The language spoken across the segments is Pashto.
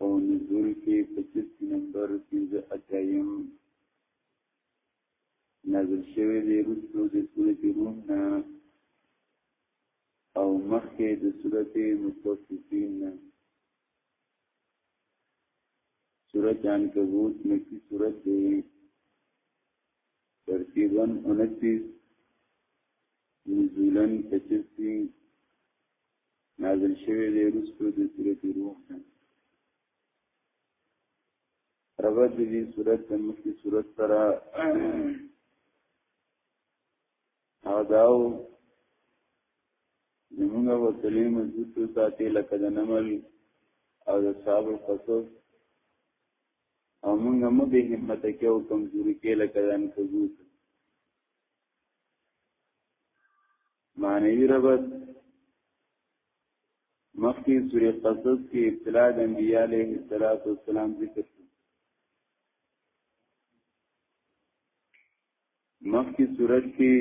او نزول کې په جلد نمبر 15 اتایم نازل شوی دی رسو د سورت روم نه او مخکې د سورت متوسطین نه سورت عنکبوت مکی سورت دی ترتیبا 29 نزولن 25 نازل شوی دی رسو د سورت روح نه ربط دی سورت د مخی سورت سره او داو زمونږ وسلې مضبوط ساتي لکه د نمل او د صاحب القصص او مونږ مو به همت کې او کمزوري کې لکه د انکبوت معنوي ربط مخکې سورې قصص کې ابتلا د انبیاء علیه السلام ذکر شو مخکې سورت کې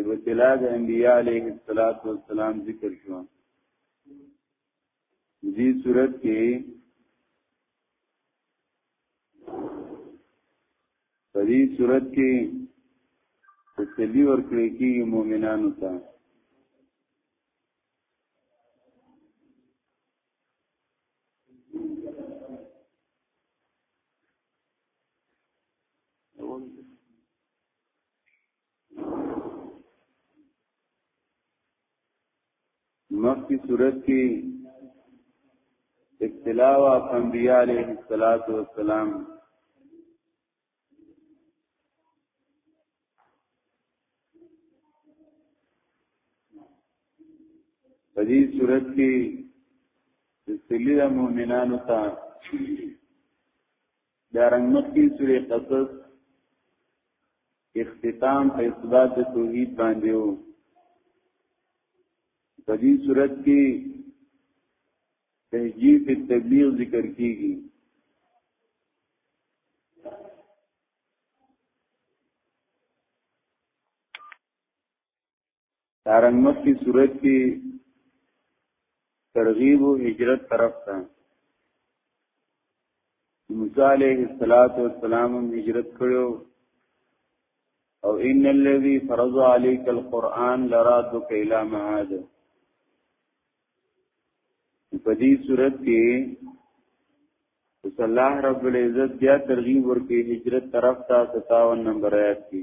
ابتلا د انبیاء علیه السلام ذکر شو دې صورت کې په دې صورت کې تسلی ورکړي کې مؤمنانو ته مخکې صورت کې ابتلا او انبیاء علیه الصلاۃ والسلام په دې صورت کې د سلیه مؤمنانو ته دا رنګ مخکې سورې قصص اختتام په اثبات د توحید باندې وو په دې صورت کې تهجیب په تبلیغ ذکر کیږي دارنګ مخکې صورت کې ترغیب او هجرت طرف ته موسی علیه السلام هجرت کړو او ان الذي فرض عليك القرآن لرادك الى معاد په دې صورت کې صلی الله رب العزت بیا ترغیب ورکې هجرت طرف ته 57 نمبر آیات کې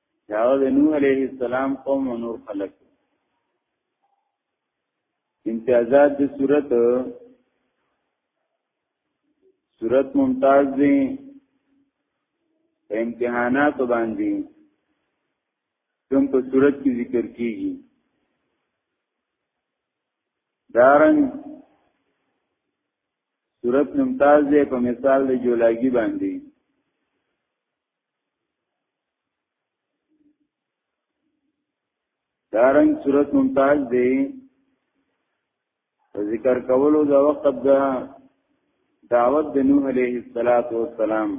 دا د نوح علیه السلام قوم او نور خلق امتیازات د صورت صورت ممتاز دی امتحانات باندې کوم په صورت کې ذکر کیږي دارن صورت ممتاز دی په مثال د جولاګي باندې دارنګ صورت ممتاز دی په ذکر کولو د وخت د دعوت د نوح علیه السلام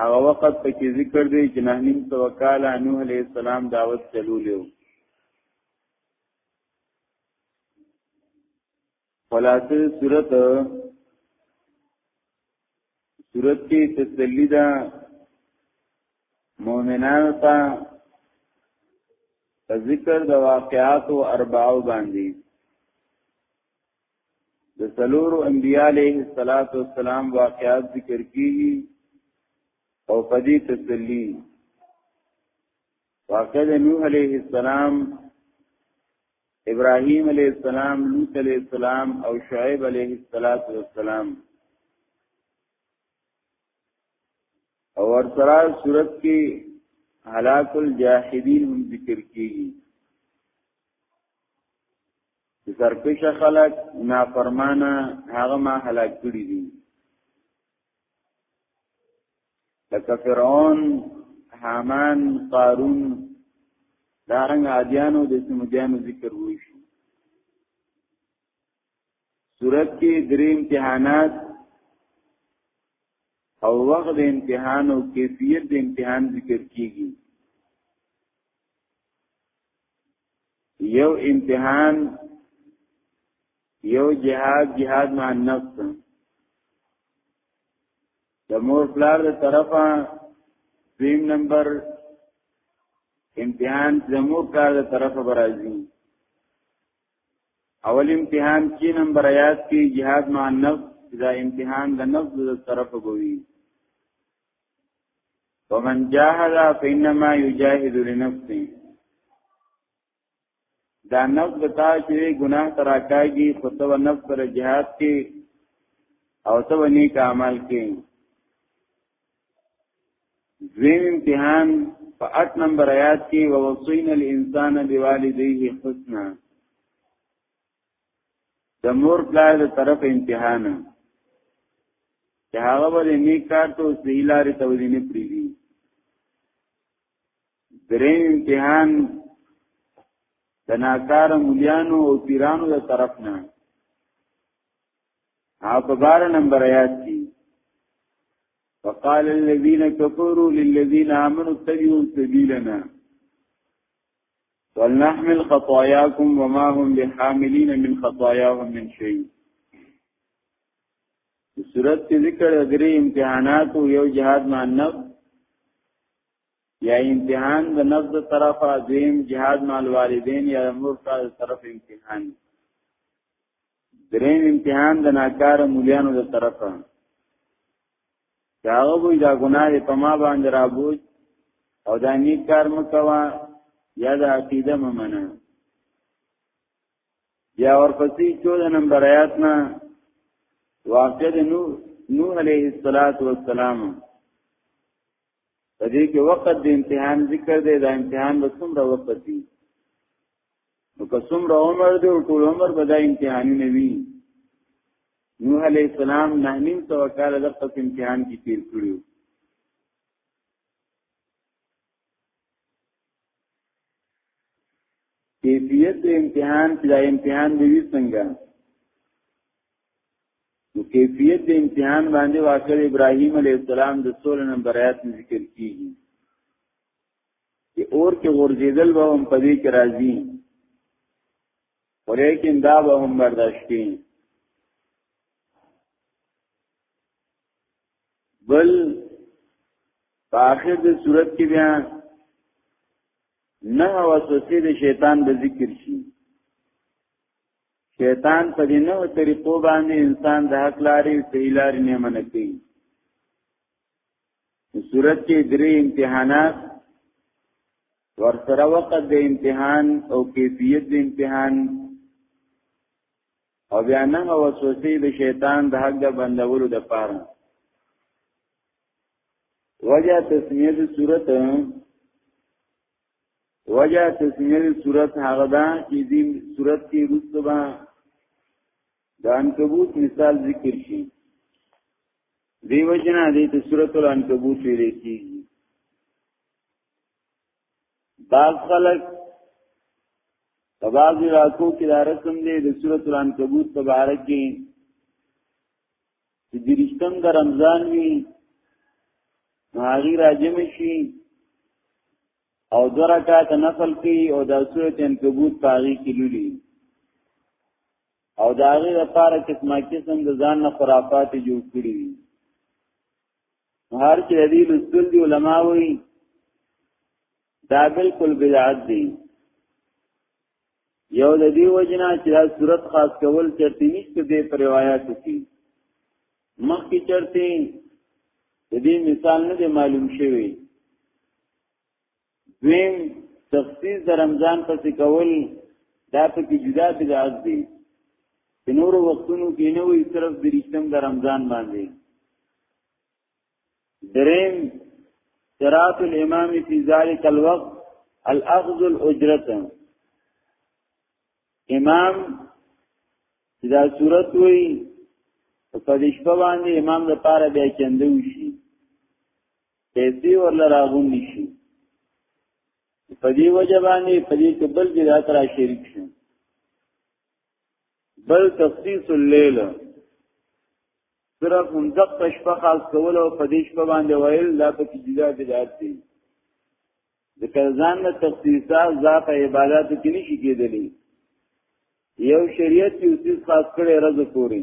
هغه وخت په کې ذکر دی چې نه نیم سو کال نوح علیه السلام دعوت چلولیو خلاصه صورت صورت کې تسلی ده مؤمنانو ته ذکر د واقعات او اربعو باندې د سلور انبیاء علیه الصلاۃ والسلام واقعات ذکر کیږي او پدې تسلی واقع د نوح علیه السلام ابراهيم عليه السلام لوط عليه السلام او شعيب عليه السلام او ورسره صورت کې هلاك الجاحدين هم ذکر کیږي سرکش خلق نافرمانه هغه ما هلاک کړی دي لکه فرعون حامان قارون دارنګ عادیانو د سمودیانو ذکر وشو صورت کې درې امتحانات او وخت د امتحان او کیفیت د امتحان ذکر کیږي یو امتحان یو جهاد جهاد مع النفس د مور پلار د طرفه دویم نمبر امتحان د مور پلار د طرفه برازي اول امتحان کې نمبر آیات کې جهاد مع النفس دا امتحان د نفس د طرفه بوي ومن جاهد فإنما يجاهد لنفسه دا نفس بتا چې ګناه تراکاږي خود و نفس پر جهاد کې او تو نیک عمل کې دویم امتحان په 8 نمبر آیات کې ووصینا الانسان بوالديه حسنا د مور پلار د طرف امتحان چې هغه ولې نیک کار ته اوس دی لارې ته ولې نه پریږي درې امتحان د ناکار مليانو او پیرانو د طرف نه او په بار نمبر آیات کې وقال الذين كفروا للذين آمنوا اتبعوا سبيلنا ولنحمل خطاياكم وما هم بحاملين من خطاياهم من شيء صورت کې ذکر غري امتحانات او یو جهاد مع النفس یا امتحان د نفس د طرفه دیم جهاد مع الوالدین یا مور کا طرف امتحان درین امتحان د ناکار مولیانو د طرفه دا غوی دا ګناه دې په ما باندې رابوج او دا نیک کار مکوا یا دا عقیده ممنه بیا ورپسې 14 نمبر آیات نه واقع د نوح نوح علیه الصلاۃ والسلام په دې کې وخت د امتحان ذکر دی دا امتحان به څومره وخت دی نو که څومره عمر دی او ټول عمر به دا امتحان نه وي نوح علی السلام نه نیم سو کال د خپل امتحان کې تیر کړو کیفیت د امتحان چې دا امتحان دی وی څنګه نو کیفیت د امتحان باندې واقع ابراهیم علی السلام د 16 نمبر آیات ذکر کیږي چې اور کې ورزیدل به هم پدې کې راځي ولیکن دا به هم برداشت کیږي بل په اخر د صورت کې بیا نه وسوسه د شیطان د ذکر شي شیطان په دې نو طریقو باندې انسان د حق لارې صحیح لارې نه منع کوي صورت کې درې امتحانات ورسره وخت د امتحان او کیفیت د امتحان او بیا نه وسوسې د شیطان د حق د بندولو د پاره وجه تسمیه د صورت وجه تسمیه د صورت هغه ده چې دې صورت کې رسوبه د انکبوت مثال ذکر شي دیو جنا دې ته سورۃ العنکبوت ویل کیږي بعض خلک په بعضی راکو کې دا رسم دی د سورۃ العنکبوت په باره کې چې درشتم د رمضان وی هغه راجم شي او دو رکعات نفل کی او د سورۃ عنکبوت پاغي کې لولي او دا غي لپاره قسمه قسم د ځان نه خرافات جوړ کړی هر چې دې لسل دی علما وایي دا بالکل بدعت دی یو د دې وجنا چې دا صورت خاص کول چرته نشته دې پر روایت کې مخکې چرته دې مثال نه دی معلوم شوی دویم تخصیص د رمضان پسې کول دا په کې جدا بدعت دی په نور وختونو کې نه وي صرف د رښتم د رمضان باندې دریم صراط الامام فی ذلک الوقت الاخذ الاجرته امام دا صورت وی په دې شپه باندې امام د پاره بیا چندو شي پیسې ورله راغونډي شي په دې وجه باندې په دې کې بل دې رات را شریک شي بل تفسیس الليل صرف هم دق شپه خاص کول او په دې شپه باندې ویل لا په جدا بدعت دي ذکر ځان نه تفسیسا ذات عبادت کې نشي کېدلی یو شریعت یو څه خاص کړي رز پوری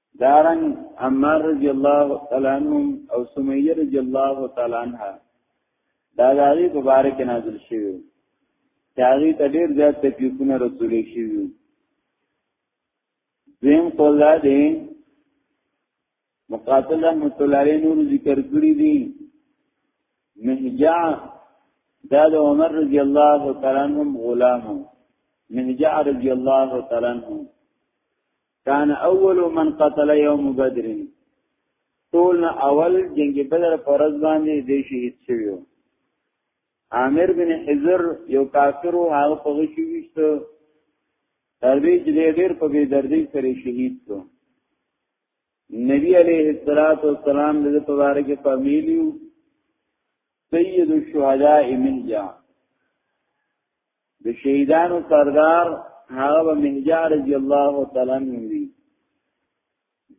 دارن عمار رضی الله تعالی عنهم او سمیه رضی الله تعالی عنها دا داغي په باره کې نازل شوی چاغي ته ډیر زیات تکلیفونه رسول شوی زم قول دا دی مقاتل رحمت الله علیه نور ذکر کړی دی مهجا دا د عمر رضی الله تعالی عنہ غلام مهجا رضی الله تعالی عنہ کان اول من قتل یوم بدر ټول نه اول جنگ بدر پرز باندې دی شهید شویو عامر بن حجر یو کافر او هغه په غشي وشته تر دې چې ډېر په بې دردۍ سره شهید شو نبی علیہ الصلات والسلام د تبارک فامیلیو سید الشهداء من جا د شهیدانو سردار هغه مهجا رضی الله تعالی عنہ دی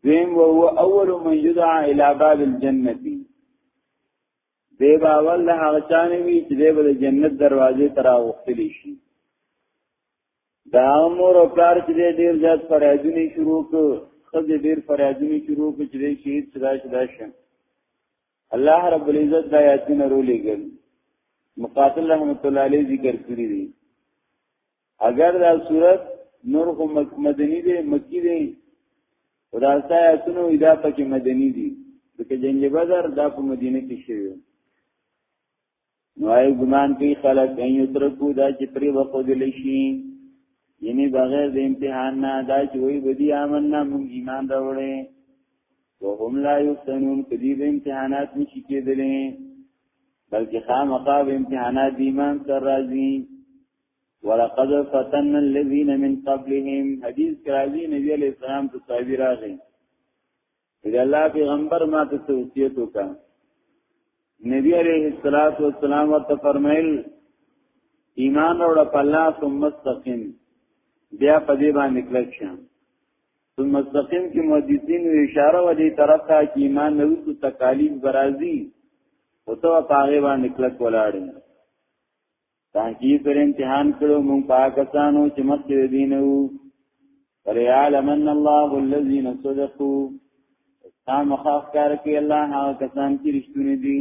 دیم و هو اول من یدعا الی باب الجنه دی با اول له هغه چانه وی چې دی به جنت دروازې تر اوختلی شي دا امور او کار چې ډیر زیات فرایدونه شروع کړ خځه ډیر فرایدونه شروع کړ چې شهید صدا شدا شم الله رب العزت دا آیاتونه رولېګل مقاتل رحمت الله علیه ذکر کړی دی اگر دا صورت نور خو مدنی دی مکی دی خدا ستا آیاتونه ادا پکې مدنی دي ځکه جنگ بدر دا په مدینه کې شوی نو آی ګمان کوي خلک ان یترکو دا چې پری وقودل شي یعنی بغیر د امتحان نه دا چې وی بدی آمنا مون ایمان راوړې وهم لا یفتنون کدی به امتحانات نشي کېدلې بلکې خامخا به امتحانات د ایمان سره راځي ولقد فتن الذين من قبلهم حدیث کرازی نبی علیہ السلام ته صحابی راغی چې الله پیغمبر ما ته توصیه وکړه نبی عليه الصلاه والسلام ورته فرمایل ایمان اور په الله ثم مستقیم بیا په دې باندې کلک شه ثم مستقیم کې محدثین اشاره و دې طرف ته چې ایمان نو څه تکالیف برازي او ته په هغه باندې کلک ولاړې تحقیق پر امتحان کړو مونږ پاکستانو چې مخکې دینه وو وليعلمن الله الذين صدقوا تام خاص کار کوي الله هغه کسان چې رښتونی دي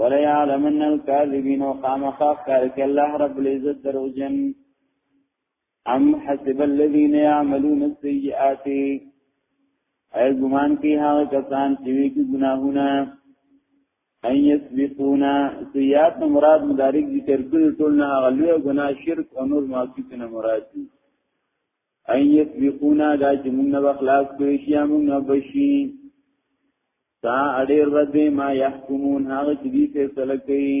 وليعلمن الكاذبين وقام خاص کار کوي الله رب العزت دروژن ام حسب الذين يعملون السيئات اي ګمان کې هغه کسان چې وی کې ګناهونه ان يسبقونا سيئات مراد مدارک ذکر کړي ټول نه هغه لوی ګناه شرک او نور معصیت نه مراد دي ان يسبقونا دا چې موږ نه خلاص کړی شي موږ نه بشي تا اړیر رد ما يحكمون هغه چې دې فیصله کوي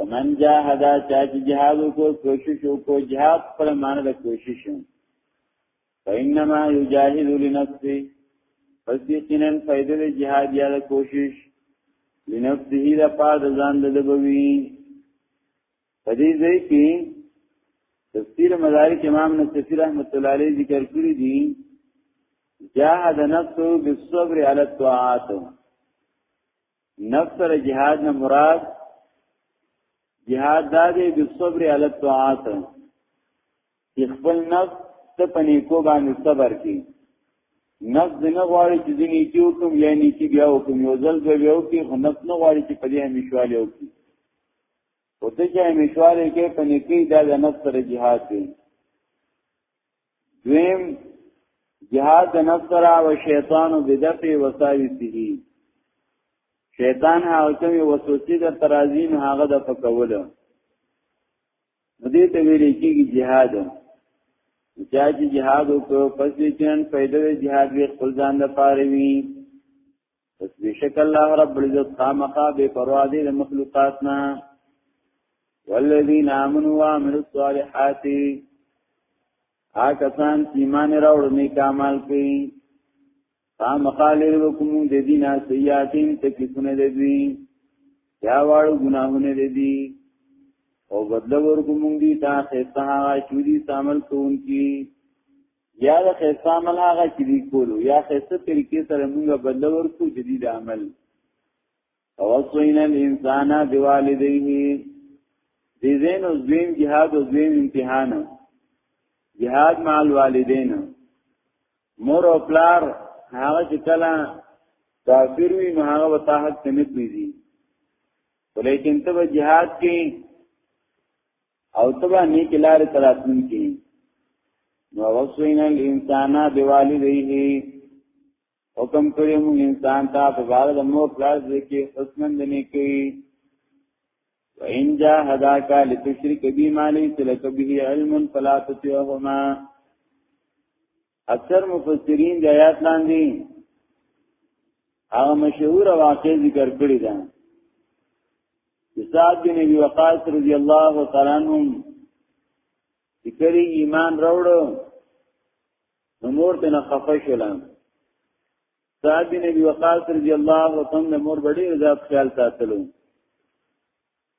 ومن جاهد چا چې جهاد کو کوشش کو جهاد پر معنی د کوشش فإنما يجاهد لنفسه پس یقینا فائدې د جهاد یا د کوشش لنفسه د پاد ځان د دبوي په دې ځای کې تفسیر مدارک امام نصفی رحمت الله علیه ذکر کړی دی جاهد نفسه بالصبر على الطاعات نفس سره جهاد نه مراد جهاد دا دی د صبر علی الطاعات چې خپل نفس ته پنې کو باندې صبر کی نفس نه غواړي چې دې نیکی وکم یا نیکی بیا وکم یو ځل به یو کې خو نفس نه غواړي چې په دې همیشواله وکړي او ته چې همیشواله کې پنې کې دا د نفس سره جهاد دی دویم جهاد د نفس سره او شیطان او بدعت وساوي سي شیطان هغه کوم وسوسې د ترازین هغه د پکوله دې ته ویل کېږي جهاد چا چې جهاد وکړو پس دې چن پیدا جهاد وی خپل ځان لپاره وی پس بشک الله رب العزت خامخا بے پروا دی د مخلوقات نه والذین آمنوا وعملوا الصالحات آکسان چې ایمان راوړ نه کمال کوي خامخا لرو کوم د دین سیاتین تکلیفونه د دوی یا واړو ګناهونه د دوی او بدل ورکو مونږ دي تا خسته هغه چودي عمل کوونکی یا د خیسه عمل هغه چې دی کولو یا خیسه طریقې سره موږ بدل ورکو جدید عمل اوصینا الانسان بوالديه دې زین او زین جهاد او زین امتحان جهاد مع الوالدین مور او پلار هغه چې کله کافر وي نو هغه وتا حق نه پیږي ولیکن ته جهاد کې او تبا نیک لار تراتن کی نو وصینا الانسان بوالدیه حکم کړی موږ انسان ته په بار د مور پلار ځکه حسنن د نیکی وان جاهداک لتشرک بی مالی تلک به علم فلا تطیعهما اکثر مفسرین د آیات لاندې هغه مشهور واقع ذکر کړی ده سعد بن ابي وقاص رضی الله تعالی عنہ ذکرې ایمان راوړو نو مور ته نه خفه شولم سعد بن ابي وقاص رضی الله تعالی عنہ مور بډې عذاب خیال ساتلو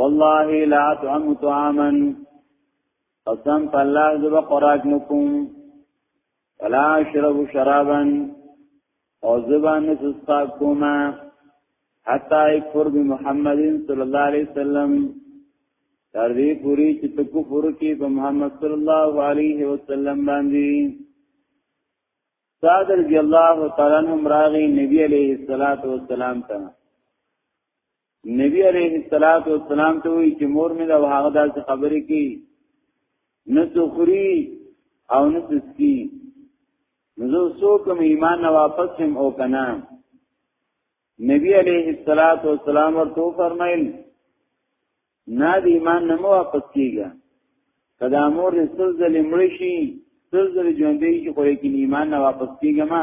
والله لا طعم طعاما قسم الله ذو خوراک نکوم ولا اشرب شرابا او زبان سستا کوما حتا اکفر بمحمد صلی الله علیه وسلم تر دې پوری چې تکفر کې په محمد صلی الله علیه وسلم باندې سعد رضی الله تعالی عنہ راغی نبی علیہ الصلات والسلام ته نبی علیه الصلاۃ والسلام ته وی چې مور مې دا هغه داسې خبرې کی نه تخری او نه تسکی نو سو کوم ایمان نه واپس هم او کنا نبی علیه الصلاۃ والسلام ورته فرمایل نه دی ایمان نه مو واپس کیږي کدا مور رسول ځل مړشي سل ځل ژوندې چې خو کې ایمان نه واپس کیږي ما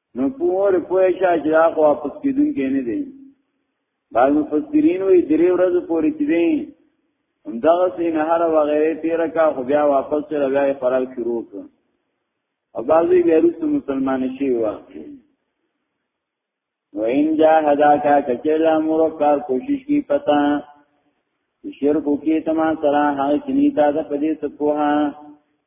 نو پور پوه شاه چې دا خو واپس کیدون کې نه دی بعض مفسرین وی درې ورځې پورې چې دی هم دا سین هر وغیره تیر کا خو بیا واپس سره بیا فرال شروع کړ او بعضی بیا روس مسلمان شي وا و ان جا هدا کا کچل امر کار کوشش کی پتا شرک کی تما سره هغه چنی تا د پدې سپوها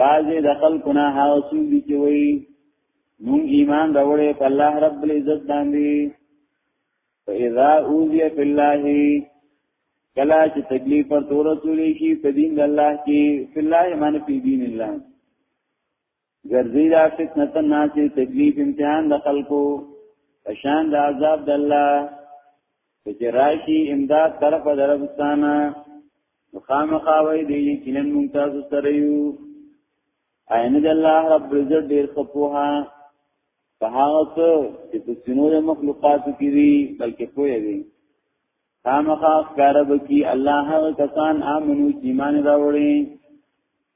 بعضې د خلکونه هغه څوک دي چې وایي مونږ ایمان راوړې په الله رب العزت باندې فاذا اوذي في الله کلا چې تکلیف پر تور رسول شي په دین د الله کې په الله معنی په دین الله ګرځي دا فتنه الناس تکلیف امتحان د خلکو پشان د عذاب د الله چې راشي امداد طرف دربستانه مخامخا وای دی یقینا مونږ تاسو سره یو عین د الله رب عزت ډیر خپوها په هغه څه چې په سینو د مخلوقاتو کې وی بلکې پوهه وی خامخا کارب کی الله هغه کسان امنو چې ایمان راوړي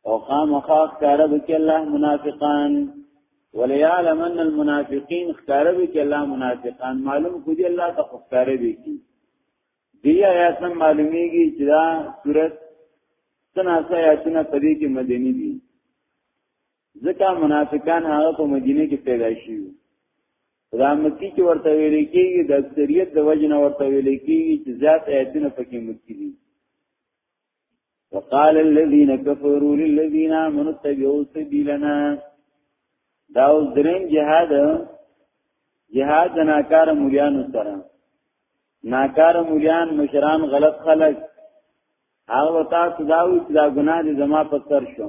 او خامخا کارب کی الله منافقان وليعلمن المنافقين کارب کی الله منافقان معلوم کو دی الله ته کارب کی دی آیات نه معلومیږي چې دا صورت سناسه آیاتونه په دې کې مدني دي ځکه منافقان هغه په مدینه کې پیدا شي رامتی کې ورته ویل کېږي د اکثریت د وجنه ورته ویل کېږي چې زیات آیاتونه پکې مکې دي وقال الذين كفروا للذين آمنوا اتبعوا سبيلنا دا اوس دریم جهاد جهاد ناکار مولیان سره ناکار مولیان مشران غلط خلق هغه وتا سزاوی چې دا ګناه دي زما په سر شو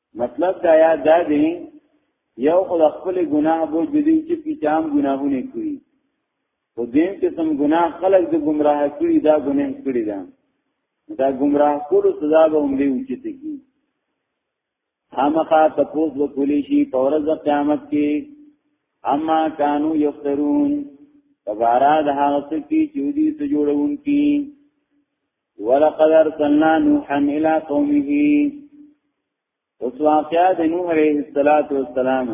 مطلب دا یا دا دی یو خو د خپل ګناه بو جدي چې پیچام ګناهونه کوي او دین کې سم ګناه خلق د گمراه کړي دا ګناه کړي دا دا گمراه کول سزا به هم دی وچته کی همخا تپوس وکولی شي په ورځ قیامت کې اما کانو یفترون تبارا د هغه څه کې چې دوی ته جوړون کی ولقد ارسلنا نوحا الى قومه اوس واقعا د نوح عليه الصلاه والسلام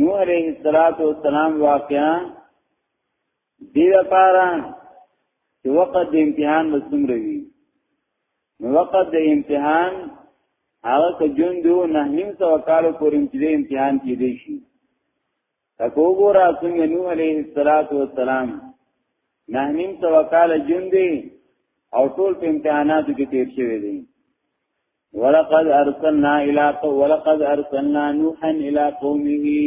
نوح عليه الصلاه والسلام واقعا دی لپاره چې وخت د امتحان مسمره وي نو وخت د امتحان هغه که جون دیو نه نیم سو کالو پورې چې امتحان کې دی شي تکو ګورا څنګه نوح علیه الصلاۃ والسلام نه نیم سو کال ژوند دی او ټول په امتحاناتو کې تیر شوی دی ولقد ارسلنا الى ولقد ارسلنا نوحا الى قومه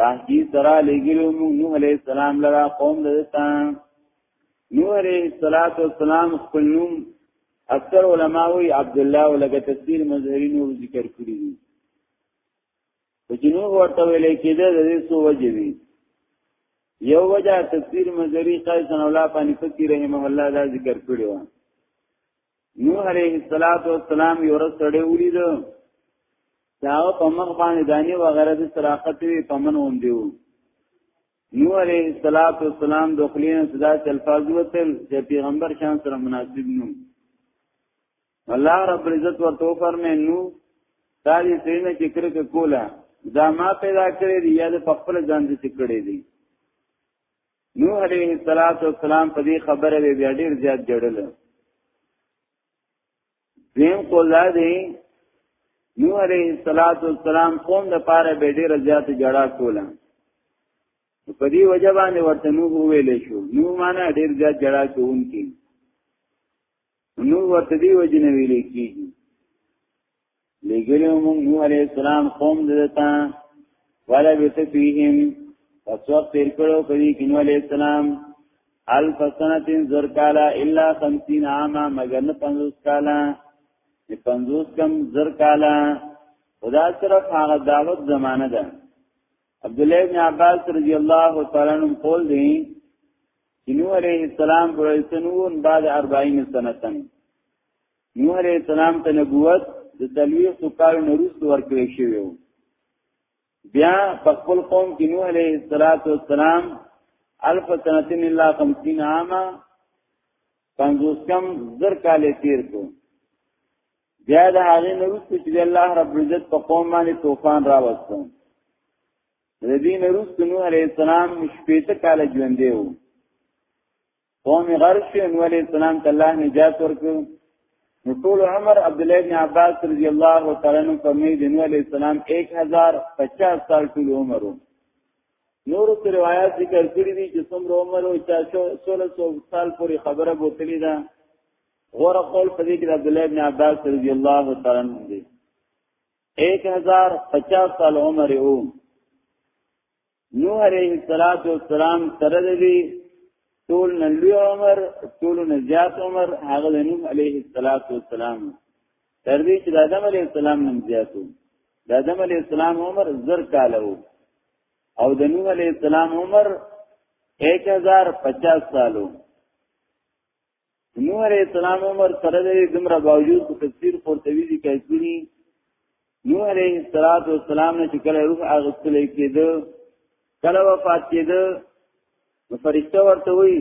تحقی سرا لګلو نوح علیہ السلام لرا قوم دتا نوح علیہ الصلات والسلام خپل نوم اکثر علماوی عبد الله ولګه تفسیر مظهری نو ذکر کړی په جنوب ورته ویل کېده د دې سو وجوي یو وجه تفسیر مزری قیس الله پانی فقیر رحمه الله دا ذکر کړی و نوح علیہ الصلات والسلام یو ورځ سره ولید دا په مخ باندې دانی وغیرہ د صراحت وی پمن هم دیو نوح علیہ الصلات والسلام د خلینو صدا الفاظ وتل چې پیغمبر شان سره مناسب نو الله رب العزت ورته فرمای نو دا دې سینه چې کرک کوله دا ما پیدا کړی دی یا د خپل ځان دې کړی دی نوح علیه السلام په دې خبره به بیا ډیر زیات جړل دیم قولا دی نوح علیه السلام قوم د پاره به ډیر زیات جړا کوله په دې وجه باندې ورته نوح ویلې شو نوح معنی ډیر زیات جړا کوونکی نو ورته دی وجنه ویل کیږي لګلو موږ نوح علی السلام قوم دتا ولا بیت فیهم پس وقت تیر کړو کدی کنو علی السلام الف سنتین زر کالا الا 50 عاما مگر نه 50 کالا نه 50 کم زر کالا خدا صرف هغه دعوت زمانه ده عبد الله بن عباس رضی الله تعالی عنہ قول دی نوح علیہ السلام برسنون بعد 40 سنتن نوح علیہ السلام ته نبوت د تلویح سکار نروس ورکړی شوی بیا په خپل قوم کې نوح علیہ السلام الف سنتن الا 50 عاما پنځوس کم زر کال تیر کو بیا د هغه نروس چې الله رب عزت په قوم باندې طوفان راوستو د دې نه وروسته نوح عليه السلام شپېته کاله ژوند دی وو قوم غرق شو نوح عليه السلام ته الله نجات ورکړ نو ټول عمر عبد الله بن عباس رضی الله تعالی عنہ فرمایي د نوح عليه السلام 1050 سال ټول عمر وو نور روایت ذکر کړی دي چې څومره عمر او چا شو 1600 سال پورې خبره بوتلی ده غوره قول په دې کې عبد الله بن عباس رضی الله تعالی عنہ دی 1050 سال عمر یې وو نوح علیه السلام سره دی ټول نه لوی عمر ټول نه زیات عمر هغه د نوح علیه السلام تر دې چې د آدم علیه السلام نم زیاتو د آدم علیه السلام عمر زر کال وو او د نوح علیه السلام عمر 1050 سالو نو عليه السلام عمر سره دې دمر باوجود په تفسیر قرطبي دي کوي کړی نو عليه السلام نه چې کله روح اغستل کېده کله وفات کېده نو فرشته ورته وی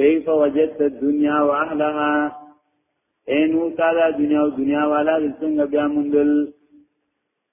کیف وجدت الدنيا واهلها اینو تعالی دنیا او دنیا والا څنګه بیا مندل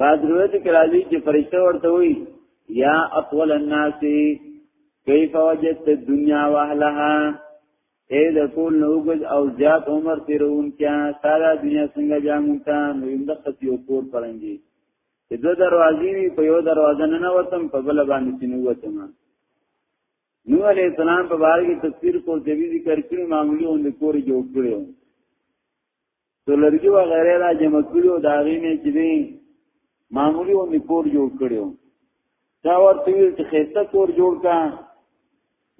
بعض روایت کې راځي چې فرشته ورته وي یا اطول الناس کیف وجدت الدنيا واهلها اے د ټول نوګز او زیات عمر تیرون کیا سارا دنیا څنګه جامون تا نو یم د ختی او کور پرنګي چې دو دروازې وي په یو دروازه نه نوتم په بل باندې سينو وتم نو علی السلام په بار کې تفسیر کو دی ذکر کړی معمولی اون د کور جوړ کړو دولرګي و غیره را جمع کړو دا غینه چې دی معمولی و نکور جوړ کړو دا ورته ویل چې خیسته کور جوړ کا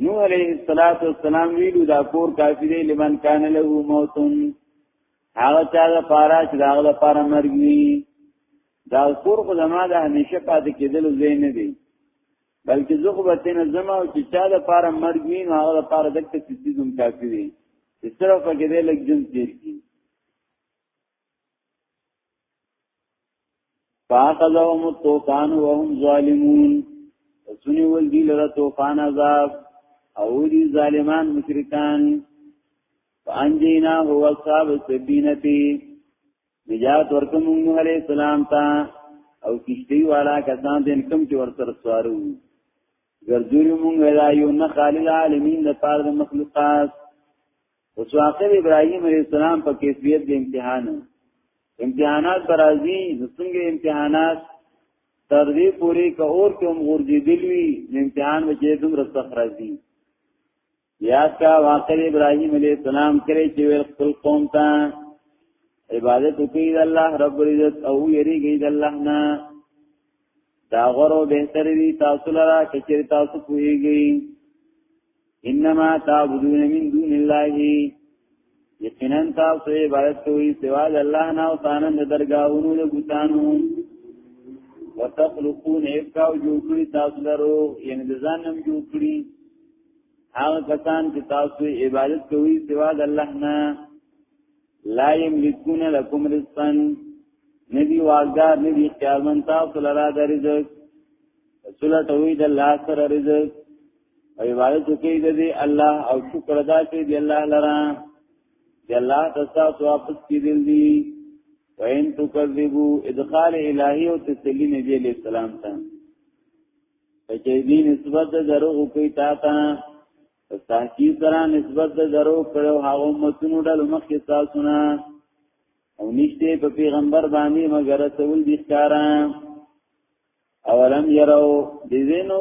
نو علیه الصلاۃ والسلام ویلو دا کور کافی دی لمن کان له موتون هغه چا د پاره چې دا د پاره مرګ وی دا کور خو زما د همیشه پاتې کېدل زین نه دی بلکې زه خو به تنه زما او چې چا د پاره مرګ وي نو هغه د پاره دکته سیستم کافي وي چې صرف پکې دې لګ جون تیر کی فاخذهم الطوفان وهم ظالمون سنی ول دی لره طوفان عذاب او دی ظالمان مشرکان فانجینا هو اصحاب السبینتی نجات ورکو مونږ نوح علیہ السلام ته او کشتی والا کسان دین کم چې ورسره سوارو ګرځول مونږ ویلا یو نه خالد العالمین د پاره د مخلوقات اوس واقع ابراهیم علیہ السلام په کیفیت د امتحان امتحانات برازي څنګه امتحانات تر دې پوري که اور کوم غورځېدل وي امتحان به چې دومره سخت راځي یاد کا واقع ابراهیم علیہ السلام کرے چې ویل خپل قوم ته عبادت کوي د الله رب العزت او یریږي د الله نه دا غورو بهتر وی تاسو لرا کچری تاسو کویږي انما تعبدون من دون الله یقینا تاسو عبادت کوئ سوا د الله نه او تانن د درگاہونو د بوتانو وتخلقون افکا او جوړ کړی تاسو درو یعنی د ځان هم جوړ کړی هغه کسان چې تاسو عبادت کوئ سوا د الله نه لا یملکون لکم رزقا ندی واغدار ندی اختیارمن تاسو لرا د رزق رسول ته وی د الله سره رزق او عبادت کوي د دې الله او شکر ادا کوي د الله لرا د الله تاسو واپس کیدل دي وین تکذبو ادخال الہی او تسلی نبی علیہ السلام تا پچه دی نسبت درو کوي تا تا تحقیق سره نسبت درو کړو هغه متونو ډل مخ کې تاسو نه او نشته په پیغمبر باندې مگر رسول دي ښکارا اولم يرو دینو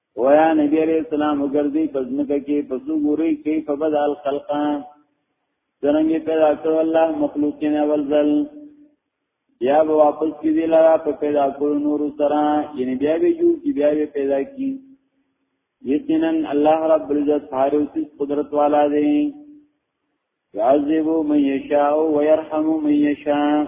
ویا نبی علیہ السلام وګرځي پزمکه کې پسو ګوري کې په بدل خلقا څنګه پیدا کړ الله مخلوقین اول ځل بیا به واپس کی دی لرا په پیدا کول نور سره یعنی بیا به جو کی بیا به پیدا کی یقینا الله رب العزت هر اوس قدرت والا دی يعذب من يشاء ويرحم من يشاء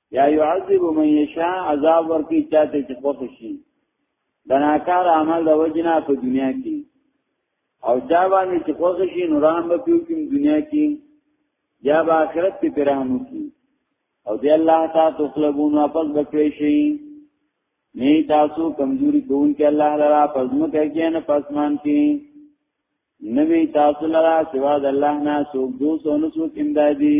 یا يعذب من یشاء عذاب ورکی چاته چې خوښ شي دناکار عمل د وجنا په دنیا کې او چا باندې چې خوښ شي نو رحم به پیو کوم دنیا کې یا به آخرت کې پرهم کی او دی الله تعالی تخلبون واپس بکړي شي نه تاسو کمزوري کوون کې الله لرا پزمو کې نه پسمان کې نبی تاسو لرا سوا د الله نه سوګ دو سونو سو کیندای دي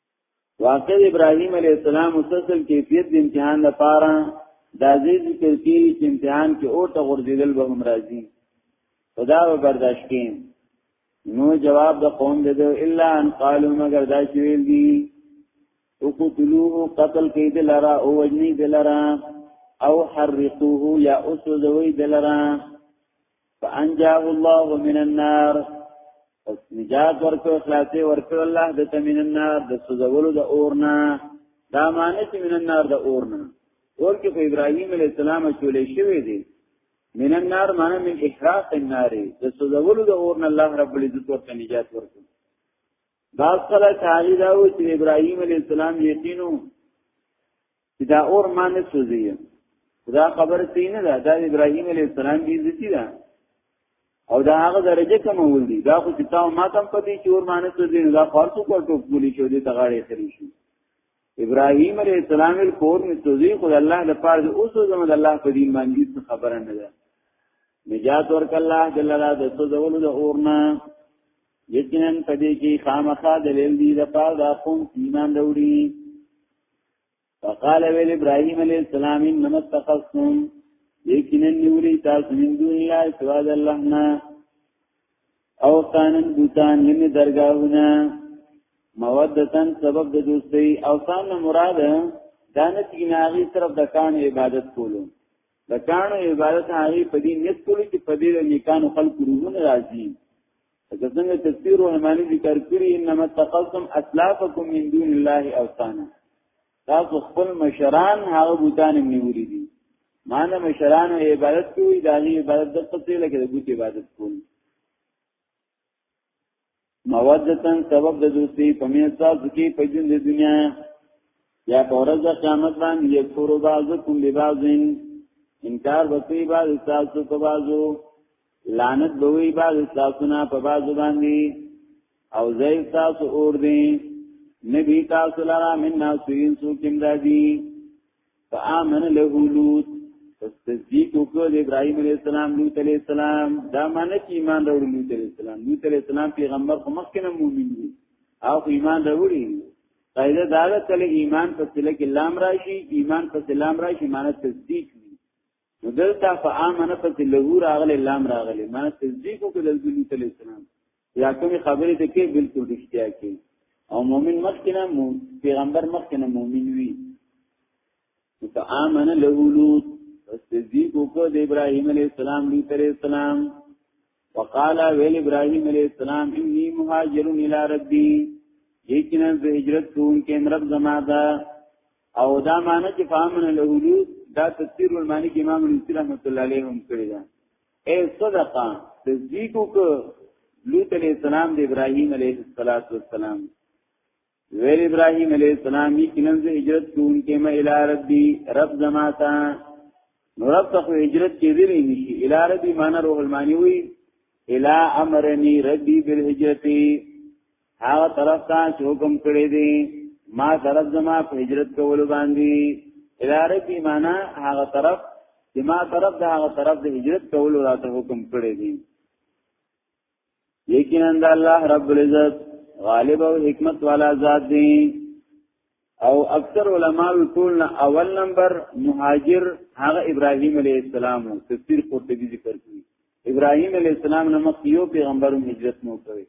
واقع ابراهيم عليه السلام مسلسل کیفیت د امتحان لپاره د عزیز ذکر کی چې امتحان کې اور ته غورځیدل به هم راځي خدا به برداشت کړي نو جواب د قوم دې الا ان قالوا مگر دا چې ویل دي او کو تلوه قتل کې دلرا او وجني دلرا او حرقوه یا اسوزوي دلرا فانجاه الله من النار پس نجات ورکو خلاصي ورکو الله د تمن النار د سوزولو د اورنا دا معنی چې من النار د اورنا اور کې ابراهيم عليه السلام چولې شوې دي من النار معنی من احراق النار د سوزولو د اورنا الله رب العزت ورته نجات ورکو دا سره تعالی دا و چې ابراهيم عليه السلام یقینو چې دا اور ما نه سوځي دا خبر تی نه ده دا ابراهيم عليه السلام دې عزت ده او دا هغه درجه کوم ولدي دا خو چې تاسو ما تم پدې چې اور ما نه سوځي دا فارسو کو ټوک بولی شو دې تغاړې خري شي ابراهيم عليه السلام ال کور نه سوځي خو الله د پاره اوس زموږ د الله په دین باندې څه خبره نه ده نجات ورک الله جل الله د سوځولو د اورنا یقینا پدې کې خامخا دلیل دی د پاره د قوم ایمان وروړي فقال ویل ابراهيم عليه السلام انما اتخذتم یقینا نیولی تاسو من دون الله سوا د الله نه او تانن بوتان هم درگاهونه مودتن سبب د دوستي او تان مراد دانه تیناغي طرف د کان عبادت کولو د کانو عبادت هغه په دې نیت کولی چې په دې نیکانو خلق روحونه راځي دا څنګه تفسیر رحمانی ذکر کړی انما تقلتم اسلافکم من دون الله اوثانا تاسو خپل مشران هغه بوتان نیولې دي معنی مشران عبادت کوي دا عبادت د څه لکه د بوت عبادت کوي مودتن سبب د دوستی په میسا ځکه په ژوند د دنیا یا په ورځ د قیامت باندې یکفر بعضکم ببعضین انکار وکړي بعض تاسو په بعضو لعنت دوی بعض تاسو نه په بعضو باندې او زې تاسو اور دي نبی تاسو لرا من ناسین سو کیم دادی فآمن له لوط پس تصدیق وکړ د ابراهیم علیه السلام لوط علیه السلام دا معنی چې ایمان راوړ لوط علیه السلام لوط علیه السلام پیغمبر خو مخکې نه مؤمن دی او ایمان راوړي قاعده دا ده کله ایمان په سله کې لام راشي ایمان په سلام راشي معنی تصدیق نو دلته فآمن پس له راغلی لام راغلی ما تصدیق کو د لوط علی السلام یا کوم خبرې ته کې بالکل رښتیا کې او مؤمن مخکنه پیغمبر مخکنه مؤمن وی فآمن له لوط تصدیق کو د ابراهیم علی السلام لوط علی السلام وقال ویل ابراهيم عليه السلام اني مهاجر الى ربي یقینا زه هجرت کوم کې رب زما دا او دا معنی چې فامن له لوط دا تفسیر المانی کې امام نصیر رحمت الله علیه هم کړی دا اے صدقه تصدیق کو لوط علیہ السلام د ابراهیم علیہ الصلوۃ والسلام ویل ابراهيم عليه السلام یقینا زه هجرت کوم کې ما الی ربي رب زماتا نو رب ته هجرت کې دی نه شي الی ربي معنا روح المانی وی الی امرني ربي بالهجرت هغه طرف ته حکم کړی دی ما طرف زما په هجرت کول باندې الی ربي معنا هغه طرف چې ما طرف د هغه طرف د هجرت کول راته حکم کړی دی یقینا د الله رب العزت غالب او حکمت والا ذات دی او اکثر علما ټول نه اول نمبر مهاجر هغه ابراهیم علی السلام تفسیر قرطبی ذکر کړی ابراهیم علی السلام نه مخ یو پیغمبر هجرت نو کوي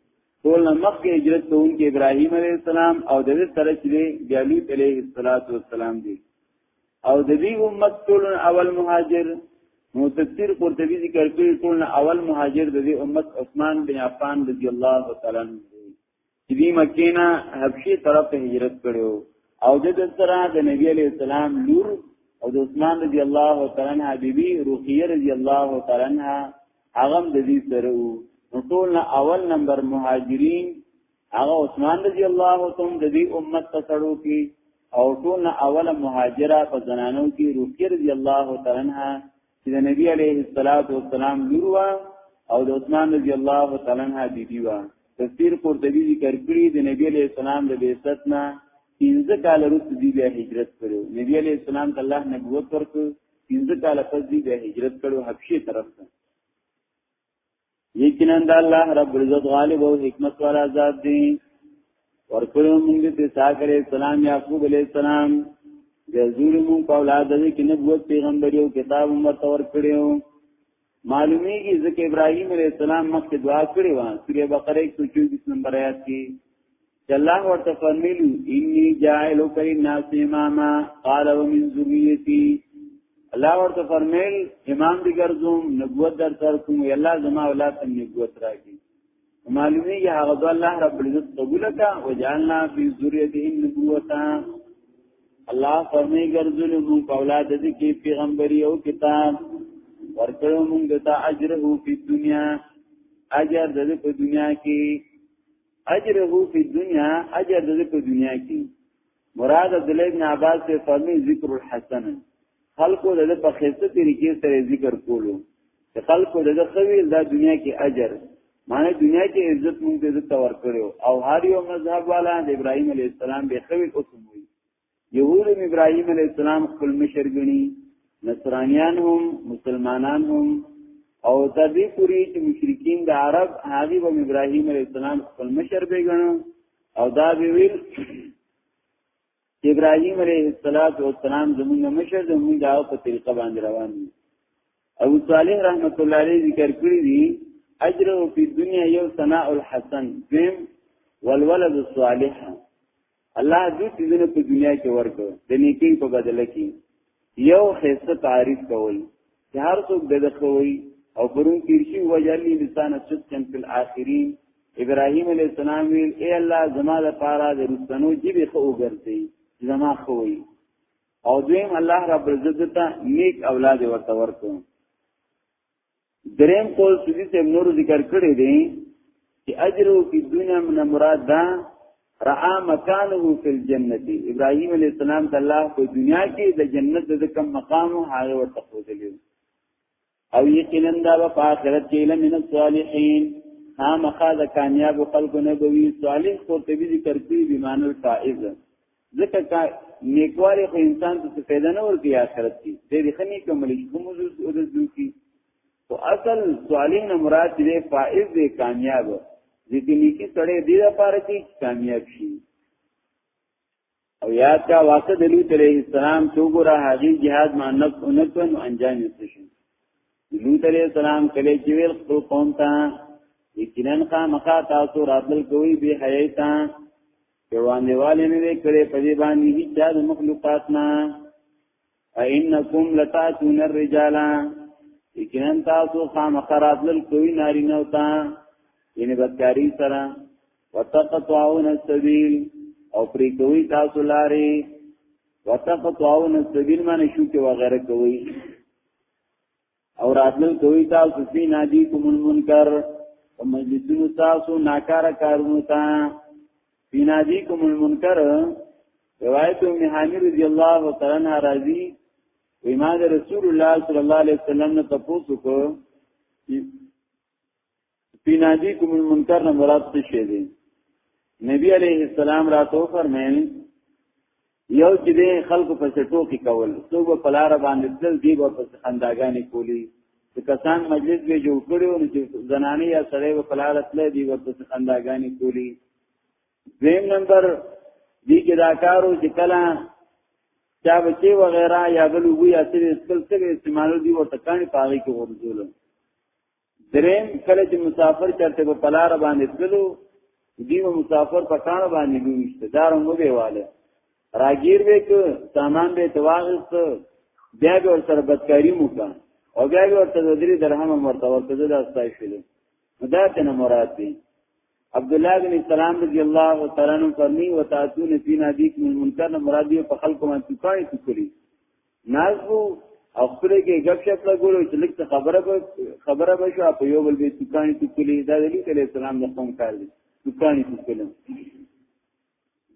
ټول نه مخ هجرت کوونکی ابراهیم علی السلام او د سره چې جالوت علیه السلام دی او د دې امت ټول اول مهاجر نو تفسیر قرطبی ذکر کوي ټول اول مهاجر د دې امت عثمان بن عفان رضی الله تعالی عنہ چې دې مکینا حبشي طرف ته هجرت کړو او د دې سره د نبی علی السلام لور او د عثمان رضی الله تعالی عنہ بیبي رقیه رضی الله تعالی عنہ هغه د دې سره نو ټول اول نمبر مهاجرین هغه عثمان رضی الله تم د دې امت په سړو کې او ټول اوله مهاجره په زنانو کې روقیه رضی الله تعالی عنها چې د نبی علیه الصلاۃ والسلام لور او د عثمان رضی الله تعالی عنها بیبي و تفسیر قرطبی ذکر کړی د نبی علیه السلام د بعثت نه پنځه کال وروسته دی بیا هجرت کړو نبی علیه السلام ته الله نبوت ورکړ پنځه کال پس دی بیا هجرت کړو حبشه طرف ته یقینا د الله رب العزت غالب او حکمت والا ذات دی ورکړو موږ ته ساکر اسلام یعقوب علیہ السلام د زور مون په اولاد دې کې نبوت پیغمبر یو کتاب هم ورتور کړو معلومی کی ذکر ابراهیم علیہ السلام مخکې دعا کړې و سوره بقره 124 نمبر آیات کې چې الله ورته فرمایلی انی جاعل کل الناس اماما قال ومن ذریتی الله ورته فرمایل امام دې ګرځوم نبوت در تر کوم الله زما اولاد ته نبوت راکړي معلومی یا هغه د الله رب العزت قبول کا وجعلنا فی ذریته النبوتا الله فرمی ګرځول مو په اولاد دې کې پیغمبري او کتاب ورکړو موږ ته اجره په دنیا اجر دې په دنیا کې اجره فی دنیا اجر د په دنیا کې مراد عبد الله بن عباس سے فرمی ذکر الحسن خلقو د په خسته طریقې سره ذکر کولو چې خلقو د خوي د دنیا کې اجر معنی دنیا کې عزت مونږ ته ورکړو او هر یو مذهب والا د ابراهیم علی السلام به خوي اوسموي یهود هم ابراهیم علیه السلام خپل مشر ګڼي نصرانیان هم مسلمانان هم او تر دې پورې چې مشرکین د عرب هغه هم ابراهیم علیه السلام خپل مشر به ګڼو او دا به ویل ابراهیم علیه السلام زمونږ مشر زمونږ داو په طریقه باندې روان دي ابو صالح رحمت الله علیه ذکر کړی دی اجره فی دنیا یو ثناء الحسن دیم والولد الصالح الله دې سيزونه په دنیا کې ورکړ د نیکی په بدله کې یو خسته تعریف کول چې هر څوک د خوي او پرون تیرشي وجلی لسان صدقن فی الاخرین ابراهیم علیہ السلام ویل اے الله زما د پاره د رسنو جیبې خو وګرځي زما خوي او دویم الله رب عزت ته نیک اولاد ورته ورکړي دریم قول سودی ته نور ذکر کړی دی چې اجر او په دنیا من مراد دا را مکانه فی الجنه ابراهیم علیه السلام د الله په دنیا کې د جنت د کم مقام او هغه ورته خوذلی او یقینا دا په آخرت کې لمن الصالحین ها مخا د کامیاب خلکو نه بوي صالح قرطبی ذکر کوي بیمانه الفائز ځکه کا نیکوالی خو انسان ته څه پیدا نه ورکي آخرت کې د دې خني کوملې کوم او د دوی او اصل سوالین مراد دې فائز دې کامیاب ځکه نیکی سره دې لپاره چې کامیاب شي او یاد کا واسه د لوط علیہ السلام چې وګوره هغه jihad مانب اونتون انجام یې شي لوط علیہ السلام کله چې ویل خپل قوم ته یقینا کا مخا تاسو راتل کوي به حیاتا دیوانه والے نه کړي په دې باندې هیڅ چا د مخلوقات نه اینکم لتاتون الرجال یقینا تاسو خامخرات لل کوي ناری نه وتا یعنی بدکاری سره وتقطعون السبیل او پری کوي تاسو لاري وتقطعون السبیل معنی شو کې وغیرہ کوي او راتلل کوي تاسو په نادي کوم منکر په مجلسونو تاسو ناکاره کارونه تا په نادي کوم منکر روایت ام حامد رضی الله تعالی عنها راضي ویما رسول الله صلی الله علیه وسلم نه تاسو کو پینادی کوم المنکر نه مراد څه شی دی نبی علیه السلام راتو فرمایل یو چې د خلکو په سټو کې کول څوک په لار باندې تل دی په خنداګانې کولی چې کسان مجلس به جوړ کړي او چې زنانه یا سره په لار تل دی په خنداګانې کولی زم نمبر دی کې دا کارو چې کله چا بچي وغیرہ یا بل وی اصل سکل سره استعمالو دی ورته کانی پاغي کې ورزول دریم کله چې مسافر چرته په پلار باندې تللو دیو مسافر په کان باندې ویشت دار مو دیواله راګیر به ک سامان به تواغست بیا به ور سره بدکاری مو کا او بیا به ور سره درې درهم مرته ورته د استای شول دا تنه مراد دی عبد الله بن سلام رضی الله تعالی عنہ فرمی وتاتون فی نادیک من منکر مراد یو په خلق باندې کوي کوي ناز وو او خپل کې غب شپ لګول چې لیک ته خبره به خبره به شو په یو بل به دکان ته کلی دا علی علی السلام د قوم کار دي دکان ته کلی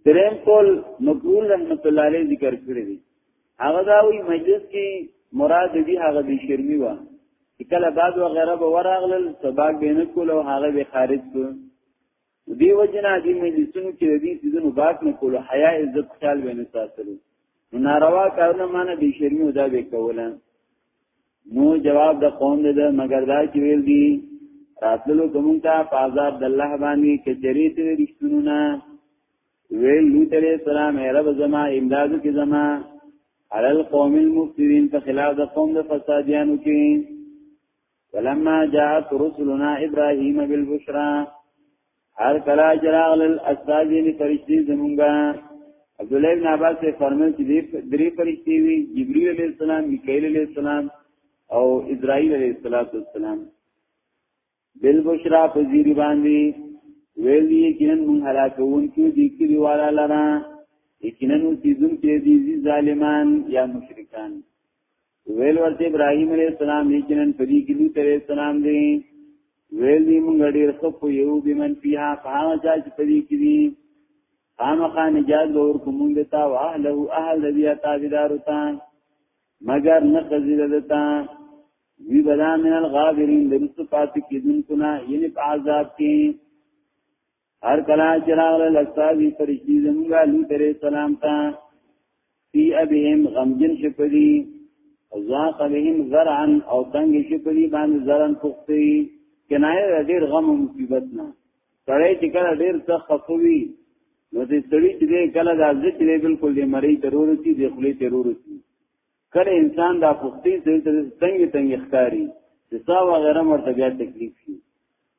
دریم کول مقبول رحمت الله علیه ذکر کړی دی هغه دا وی مجلس کې مراد دی هغه د شرمی و چې کله بعد و غیره به وراغلل سباق بینه کول او هغه به خارج کړ دی وجنا دی مجلسونو کې د دې سيزونو بات نه کولو حیا عزت خیال ونه ساتلو نو ناروا کارونه معنی به شرمی او دا به کوله نو جواب د قوم دې ده مگر دا چې ویل دي راتللو کوم ته پازاب د الله باندې کچری ته رښتونو نه ویل لوط علیہ السلام اے رب زما امداد کی زما علی القوم المفسدین په خلاف د قوم د فسادیانو کې ولما جاءت رسلنا ابراهيم بالبشرى هر کلا جراغ للاساجین فرشتي زمونږه عبد الله بن عباس سے فرمایي چې درې فرشتي وي جبريل عليه السلام میکائیل عليه السلام او اسرائیل عليه السلام بالبشرى فزيري باندې ویل دي چې نن مونږ هلاکون کې دي کلی والا لرا یقینا نو سیدون کې دي ظالمان یا مشرکان ویل ورته ابراهيم عليه السلام یقینا په دې کې لوط عليه السلام دی ویل دې موږ ډېر خپ یو بمن فيها فها جاج په دې کې دي خامخا نجات لور کومون دتا واهله اهل دې تابعدار وتا مگر نه خزیل دتا وی بلا من الغابرین درست پات کیدن کنا یعنی په عذاب کې هر کلا چراغ له لستاوی فرشتي زمونږه لو ترې سلام تا فی ابهم غمجن شپدی ذاق بهم زرعا او تنگ شپدی باندې زرن پختی کنایه ډیر غم او مصیبت نه سړی چې کله ډیر سخت خفوي نو دې سړی چې کله د ازل چې بالکل دې مری ضرور شي دې خلی ضرور شي کله انسان دا پختی دې تنگ تنگ ښکاری چې سا وغیرہ مرته بیا تکلیف شي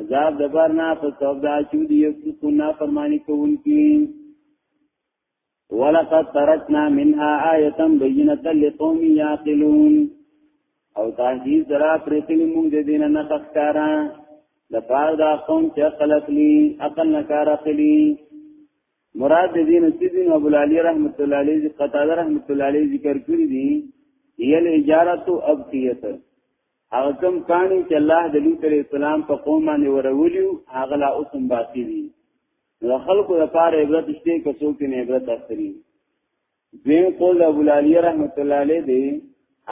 عذاب دبر نه په سبب دا چې دی یو څه نه فرمانی کوونکی ولقد ترکنا منها آیه بینه لقوم یعقلون او تحقیق درا پرتلی مونږ د دینه نه تخکارا د پاره دا قوم چې خلق لی عقل نه کار اخلي مراد د دین سیدین ابو العلی رحمت الله علیه قتاده رحمت الله علیه ذکر کړی دی یل اجارت او ابقیت هغه کوم کانی چې الله د لوط علیه السلام په قوم باندې ورولیو هغه لا اوسم باقی دي نو خلکو لپاره عبرت شته که څوک نه عبرت اخلي دین قول ابو العالی رحمت الله علیه دی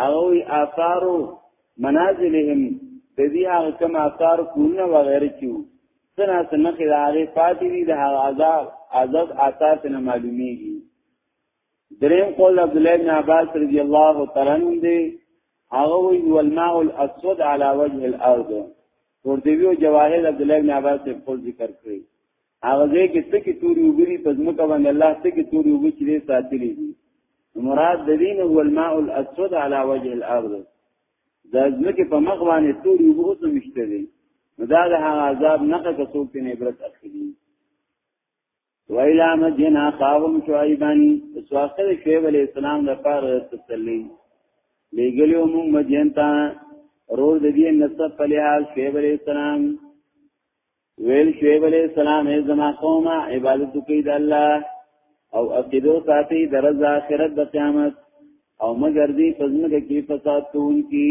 هغه وی آثارو منازلهم د دې هغه کوم آثار کونه وغیرہ چې سنا سنخ د هغه پاتې دي د هغه عذاب عذاب آثار نه معلومیږي دریم قول عبد الله بن عباس رضی الله تعالی عنہ دی هغه وی والماء الاسود على وجه الارض ور دی وی جواهر عبد الله بن عباس په قول ذکر کړی هغه ځای کې تکي توري وګړي په ځمکه باندې الله تکي توري وګړي چې ساتلي دي مراد د دین هو الماء الاسود على وجه الارض د ځمکه په مخ باندې توري وګړي مشته دي نو دا د هغه عذاب نه که څوک نه عبرت اخلي ویلا مدین اخاهم شعیبا سواستل شعیب علیہ السلام د پاره تسلی لګلیو مون مدین تا رور د دې نسب په لحاظ شعیب علیہ السلام ویل شعیب علیہ السلام ای زما قوم عبادت کوي د الله او عقیدو ساتي د رضا آخرت د قیامت او مگر دې پزمه کې فساد کوونکی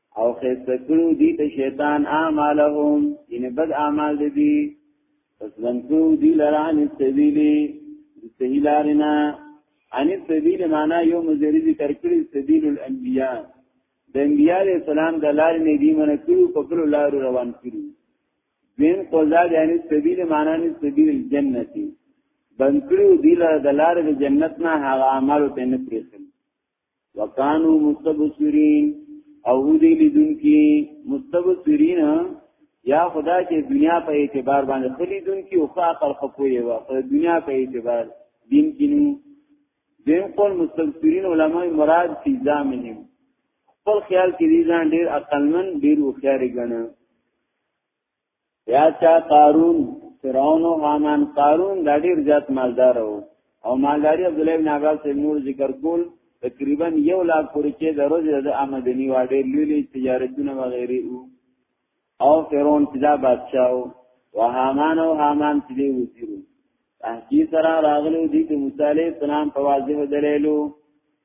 او خسته کړو دي ته شیطان اعمالهم ان بد اعمال دي پس لنکو دي لران سبیلی سهیلارنا ان سبیل معنا یو مزری ذکر کړی سبیل الانبیاء د انبیاء علیہ السلام د لار نه دی من کړو په بل لار روان کړو دین قضا یعنی سبیل معنا نه سبیل الجنت بنکړو دی لار د لار د جنت نه هغه اعمال ته نه پریخل وکانو مستبصرین او دې لیدونکي مستبصرین یا خدا چې دنیا په اعتبار باندې خلیدون کې او خا عقل خپوي وا په دنیا په اعتبار دین کینو دین قول مستبصرین علما مراد فی زامنهم خپل خیال کې دي ځان ډیر عقلمن ډیر وخیار غنه یا چا قارون فرعون او حامان قارون د ډیر ځات مالدار وو او مالداری عبد الله بن عباس نور ذکر کول تقریبا یو لاکھ پورې چې د روزي د آمدنی واډې لولي تجارتونه وغیرې او فرعون چې دا بادشاہ او حامان او حامان چې دی وزیرو تحقیق سره راغلو دي چې موسی عليه السلام په واضح دلیلو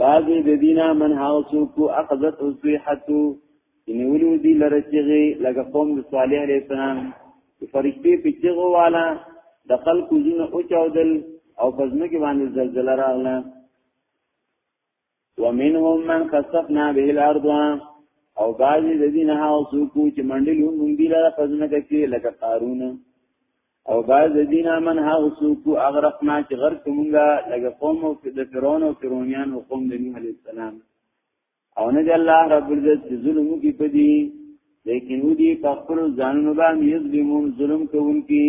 بعضی د دینا من هاو څوک اخذت الصيحتو نیولو دی لره چیغي لکه قوم د صالح علیه السلام فرشتي په چیغو والا د خلکو زونه او چاودل او پزنه کې باندې زلزلہ راغله ومنهم من خسفنا به الارض او بعضی د دین هاو څوک چې منډلو مونږ دی لره پزنه کې لکه قارون او باز دینا من ها وسوکو اغرقنا چې غرق مونږه لګه قوم او د فرعون او فرعونیان او قوم د نوح علی السلام او نه الله رب العزت ظلم کی پدی لیکن و دی په خپل ځانونو باندې یظلمون ظلم کوونکی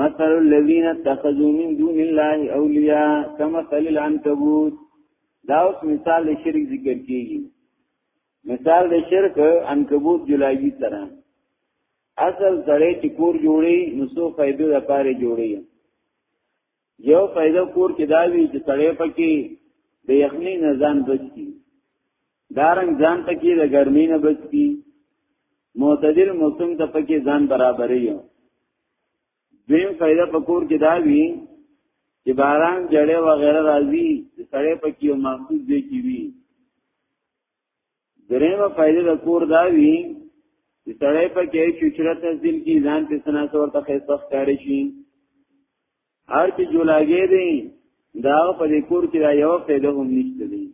مثل الذين اتخذوا من دون الله اولیاء كمثل العنكبوت دا اوس مثال د شرک ذکر کیږي مثال د شرک عنکبوت جلایي سره اصل سره چې کور جوړي نو څو فائدې لپاره جوړي یو فائدہ کور کې دا وی چې سړی پکې د یخنی نه ځان بچي دارنګ ځان پکې د ګرمۍ نه بچي معتدل موسم ته پکې ځان برابرې یو دیم فائدہ په کور کې دا وی چې باران جړې و غیره راځي چې سړی پکې یو محفوظ دی کی وی دریمه فائدې د کور دا وی چې سړی په کې چوچرت حاصل کی ځان په سنا څور ته خېسخ کاری شي هر چې جولاګې دی دا په دې کور کې دا یو فائدہ هم نشته دی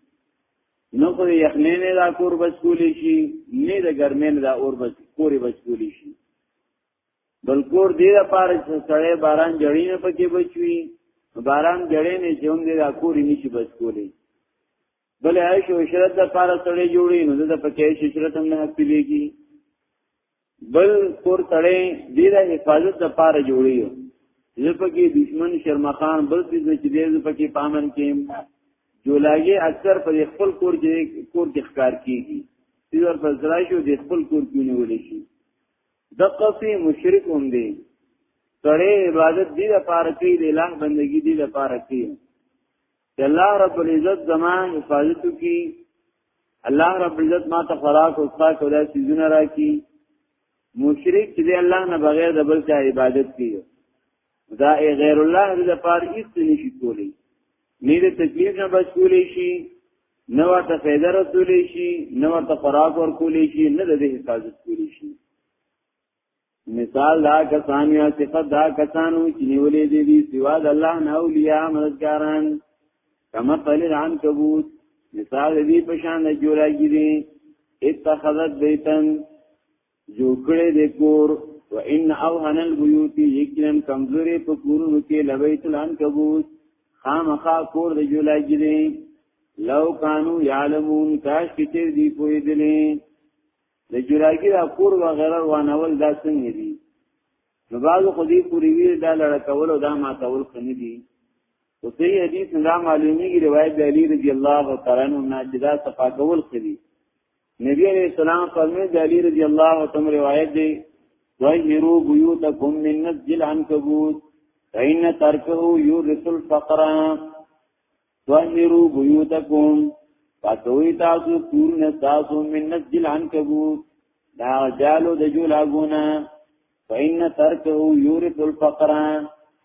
نو خو یخنې نه دا کور بس کولی شي نه د ګرمې نه دا اور بس کوري بس کولی شي بل کور دې لپاره چې سړی باران جړی نه پکې بچوي باران جړې نه چې هم دې دا کوري نشي بس کولی بل عیش او عشرت د پاره سړی جوړي نو د پکې عیش عشرت هم نه حاصلېږي بل کور تړې ډیره حفاظت د پاره جوړي زه پکې دشمن شرمخان بل څه چې دې زه پکې پامن کې جولاګي اکثر پر خپل کور کې کور کې ښکار کیږي چې ور پر ځای شو د خپل کور کې نیول شي د قصي مشرک هم دی سړی عبادت دی لپاره کوي د الله بندگی دی لپاره کوي چې الله رب العزت زما حفاظت کی الله رب العزت ما ته خوراک او څښاک او داسې ځونه راکړي مشرک چې الله نه بغیر د بل چا عبادت کوي دا ای غیر الله د لپاره هیڅ نشي کولی نه د تکلیف نه بچ کولی شي نه ورته فایده رسولی شي نه ورته خوراک ورکولی شي نه د حفاظت کولی شي مثال دا کسان یا صفت دا کسانو چې نیولې دي دي سوا د الله نه اولیاء مددګاران کما قلیل عن کبوت مثال دې په شان د جوړاګی دي اتخذت بیتن جو کړه دې کور و ان اوهن البیوت یکرم کمزوري په کورونو کې لبیت الان کبوت خامخا کور د جوړاګی دي لو کانو یعلمون کاش کتر دی پوی دلی د جوراګي را کور و غیره روانول دا څنګه دي نو بعضو خو دې پوری وی دا لړ کول او دا ما تول کني دي او دې حدیث نه معلومیږي روایت د علی رضی الله تعالی عنہ نه چې دا صفا کول کړي نبی علیہ السلام فرمایي د علی رضی الله تعالی روایت دی وَهِرُو بُيُوتَكُمْ مِنْ نَزْجِ الْعَنْكَبُوتِ فَإِنَّ تَرْكَهُ يُورِثُ الْفَقْرَ طهرو بیوتکم پاکوي تاسو کورونه تاسو من نسجل عنکبوت دا جالو د جو لاګونه فإن ترکه یورث الفقر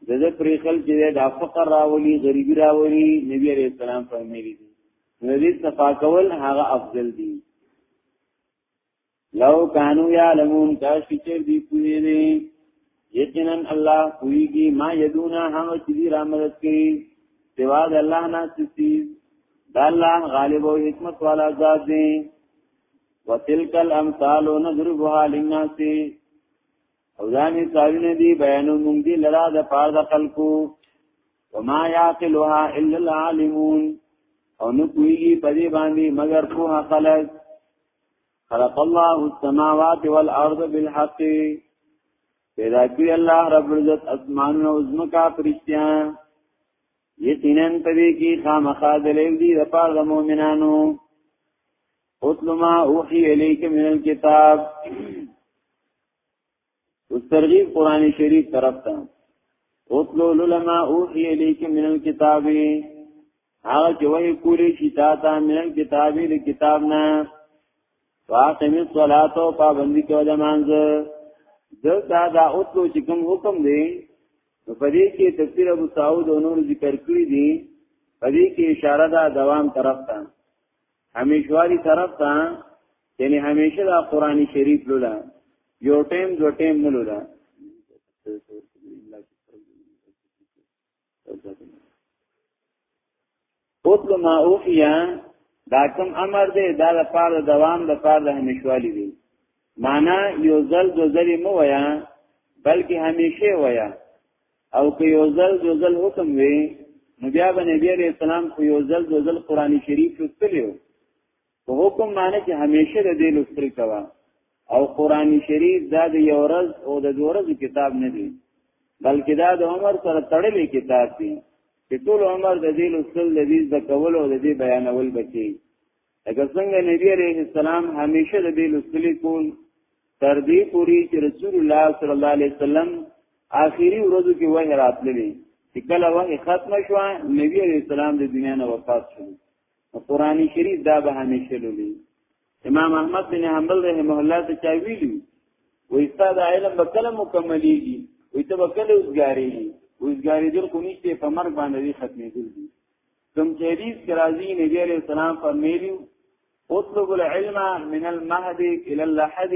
د دې پریخل چې دا فقر راولي غریبی راولي نبی عليه السلام فرمایلی دي نو دې صفا کول هغه افضل دي لو کانو یعلمون کاش کی چر دی پوی دی یقینا الله کوئی کی ما یدونا هم چې دی را مدد کوي سوا د الله نه سسی دا الله غالب او حکمت والا ذات دی وتلک الامثال نضربها للناس او دا می ساوینه دی بیانو مونږ دی لرا د پاره د خلکو وما یعقلها الا العالمون او نو کوئی په دې باندې مگر په خلک خلق الله السماوات والارض بالحق پیدا کړی الله رب العزت اسمان او زمکا پرشتیا یقینا پدې کې خامخا دلیل دی د پاره د مؤمنانو اتل ما اوحی الیک من الكتاب اوس ترغیب قران شریف طرف ته اوتلو لما اوحی الیک من الكتاب هغه چې وایي کولی شي تا ته من الكتاب له کتاب نه واقم الصلاه او پابندی کو د مانځ دلته دا اوتلو چې کوم حکم دی نو په دې کې تفسیر ابو سعود او نور ذکر کړی دي په دې کې اشاره ده دوام طرف ته همیشواری طرف ته یعنی همیشه دا قران شریف لولا یو ټیم دو ټیم ملولا اوتلو ما اوخیا دا کم امر دی دا د پار دوام د پار د همیشوالی دی معنا یو ځل دو ځلی مو ویا بلکې همیشه ویا او که یو ځل دو ځل حکم وي نو بیا به نبی علیہ السلام خو یو ځل دو ځل قران شریف لوستلیو په حکم معنی چې همیشه د دې لوستل کوا او قران شریف دا د یو ورځ او د دوه ورځې کتاب نه دی بلکې دا د عمر سره تړلې کتاب دی چې ټول عمر د دې لوستل د دې د کول او د دې بیانول بچي لکه څنګه نبی عليه السلام همیشه د دې لوستلې کول تر دې پوري چې رسول الله صلی الله علیه وسلم آخري ورځو کې وحی راتللی چې کله وحی ختم شو نبی عليه السلام د دنیا نه وفات شو قرآن شریف دا به همیشه لولي امام احمد بن حنبل رحمه الله ته چا ویلي وې استاد علم به کله مکملېږي وې ته به کله وزګارېږي وزګارېدل خو نشته په مرګ باندې ختمېدل دي کوم چې حدیث کې راځي نبی عليه السلام فرمایلی اطلب العلم من المهد الى اللحد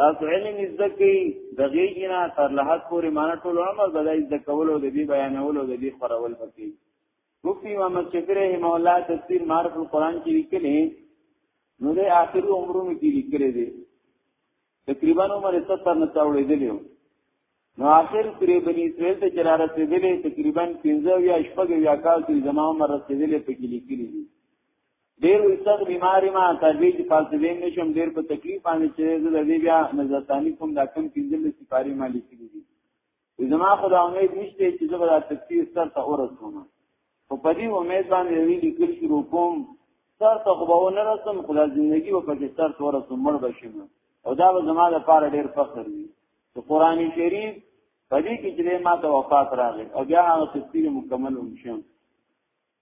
تاسو علم زده کی دغیږي نه تر لحد پورې مان ټول عمر بدای زده کولو د دې بیانولو د دې خورول پکې مفتی محمد شفیع رحم الله تفسیر معرف القرآن کې لیکلي نو د آخري عمرونو کې لیکلي دي تقریبا عمر 70 نه تاوړې دي نو اخر پرې بني اسرائیل ته چلا رسیدلې تقریبا 15 یا شپږ یا کال کې زما عمر رسیدلې په کې لیکلي دي ډېر وسط بیماری ما ترویج فاصلین نشم ډېر په تکلیف باندې چې زه د دې بیا نزتانی کوم دا کم 15 سپاری ما لیکلي دي زما خدا امید نشته چې زه به دا تفسیر سر ته ورسوم خو په دې امید باندې وی لیکل شروع کوم سر ته خو به نه رسم خو دا ژوندۍ به پکې سر ته ورسوم مړ بشم او دا به زما لپاره ډیر فخر وي چې قرآني شریف په دې کې چې ما ته وفات راغی او بیا هغه تفسیر مکمل ومشم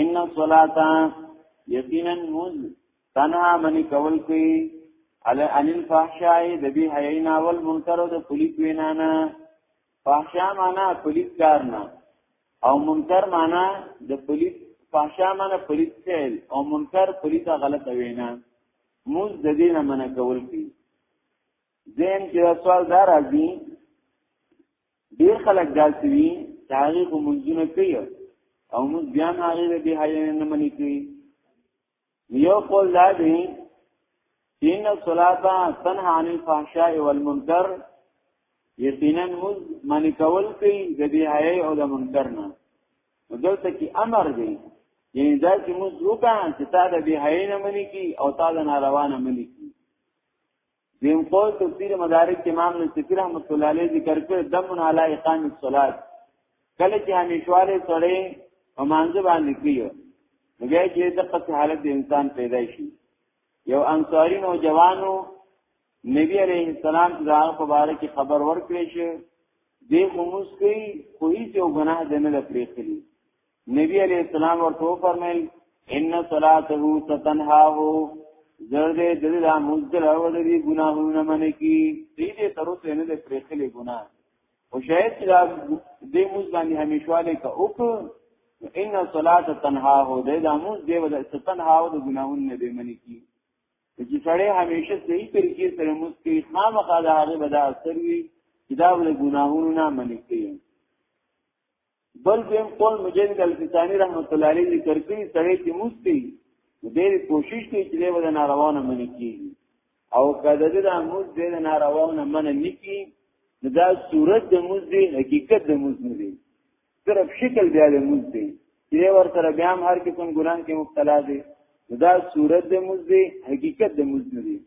ان الصلاه یقینا مز تنها من کول کوي علی ان الفحشاء د بی حینا والمنکر د پولیس وینا نه فحشا معنا پولیس کار نه او منکر معنا د پولیس فحشا معنا پولیس فعل او منکر پولیس غلط وینا موز د دینه من کول کوي زین چې سوال دار راځي ډیر خلک داسې وي چې هغه خو منځونه کوي او موږ بیا هغه به به حیا نه منې کوي یو قول دا دی ان الصلاه تنها عن الفحشاء والمنکر یقینا موږ منې کول کوي د به حیا او د منکر نه دلته کې امر دی یعنی دا چې موږ وکړو چې تا د به حیا نه منې کی او تا د ناروا نه منې کی دیم قول تفسیر مدارک امام نصفی رحمت الله علیه ذکر کړ دمن علی اقام الصلاه کله چې همیشواله سړی امانځ باندې کیو نو بیا چې د قص حالت د انسان پیدا شي یو انصاری نو جوانو نبی علیہ السلام دا په باره کې خبر ورکړي چې د موږ کوي خو هیڅ یو ګناه نه لري نبی علیہ السلام ورته فرمایل ان صلاته ستنهاه زرد دې د مزدل او د دې ګناهونو منې کی دې دې تر اوسه نه دې پرېخلې ګناه او شاید چې دې موږ باندې همیشواله کا او ان صلاته تنهاه دې د موږ دې ول ستنهاه د ګناهونو نه دې منې کی چې سړی همیشه صحیح طریقې سره موږ کې خامخا د هغه بدا اثر وي چې دا ول ګناهونو نه منې کی بل دیم قول مجاهد الفسانی رحمت الله علیه ذکر کړی سره چې مستی ډېر کوشش کوي چې له ناروانه منی کیږي او کله دې د موږ دې ناروانه من نکی دا صورت د موږ دې حقیقت د موږ نه دی صرف شکل بیا د موږ دې چې ور سره بیا هم هر قسم ګناه کې مبتلا دي دا صورت د موږ دې حقیقت د موږ نه دی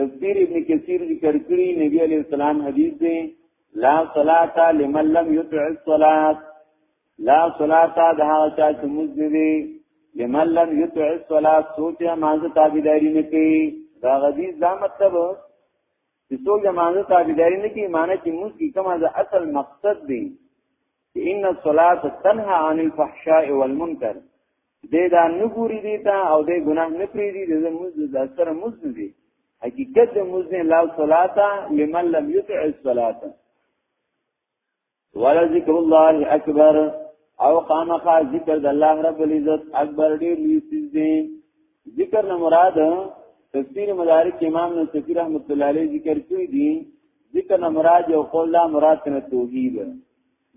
تفسیر ابن کثیر ذکر کړی نبی علیہ السلام حدیث دی لا صلاة لمن لم يطع الصلاة لا صلاة ده چا چې مزدي لمن لم يطع الصلاة سوچ مانزه تابعداري نه کوي دا غدي دا مطلب چې څوک د مانزه تابعداري نه کوي معنی چې موږ کی کومه ده اصل مقصد دی ان الصلاة تنهى عن الفحشاء والمنکر دی دا نه ګوري دی ته او دی ګناه نه پری دی د موز د اثر موز نه دی حقیقت د موز نه لا صلات لمن لم يطع الصلاه ولا ذکر الله اکبر او خامخا ذکر د الله رب العزت اکبر ډیر لوی چیز دی ذکر نه مراد تفسیر مدارک امام نو سفیر رحمت الله علیه ذکر کوي دی ذکر نه مراد یو قول لا مراد نه توحید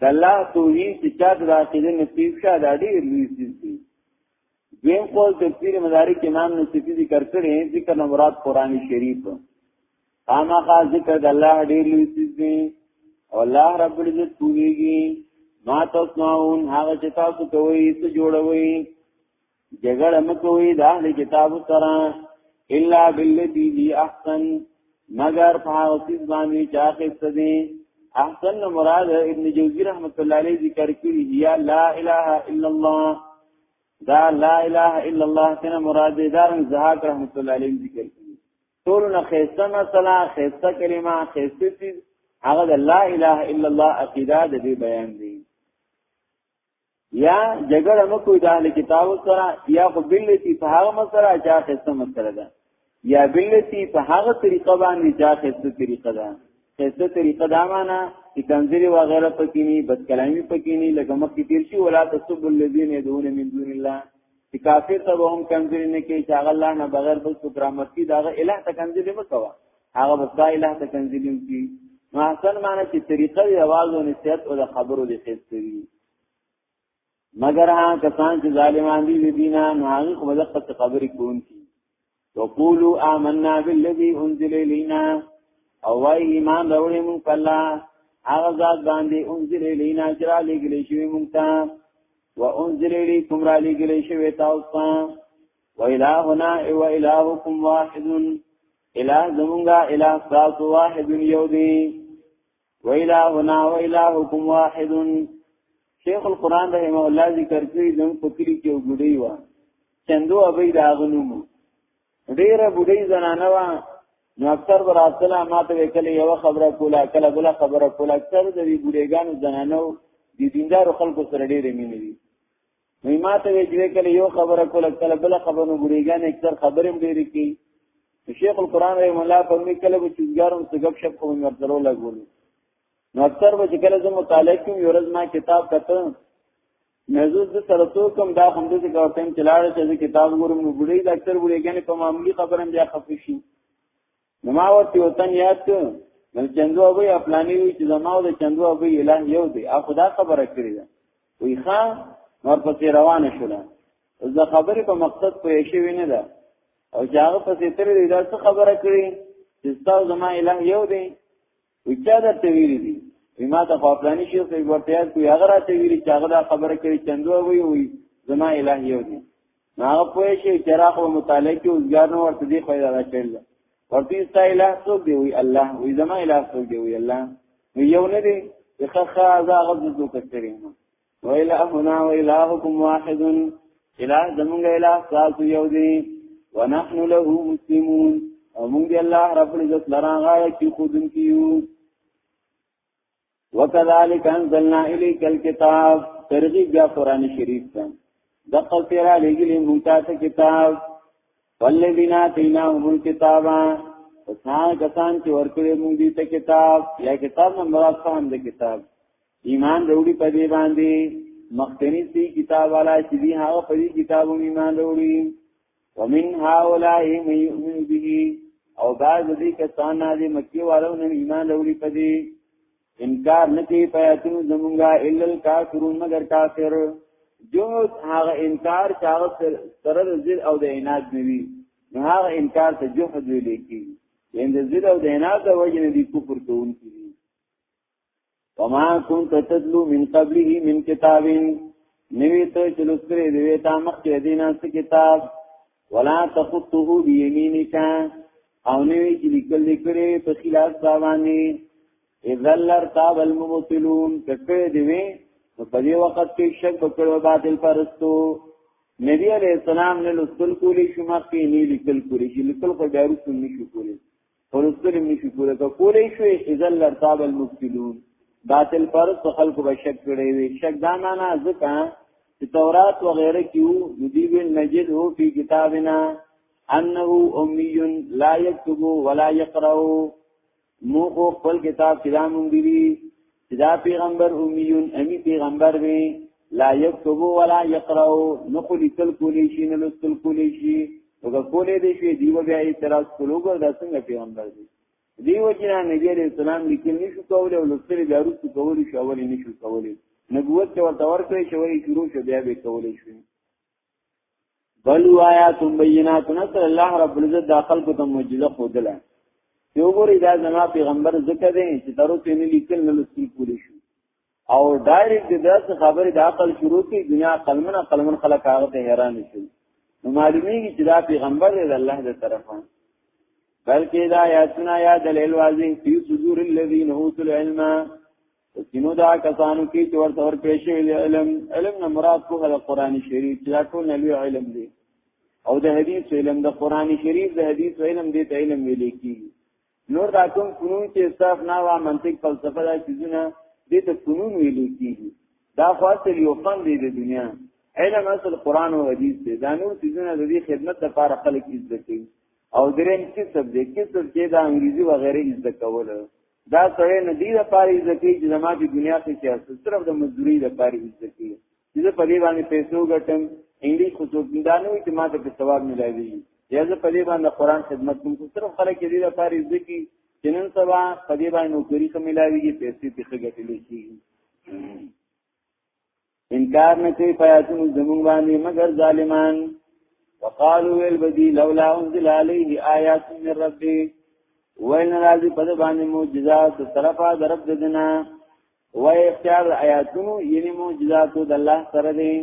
د الله توحید چې چا د عقیده نصیب شه دا ډیر لوی څه دی دویم قول تفسیر مدارک امام نصفی ذکر کړي ذکر نه مراد قران شریف اما خا ذکر د الله ډیر لوی څه دی او الله رب العزت پوریږي ما تاسو نو هغه چې تاسو کوي څه جوړوي جګړه مکوې د اهل کتاب سره الا بالذي هي احسن مگر په هغه څه باندې چې اخیسته دي احسن مراد ابن جوزی رحمت الله علیه ذکر کړی یا لا اله الا الله دا لا اله الا الله څنګه مراد دي دار زهاق رحمت الله علیه ذکر کړی ټول نه خیسته مثلا خیسته کلمه خیسته چیز هغه لا اله الا الله عقیده د دې بیان دی یا جګړه مو کوی د اهل کتاب سره یا خو بلتی په هغه مسره چې هغه څه مسره ده یا بلتی په هغه طریقه باندې چې هغه څه طریقه ده څه طریقه دا معنا چې کنځري و غیره پکې نه بد کلامي پکې نه لکه مخکې تیر شي ولا تسب الذين يدعون من دون الله چې کافر ته به هم کمزوري نه کوي چې هغه الله نه بغیر بل څوک رحمت کوي دا هغه الٰه ته کمزوري مه کوه هغه به ستا الٰه ته کمزوري کوي نو احسن معنی چې طریقه دی اواز او نصیحت او د خبرو دی خېست کوي مگر ها کسان چې ظالمان دي دینه نو هغه خو دغه خبرې کوونکي وقولوا آمنا بالذي انزل الينا او وای ایمان راوړې مونږ په الله هغه ذات باندې انزل الینا چې را لېږل شوی مونږ ته و انزل الیکم را لېږل شوی تاسو ته و الہنا و الہکم واحد الہ زمونږه الہ تاسو واحد یو دی ویلاهنا ویلاهکم واحد شیخ القران رحمه الله ذکر کوي زموږ په کلی کې وګړي و چندو ابي داغنومو ډیره بډای زنانه و نو اکثر براتله ما ته کله یو خبره کوله کله بل خبره کوله اکثر د دې بډایګانو زنانو د دیندارو خلکو سره ډیره مینه دي نو ما ته وی چې کله یو خبره کوله کله بل خبره نو ګریګان اکثر خبرم ډیری کی شیخ القران رحم الله په می کله به چنګارم سګب شپ کوم مرتلو لګول نو اکثر به کله زه مطالعه کوم یو ورځ ما کتاب کته نزوز د سره تو کوم دا هم دې کا ټیم چلاړ چې کتاب ګورم نو ګړي د اکثر ګړيګان په معمولی خبرم بیا خفشي نو ما ورته یو تن یاد کړ نو چندو ابي خپلانی وی چې زما او د چندو ابي اله یو دی او خدا خبره کړی ده وی ښا نور پسې روان شول د خبرې په مقصد پوه شوی نه ده او چې هغه پسې تر دې دا څه خبره کړی چې تاسو زما اله یو دی وچا دا تویری دی ما ته خپلانی شیخ ته ورته یاد کوي هغه راته ویری چې هغه دا خبره کوي چندو وی وی زما الہ یو دی هغه پوه شي چې راخ او مطالعه کې اوسګار نو ورته دی پیدا راچل ورته ستا الہ څوک دی وی الله وی زما الہ څوک دی وی الله یو نه دی ښه ښه هغه غوږ دوه کړی وإلهنا وإلهكم واحد إله زمونږ إله تاسو یو دی ونحن له مسلمون او موږ دی الله رب العزت لرا غاړه کې خودن کیو وكذلك انزلنا اليك الكتاب ترغیب بیا قران شریف ته د خپل تیرا لګلی موږ ته کتاب والذین آتیناهم الكتاب وسان کسان چې ورکړي موږ دې ته کتاب یا کتاب نه مراد فهم د کتاب ایمان وروړي په دې باندې مخکنی سی کتاب والا چې دی هغه په دې کتاب ایمان وروړي ومن هؤلاء من يؤمن به او بعض دې کسان دې مکی والو نه ایمان وروړي په دې انکار نه کوي پیاتونو زمونږه الا الکافرون مگر کافر جو هغه انکار چې هغه سره ذل او د عناد نیوي نو هغه انکار ته جهد ویل کی یند ذل او د عناد د وجه نه دي کفر کوونکی وما كنت تدلو من قبله من كتاب نوی ته چلوستری دی تا مخ کې دینه څه کتاب ولا تخطه بيمينك او نوی چې لیکل لیکلې په خلاف باندې اذا لرتاب المبطلون ککې دی وی په دې وخت کې شک وکړو باطل پرستو نبی علیہ السلام نے لسل کولی شما کی نی لکل کولی شی لکل خو بیارو سن نشو کولی ورسول هم نشي کوله که کولای شوې اذا لرتاب المفسدون باطل پر خلق به شک کړي وي شک دا معنا ځکه چې تورات و غیره کې وو ندی وی نجد هو په کتابنا انه امی لا یكتب ولا یقرأ مو خو خپل کتاب کې دا مونږ دي دا پیغمبر امیون امی پیغمبر وی لا یكتبو ولا یقرأو نقو لیکل کولی شي نه لوستل کولی شي وګه کولی دی شي دیو بیا اعتراض کولوګر دا څنګه پیغمبر دی دیو جنا نبی علیہ السلام لیکل نشو کولی او لوستل بیا رسو کولی شو ولی نشو کولی نبوت چې ورته ورکړی شوی شروع شو بیا به کولی شو بل آیات بینات نصر الله رب العزت داخل کو ته معجزه خودله یو ګوري دا زما پیغمبر ذکر دی چې درو ته نه لیکل نه لسل پوری شو او ډایرکټ د داس خبرې د عقل شروع کی دنیا قلمنه قلمن خلک هغه ته حیران شي نو معلومیږي چې دا پیغمبر دی د الله د طرفه بلکې دا آیاتنا یا دلیل واضح فی صدور الذین اوتوا العلم کینو دا کسانو کې چې ورته ور پېښې ویلې علم علم نه مراد په هغه قرآني شریف چې دا ټول نبی علم دی او د حدیث علم د قرآني شریف د حدیث علم دې ته علم ویل کېږي نور دا کوم فنون چې صاف نه وا منطق فلسفه دا چیزونه دې ته فنون ویل کېږي دا خاصه یو فن دی د دنیا علم اصل قرآن او حدیث دی دا نور چیزونه د دې خدمت لپاره خلک عزت کوي او درېم کسب دې کسب چې د انګریزي وغیرہ عزت کوله دا سره نه دی د پاره عزت کی چې زما په دنیا کې چې صرف د مزدوری د پاره عزت کی چې په دې باندې پیسو ګټم انګلیس خو څوک دا نه وي چې ما ته په ثواب ملایوي یا زه په دې باندې قران خدمت کوم خو صرف خلک دې د پاره عزت کی چې نن سبا په دې باندې نوکری کوم ملایوي پیسې په خګټلې شي انکار نه کوي پیاتونو زمونږ باندې مگر ظالمان وقالو ویل بدی لولا انزل علیه آیات من ربی ویل نرازی پد باندې معجزات طرفا درب ددنا و اختیار آیاتونو یعنی معجزاتو د الله سره دی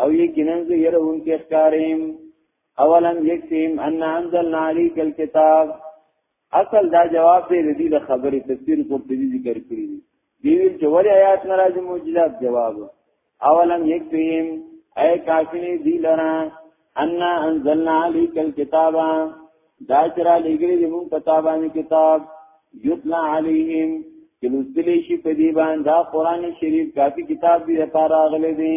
او یقینا زه يرون کې ښکاریم اولم یکتیم ان انزلنا علیک الكتاب اصل دا جواب دی د دې خبرې تفسیر قرطبي ذکر کړی دی دی ویل چې ولې آیات ناراضي معجزات جواب اولم یک پیم اے کافی دی لرا ان انزلنا علیک الكتاب دا چرا لګری دی مون کتابانی کتاب یتلا علیہم چې لوستلی شي په دې باندې دا قران شریف کافی کتاب دی لپاره غلې دی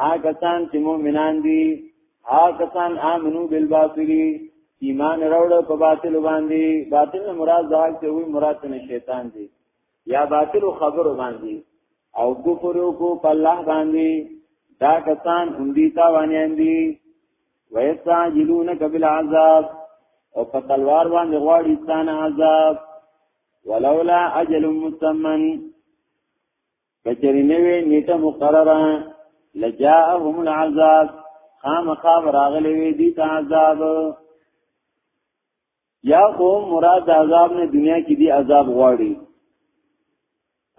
ها کسان چې مؤمنان دي ها کسان امنو بالباطل ایمان راوړ په باطل باندې باطل نه مراد ځای ته وي مراد نه شیطان دي یا باطل خبر باندې او کفر کو په الله باندې دا کسان هم دي تاوانیان دي ويستعجلون قبل عذاب او په تلوار باندې غواړي ستانه عذاب ولولا اجل مسمن کچری نوی نیټه مقرره لجاءهم العذاب خامخا راغلی وی دی ته عذاب یا خو مراد عذاب نه دنیا کې دی عذاب غواړي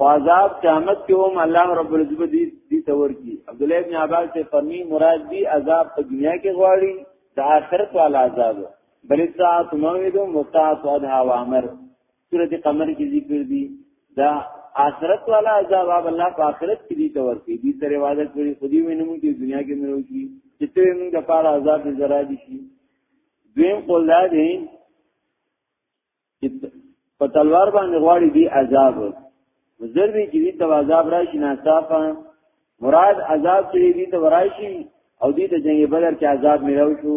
فعذاب قیامت کې هم الله رب العزت دی دی تور کی عبد الله ابن عباس سے فرمی مراد دی عذاب په دنیا کې غواړي د آخرت والا عذاب بل ساعت موعد مستعت ادها و امر سورۃ قمر کې ذکر دي دا آخرت والا عذاب اب الله په آخرت کې دي تور کې دي تر عبادت کړي خودي وینم چې دنیا کې مرو کی چې ته موږ د پاره عذاب دې زرا دي شي دویم قول دا دی چې په تلوار باندې غواړي دي عذاب مزروی چې دې ته عذاب راشي ناڅاپه مراد عذاب چې دې ته ورایشي او دې ته جنگ بدر کې عذاب ملاو شو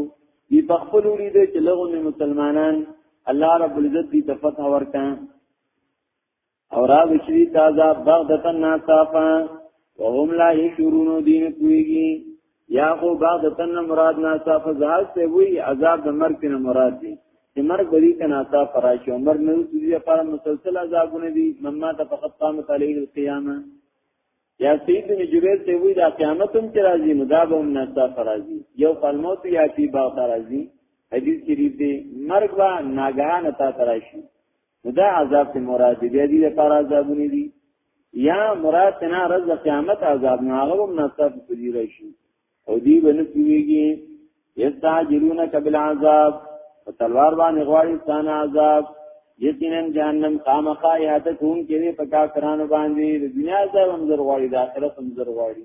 دې په خپل وړي دې چې لغو مسلمانان الله رب العزت دې ته فتح ورکا او را وشری تازه بغدتن ناصافا وهم لا یشورون دین کویږي یا خو بعد تن مراد ناسا فزهاز ته وی عذاب د مرګ نه مراد دی چې مرګ بری ته ناسا فراشي عمر نه دې لپاره مسلسل عذابونه دي مما ته فقط قام تعالی القیامه یا سید بن جبیر ته وی دا قیامت هم چې راځي مداب هم ناسا فراشي یو فالموت یا تی با فراشي حدیث شریف دی مرګ وا ناګهانه تا فراشي دا عذاب ته مراد دی دې لپاره عذابونه دي یا مراد تنا رز قیامت عذاب نه هغه هم نصب کوي راشي او دی بن کیږي یستاجرون قبل عذاب په تلوار باندې غواړي ستانه عذاب یقینا جهنم خامخا یاته کوم کې په کافرانو باندې د دنیا عذاب هم زر غواړي د آخرت هم زر غواړي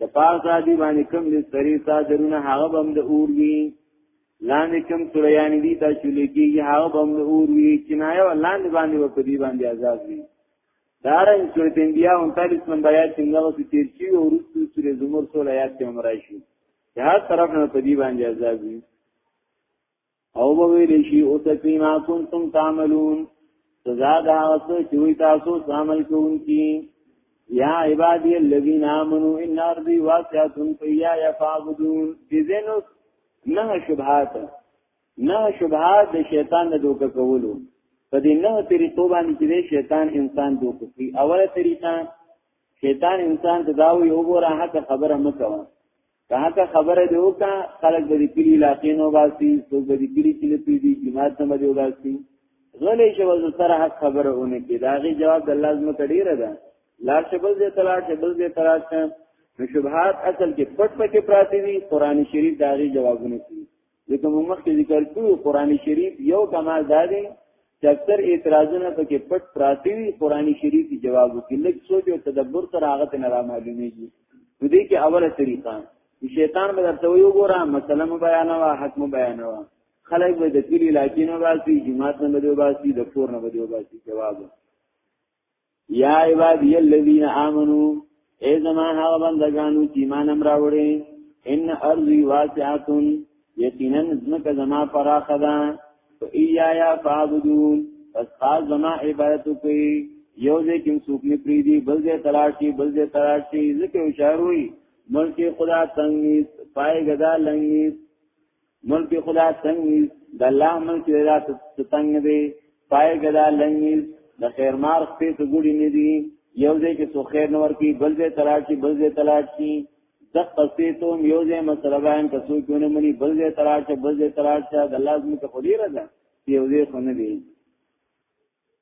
د پاسه دی باندې کوم د سری صادرونه هغه بم د اور وی لاندې کوم سریان دي تا چولې کیږي هغه بم د اور وی کنایه لاندې باندې و په دې باندې عذاب وی دارن سورت انبیاء 39 نمبر آیات څنګه وسی تیر شي او رسول سورې زمر 16 آیات کې هم راشي هر طرف نه په دې باندې عذاب وی او ویل شي او تکي ما كنتم تعملون سزا دا اوس چې وي تاسو عمل کوونکی یا عبادی الذین آمنوا ان ارضی واسعه فیا یفعبدون دې زینو نه شبهات نه شبهات د شیطان د دوک کولو په دې نه طریقو باندې چې شیطان انسان دوک کوي اوله طریقه شیطان انسان ته داوي وګوره هغه خبره مکوه که هغه خبره دی وکړه خلک به دې کلی علاقې نو باسي څوک به دې کلی کلی پیږي جماعت نه دی وباسي غلې شو زه سره حق خبره ونه کې داغي جواب د الله زما کډیره ده لا شبل دې تلاش شبل دې تلاش نو شبهات اصل کې پټ پکې پراتی دي قران شریف داغي جوابونه کوي لکه موږ مخکې ذکر کړو قران شریف یو کمال دا دی چې اکثر اعتراضونه پکې پټ پراتی وي قران شریف جواب وکړي لږ سوچ او تدبر سره هغه ته نه را معلومیږي نو دې کې اوله طریقه شیطان به درته ویو ګوره مسله مو بیانوا حق مو بیانوا خلک به د کلی علاقې نه باسي جماعت نه به باسي د کور نه به باسي جواب یا عبادی الذین آمنو اے زما هغه بندگانو چې ایمان امر راوړي ان ارضی واسعتون یقینا زمکه زما پراخه ده و ایایا فعبدون پس خاص زما عبادت کوي یو دې کوم څوک نه پریدي بل دې تلاشي بل دې تلاشي ځکه هوشاروي ملک خدا تنګیس پای غدا لنګیس ملک خدا څنګه د الله ملک را ستنګ دی پای ګدا لنګیز د خیر مار خپې ته ګړي نه دي یو ځای کې سو خیر نور کې بل ځای تلاش کې بل ځای تلاش کې د قصې ته یو ځای مسله بیان کسو کې نه مني بل ځای تلاش بل ځای تلاش د الله زموږ ته خدای راځه یو ځای خو نه دی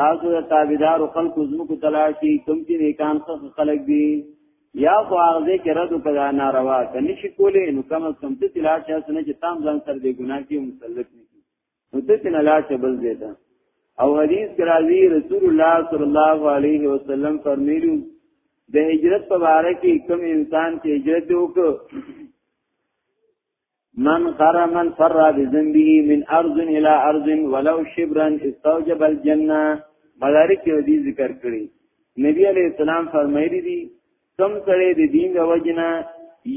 تاسو د تابعدار خلق زمکو تلاشي کوم چې نیکان خلق خلق دي یا خو هغه کې رد کړه ناروا کني شي کولې نو کم از کم ته تلاشي اسنه چې تام ځان سره دی ګناه کې مسلط نه کی نو ته نه لاشه بل دی دا او حدیث کې راځي رسول الله صلی الله علیه وسلم فرمایلی د هجرت په اړه کې کوم انسان چې هجرت وکړ من قر من فر بذنبه من ارض الى ارض ولو شبرا استوجب الجنه مدارک یو دی ذکر کړی نبی علیہ السلام فرمایلی دی کم سره د دین د وجنه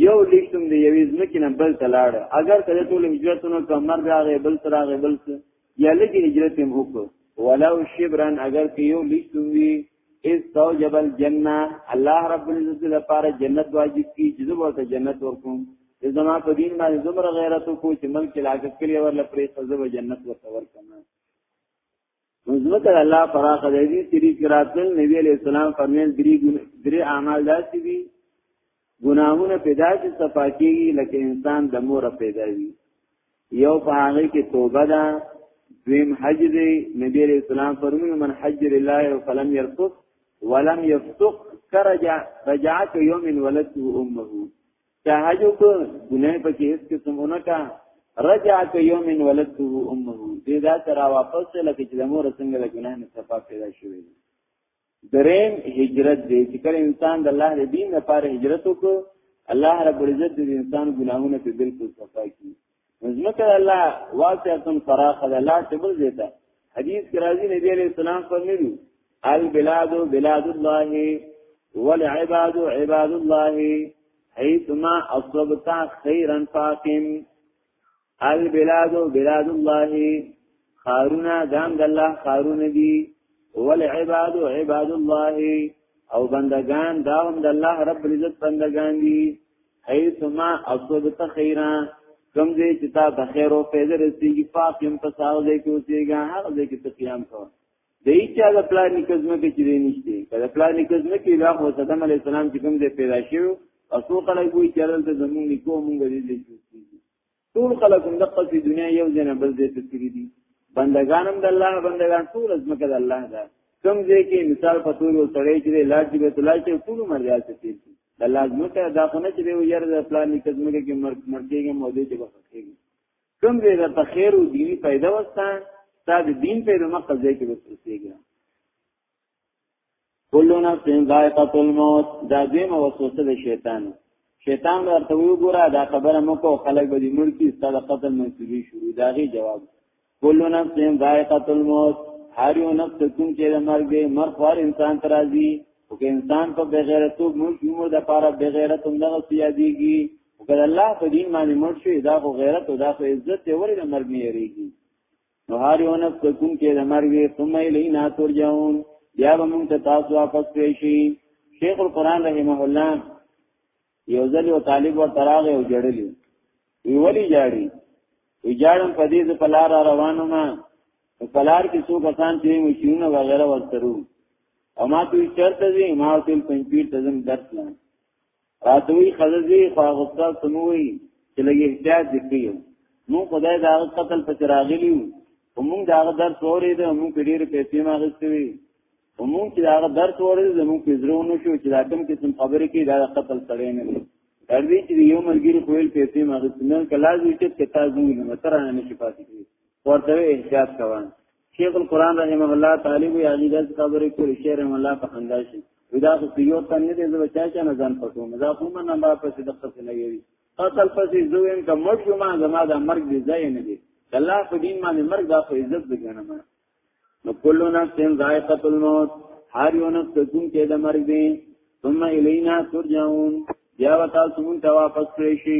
یو لیکتم د یوې ځمکې نه بل ته لاړ اگر کله ټول هجرتونو کمر راغې بل سره راغې بل سره یا لګي هجرت هم وکړو ولو شبرن اگر که یو لیکتم وی استوجب الجنه الله رب العزت لپاره جنت واجب کی جزو ورته جنت ورکوم زما په دین باندې زمر غیرت کو چې ملک لاګت کړی ور لپاره سزا جنت ورته ورکوم مزمکر الله فراخ دی تیری کراتل نبی علیہ السلام فرمیل دری دری اعمال داسې دي ګناهونه پیدا چې صفا کیږي لکه انسان د مور پیدا وي یو په هغه کې توبه ده دویم حج دی نبی علیہ السلام فرمایي من حج لله فلم يرفث ولم يفسق خرج رجعت يوم ولدته امه چا حج کو ګناه پکې هیڅ قسم اونکا رجعت يوم ولدته امه دې دا ترا واپس لکه چې د مور څنګه د ګناه نه صفا پیدا شوی دریم هجرت دی چې کله انسان د الله د دین لپاره هجرت وکړي الله رب العزت د انسان ګناهونه په بالکل صفا کړي نظمت الله واسعتن فراخ ده لا تبل زیتا حدیث کی راضی نبی علیہ السلام فرمیدو البلاد بلاد الله والعباد عباد الله حيثما اصبت خيرا فاقم البلاد بلاد الله خارونه دام د الله خارونه دي والعباد عباد الله او بندگان داهم د الله رب العزت بندگان دي حيث ما اصبت خيرا کم دې چې تا ته خیر او فیض رسیږي فاطم په ساو دې کې اوسېږي هغه دې کې تقیام کوه دې چې هغه پلان نکزمه کې چې نشته کله پلان نکزمه کې لا هو صدام علی السلام چې کوم دې پیدا شو او څو خلک وي چې دلته زمونږ نکو مونږ دې دې ټول خلک هم د قصې دنیا یو ځای نه بل ځای ته تیری دي بندگان هم د الله بندگان ټول ځمکه د الله ده کوم ځای کې مثال په تور یو سړی چې لاج دی بیت الله کې ټول مریا ته تیر دي د الله ځمکه دا خو نه چې یو یار د پلان کې ځمکه کې مرګ مرګېږي مودې چې بخښېږي کوم ځای د خیر او دیني پیدا وستا تا د دین په مقصد ځای کې وسوسېږي کلو نفس ذائقه الموت دا دیمه وسوسه د شیطان شیطان ورته وګوره دا خبره مکو خلک به دې مړ کی ستاسو قتل منسوبي شروع داغي جواب کلو نفس ذائقه الموت هر یو نفس کوم چې د مرګ مرګ خور انسان ترازی او که انسان په بغیرت مړ شي مړ د پاره بغیرت هم دغه سیادیږي او که الله په دین باندې مړ شي دا خو غیرت او دا خو عزت دی ورې د مرګ نه یریږي نو هر یو نفس کوم کې د مرګ ثم الینا ترجعون بیا به موږ ته تاسو واپس کړئ شي شیخ القران رحمه الله یو ځل یو طالب ورته راغی او جړلی وی ولی جاړي وی جاړم په دې په لار روانو ما په لار کې څو کسان چې مشینونه وغیرہ ورترو او ما ته چرته دي ما ته پنځیر تزم درس نه راتوی خززی خو هغه استاد سموي چې لګي احتیاط دي کوي نو خدای دا قتل په چراغلیو ومونږ دا درس اورید مونږ په ډیر پیسې ما غوښتي ومونږ چې دا درس اورید زموږ په زرونو شو چې دا کوم قسم خبرې کوي دا قتل سره نه دی تر دې چې یو ملګری خویل پیسې ما غوښتي نن کله دې چې تاسو نه مترانه نشي پاتې ورته احتیاط کوئ شیخ القران رحمه الله تعالی وی هغه د خبرې کولې شیخ رحمه الله په انداز شي ودا خو یو تن نه دی زو چا چا نه ځان پټو مزه خو من نه بار پسې د خپل نه وی اصل پسې زویم کا مرګ ما زما د مرګ دی ځای نه دی الله په دین باندې مرګ دا خو عزت دی ګنه ما نو کلو نفس ذائقه الموت هر یو نفس کوم کې د مرګ دی ثم الینا ترجعون بیا وتا سمون ته واپس کړئ شي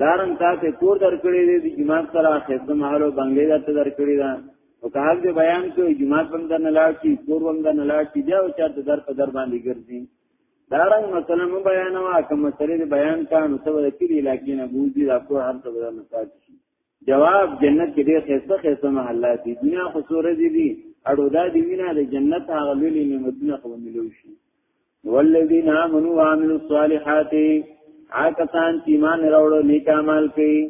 دارن تا ته کور درکړې دې جماعت سره خدمت مهالو بنگلې درته درکړې ده او که حق دې بیان کو جماعت هم در نه لاړ شي کور هم در نه لاړ شي بیا او چاته در په در باندې ګرځي دارن مثلا مو بیان وا کوم سره دې بیان کا نو ته د کلی علاقې نه بوزي دا کور هر څه بدل نه پاتې شي جواب جنت کې ډېر خسته خسته محلات دي دنیا خو سورې دي دي اړو دا دی وینا د جنت هغه لولي نعمتونه خو ملو شي والذین آمنوا وعملوا الصالحات عاکسان چې ایمان راوړو نیک عمل کوي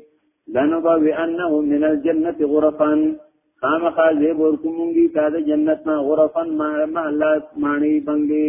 لنو با وی انه من الجنت غرفا خامخا زیب ورکومږي تا د جنت نه غرفا ما الله معنی بنګي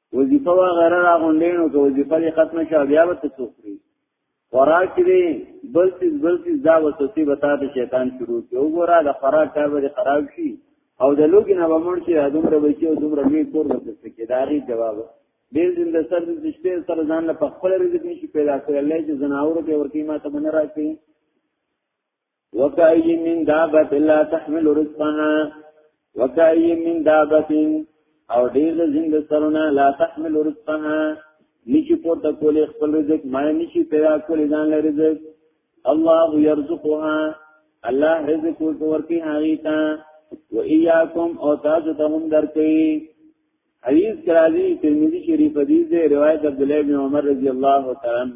وظیفه و غیره را غونډې نو که وظیفه دې ختم شي بیا به تاسو خوري خوراک دې بل څه بل څه دا وسوسه به تاسو شیطان شروع کوي وګوره دا خوراک کار به خراب شي او د لوګي نه ومن شي دومره بچي او دومره لوی کور به تاسو کې داري جواب ډېر دین د سر د شپې سر ځان له خپل رزق نشي پیدا کولای چې زناور به ورکی ما ته نه راځي وکای من دابت لا تحمل رزقها وکای من دابت او ډیر زند سرونه لا تحمل رزقها نشي پورته کولې خپل رزق ما نشي پیدا کولې ځان له رزق الله يرزقها الله رزق ورکي هغه تا و اياكم او تاسو ته هم درکې حدیث کرازی ترمذی شریف حدیث دی روایت عبد الله بن عمر رضی الله تعالی عنہ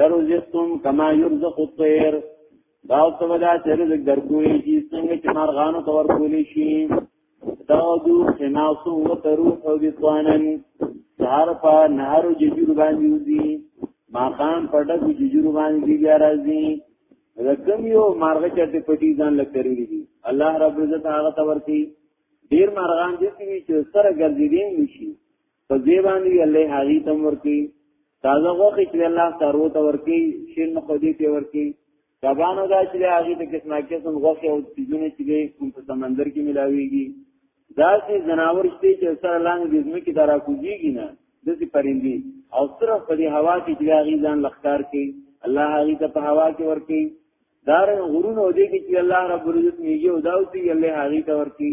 لرزقتم کما يرزق الطير دا او ته ودا چې رزق درکوي چې څنګه چې مارغانو ته ورکولې شي دا دو خناسو و ترو او بطانن سهار په نهار ججور باندې وزي ماقام پټه ججور باندې دی بیا راځي رقم یو مارغ چرته پټی ځان لکړی دي الله رب عزت هغه تور کی ډیر مارغان دي چې سره ګرځیدین نشي په دې باندې الله هغه تم ورکی تازه غوخه چې الله سارو ته ورکی شین خدای ته ورکی کبانو دا چې هغه ته قسمه قسم غوخه او تیزونه چې کوم په سمندر کې ملاويږي دا چې جناور شته چې سره لاندې د ځمکې درا کوجیږي نه دسی پرندي او صرف په دې هوا کې چې هغه ځان لخکار کوي الله هغه ته په هوا کې ورکی دار غرونه دې کې چې الله رب العزت میږي او داوتی الله هغه ته ورکی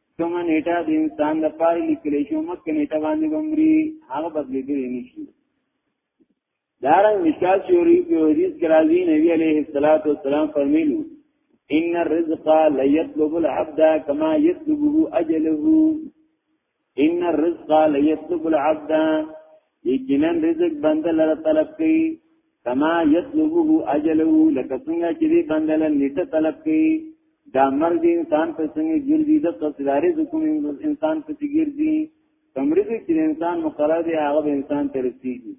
کوم نیټه د انسان د پاره لیکل شو مکه نیټه باندې بمري هغه بدلې دي نشي دارن مشکات شوری په حدیث کې راځي نبی عليه الصلاه والسلام فرمایلو ان الرزق لا يطلب العبد كما يطلبه اجله ان الرزق لا يطلب العبد یقینا رزق بنده لره طلب کوي کما یطلبه اجله لکه څنګه چې دی بندل نیټه طلب کوي دا مرګ انسان په څنګه ګرځي د قصداري حکم انسان په څنګه ګرځي تمرګ چې انسان مقرر دی هغه انسان ته رسیږي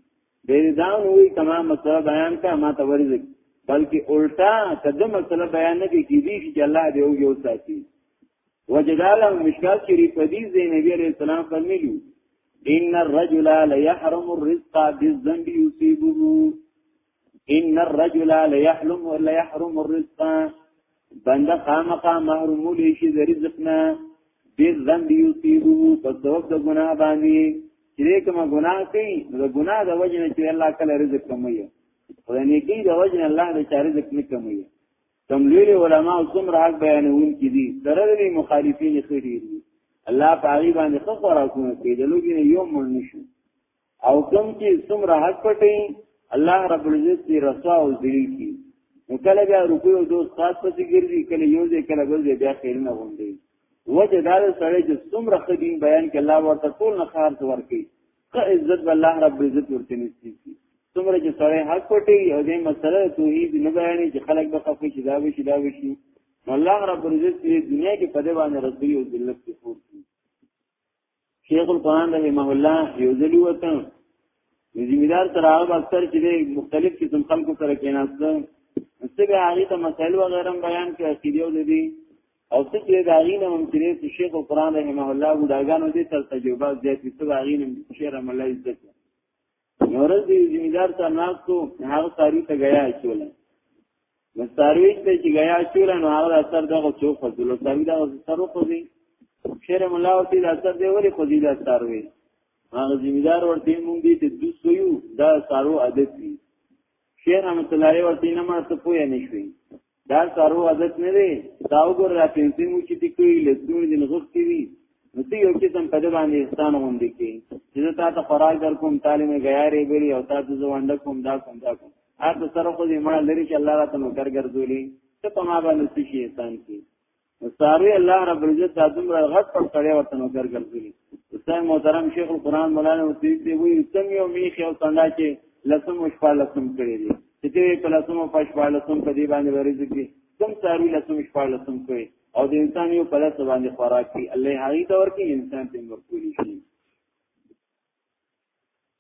د دا نوې کما مسله بیان کا ما ته ورزق بلکې الټا قدم مسله بیان نه کیږي چې الله دې یو یو ساتي وجداله مشکات شریف حدیث دی نبی علیہ السلام فرمیلو ان الرجل ليحرم الرزق بالذنب يصيبه ان الرجل ليحلم ولا يحرم الرزق بنده خامخا محروم لې شي د رزق نه دې ذنب یصيبو په سبب د ګناه باندې چې کومه ګناه کوي د ګناه د وجه نه چې الله کله رزق کموي خو نه کوي د وجه الله د چارې رزق نه کموي تملیر علماء څومره حق بیانون کی دي سره دې مخالفین خېری دي الله پاغي باندې خو خوراکونه کوي د لوګي نه یو مړ نشو او کوم چې څومره حق پټي الله رب العزت دې رسوا او ذلیل کی نو کله بیا رکوع او دوه سات پسې ګرځي کله یو ځای کله بل ځای بیا خیر نه غونډي وجه دا سره چې څومره خدین بیان کې الله ورته ټول نه خار ورکي که عزت الله رب عزت ورته نشي څومره چې سره حق پټي او دې مسله توحید نه بیانې چې خلک به خفه شي دا وي شي دا وي شي الله رب عزت دې دنیا کې په دې باندې رسول او ذلت کې خور شي شیخ القرآن رحمه الله یو ځلی وته ذمہدار تر هغه اکثر چې مختلف قسم خلکو سره کېناسته څه به هغه ته مسائل وغیرہ بیان کې عقیده ولري او څه چې دا غینه ممکنه چې شیخ قرآن رحمه الله ګډاګانو دې تر تجربه زیات څه دا غینه شعر مله عزت نورز دې زمیدار ته ناس کو هغه ساری ته غیا چول مستاروی ته چې غیا چول نو هغه اثر دغه څو فضل او ساری دغه سره خو دې شعر مله او دې اثر دې وری خو دې اثر وي هغه زمیدار ورته مونږ دې ته دوسو یو دا سارو عادت دي شعر هم تلای ورته نه ماته پوهه نشوي دا سارو عادت نه دی دا وګور را پینځم چې دې کوي لسونه دین غوښتي وي نو ته یو قسم په دې باندې ستان غونډې کې چې تا ته خوراک در کوم تعلیم غیارې ګری او تا ته ځوانډ کوم دا کوم دا کوم اته سره خو دې ما لري چې الله راته نو ګرګرځولي ته په ما باندې څه شي انسان کې ساری الله رب العزت دا دومره غټ پر سړی ورته نو ګرځولي استاد محترم شیخ القرآن مولانا وسیق دی وی سم یو میخ او څنګه چې لسم شپه لسم کړی دی چې په لسم او شپه لسم په دی باندې ورځي کې سم ساری لسم شپه لسم کړی او د انسان یو په لس باندې خوراک کی الله هغه دور کې انسان ته ورکولی شي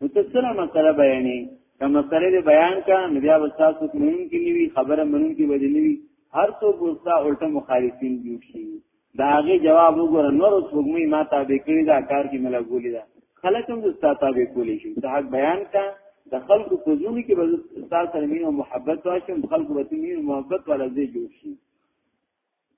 نو ته څنګه مسله بیانې که مسله دې بیان کا نو بیا به تاسو کوم کې نیوي خبره منون کې ودی نیوي هر څوک ورستا الټه مخالفین جوړ شي دا هغه جواب وګوره نور اوس وګمې ما تابع کړی دا کار کې مله ګولې دا خلک هم زستا تابع کولې شي دا حق بیان کا د خلکو په ځونی کې به تاسو سره مين او محبت واشم خلکو به مين او محبت ولا زی جوړ شي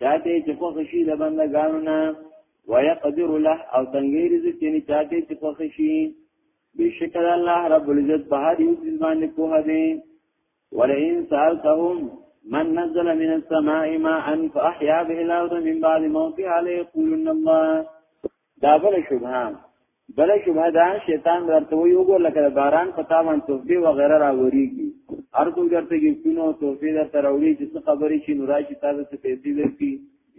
چاته چې خوښ شي د بندګانو نه ويقدر له او تنګي رزق یې چاته چې خوښ شي بشکل الله رب العزت په هر یو څه باندې کوه دی ولئن سالتهم من نزل من السماء ماء فاحيا به الارض من بعد موتها ليقولن الله دا بل شبهه بل شبهه دا شیطان ورته وی وګور لکه باران په تاوان توفی و غیره راوریږي هر څو درته کې کینو توفی دا تراوړي چې څه خبرې شي نورای چې تاسو ته پیسې درکې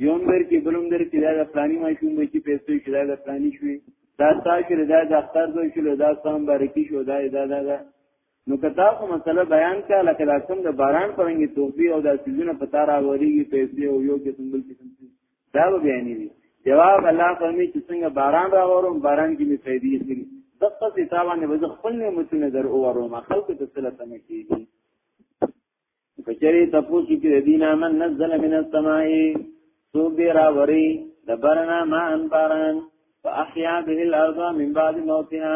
یوم در کې بلوم در کې دا پلاني ماشوم به چې پیسې شي دا پلاني شوي دا تاسو دا د اختر دوی شو دا سم بارکی شو دا دا دا, دا. نو کتا خو مسله بیان کا لکه دا کوم د باران پرنګي توفی او د سيزونه پتا راوړيږي پیسې او یو قسم بل قسم دا به بیا نه وي جواب الله فرمي چې څنګه باران راوړم باران کې می پیدا کیږي دغه څه تاوانې وځ خپل نعمتونه در اوروم خلق ته سره تم کیږي کچری تاسو کې دینا من نزل من السماء سو به راوري دبرنا ما ان باران فاحيا به الارض من بعد موتها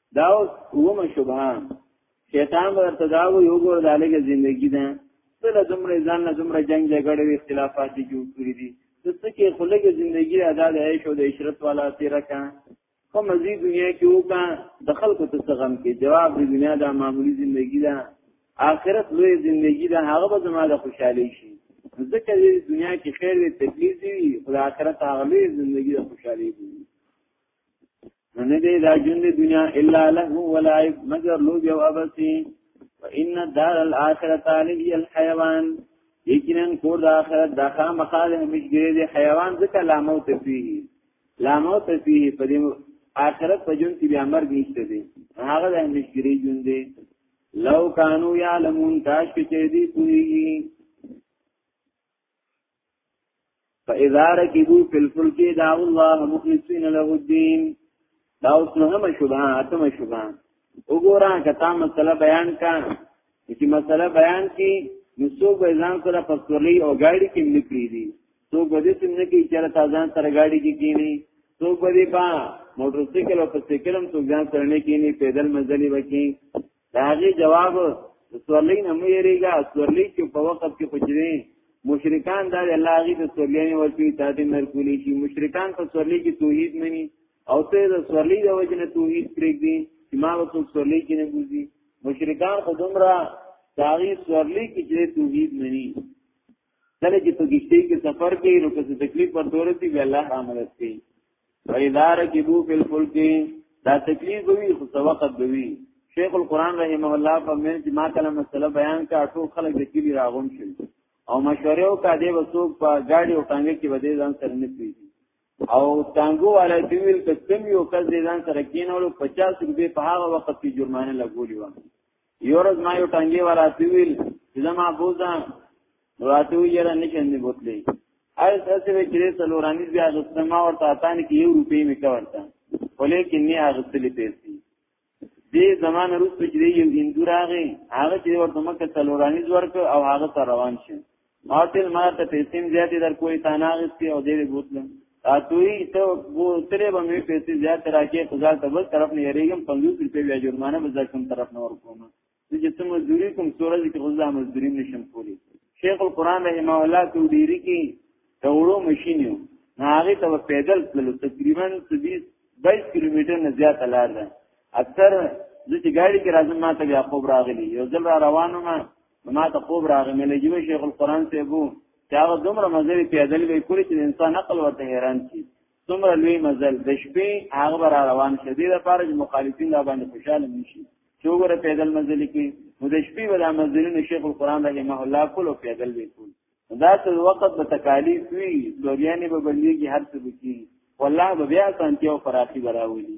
دا اوس کومه شبهه شیطان ورته دا و یو ګور دالګه ژوندۍ ده څل دومره ځان نه دومره جنگ جګړه وی اختلافات دي جوړ کړی دي د څه کې خلګه ژوندۍ ادا د عیش او د عشرت والا تیرا کا خو مزید دنیا کې وکا د خلکو ته څه غم کې جواب د دنیا د معمولی ژوندۍ ده آخرت لوی ژوندۍ ده هغه به زما د خوشحالي شي ځکه د دنیا کې خیر او تکلیف دی خو د آخرت هغه لوی ژوندۍ د خوشحالي دی نه دی دا ژوند د دنیا الا له ولا مگر لوګ او ابسی وان دار الاخرت علی الحيوان یقینا کور د اخرت د خامخاله همیشګری دی حیوان ځکه لا موت فيه لا موت فيه په دې اخرت په جون کې بیا مرګ نشته دی هغه د همیشګری جون دی لو کانو یعلمون کاش کې دې کوي فاذا ركبوا في الفلك دعوا الله مخلصين له الدين دا اوس نه هم شوبه اتم شوبه وګوره کته مسله بیان کا چې مسله بیان کی نو څو به ځان سره پسولي او گاډي کې نکړي دي څو به دې څنګه کې چې را ځان سره گاډي کې کینی څو به دې با موټر سایکل او سایکلم څو ځان سره نه کینی پیدل مزلي وکي دا غي جواب سورلۍ نه مې ریګا سورلۍ چې په وخت کې پچري مشرکان دا الله غي د سورلۍ نه ورچوي تاسو مرکولي شي مشرکان په سورلۍ کې توحید مني او ته د سورلۍ د وجنه توحید پرېږدي چې ما وته سورلۍ کې نه بوزي مشرکان خو دومره داغي سورلۍ کې چې توحید مني کله چې په کشتی کې سفر کوي نو که څه تکلیف ورته ورسي بیا الله را مدد کوي فإذا ركبوا في الفلك دا تکلیف وي خو څه وخت وي شیخ القرآن رحمه الله په من چې ما کله مسله بیان کا ټول خلک د کلی راغون شول او مشورې او کا دې وسوک په گاډي او ټانګې کې بده ځان سره نه پیږي او ټانګو والا دی ویل کسم یو کس دې ځان سره کینولو 50 روپے په هغه وخت کې جرمانه لګولې و یورز ما یو ټنګي والا تیویل چې زما بوزا راته یره نشن دی بوتلی هر څه به چې څلورانی بیا غوښته ما ورته اتان کې یو روپی می کا ورته ولیکن نه غوښتلې پیسې دې زمانه روسته چې یو هندو راغی هغه چې ورته مکه څلورانی ورک او هغه ته روان شي ماتل ما ته پیسې زیاتې در کوی تا ناغستی او دې بوتلم تاسوی ته وو ترې به مې پیسې زیات راکې په ځل ته بل طرف نه یریږم 50 روپۍ بیا جرمانه به ځل کوم طرف نه ورکوم چې څه مزدوري کوم سورج کې غزا مزدوري نشم کولی شیخ القران رحمه الله تو ډیری کې ټوړو ماشين یو هغه ته پیدل تللو تقریبا 20 22 کیلومتر نه زیات لار ده اکثر د چې ګاډي کې راځم ما ته بیا خوب راغلی یو ځل را روانو ما ما ته خوب راغی مې لږی شیخ القرآن ته بو چې هغه دومره مزل پیدل وی کړی چې انسان عقل ورته حیران شي دومره لوی مزل د شپې هغه بر روان شي د لپاره چې مخالفین را باندې خوشاله نشي چې وګوره پیدل مزل کې نو د شپې ولا مزلونه شیخ القرآن رحمه الله کولو پیدل وی کول دا څه وخت به تکالیف وی دوریانه به بلیږي هر څه بکی والله به بیا سانتیو فراخي براولي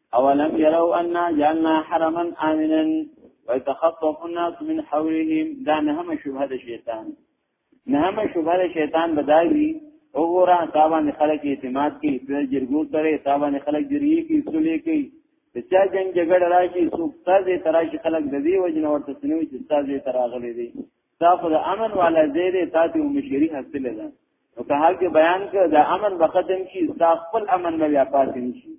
اولم يروا ان جعلنا حرما امنا ويتخطف الناس من حولهم دا نه هم شبهه د شیطان نه هم شبهه د شیطان بدایي وګوره تابان خلک اعتماد کوي په جرګو سره تابان خلک جرګي کوي سولې کوي د چا جنگ جګړه راشي څوک تازه تراشي خلک د دې وجنه ورته سنوي چې تازه تراغلي دي تاسو د امن والا زیره تاسو مشری حاصل ده نو که هغه بیان کړ د امن وختم شي تاسو خپل امن نه بیا پاتې شي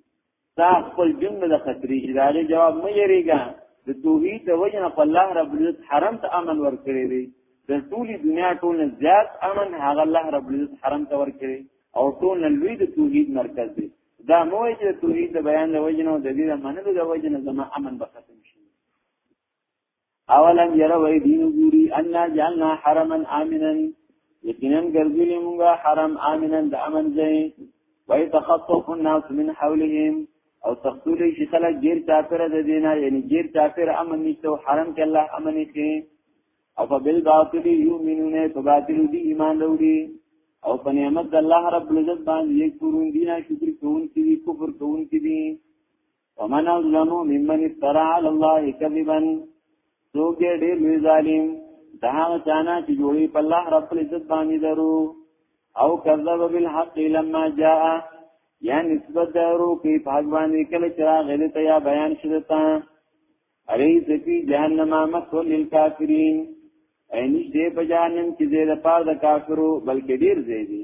تا خپل جن د خطرې ادارې جواب مې یریګا د توحید د وجه نه په الله رب العزت حرم ته امن ورکړي دی د ټولي دنیا ټول نه زیات امن هغه الله رب العزت حرم ته ورکړي او ټول نه لوی د توحید مرکز دی دا مو چې توحید د بیان د وجه نه د دې منلو د وجه نه زما امن به ختم شي اولم يروا دين غوري ان جعلنا حرما امنا یقینا ګرځولې موږ حرم امنا د امن ځای وای تخطف الناس من حولهم او تخطولې چې خلک غیر کافر د دینه یعنی غیر کافر امن نشته او حرم کې الله امن کې او په بل باطل یؤمنون په باطل دی ایمان وروړي او په نعمت د الله رب العزت باندې یک پرون دینه شکر کوون کې کفر کوون کې دي ومن اظلم ممن افترى على الله كذبا څوک دې ډېر لوی ظالم دا هغه چانه چې جوړي په الله رب العزت باندې درو او کذب بالحق لما جاء یا نسبت درو کې په حق باندې کله چې راغلی ته یا بیان شوه تا اری ذکی جهنم مسول للکافرین اینش دې په جهنم کې دې د پاره د کافرو بلکې ډېر زیدي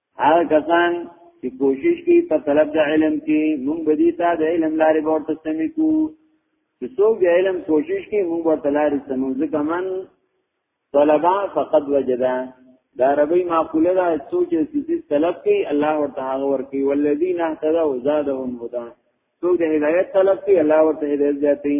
هغه کسان چې کوشش کوي په طلب د علم کې موږ به دي ته د علم لارې ورته سمې کو چې څوک د علم کوشش کوي موږ ورته لارې سمو ځکه من طلبا فقد وجدا دا ربي معقوله ده څوک چې طلب کوي الله ورته هغه ورکي والذین اهتدوا زادهم هدى څوک د هدایت طلب کوي الله ورته هدایت زیاتوي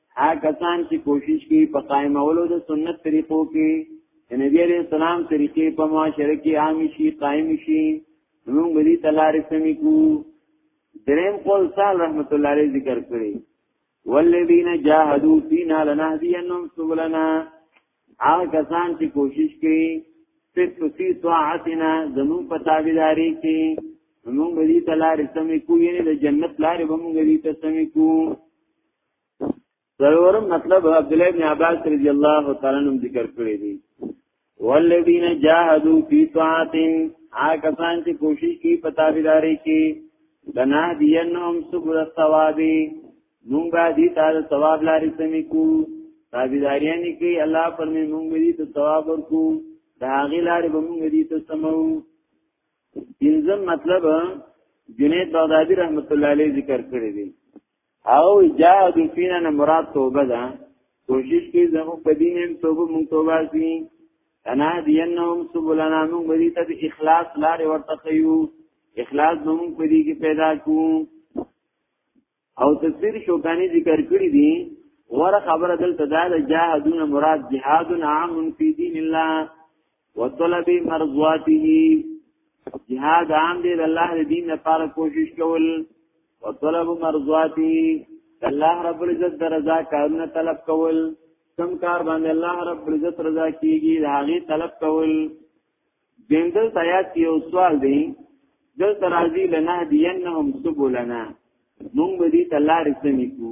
هغه کسان چې کوشش کوي په قائمولو د سنت طریقو کې د نبی عليه السلام طریقې په معاشره کې عام شي قائم شي موږ غلي تلارې سمې کو دریم قول سال رحمت الله علیه ذکر کړی والذین جاهدوا فینا لنهدینهم سبلنا هغه کسان چې کوشش کوي په فسی طاعتنا زمون په تابعداري کې موږ غلي تلارې سمې کو یعنی د جنت لارې به موږ غلي ته سمې کو ضرورم مطلب عبد الله بن عباس رضی الله تعالی عنہ ذکر کړی دی والذین جاهدوا فی طاعت آکسان چې کوشش کی پتاویداری کی دنا دینهم سبل الثواب مونږ به دې تعالی ثواب لري سمې کو تابعداریان کی الله پرمه مونږ دې ته ثواب ورکو دا هغه لارې به مونږ دې ته سمو پنځم مطلب جنید بغدادي رحمت الله علیه ذکر کړی دی او جاهد فینا نه مراد توبه ده کوشش کوي زموږ په دین هم توبه مونږ توبه شي انا دینهم سبلنا مونږ بری ته اخلاص لار ورته کوي اخلاص مونږ په دې کې پیدا کوو او تفسیر شوکانی ذکر کړی دي ور خبره دلته دا د جاهدون مراد جهاد عام فی دین الله وطلب مرضاته جهاد عام دی د الله د دین لپاره کوشش کول وطلب مرضاته د الله رب العزت د رضا کارونه طلب کول سم کار باندې الله رب العزت رضا کیږي د هغه طلب کول دندل تیات یو سوال دی دل ترازی لنهدینهم سبولنا مونږ به دې تلار سمې کو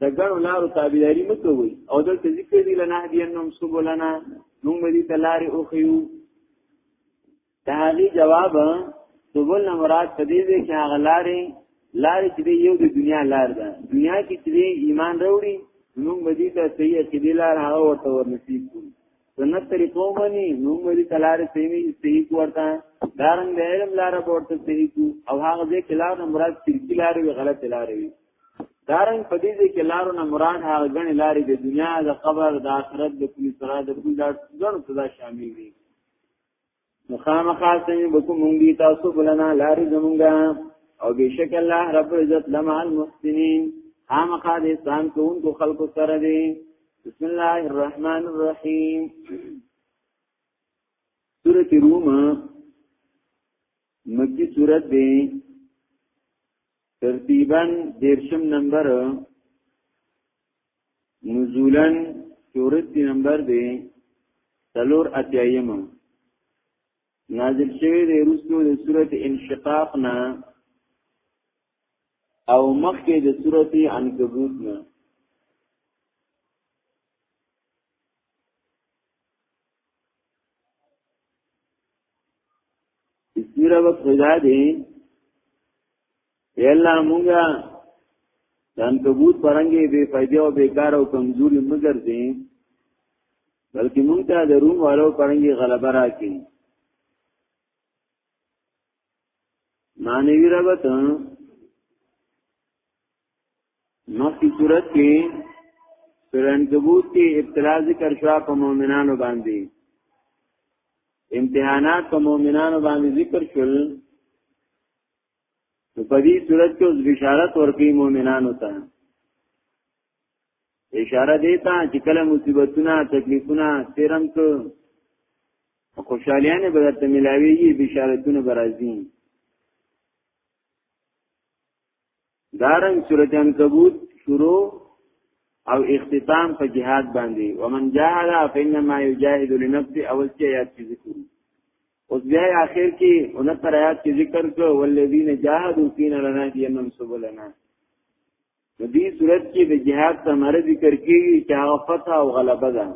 د ګڼو لارو تابعداري مه کوئ او دلته ذکر دی لنه دی انهم سبولنا موږ به دې ته لارې وښیو د هغې جواب سبولنا مراد په دې دی چې هغه لارې لارې چې دی یو د دنیا لار ده دنیا کې چې دی ایمان راوړي موږ به دې ته صحیح عقیدې لار هغه ورته ورنصیب کړو سنت طریقو باندې موږ به دې ته لارې صحیح صحیح ورته دارنګ د علم لار به ورته صحیح او هغه ځکه لار مراد ترکی لار وی غلط لار وی دارنګ په دې ځای کې لارو نه مراد هغه غنې لارې د دنیا د قبر د آخرت د کلی سره د کلی لار ځنو سزا شامل دي مخامخا سمې بکو مونږ دي تاسو بلنا لارې زمونږه او بشک الله رب عزت لمع المحسنین خامخا د اسلام کوونکو خلکو سره دی بسم الله الرحمن الرحیم سورۃ روم مکی سورۃ دی ترتیبا دیرشم نمبر نزولا چورتی نمبر دی سلور اتیایم نازل شوی دی رسو دی صورت انشقاق نا او مخی دی صورت انکبوت نا سیره وقت خدا دی اے اللہ مونگا دان کبوت پرنگی بے فیدی و بیکار و کمزوری مگر دی بلکہ مونگتا در روم والو پرنگی غلبہ را کی معنوی ربط مخکې صورت کې سورہ عنکبوت کې ابتلا ذکر شو په مؤمنانو باندې امتحانات په مؤمنانو باندې ذکر شول نو په دې صورت کې اوس بشارت ورکړي مؤمنانو ته اشاره دیتا چې کله مصیبتونه تکلیفونه تیرم ته خوشالیانه به درته ملاویږي بشارتونه برازي دارن سورت انکبوت شروع او اختتام په جهاد باندې ومن جاهد فإنما يجاهد لنفسه اول کې آیات کې ذکر اوس بیا آخر کې اون پر آیات کې ذکر کو والذین جاهدوا فینا لنهدینهم سبلنا د دې صورت کې د جهاد ثمر ذکر کیږي چې هغه فتح او غلبه ده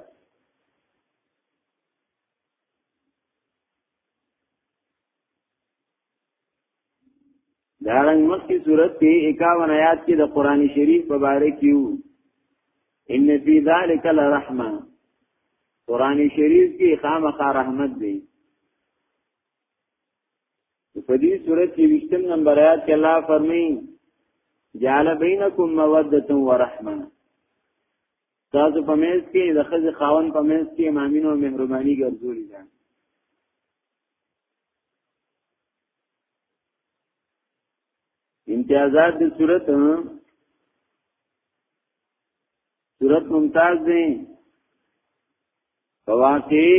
دا رنګ مخکې صورت کې 51 آیات کې د قران شریف په باره کې وو ان فی ذلک لرحمه قران شریف کې خامخا رحمت دی په دې صورت کې وشتم نمبر آیات کې الله فرمایي جعل بینکم موده و رحمه تاسو په مېز کې د خځې خاون په مېز کې مامینو مهرباني ګرځولې ده امتیازات دی صورت صورت ممتاز دی فواقعی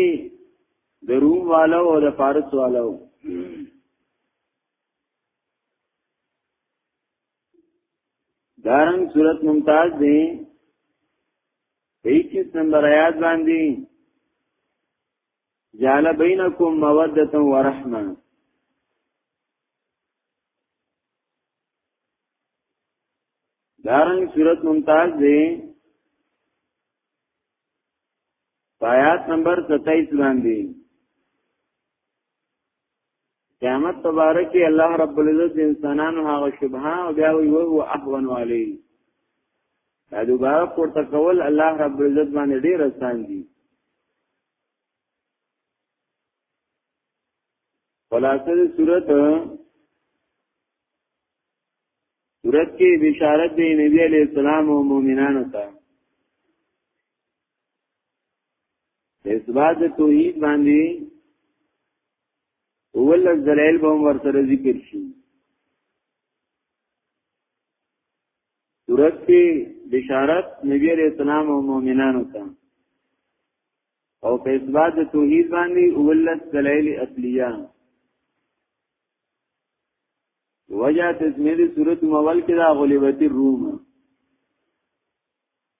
د روم والو او د فارس والو دارنګ صورت ممتاز دی 21 نمبر آیات باندې جعل بینکم موده و رحمه دارنګ صورت ممتاز دی آیات نمبر 27 باندې قیامت تبارک الله رب العزت انسانانو هغه شبهه او بیا وی وو احون علی دا دوباره پورته کول الله رب العزت باندې ډیر آسان دي خلاصه صورت صورت کې بشارت دی نبی علی السلام او مؤمنانو ته اثبات توحید باندې اول دلائل به ورته ذکر شي صورت کې بشارت نبی عليه السلام او مؤمنانو ته او په اثبات د توحید باندې اولت دلایل اصليه وجه تسمیه د صورت مول کې دا غلبت الروم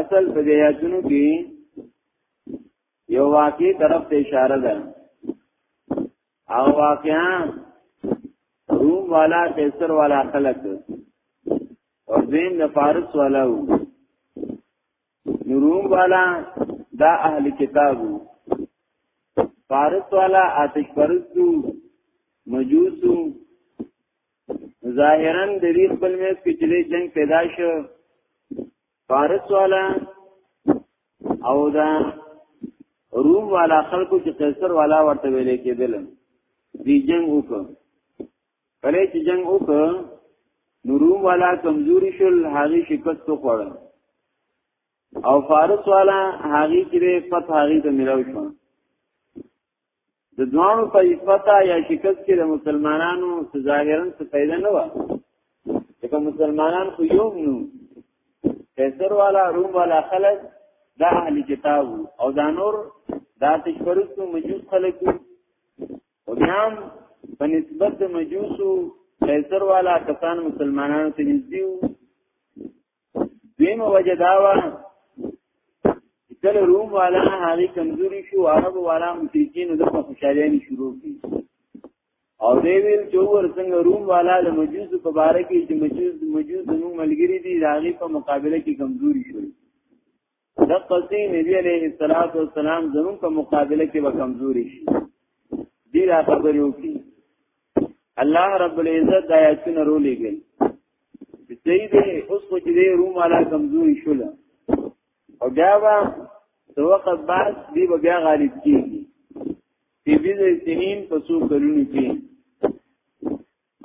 اصل په دې آیاتونو کې یو واقعي طرف ته اشاره ده او واقعا روم والا قیصر والا خلق او دین د فارس والا وو روم والا دا اهل کتابو فارس والا آتش پرستو مجوسو ظاهرا د دې خپل مېز کې چې جنگ پیدا شو فارس والا او دا روم والا خلکو چې قیصر والا ورته ویلې کېدل دی جنگ وکړ کله چې جنگ وکړ نو روم والا کمزوري شول هغه شکست وخوړ او فارس والا هغه چې فتح هغه ته ملو شو د دوانو په فتح یا شکست کې د مسلمانانو ظاهرا څه پیدا نه و چې مسلمانان خو یو نو کیسر والا روم والا خلک دا اهل کتاب او دا نور دا تشپرستو مجوس خلک او بیان په نسبت د مجوسو کیسر والا کسان مسلمانانو ته نږدې دیمه وجه دا و کله روم والا هغه کمزوري شو عرب والا مشرکین د خوشالۍ شروع کی او دی ویل چې ور څنګه روم والا د مجوس په باره کې چې مجوس مجوس نو ملګری دي راغي په مقابله کې کمزوري شو دقسی نبی علیہ الصلوۃ والسلام زمون په مقابله کې وکمزوري شي دی را خبرو کی الله رب العزت آیاتونه رولې ګل سید اوس خو دې روم علا کمزوري شول او بیا وا تو وخت بعد دی بیا غالب کیږي په دې سنین په څو کلونو کې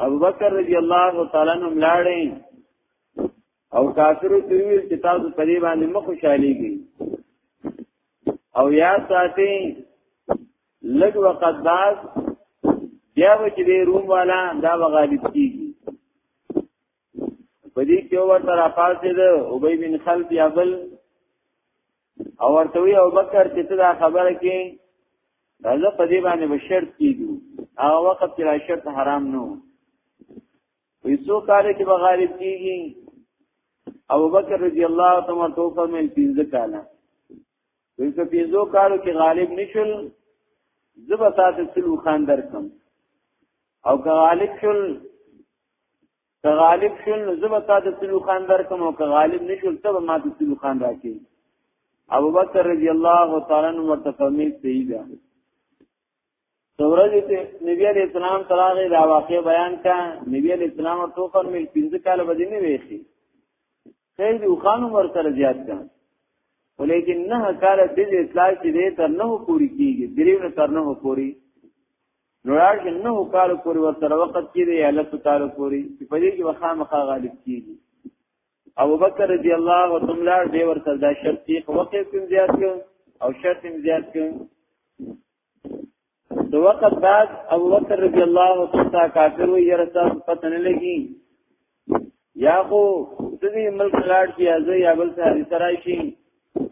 ابو بکر رضی الله تعالی عنہ ملاړې او کافر ته ویل چې تاسو په دې باندې مخ خوشاليږي او یا ساتي لګ وقت باز بیا و چې دې روم والا دا غالب کیږي په دې کې اور تر افاسه ده او بې بن خلف یا بل او ورته وی او بکر چې ته دا خبره کې راځه په دې باندې به شرط کیږي هغه وخت چې را شرط حرام نه وی څو کال کې به غالب کیږي ابو بکر رضی الله تعالی تو فرمایل پنځه کال وی که پنځو کالو کې غالب نشول زبا سات سلو خان درکم او که غالب شول که غالب شول نو زبا سات سلو خان درکم او که غالب نشول تب ما ته سلو خان راکې ابو بکر رضی الله تعالی عنہ ورته فرمایل سیدا دورځ ته نبی علی اسلام تراغه دا واقع بیان کا نبی علی اسلام تو پر مل پنځه کال بدی نه ویخي خیر دی خان عمر سره زیات کا ولیکن نه کال د اصلاح چې دې تر نه پوری کیږي درې نه تر نه پوری نوړار چې نه کال پوری ورته وخت کې دی الله تعالی پوری چې په دې کې وخامخا غالب کیږي ابو بکر رضی الله تعالی عنہ دې ورته دا شرط یې وقې کوم زیات او شرط یې زیات کوم دو وقت بعد ابو بکر رضی اللہ عنہ کافر ہوئی یا رسول پتہ نہ لگی یا خو دې ملک لاړ کی از یا بل څه حدیث راشي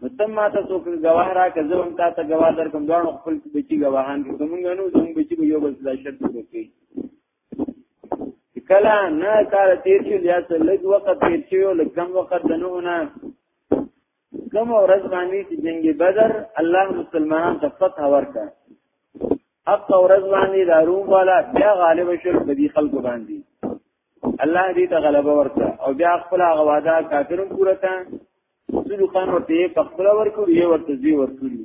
متم ما ته څوک گواه را کزه هم تا ته گواه در کوم دوه خپل بچی گواهان کې کوم غنو زموږ بچی یو بل لا شرط وکړي کلا نه کار تیر شو یا څه لږ وخت تیر شو لږ کم وخت دنو نه کوم ورځ باندې چې جنگ بدر الله مسلمانان ته فتح ورکړ اب تو ورځ باندې دا روم والا بیا غالب شول په دې خلکو باندې الله دې ته غلبه ورکړه او بیا خپل هغه وعده کافرون پوره کړه ذل خان ورته په خپل ورکو یې ورته زی ورکړي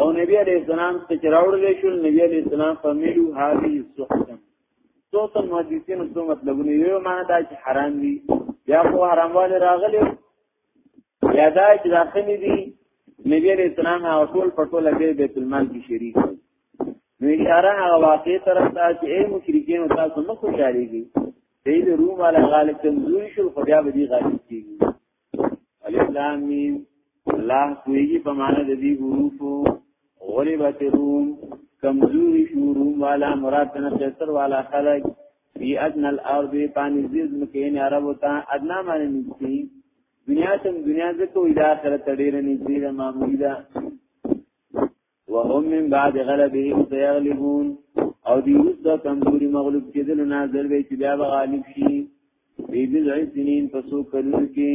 او نبی علیہ السلام ته چراوړل شو نبی علیہ السلام فمیلو هذه السحت صوت المحدثین څه مطلبونه یو معنی دا چې حرام دي یا خو حرامواله راغلی یا دا چې داخلي دي نبی علیہ السلام هغه ټول په ټول کې بیت المال کې شریک دي نو اشاره هغه واقع طرف ته چې اے مشرکین تاسو مخ خوشاليږي دې روم علی غالب کمزوري شو خو بیا به دي غالب کیږي الف لام میم الله کویږي په معنا د دې حروفو غلبت روم کمزوري شو روم والا مراد نه پیسر والا خلق فی ادنا الارض پانی زیز مکین عرب تا ادنا معنی نسی دنیا تم دنیا زکو الى آخرت ډیر نږدې ده معمولی ده وهم من بعد غلبهم سيغلبون او دی روز دا کمزوری مغلوب کېدل نه ځل وی چې بیا به غالب شي بی بی سنین پسو کلو کې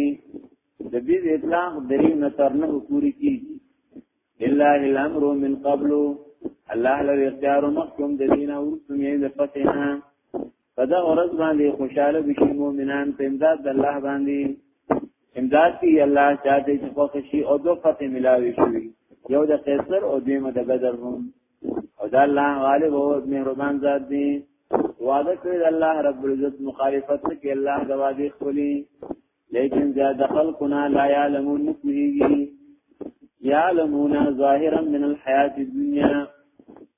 د بی اطلاق درې نه تر نه پوری کیږي الا الامر من قبل الله لو اختیار مخکم د دینه ورسمه د فتحه په دا ورځ باندې خوشاله بشي مؤمنان په امداد د الله باندې امداد کی الله چاته چې په خوشي او دو فتح ملاوي شي یو د قیصر او دیمه د بدر هم او دا الله غالب او مهربان ذات دی وعده کړی الله رب العزت مخالفت کوي الله د وعده خولي لیکن زیاد خلقنا لا يعلمون نکوهیږي يعلمون ظاهرا من الحياة الدنيا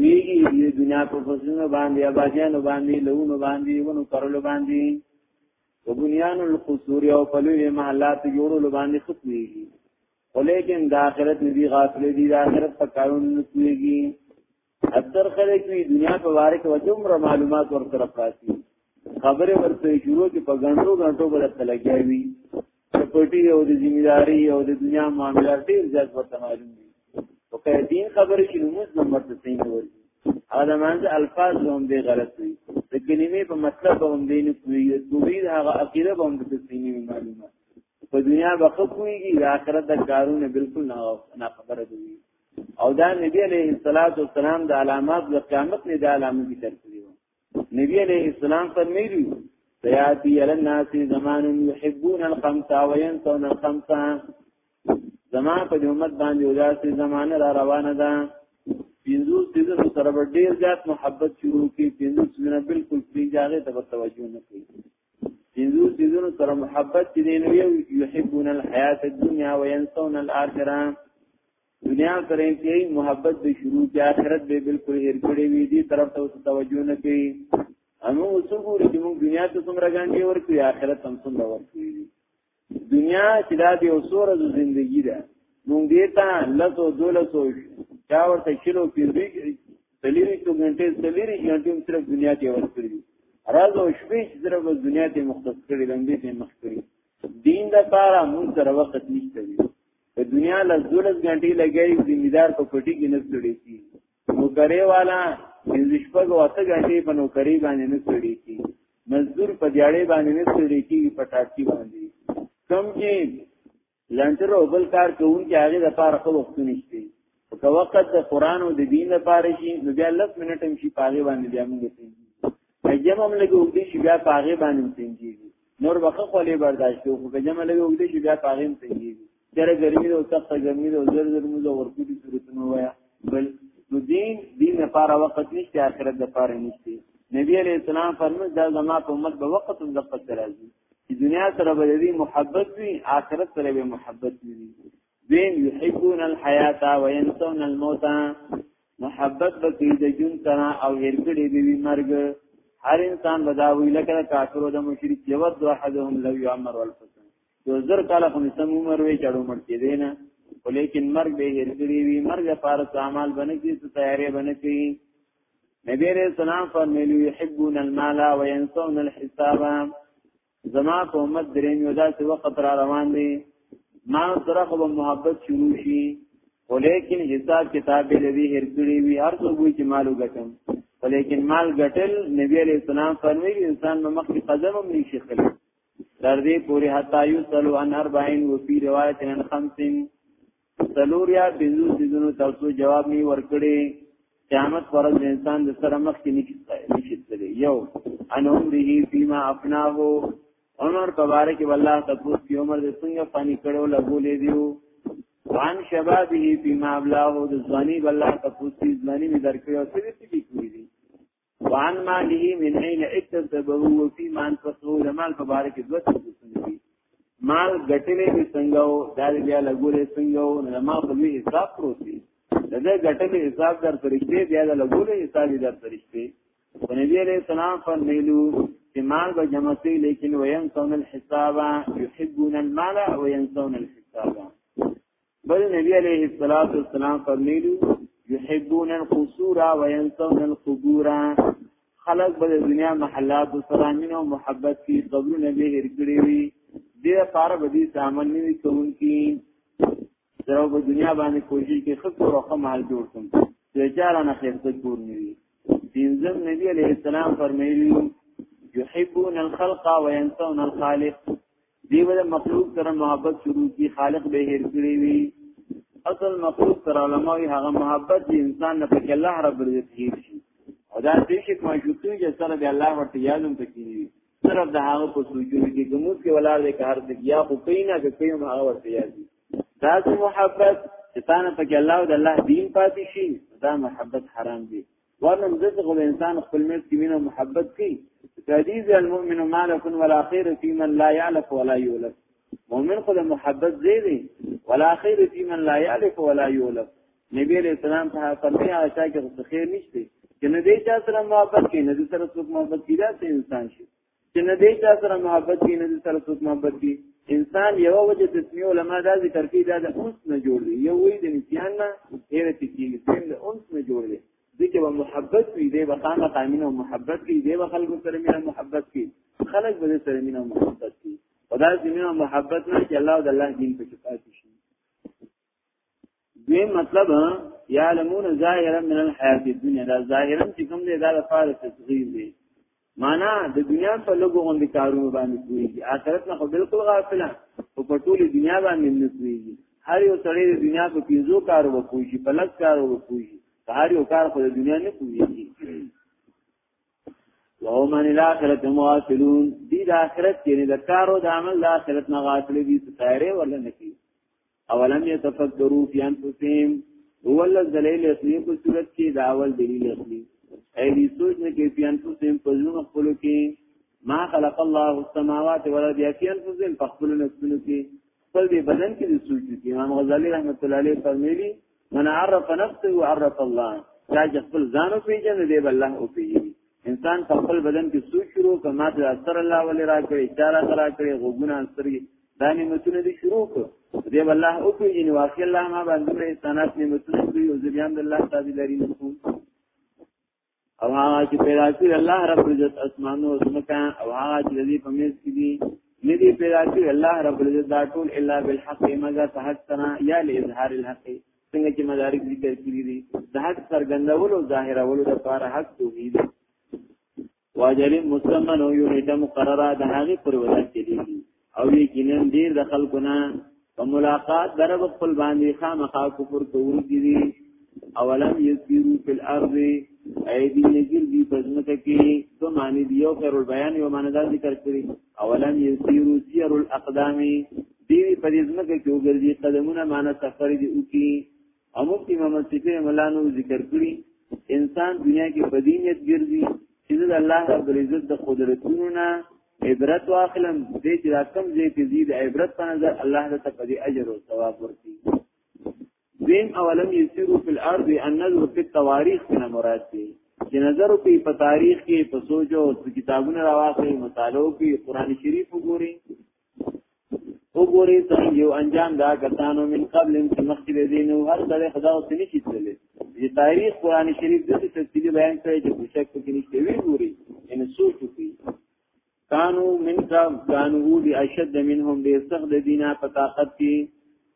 ویږي دې دنیا په فصلونو باندې آبادیانو باندې لونو باندې ونو کرلو باندې وبنيان القصور او فلوی محلات جوړولو باندې ختميږي ولیکن د آخرت ندي غافل دي د آخرت په کارونو نسويږي اکثر خلک وی دنیا په واره کې وجمر معلومات ورته راځي خبره ورته شروع کې په غنټو غنټو بل تلګي وي پټي او د ذمہداري او د دنیا معاملات ډیر زیات ورته معلوم دي او که دین خبرې شي نو موږ نمبر ته صحیح نه ورځي هغه مانځه الفاظ هم دی غلط وي د کلمې په مطلب هم دی نه کوي دوی هغه عقیده هم د تسلیمي معلومه په دنیا به خوږيږي د آخرت د کارونه بالکل نه خبره دي او دا نبی عليه الصلاه والسلام د علامات د قیامت نه د علامه ذکر کړی نبی علیہ السلام فرمیلی سیاتی علی الناس زمان یحبون الخمس وینسون الخمس زمان په امت باندې وداسې زمانه را روانه ده پینځو سیزنو سره به ډیر زیات محبت شروع کی پینځو سیزنه بالکل پینځاغه ته توجه نه کوي پینځو سیزنو سره محبت دي نو یو یحبون الحیات الدنیا وینسون الاخره دنیا سره انتهایی محبت به شروع کی آخرت به بالکل هیر کړی وی دی طرف ته توجه نه کوي امو وسګوري چې موږ دنیا ته څومره ګانډي ورکړي آخرت هم څومره ورکړي دنیا چې دا دی اوسوره د ژوندۍ ده موږ دې ته لته دولسو چا ورته کیلو پیږي تلیری تو غنټه تلیری غنټه صرف دنیا ته ورکړي راز او شپې چې صرف دنیا ته مختص کړي لندې ته مخ کړي دین د پاره موږ سره وخت نشته په دنیا له دولس غنټې لګیږي ذمہدار په پټي کې نه سړي کی نوکرې والا پنځه شپږ واته غنټې په نوکرې باندې نه سړي کی مزدور په دیاړې باندې نه سړي کی په ټاټي باندې کم چې لنټر او بل کار کوونکي هغه د پاره خو وخت نشته که وخت د قران او د دین لپاره شي نو بیا لږ منټ هم شي پاغه باندې بیا موږ ته جمع هم لګي او دې شي بیا پاغه باندې څنګه نور وخت خولې برداشت کوو که جمع لګي او دې شي بیا پاغه هم څنګه چیرې ګرمي او سخت ګرمي او زر زر موږ ورکو دي صورتونه وایا بل نو دین دین لپاره وخت نشته آخرت لپاره نشته نبی علیہ السلام فرمود دا زما په امت به وخت هم دقت راځي دنیا سره به دې محبت وي آخرت سره به محبت وي دین یحبون الحیات و ینسون الموت محبت بکی د جون سره او هر کړي به وی مرګ هر انسان بداوی لکه کافر د مشرک یو د احدهم لو یعمر الفسن جو زر کاله کوم سم عمر وی چړو مړ کې دینه ولیکن مرګ به هر کړي وی مرګ لپاره اعمال بنه کی ته تیارې بنه کی نبی رسول الله فرمایلی یحبون المال و ینسون الحساب زما په امت درې میو داسې وخت را روان دی ما سره خو محبت شروع شي ولیکن حساب کتاب به لوي هر کړی وي هر څو وی چې مالو ګټم ولیکن مال ګټل نبی علیہ السلام فرمایي انسان نو مخ په قدم هم نشي خلی تر دې پوری حتا یو سلو ان 40 و فی روایت ان 50 څلور یا پنځو سیزونو تاسو جواب نی ورکړي قیامت پر انسان د سره مخ کې نکسته نشته یو انهم به فيما افناه عمر تبارک والله تاسو کی عمر د څنګه پانی کړو لګولې دیو وان شبابه فيما ابلاه د ځواني والله تاسو کی ځواني می درکړو څه دې دي کوي وان ما له من عین اکتسبه و فی ما انفقه د مال په باره کې دوه تفصیلونه دي مال ګټلې به څنګه او دا بیا لګولې څنګه او نه ما په وی حساب پروت دي دا ګټلې حساب در پرېږدي بیا د لګولې حساب در پرېږدي ونبی علیہ السلام فرمیلو چې مال به جمع سي لیکن وینسون الحساب يحبون المال وینسون الحساب بل نبی علیہ الصلوۃ والسلام فرمایلی یحبون القصور وینسون القبور خلق به دنیا محلات او سلامین او محبت کی قبرونه به هر کړی وی دې لپاره به دې سامان نه وی کوون کی درو په دنیا باندې کوشش کې خود او رقم حال جوړ کړم چې چاره نه خیر څه جوړ نه وی دینځم نبی علیہ السلام فرمایلی یحبون الخلق وینسون الخالق دیو د مخلوق سره محبت شروع کی خالق به هیر کړی وی اصل مخلوق سره علماوی هغه محبت دی انسان نه پکې الله رب عزت هیر شي او دا دې شي کوم چې څو چې سره به الله ورته یادوم پکې وی صرف د هغه په سوچو کې ګموت کې ولار دې کار دې یا خو کینا کې کوم هغه ورته یادي دا چې محبت چې تانه پکې الله او د الله دین پاتې شي دا محبت حرام دی ورنه مزه خو انسان خپل مې کې مینه محبت کوي حدیث المؤمن مالک ولا خیر فی من لا یعلف ولا یولف مؤمن خو د محبت دی دی ولا خیر فی من لا یعلف ولا یولف نبی علیہ السلام ته فرمایي هغه چې خیر نشته چې نه دې چا سره محبت کوي نه دې سره څوک محبت کوي دا انسان شي چې نه دې چا سره محبت دي نه سره څوک محبت دي انسان یو وجه تسمیه علما دا ذکر کوي دا د انس نه جوړ دی یو وی د نسیان نه هر څه کیږي دین د انس نه جوړ دی ځکه به محبت وي دی به خامه قامینه محبت کوي دی به خلکو سره مینه محبت کوي خلک به سره مینه محبت کوي خدا دې مینه محبت نه چې الله د الله دین په شفاعت شي دوی مطلب یعلمون ظاهرا من الحیات الدنیا دا ظاهرا چې کوم دی دا د فار تصغیر دی معنا د دنیا په لګو غوندې کارونه باندې کوي آخرت نه خو بالکل غافلان او په ټول دنیا باندې نه کوي هر یو سړی د دنیا په پیزو کار وکوي چې په لږ کار وکوي هر یو کار خو د دنیا نه کوي وهو من الاخرت مواصلون دي د اخرت کې نه د کار او د عمل د اخرت نه غافل دي ستاره ولا نه کوي اولم يتفکروا فی انفسهم هو الذلیل اصلی په صورت کې دا اول دلیل اصلی اې دې سوچ نه کې فی انفسهم په ځون خپل کې ما خلق الله السماوات والارض فی انفسهم په خپل نفسونو کې خپل دې بدن کې دې سوچ کې امام غزالی رحمت الله علیه فرمایلی من عرف نفسه عرف الله دا چې خپل ځان او پیژنې دی بل الله او پیژنې انسان په خپل بدن کې سوچ شروع کما ته اثر الله ولې را کړې اشاره را کړې غوګونه سترګې دا نعمتونه دې شروع کړ دی بل الله او پیژنې واقع الله ما باندې احسانات نعمتونه دوی او ځبیان الله تعالی لري نو او هغه چې پیدا کړی الله رب العزت اسمانو او زمکا او هغه چې دې په میز کې دي ندی پیدا کړی الله رب العزت دا ټول الا بالحق مگر په حق سره یا لاظهار الحق څنګه چې مدارک ذکر کړی دي د حق څرګندولو ظاهرولو لپاره حق توحید واجل مسمن او یو نیټه مقرره د هغه پر وړاندې دي او یقینا ډیر د خلکو نه په ملاقات درب خپل باندې خامخا کفر کوون دي اولم یسیرو فی الارض ایدی نگیر دی پزمکه کی دو معنی دیو خیر البیان یو معنی دا ذکر کری اولم یسیرو سیر الاقدامی دیوی پزمکه کی اگردی قدمون معنی سفر دی اوکی او مفتی محمد شفیع ملانو ذکر کړی انسان دنیا کې په دینیت ګرځي چې د الله رب العزت د قدرتونو نه عبرت واخلم دې چې دا کم دې کې زید عبرت په نظر الله ته په دې اجر او ثواب ورکړي دین اولم یسیرو فی الارض ان نظر فی التواریخ نه مراد دی چې نظر په په تاریخ کې په سوچو کتابونه راوخی مطالعه کې قران شریف وګوري وګوري څنګه یو انجام دا کسانو من قبل چې مخکې د دین او هر څه خدا او سني چې تللی د تاریخ قران شریف د څه تفصیلی بیان کړی چې پوښتنه کوي نشته وی ګوري ان سوچ کوي کانو من کا کانو دی اشد منهم به سخت دینا په طاقت کې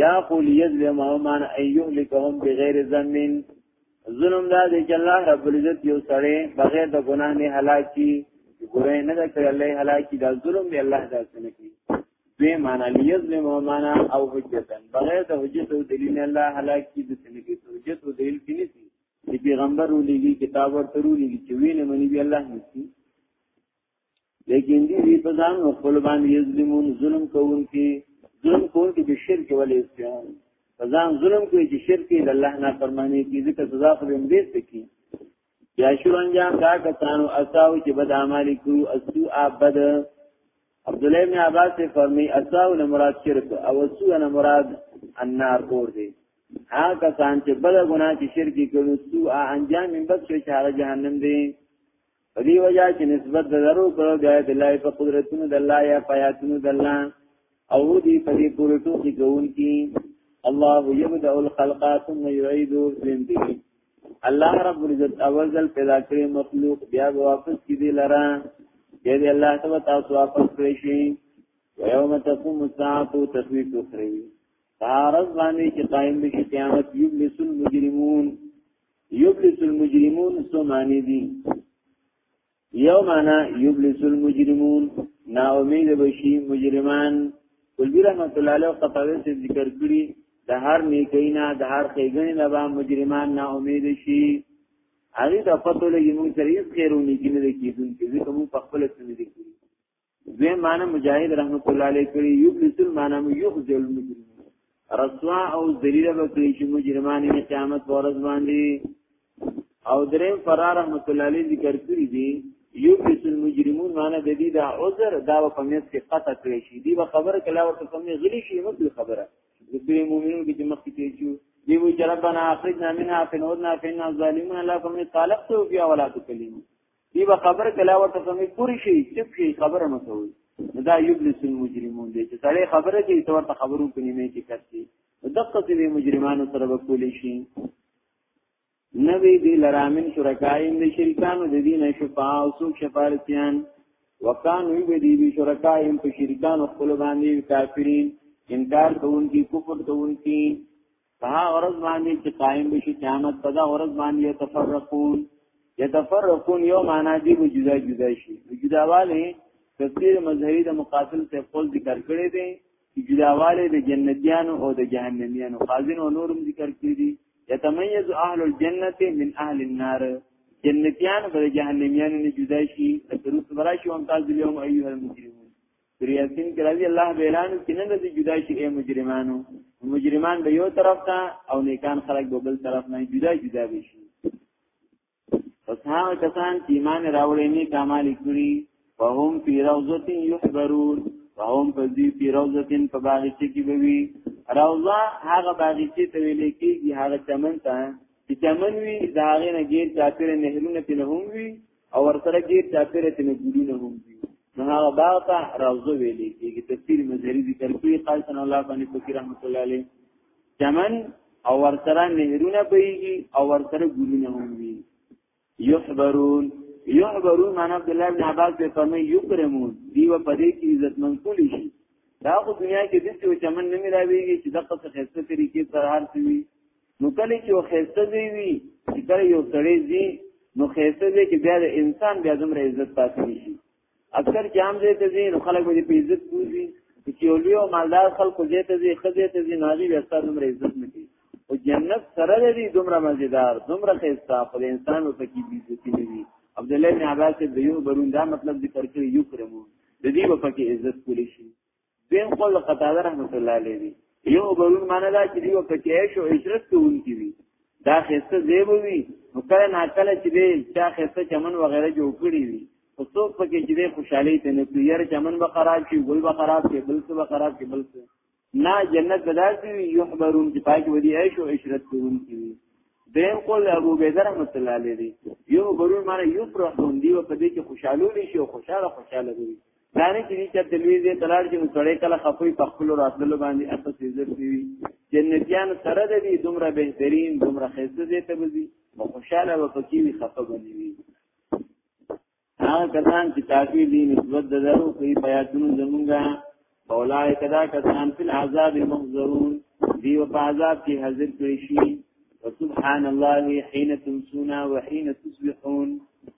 یا قول یظلمهم ان ایهلکهم بغیر ذنب ظلم دا دی چې الله رب العزت یو سړی بغیر د ګناه نه هلاکی ګره نه دا کړی الله هلاکی دا ظلم دی الله دا څنګه کوي دوی معنا لیظلم او معنا او حجتن بغیر د حجت او دلیل نه الله هلاکی د څنګه کوي حجت او دلیل کې نسی چې پیغمبر ولېږي کتاب ورته ولېږي چې وینه منی بیا الله نسی لیکن دی وی په ځان نو خپل باندې یظلمون ظلم کوونکي ظلم کوونکي به شرک ولې استعان په ځان ظلم کوي چې شرک یې الله نه فرمانی کی ځکه سزا خو هم دې سکی یا شو انجام دا کسانو اساو چې بد اعمال کو اسو ابد عبد الله بن عباس فرمی اساو نه مراد شرک او اسو نه مراد النار اور دی هغه کسان چې بل ګناه چې شرک کوي سو انجام یې بس چې هغه جهنم دی په دې وجه چې نسبت د درو کړو د آیت الله په قدرتونو د الله یا پیاتونو د الله او دې په دې پورې ټوکی کوون کی الله یبدا الخلق ثم یعیده زندگی الله رب العزت اول ځل پیدا کړی مخلوق بیا واپس کی دی لرا دې دې الله تعالی تاسو واپس کړی شي ويوم تقوم الساعه تخويف اخري فارز باندې چې قائم بشي قیامت یبلسل مجرمون یبلس المجرمون سو معنی دی یو معنی یبلس المجرمون نا امید بشی مجرمان قلبی رحمت الله علیه قطعه سے ذکر کړی د هر نیکینا د هر خیګنی نه با مجرمان نا امید شي هغه د فتو لګي موږ سره هیڅ خیرونی کې نه کیدون کې ځکه موږ په خپل سم دي دوی معنی مجاهد رحمت الله علیه کړي یو مثل معنی یخزل المجرم رسوا او ذلیل وکړي چې مجرمان یې قیامت ورځ باندې او دریم فرار رحمت الله علیه ذکر کړی دی یو مثل المجرمون معنی د دې دا عذر دا په میس کې قطع کړی شي دی به خبر کله ورته کوم غلی شي نو خبره د دې مؤمنانو کې مخ کې تیجو دی وی ربنا اخرجنا منها فنودنا فینا ظالمون الله کوم طالب تو بیا ولا تکلیمون دی به خبر کله ورته سمې پوری شي چپ شي خبره نه کوي دا یبلس المجرمون دي چې سړی خبره کوي ته ورته خبرو په نیمه کې کوي دقه دې مجرمانو سره به کولی شي نبی دی لرامن شرکایم دی شرکانو دی دین شفاع او سوک شفارتیان وکانو یو دی بی شرکایم پا شرکانو خلو باندی کافرین انکار کونکی کفر کونکی په هغه ورځ باندې چې قائم بشي قیامت په دا ورځ باندې يتفرقون يتفرقون یو معنا دی و جدا جدا شي جداواله تفسیر مظهری د مقاتل ته خپل ذکر کړی دی چې جداواله د جنتیانو او د جهنميانو خازن او نورم ذکر کړی دی يتميز اهل الجنه من اهل النار جنتیان به جهنميانو نه جدا شي تر اوسه براشي وان تاسو اليوم ايها المجرمون سوره یاسین کې راځي الله به اعلان وکړي نه د جدا شي اے مجرمانو مجرمان به یو طرف ته او نیکان خلک به بل طرف نه جدا جدا به شي پس هغه کسان چې ایمان راوړي نه کمال کړي فهم فی روضه یحبرون فهم فذی فی روضه په باغچه کې به وي روضه هغه باغچه ته ویل کېږي هغه چمن ته چې چمن وي دا هغه نه غیر چاپیره نهرونه په لهم وي او ورسره کې چاپیره تنه ګلونه هم دي نو هغه باغ ته روزه ویلې کېږي تفسیر مظهری ذکر کوي قال سن الله باندې فقیر رحمت الله علیه چمن او ورسره نهرونه بهږي او ورسره ګلونه هم دي یحبرون یحبرون معنا عبد الله بن عباس په فرمي یکرمون دیو په دې کې عزت منقول شي دا خو دنیا کې د څه چمن نه ملاويږي چې دغه څه خسته طریقې سره هر څه نو کله چې یو خسته دی وی چې کله یو سړی دی نو خسته دی چې بیا د انسان بیا دومره عزت پاتې شي اکثر جام دې ته دی نو خلک به په عزت کوي چې یو لوی مالدار خلکو دې ته دی خزه ته دی ناغي بیا ستاسو دومره عزت نه کوي او جنت سره دی دومره مزیدار دومره خسته خو انسان او پکې دې عزت نه وي عبد الله بن عباس د یو برون دا مطلب ذکر کړی یو کرمو د دې په کې عزت کولی شي دین قول قتاده رحمت الله علیه دی یو برون معنی دا چې دی په کېش او عشرت کوونکی وي دا خسته زیب وي نو کله نا کله چې دی چا خسته چمن وغیرہ جوړ کړی وي او څوک پکې چې دی خوشحالي ته نه کوي یاره چمن به خراب شي ګل به خراب شي بل څه به خراب شي بل څه نه جنت بداسي وي یحبرون چې پاک ودی عیش او عشرت کوونکی وي دیم قول ابو بیدر رحمت الله علیه دی یو برون معنی یو پرحون دی په دې کې خوشاله شي او خوشاله خوشاله وي دانه چې دې چرته لوی دې تلار چې مسړې کله خپوي په خپل راتللو باندې اته سیزر دی جنتیان سره دې دومره بهترین دومره خسته دې ته بزي خوشاله و پکې وي خپه باندې وي هغه کسان چې کافي دي نسبت د درو کوي پیاتونو زمونږه اولای کدا کسان فل عذاب محذرون دی او عذاب کې حاضر کړی شي وسبحان الله حين تمسون وحين تصبحون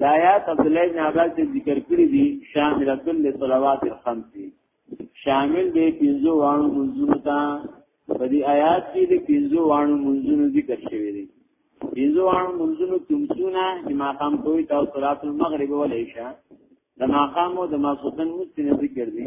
دا آیات عبد الله بن عباس ذکر کړی دي شامل کل صلوات الخمس شامل دی پنځو وانو منځونو ته په دې آیات کې د پنځو وانو منځونو ذکر شوی دی پنځو وانو منځونو تمسونه چې ما قام کوي تاسو صلات المغرب ولې شه د ماقام او د ماسوتن مستنه ذکر دي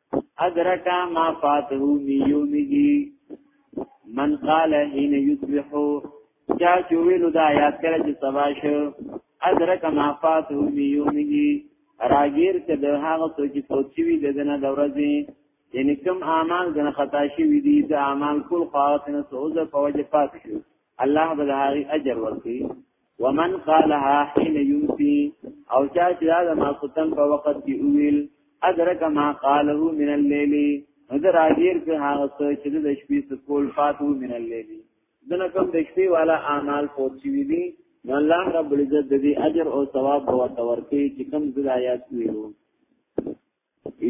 ادرک ما فاته می یومه من قال حين يصبح چا چویلو دا یاد کړه چې سبا شو ادرک ما فاته می یومه راګیر ته د هغه څه چې پوچی وي د دنه د ورځې یعنی کم اعمال د خطا شي وي دي د اعمال کول خاص نه سوزه په وجه پات شو الله به هغه اجر ورکړي ومن قالها حين يمسي او چا چې دا د ماسوتن په وخت کې ویل ادرک ما قاله من الليل نظر اجیر په هغه څه چې د شپې څخه کول فاتو من الليل دنه کوم د شپې والا اعمال فوت شي دي نو الله رب العزت د دې اجر او ثواب به ورته ورکړي چې کوم د آیات ویلو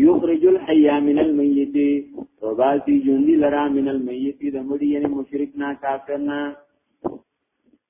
یخرج الحی من المیت وباسی جوندی لرا من المیت د مړي یعنی مشرک نه کافر نه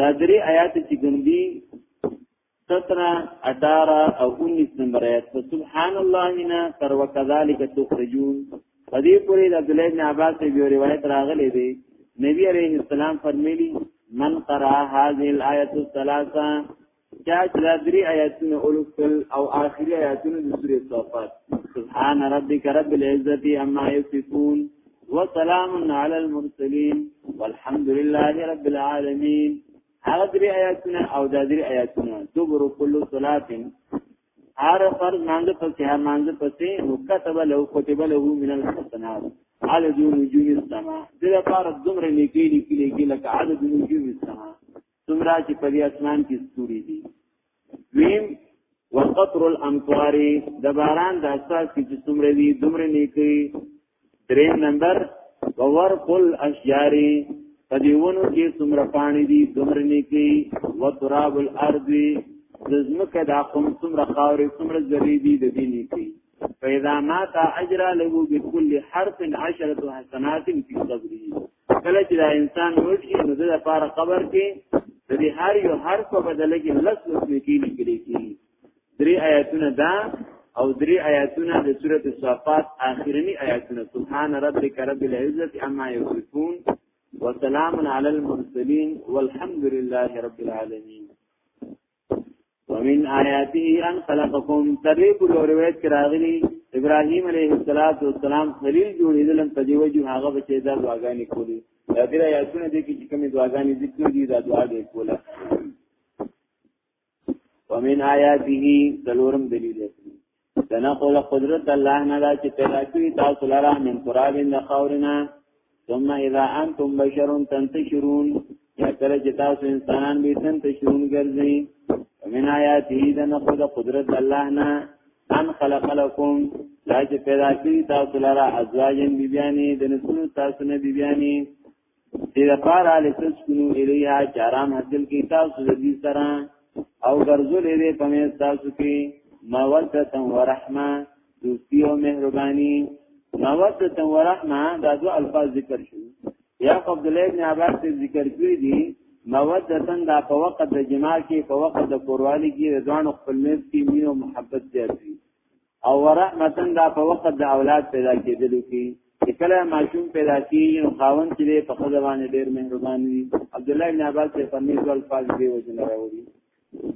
دا درې آیات چې ګندي 17 18 او 19 نمبر آیات په سبحان الله نه تر وکذالک تخرجون په دې پورې د عبد الله بن عباس یو روایت راغلی دی نبی عليه السلام فرمایلی من قرأ هذه الآية الثلاثة دا درې آیاتونه اولکل او آخري آیاتونه د سورې صفات سبحان ربک رب العزه عما یصفون وسلام علی المرسلین والحمد لله رب العالمین هغه درې آیاتونه او دا درې آیاتونه دبر کل صلات هر فرض مانځ پسې هر مانځ پسې نو كتب له كتب له من الحسنات على دون نجوم السماء دغه پر دومره نیکی لیکي لیکي لکه عدد نجوم السماء څومره چې په دې اسمان کې ستوري دي ویم وقطر الامطار د باران د اساس کې چې څومره دي دومره نیکی درې نمبر وورق الاشجار په دې ونو کې څومره پانی دي دومره نیکی وتراب الارض د زمکه د اقوم څومره خاورې څومره ذری دي د دې نیکی فإذا مات أجرى له بكل حرف عشرة حسنات في صدره کله چې دا انسان مرد شي نو د لپاره قبر کې د دې هر یو حرف په بدل کې لس لس کې لیکل کېږي درې آیاتونه دا او درې آیاتونه د سورۃ الصافات آخرنی آیاتونه سبحان ربک رب العزت عما یصفون وسلام علی المرسلین والحمد لله رب العالمین ومن آیاته ان خلقکم تری کو روایت کراغلی ابراهیم علیه السلام خلیل جوړیدل په دی وجه هغه بچی دا دعاګانې کولی دا دې آیاتونه دي چې کومې دعاګانې ذکر دي دا دعا دې کوله ومن آیاته تلورم دلیل دنا خو له قدرت الله نه دا چې پیدا کړی تاسو لاره من قراب نه خاورنا ثم اذا انتم بشر تنتشرون یا کله چې تاسو انسانان به تنتشرون ګرځي ومن آیاته دنا خو له قدرت الله نه ان خلق لكم دا چې پیدا کړی تاسو لاره ازواجن بیبیانی د نسل تاسو نه بیبیانی دې لپاره لسس کنو الیها چارام حاصل کی تاسو د دې سره او ګرځولې دې په مې تاسو کې مودتا ورحمه دوستی او مهرباني مودتا ورحمه دا دوه الفاظ ذکر شو یا عبد الله ابن عباس ذکر کړی دي مودتا دا په وخت د جما کې په وخت د کوروالی کې رضوان خپل مې کې مینه محبت زیاتوي او ورحمتن دا په وخت د اولاد پیدا کېدلو کې چې کله ماشوم پیدا کیږي نو خاوند چې په خپل باندې ډېر مهربان وي عبد الله بن عباس په فرمی ځل پاک دی وجه نه راوړي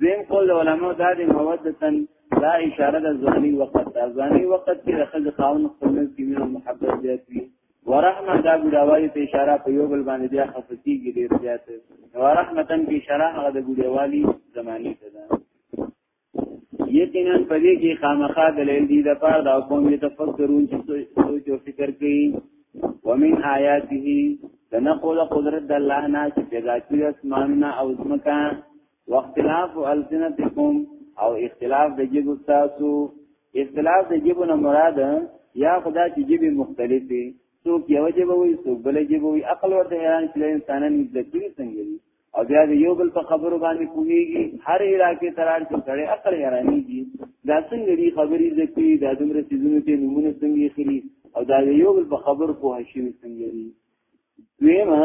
زم قول علماء دا د مودتن دا اشاره د ځواني وخت د ځواني وخت کې د خځه خاوند خپل نس کې مینه محبت زیات وي ورحمه دا ګډاوالي ته اشاره په یو بل باندې بیا خفقيږي ډېر زیات ورحمتن کې اشاره هغه د ګډاوالي زماني ته ده یقینا په دې کې خامخا دلیل دی د پاره دا قوم یې تفکرون چې سوچ او فکر کوي ومن آیاته تنقو د قدرت د الله نه چې پیدا کړی اسمانونه او زمکا واختلاف السنتکم او اختلاف د جبو تاسو اختلاف د جبو نه مراد یا خدا چې جبې مختلفې څوک یو جبه وي څوک بل جبه وي عقل ورته حیران کړي انسانان دې کړی څنګه دي او بیا د یو بل په خبرو باندې کویږي هر علاقې تران چې سړی عقل حیرانېږي دا څنګه دي خبرې زکې دا دومره سيزونه ته نمونه څنګه خري او دا یو بل په خبر په هشي څنګه دي دویمه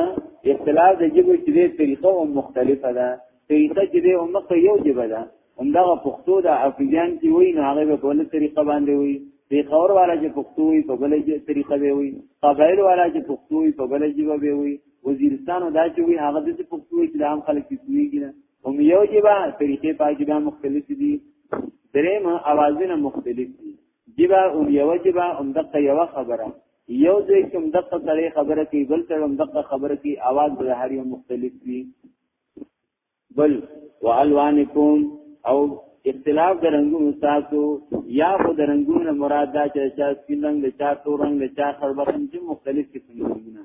اختلاف د جبو چې د طریقو هم مختلفه ده طریقه چې د هم مخه یو جبه ده همدا پښتو د افغان کې وای نه هغه په بل طریقه باندې وای دی خور والا چې پښتو وي په بل طریقه به وي قبایل والا چې پښتو وي په بل جبه به وي وزیرستان دا چې وی هغه د پښتو کې د عام خلک کیږي نه هم یو چې با طریقې پاکي به مختلف دي درېم اوازونه مختلف دي جبا هم یو چې با هم دغه یو خبره یو ځای کوم دغه سره خبره کوي بل سره هم دغه خبره کوي اواز به هر یو مختلف دي بل والوانکم او اختلاف د رنگونو تاسو یا خو د رنگونو مراد دا چې چا سپین رنگ له چا تور رنگ له چا خړ رنگ چې مختلف قسم رنگونه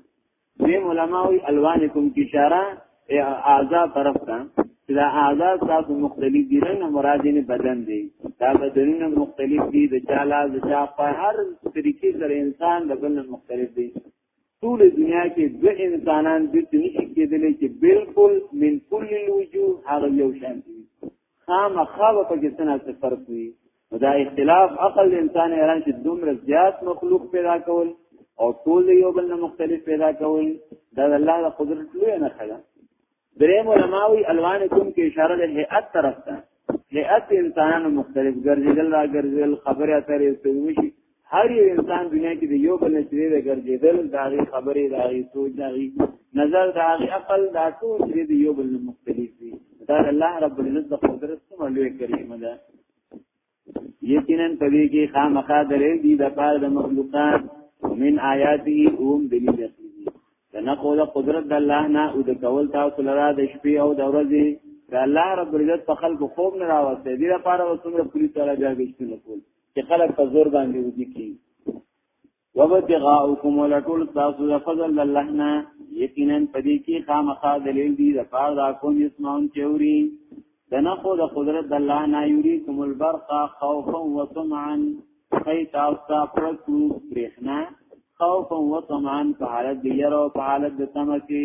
دې علماء وی الوانکم کی اشاره اعضاء طرف ته چې دا اعضاء تاسو مختلف دي رنگ مراد نه بدن دی دا بدنونه مختلف دي د چا لاس د چا په هر طریقې سره انسان د بل مختلف دي ټول دنیا کې دو انسانان د دنیا کې د لې چې بالکل من کل الوجوه هغه یو شان دي خامخا په کې څنګه څه فرق وي دا اختلاف عقل انسان ایران چې دومره زیات مخلوق پیدا کول او ټول یو بل نه مختلف پیدا کول دا الله د قدرت لوی نه خلا دریم علماوی الوان کوم کې اشاره ده هيئت طرف ته هيئت انسانانو مختلف ګرځیدل را ګرځیدل خبره اترې سوي هر یو انسان دنیا کې د یو بل نشریه ده ګرځیدل دا غي خبره دا غي سوچ دا غي نظر دا غي عقل دا ټول شری دی یو بل مختلف دي دا الله رب العزت د قدرت څخه لوی کریم ده یقینا په دې کې خامخا درې دي د پاره د مخلوقات من آیاته اوم دلیل اخلي دنه قول قدرت د الله نه او د کول تاسو لرا د شپې او د ورځې د الله رب العزت په خلکو خوب نه راوستي دې لپاره وسومره پولیس سره ځای وشتنه کول چې خلک په زور باندې ودی کی وبتغاؤکم ولټول تاسو د فضل الله نه یقینا پدې کې خامخا دلیل دی د پاره دا کوم اسمان چوري دنا خو د قدرت الله نه یوري کوم البرق خوفا وطمعا خی تاسو پرکو برېخنا خوفا وطمعا په حالت دی یره او په حالت د تمکه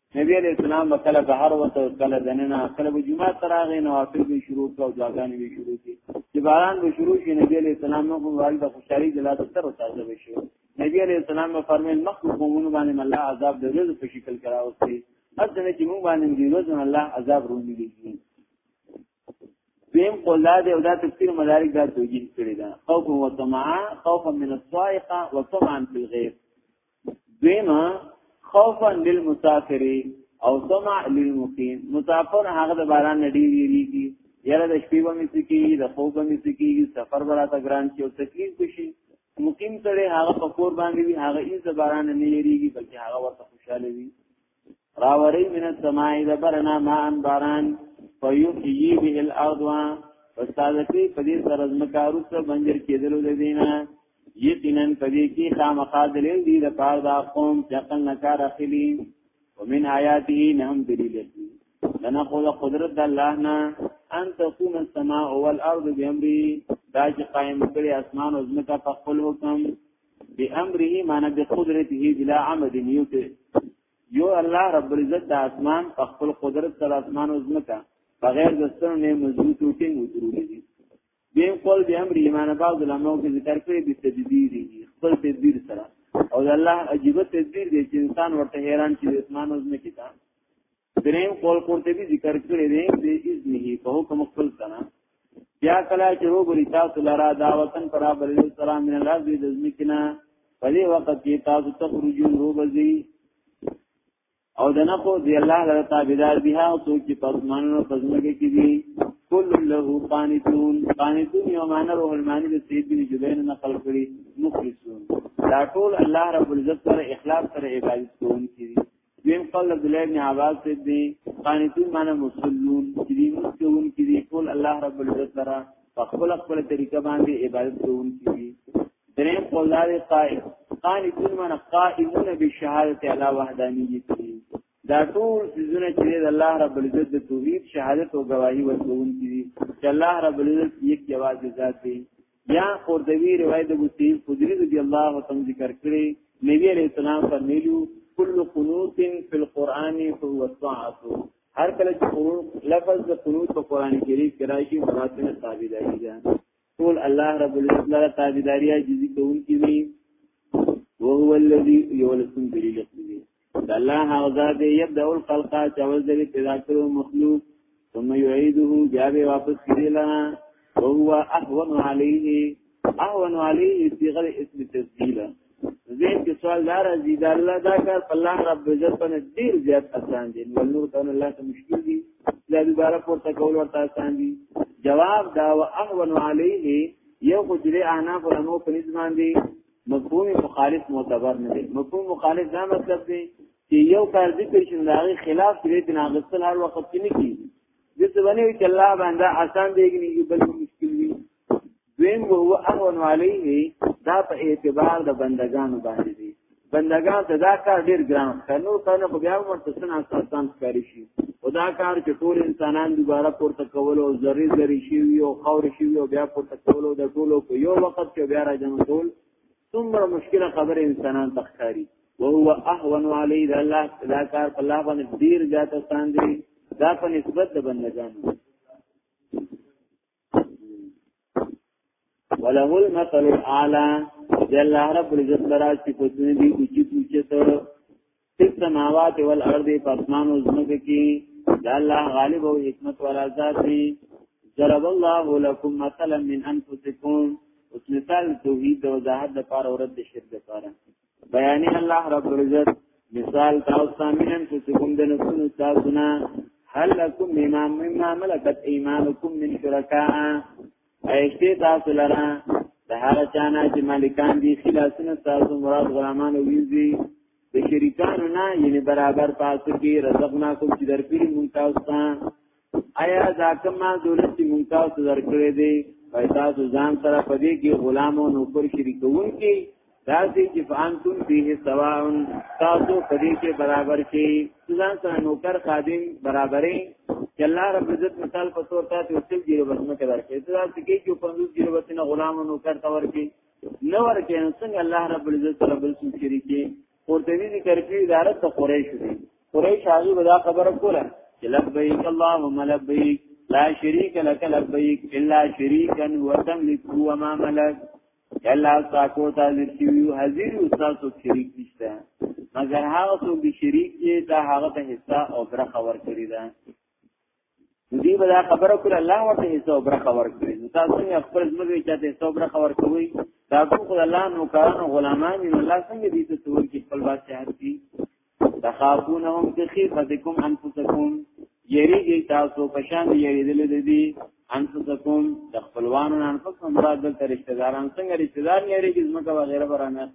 نبی علیہ السلام به کله بهر وته کله دننه کله به جمعه تراغې نو افیل به شروع کو دعاګانې به شروع کی چې باران به شروع شي نبی علیہ السلام نو کوم والد خوشالي دلاته تر تازه به شي نبی علیہ السلام به فرمایل مخلوق قومونو باندې الله عذاب د رزق په شکل کرا اوسي اصل چې موږ باندې دی روز الله عذاب رومي دي دیم قولا دی او دا تفسیر مدارک دا توجیه کړی دا خوف و طمع خوفا من الصائقه و طمعا فی الغیب دیمه خوفا للمسافر او سمع للمقیم مسافر هغه د باران نه ډیر یریږي یره د شپې باندې سکی د خوب باندې سکی سفر براته ګران شي او تکلیف کوشي مقیم سره هغه په کور باندې وي هغه یې د باران نه یریږي بلکې هغه ورته خوشاله وي راوری من السماء دبرنا ما ان باران فیحیی به الارض فاستاذ کی پدې سره زمکارو ته بنجر کېدلو د دینه یقینا پدې کې خامخا دلیل دی د پاره دا قوم چې خپل نکار اخلي ومن آیاته نهم دلیل لنا خود قدرت د الله نه ان تقوم السماء والارض بامره دا چې قائم کړي اسمان او زمکا په خپل حکم بأمره معنی بقدرته بلا عمد یوت یو الله رب العزت د اسمان په خپل قدرت سره اسمان او زمکا بغیر د ستر نه مضبوط او ټینګ وترولې دي دیم قول د امر ایمان بعض علماء کې ذکر کړی د تدبیر دي خپل تدبیر سره او د الله عجیب تدبیر دی چې انسان ورته حیران چې اسمان او زمکا دریم قول قرطبي ذکر کړی دی د اذنه په حکم خپل سره بیا کله چې رو بری تاسو لرا دا وطن پر ابر السلام من الله دې د ځمکنا په دې وخت کې تاسو تخرجون رو بزي او د نه کو دی الله لپاره تابعدار بها او څوک چې پسمانو پسمګه کې دي کل له قانتون قانتون یو معنی روح المانی د سید بن جبین نقل کړي مخلصون دا ټول الله رب العزت سره اخلاص سره عبادت کوونکي دي دیم قول عبد الله بن عباس سے دی قانتون معنی مسلمون چې دې موږ کوون کې دي ټول الله رب العزت سره په خپل خپل طریقه باندې عبادت کوون کې دي دریم قول دا دی قائم قانتون معنی قائمون بالشهادت علی وحدانیت دا ټول سيزونه چې د الله رب العزت د توحید شهادت او گواہی ورکوون کې دي چې الله رب العزت یک یوازې ذات دی یا قرطبی روایت ابو سعید خدری رضی الله عنه ذکر کړی نبی علیہ السلام فرمایلو کل قنوت فی القرآن فهو الطاعت هر کله چې لفظ د قنوت په قران کریم کې راشي مراتب تابعداري ده ټول الله رب العزت لپاره تابعداري عاجزي کوونکی وي وهو الذي يولكم دليل د الله هغه ذات دی یبدا الخلق چې اول ځلې پیدا کړو مخلوق ثم يعيده بیا به واپس کړي لنا وهو اهون عليه اهون عليه صيغه اسم تسجيل زين کې سوال دار دي د الله دا کار په الله رب عزت باندې ډیر زیات آسان دي نو نور ته الله ته مشکل دي دا دوباره پورته کول ورته آسان دي جواب دا و اهون عليه یو خو دې انا فرمو په نسبت باندې مفهوم مخالف معتبر نه دی مفهوم مخالف دا مطلب دی چې یو کار ذکر شي دا غي خلاف دی چې ناغسل هر وخت کې نه کی د څه باندې چې الله باندې آسان دیږي نه بل مشکل وي دویم هو اهون علیه دا په اعتبار د بندگانو باندې دی بندگان ته دا کار ډیر ګران ښه نو کنه په بیا ورته سن آسان کاری شي خدا کار چې ټول انسانان دوباره پورته کول او ذری ذری شي او خور شي او بیا پورته کول او د ټولو په یو وخت کې بیا راځم ټول څومره مشکله خبره انسانان تخکاری او هو اهون علی د الله دا کار په الله باندې ډیر زیات آسان دی دا په نسبت د بندگانو وله المثل الاعلى دی الله رب العزت لرا چې په دې دی او چې چې ته سماوات او الارض په اسمان او زمکه کې د الله غالب او حکمت والا ذات دی ضرب الله لكم مثلا من انفسكم اس مثال توحید او ذات لپاره او رد شرک لپاره بیان الله رب العزت مثال تاسو سامینن چې کوم د نفسونو تاسو نه هل لكم مما مما ملكت ايمانكم من شركاء ايشته تاسو لرا د هغه چانه چې مالکان دي خلاصونه تاسو مراد غلامان ویزي د شریکانو نه یعنی برابر پاسو کې رزق ما کوم چې درپیری مونږ تاسو ته آیا دا کوم مال دولت چې مونږ تاسو درکړی دی وای تاسو ځان سره پدې کې غلام او نوکر شریکون کې دا دې چې فانتم فيه سواء تاسو پدې کې برابر کې ځان سره نوکر خادم برابرې چې الله رب عزت مثال په تور تاسو وسیل دی وسمه کې درکې دا چې کې چې 50 جیرو وسنه غلام او نوکر تور کې نو ورکه څنګه الله رب عزت سره بل څه شریکې قرطبي ذکر کوي اداره ته قریش دي قریش هغه ودا خبره کوله چې لبیک اللهم لبیک لا شریک لك لبیک الا شریکا وتملك وما ملک الا تاکو تا لرتیو حاضر او تاسو شریک نشته مگر هغه څوک چې شریک دی دا هغه ته حصہ او برخه ورکړي ده دوی به دا خبره کول الله ورته حصہ او برخه ورکړي نو تاسو څنګه خپل ځمکه چې ته حصہ او برخه ورکوي دا ټول خدای الله نو کارانو غلامان دي الله څنګه دې ته څور کې خپل بادشاہت دي تخافونهم تخيفتكم انفسكم یریږي تاسو په شان یریدل دي انفسكم د خپلوانو انفسهم مراد د رشتہ داران څنګه رشتہ دار یریږي ځمکه وغیرہ برانه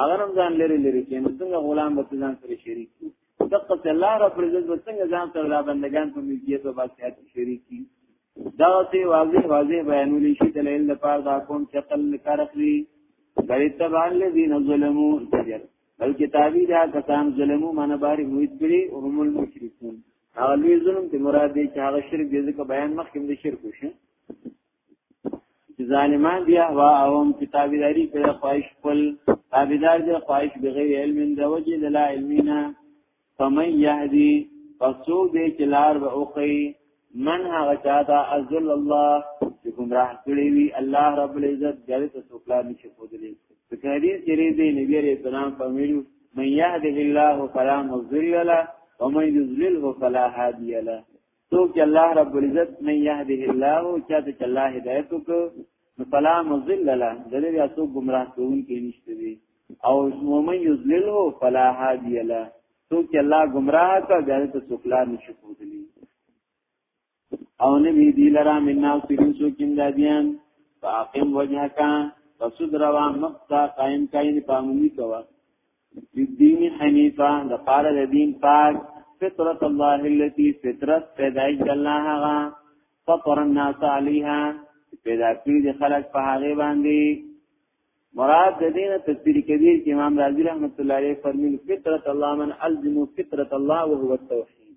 هغه هم ځان لري لري کې نو څنګه غلام به ځان سره شریک کی دغه ته الله رب عزت به څنګه ځان سره د بندگان په ملکیت او باسیات شریک کی دا ته واضح واضح بیانول شي د لیل د پاره دا کوم چې قل کار اخلي بریتبان الذين ظلموا تجر بلکې تابع دا کسان ظلمو معنی باری موید کړي او هم المشرکون هغه لوی ظلم ته مراد دی چې هغه شرک دې ځکه بیان مخکې د شرک وشي ظالمان بیا هوا اوم کتابداری کړ خواهش خپل تابعدار دي خواهش بغیر علم د وجه د لا علمینا فمن يهدي فسوق دې چلار به اوخی من هغه چاته ازل الله چې گمراه کړی وي الله رب العزت غلط سوکلا نشي خودلې ذکرې چیرې دې نبی عليه السلام فرمایلو من يهده الله فلا مضل له ومن يضلله فلا هادي له څوک چې الله رب العزت من يهده الله چاته چې الله هدایت وکړي نو فلا مضل له د دې اسو گمراه کوونکی نشته دی او مومن یذلله فلا هادی له څوک چې الله گمراه کړي دا ته څوک لار نشي کولی او نبی دی لرا من ناس پیرین سو کم دادیان فاقم وجهکا فسود روان مختا قائم کائن پامونی کوا دین حنیفه د پاره د دین پاک فطرت الله التي فطرت پیدایش الله هغه فطر الناس عليها پیدا کړی د خلق په هغه باندې مراد د دینه تفسیر کبیر کې امام رازی رحمت الله علیه فرمایي فطرت الله من الزم فطرت الله وهو التوحید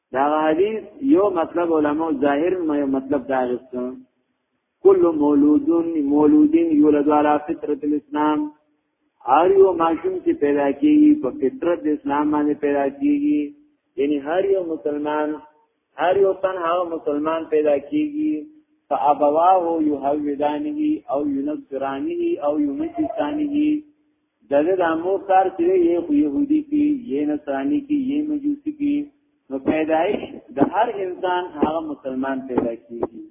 دا حدیث یو مطلب علماء ظاهر یو مطلب دا غوښته کل مولودون مولودین یولد علی فطرت الاسلام هر یو ماشوم چې پیدا کیږي په فطرت د اسلام باندې پیدا کیږي یعنی هر یو مسلمان هر یو تن هغه مسلمان پیدا کیږي فابواه یهودانه او ینصرانه او یمجسانه دغه د امور کار چې یې خو يهودي کې یې نصراني کې یې مجوسي کې نو پیدایش د هر انسان هغه مسلمان پیدا کیږي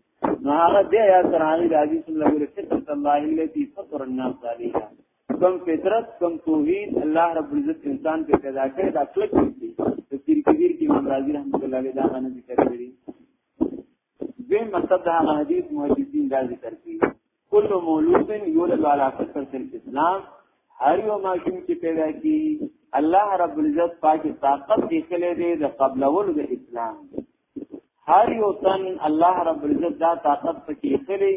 نو هغه د یا ترانی د حدیث الله علیه فطرت الله التي فطر الناس عليها کوم فطرت کوم توحید الله رب العزت انسان په پیدا کړی دا کلک دي تفسیر کبیر کې امام رازی رحمۃ اللہ علیہ دا باندې ذکر کړی دیم مقصد دا حدیث محدثین دا ذکر کړی کل مولود یولد علی فطرت الاسلام هر یو ماشوم چې پیدا کی الله رب العزت پاکه طاقت کې خلې دې د قبل اول د اسلام هر یو تن الله رب العزت دا طاقت پکې خلې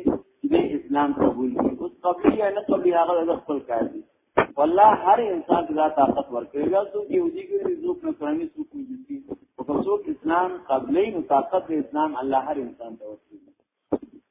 دې اسلام قبول کړي اوس قبلي یا نه قبلي هغه د خپل کار دي والله هر انسان ته دا طاقت ورکړي دا څوک یو دي کې څوک نه قرآني څوک دي او څوک اسلام قبلي نو طاقت اسلام الله هر انسان ته ورکړي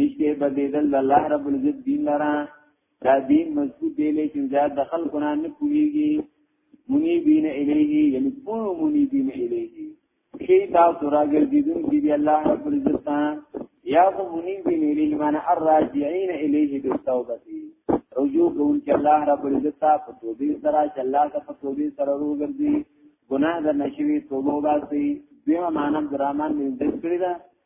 نشته بدیدل د الله رب العزت دین لرا دا دین مضبوط دی لیکن دا د خلکو نه نه پوهیږي منیبین الیه یعنی کونو منیبین الیه شی دا سراغل دیدون کی دی الله رب العزت یا کو منیبین الیه معنی الراجعین الیه بالتوبه رجوع کوون چې الله رب العزت په توبې سره چې الله ته په توبې سره وګرځي ګناه د نشوي توبه واسي دیمه معنی درامن دې ذکر کړی دا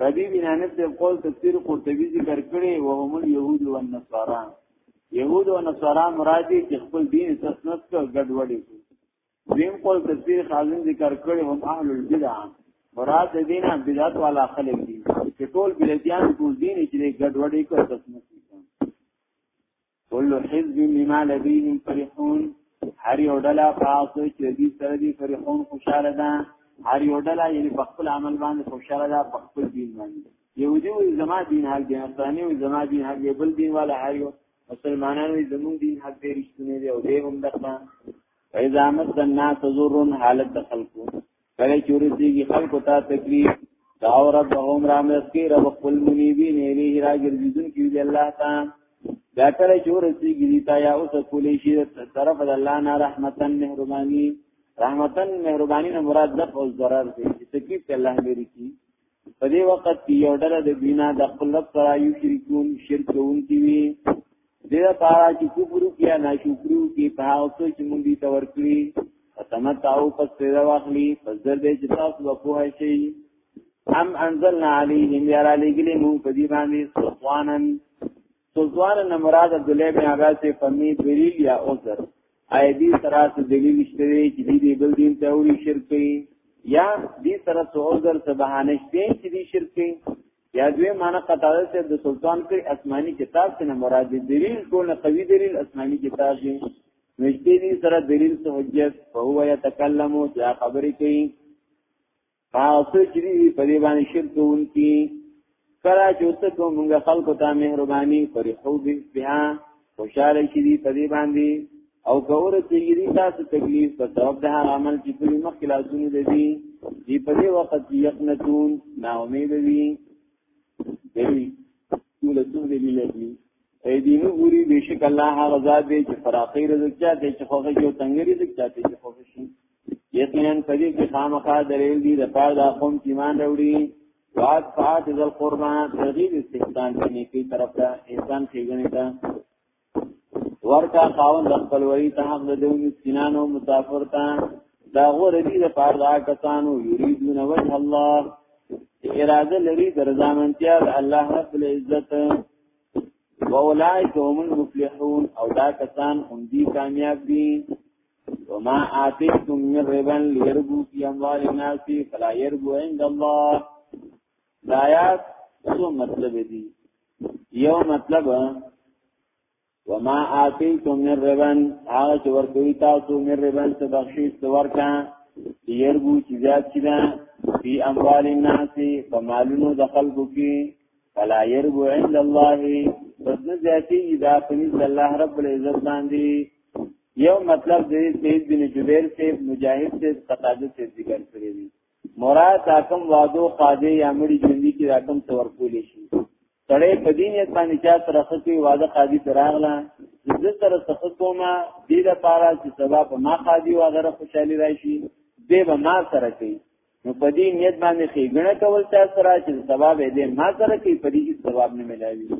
ربی بن انس د قول تفسیر قرطبی ذکر کړي او هم اليهود او النصارا يهود او نصارا مراد دي خپل دین تسنت کو ګډوډي دیم قول تفسیر خازن ذکر کړي هم اهل البدع مراد د دین بدعت والا خلک دي چې ټول بلدیان ټول دین چې ګډوډي کو تسنت کل حزب بما لديهم فرحون هر یو ډله پاسو چې دې سره دي فرحون خوشاله ده هر یو ډله یعنی په خپل عمل باندې خوشاله ده په خپل دین باندې يهودي وي زما دین حق دی نصراني وي زما دین حق دی بل دین والا هر یو مسلمانان وي زموږ دین حق دی رښتونه دی او دې هم دغه فإذا مس الناس ضر حالت د خلقو کله چې ورسیږي خلکو ته تکلیف دا رب هم را مرسکی رب خپل منیبین الیه را ګرځیدون کی دی الله تا دا کله چې ورسیږي دی تا یا اوس کولی شي طرف د الله نه رحمتن مهرباني رحمتن مهرباني نه مراد د او ضرر دی چې تکلیف الله لري کی په دې وخت کې یو ډله د دینا د خپل رب سره یو شریکون شرک کوونکی وي دې لپاره چې کفر وکړي نه شکر وکړي په هغه څه چې مونږ دې تور کړی فتمتعو پس پیدا واخلی پس در دې چې تاسو وکوه شي ام انزلنا علیهم یرا لګلی مو په دې باندې سلطانن سلطان نه مراد عبد الله بن عباس په می دلیل یا عذر آی دې سره څه دلیل شته چې دې بل دین ته وی شرک کوي یا دې سره څه عذر څه بهانه شته چې دې شرک کوي یا دوی معنی قطعه سے د سلطان پر آسمانی کتاب سے نه مراد دی دلیل کول قوی دلیل آسمانی کتاب دی نشته دې سره دلیل څه حجت فهو یتکلم یا خبرې کوي تاسو چې دې په دې باندې شرک کوونکی کله چې اوس کوم موږ خلکو ته مهرباني پرې خو دې بیا خوشاله شي دې په دې باندې او کور چې دې تاسو تکلیف په سبب د هغه عمل چې په مخ کې لازمي دي دې په دې وخت کې یقنتون نا امید وي دې ټول څه دې لږي اې دې نو ګوري بشک الله هغه ذات دې چې فراخي رزق چاته چې خوښي او تنګري رزق چاته چې خوښي یقینا پدې کې خامخا دلیل دی د پاره د قوم چې ایمان وروړي واذ فات ذل قربا ترغیب استحسان دیني کی طرف ته انسان کېږي تا ورکا خاون د خپل وری ته حق د دوی مسکینانو مسافر ته دا غور دې د پاره دا کسانو یریدون وجه الله اراده لري د رضامندتیا د الله رب العزت واولائک هم المفلحون او دا کسان هم دي کامیاب دي وما آتيتم من ربا ليربو في اموال الناس فلا يربو عند الله دا آیات څو مطلب دي یو مطلب وما آتيتم من ربا هغه چې ورکوي تاسو من ربا څخه بخشش ورکا ليربو چې زیات شي في اموال الناس فمالونو د خلقو کې فلا يربو عند الله پس نه زیاتی دا پنځ الله رب العزت باندې یو مطلب دی سید بن جبیر سے مجاهد سے قتاده سے ذکر کړی دی مراد حکم وادو قاضی یا مړي ژوندۍ کې حکم تور کولې شي سړی په دین یې باندې چا سره خپل واده قاضي تراغله زه سره تخصوما دې لپاره چې سبا په ما قاضي واغره خوشحالي راشي دې به ما سره کوي نو په دې نیت باندې ښېګڼه کول تا سره چې ثواب دې ما سره کې په دې ثواب نه ملاوي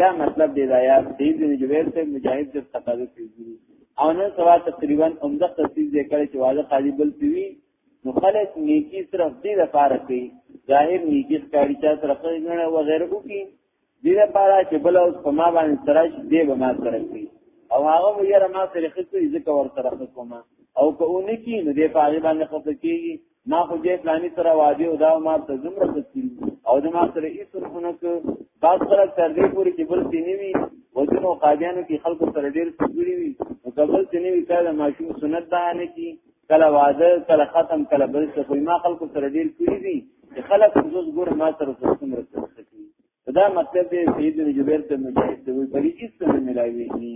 دا مطلب دی دا یاد دې دې جوړ ته مجاهد د تقاضا کوي او نن سوا تقریبا عمده تفصیل دې کړي چې واده خالي بل پیوي نو خلک نیکی صرف دې لپاره کوي ظاهر نیکی ښکاری چا سره ښېګڼه وغیرہ کوي دې لپاره چې بل اوس په ما باندې سره شي دې به ما سره کوي او هغه مو یې ما سره خسته ځکه ور سره کوم او که اونې کې نو دې پاغي باندې خسته کیږي ما خو دې پلاني سره وادي او دا ما ته زمره خسته او دا ما سره هیڅ ونه کو بعد سره تر دې پورې چې بل سینې وي وځنو قاضیانو کې خلکو سره ډېر سګړي وي او قبل سینې وي کله ماشوم سنت ده نه کی کله واده کله ختم کله بل څه خو ما خلکو سره ډیر کړی دي چې خلک زوز ګور ما سره څوم رسېږي دا مطلب دی سید بن جبیر ته مجاهد ته وی بری هیڅ نه ملایوي شي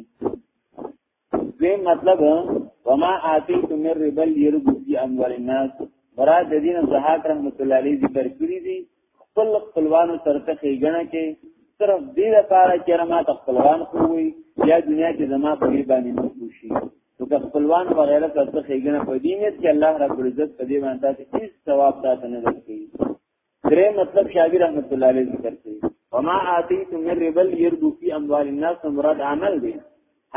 دوی مطلب وما آتیتم من ربل یربو فی اموال الناس مراد د دین زهاک رحمت الله علیه ذکر کړی دي خپل خپلوانو سره ته خېګنه کې صرف دې لپاره چې ما خپلوان کوی یا دنیا کې زما په باندې مخ شي نو که خپلوان وغیرہ ته څه ښېګنه په دې نیت چې الله رب العزت په دې باندې تاسو هیڅ ثواب تاسو نه درکړي درې مطلب شاوی رحمت الله علیه ذکر کړي وما آتیتم من ربل يربو فی اموال الناس مراد عمل دی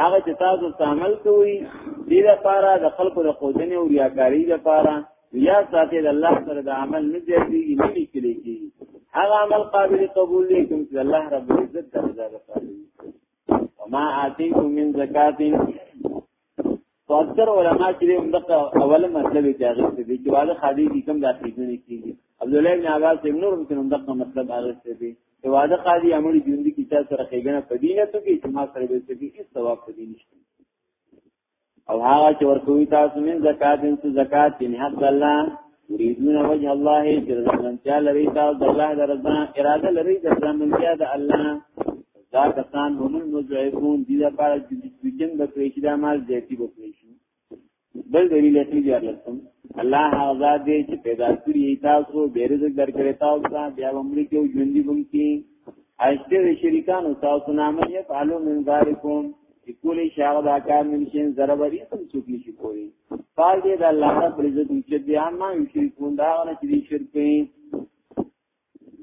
هغه چې تاسو عمل کوي دې لپاره د خلکو د خودنې او ریاکاری لپاره یا ساتي د الله سره د عمل نه زیاتېږي نه لیکل کېږي هغه عمل قابل قبول دی کوم چې الله رب العزت درځه وما آتیکم من زکات فاکثر علما چې هم دغه اوله مطلب یې جاغې دي چې واده خادي دي کوم داسې نه کیږي عبد الله بن عباس هم نور هم دغه مطلب هغه څه دي چې واده خادي امر ژوند کی چا سره خېګنه پدینه ته کې چې ما سره به څه کې ثواب پدینه او هغه چې ورکوي تاسو من زکات ان زکات ان حق الله یریدون وجه الله چې رضامندیا لري تاسو د الله د رضا اراده لري د رضامندیا د الله دا کسان هم مزعفون دي د پاره چې د جن د پریشي د مال زیاتی به پریشي بل دلیل یې دی لرسم الله هغه دې چې پیدا کړی تاسو به رزق درکړی تاسو ته بیا عمر کې ژوندۍ بم کې اشتر شریکان تاسو نامه یې فعلوا من ذالکم چې کولې شاغه دا کار من شي زره وری سم څوک نشي کولی پال دې د الله تعالی پر عزت چې بیا ما شي کوم دا نه چې شرک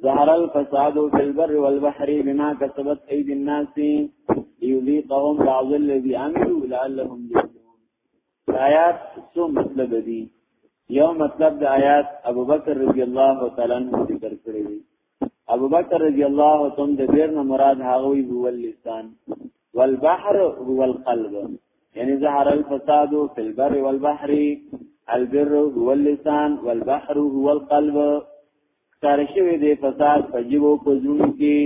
ظهر الفساد في البر والبحر بما كسبت ايدي الناس ليذيقهم بعض الذي عملوا لعلهم يرجعون آیات څو مطلب دي یو مطلب د آیات ابوبکر رضی الله تعالی عنہ ذکر کړی دی ابو بکر رضی الله عنه د بیر نه مراد هغه وی هو اللسان والبحر هو القلب یعنی ظهر الفساد فی البر والبحر البر هو اللسان والبحر هو القلب ترشوی دی فساد په جیبو په زړونو کې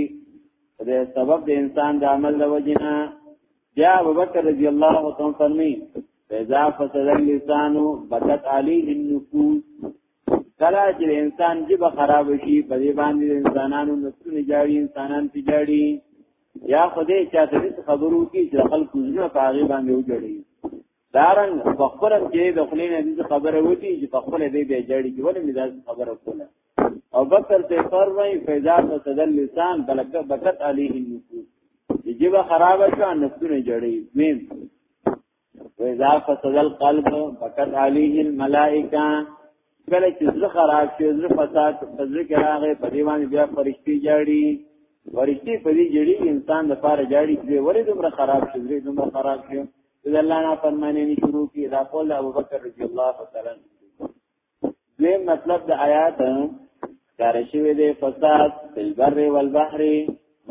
د سبب د انسان د عمل د وجنه بیا ابو بکر رضی الله عنه فرمی فیضا فسد اللسان بدت علیه النفوس کله چې انسان جبه خراب شي په دې باندې انسانانو نسونه جاړي انسانان پی جاړي یا خدای چاته دې خبرو کې چې خلکو نه پاغي باندې وجړي دارن بخبر چې د خلین دې خبره وتی چې بخبر دې به جاړي چې ولې مزاج خبره کوله او بکر ته فرمای فیضا تدل لسان بلک بکت علیه النفوس جبه خراب شو نسونه جاړي میم وإذا فسد القلب بكت عليه الملائکه کله چې زړه خراب شي زړه فساد په زړه کې راغی په دې باندې بیا فرشتي جاړي فرشتي په دې جړي انسان د پاره جاړي چې ورې دومره خراب شي زړه دومره خراب شي د الله نه فرمانه نه شروع کی دا قول ابو بکر رضی الله تعالی عنہ دوی مطلب د آیات کار شوی دی فساد فل بر والبحر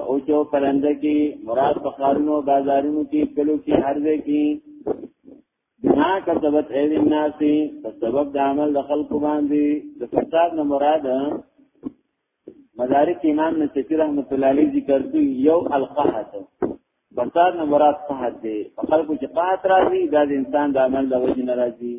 او چو پرند کی مراد بخارونو بازارونو کی کلو کی حرزه کی بنا کسبت اید الناسی په سبب د عمل د خلق باندې د فساد نه مراد مدارک امام نصفی رحمت الله علیه ذکر دی یو القحط فساد نه مراد قحط دی په خلکو چې قحط راځي دا د انسان د عمل د وجه نه راځي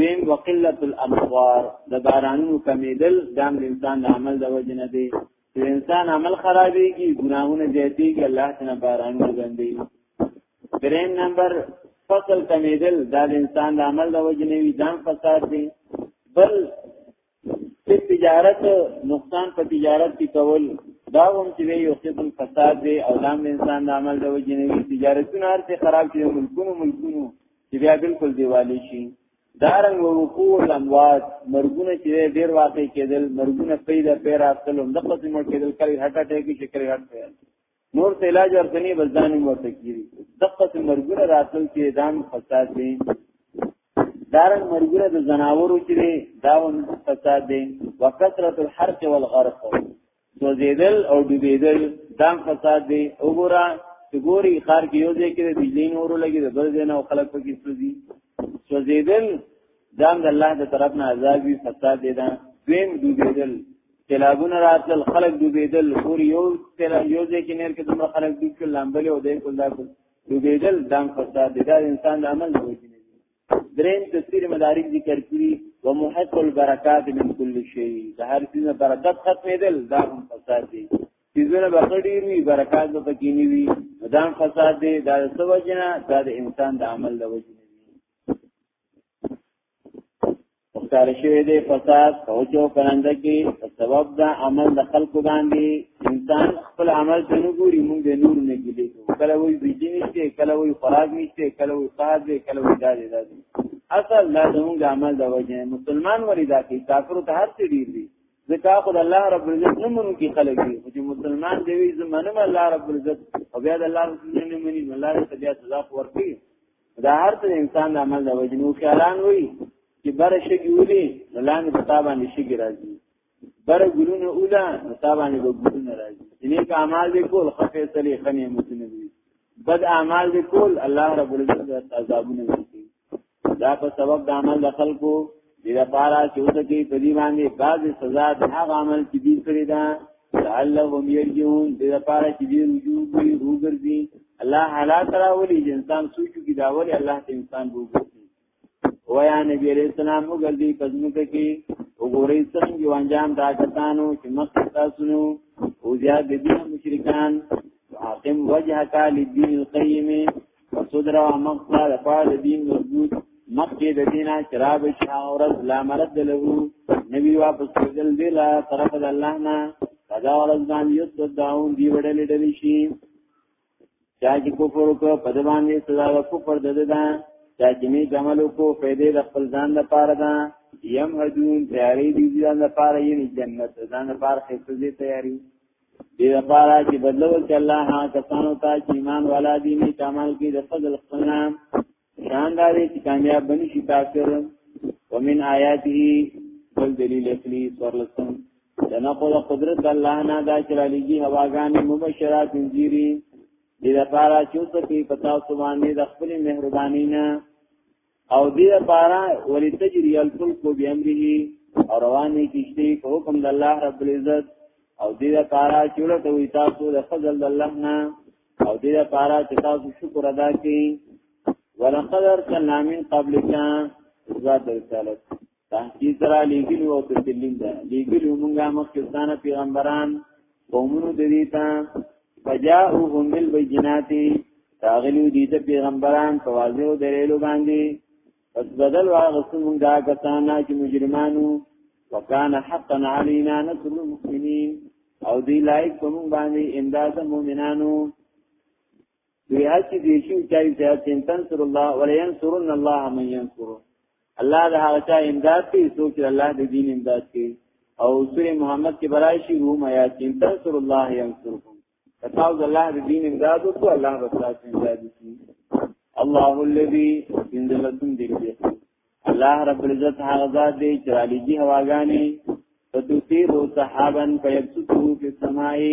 دیم وقلت الامطار د بارانونو کمیدل دا د انسان د عمل د وجه نه دی چې انسان عمل خرابېږي ګناهونه زیاتېږي الله تعالی بارانونه بندي دریم نمبر فصل کمیدل دا د انسان د عمل د وجه نه وي ځان فساد دی بل په تجارت نقصان په تجارت کې کول دا هم چې یو قسم فساد دی او لام انسان د عمل د وجې نه تجارتونه هر څه خراب دي ملکونو ملکونو چې بیا بالکل دیوالی شي دارنګ وقوع الاموات مرګونه چې ډیر واقع کېدل مرګونه پیدا پیرا اصل هم د قسم کېدل کړي هټه ټکی چې کړي هټه نور ته علاج ورکنی بس دانی ورته کیږي دغه څه مرګونه راتل کې دام فساد دي دارن مرګونه د زناورو چې دي داون فساد دي وکثرت الحرق والغرق سوزیدل او ډوبیدل دام فساد دي وګوره چې ګوري خار کې یو ځای کې د بجلی نورو لګي د بل ځای نه خلک پکې سوزي سوزیدل دام د الله د طرف نه عذاب وي فساد دي دا دویم ډوبیدل تلاګونه راتل خلق دوبېدل پور یو تل یو ځکه نیر کې دومره خلق دوی کول لامبلې او دې کول دا کول دوبېدل دام فساد دا انسان د عمل نه وځي دریم تفسیر مدارک ذکر کړی و محق البرکات من كل شيء دا هر څه برکت ختمېدل دا هم فساد دی چیزونه بخډی وی برکات به پکې نه وي دا فساد دی دا سوجنه دا د انسان د عمل د وجه مختار شوی دی فساد او جو کنند کی سبب دا عمل د خلق باندې انسان خپل عمل ته نه ګوري موږ د نور نه ګیلې کله وی بجلی نشته کله وی خوراک نشته کله وی قحط دی کله وی دادې دادې اصل لا زموږ عمل د وجه مسلمان وری دا کی کافر ته هر څه ډیر دی ځکه خو الله رب العزت نه مونږ کی خلک دی چې مسلمان دی وی زمانه الله رب العزت او بیا د الله رسول نه مني الله دې بیا سزا ورکړي دا هر څه انسان د عمل د وجې نو خیالان وي چې بره شګي ولي نو لاندې په تا باندې شګي راځي بره ګلونه اولا نو تا باندې به ګلونه راځي چې نیک اعمال دې کول خفه سلی خنې متنه دي بد اعمال دې کول الله رب العزت عذابونه دي دا په سبب د عمل د خلکو دې لپاره چې اوسه کې په دې باندې بعض سزا د هغه عمل چې دې کړی دا لعلهم يرجون دې لپاره چې دې رجوع کوي روزرځي الله حالات راولي چې انسان سوچو کې دا ولي الله ته انسان روزرځي ویا نبی عليه السلام وګرځي پزمکه کې وګورئ څنګه یو انجام دا کسانو چې مخ تاسو نو او زیاد دې مشرکان حاکم وجهک للدین القیم وصدر او مقصد لپاره د دین مضبوط مکه د دینا شراب شا او رز لا مرد له نبی واپس کېدل دی لا طرف د الله نه قضا ورځ باندې یو صداون دی وړل ډلی شي چا چې کفر وکړ په دې باندې سزا د کفر د ده ده چا چې می عمل وکړ فائدې د خپل ځان لپاره ده یم هدون تیاری دي ځان لپاره یې جنت ځان لپاره خپل دې تیاری دې لپاره چې بدلو کې الله هغه کسانو ته چې ایمان والا دي نه کمال کې د فضل خپل نام شاندار چې کامیاب بني شي کافر ومن آیاته بل دلیل اصلي سورلسم تنقل قدرت الله نه دا چې لګي هواګان مبشرات انجيري دې لپاره چې څه کې پتا سبحانه د خپل مهرباني نه او دې لپاره ولې تجری الفلک بامره او روانې کیشته په حکم د الله رب العزت او دې لپاره چې ورته وي تاسو د فضل د الله نه او دې لپاره چې تاسو شکر ادا کړئ ولقد ارسلنا من قبلك ذات رسالت تحقیق سره لګلی او تسلیم ده لګلی مونږه مخکستانه پیغمبران قومونو د دې ته فجاءهم بالبينات تاغلو دي ته پیغمبران په واضح دلیلو باندې پس بدل واغسو مونږه کسان چې مجرمانو وکانه حقا علينا نصر المؤمنين او دی لایک کوم باندې امداد مؤمنانو دوی هڅه دي چې چاري ته تن تنصر الله ولا ينصرن الله من ينصر الله د هغه چا امداد کوي څوک چې الله د دین امداد کوي او سوره محمد کې برایشي روم آیات تن تنصر الله ينصركم تاسو د الله د دین امداد او الله د تاسو امداد کوي الله الذي ينزلكم دې الله رب العزت هغه ذات دی چې علی جی هواګانی فتوسیرو صحابن فیبسطو فی السمائی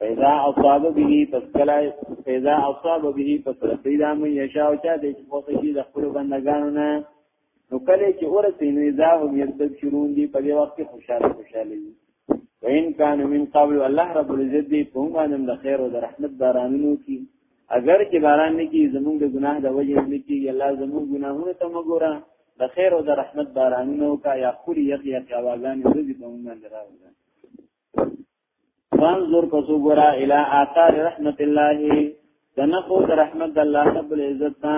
پیدا اصاب به پس کلا پیدا اصاب به پس پیدا من یشا او چا دې چې پوه شي د خپل بندگانو نه نو کله چې اورته نو دا هم یتب شرون دي په دې وخت کې خوشاله خوشاله دي وین کان من قبل الله رب العزت دې په موږ د خیر او د رحمت بارانونو کې اگر چې باران نه کې زموږ د ګناه د وجې نه کې الله زموږ ګناهونه ته مګوره د خیر او د رحمت بارانونو کا یا خوري یخ یا کاواګان دې په موږ نه راوړي فانظر پس وګرا الى آثار رحمت الله دنخو رحمت الله رب العزت تا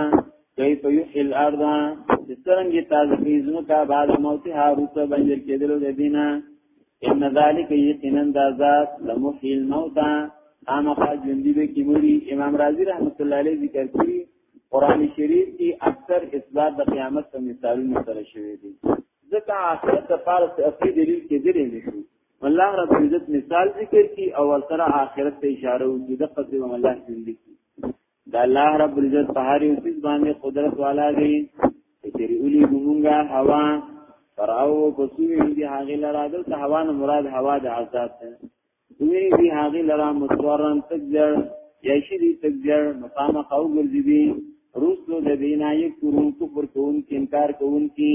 کیف یحیی الارض سترنګی تازه کیزنو کا بعد موتها روس بنجر کېدل د دینه ان ذالک یقینا ذات لمحیی الموتى اما ژوندۍ به کی مری امام رازی رحمت الله علیه ذکر کړی قران شریف کې اکثر اثبات د قیامت په مثالونو سره شوی دی ځکه آخرت د پاره څه اصلي دلیل کې دی نه الله رب عزت مثال ذکر کی او سره آخرت ته اشاره وکړي د قصې هم الله ذکر کی دا الله رب عزت په هر یو څه باندې قدرت والا دی چې اولی ګمونګه هوا فراو بسوی دی هغه لرا د هوا نه مراد هوا د عذاب ده دوی دی هغه لرا متورن تجر یشی دی تجر مقام قو ګرځي دی روس نو د دینای کورون کفر کون کی انکار کون کی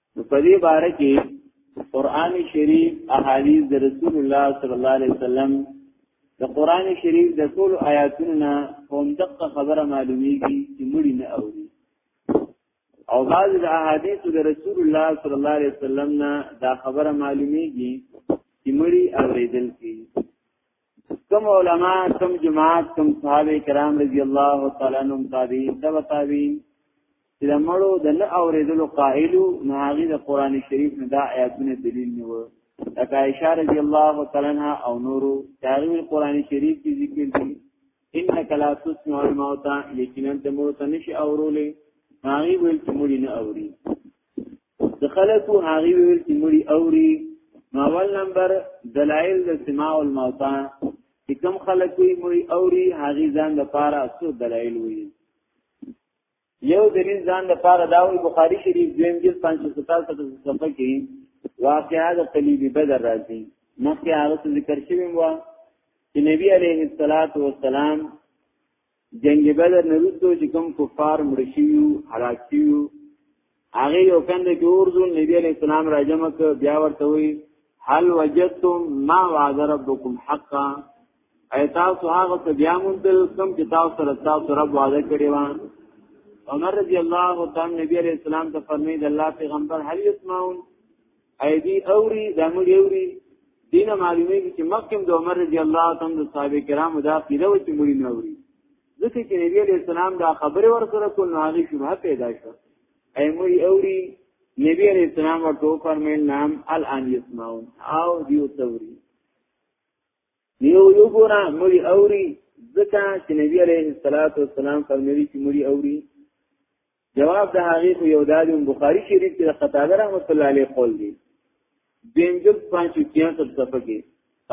نو په دې باره کې قران شریف احادیث د رسول الله صلی الله علیه وسلم د قران شریف د ټول آیاتونو نه هم دقه خبره معلومیږي چې مړی نه اوري او بعض د احادیث د رسول الله صلی الله علیه وسلم نه دا خبره معلومیږي چې مړی اوریدل کیږي کوم علما کوم جماعت کوم صحابه کرام رضی الله تعالی عنهم تابعین تبع تابعین چې د مړو د نه اورېدلو قائلو نه هغه د قران شریف نه دا آیاتونه دلیل نیو لکه عائشہ رضی الله تعالی عنها او نورو تاریخ قران شریف کې ذکر دي انك لا تسمع الموتى یقینا د موت نشي اورولې هغه ویل چې مړي نه اوري د خلکو هغه ویل چې مړي اوري اول نمبر دلائل د سماع الموتى چې کوم خلک وي مړي اوري هغه ځان د پاره څو دلائل وي یو دلیل ځان د پاره دا وی بخاری شریف دویم جلد 577 صفحه کې واقعا د قلیب بدر راځي مخکې هغه ذکر شوی و چې نبی علیه الصلاۃ والسلام جنگ بدر نرسو چې کوم کفار مړ شيو هلاک شيو هغه یو کند کې ورزو نبی علیہ السلام راجم ک بیا ورته وی هل وجدتم ما وعد ربکم حقا ایتا سو هغه ته بیا مونږ کوم چې تاسو سره تاسو رب وعده کړی و عمر رضی الله تعالی نبی علیہ السلام ته فرمایي د الله پیغمبر هل یسمعون ایدی اوری دمو دیوری دینه معلومه کی چې مخکم د عمر رضی الله تعالی د صحابه کرامو دا پیره و چې مړی نه اوري ځکه چې نبی علیہ السلام دا خبره ورسره کول نو هغه شبهه پیدا شو ایموی اوری نبی علیہ السلام ورته فرمایل نام الان یسمعون او دیو توری نیو یو ګورا موی اوری ځکه چې نبی علیہ الصلوۃ والسلام فرمایلی چې موی اوری جواب د هغه خو یو دادم بخاری شریف کې د قتاده رحمت الله علیه قول دی دین جلد 563 صفحه کې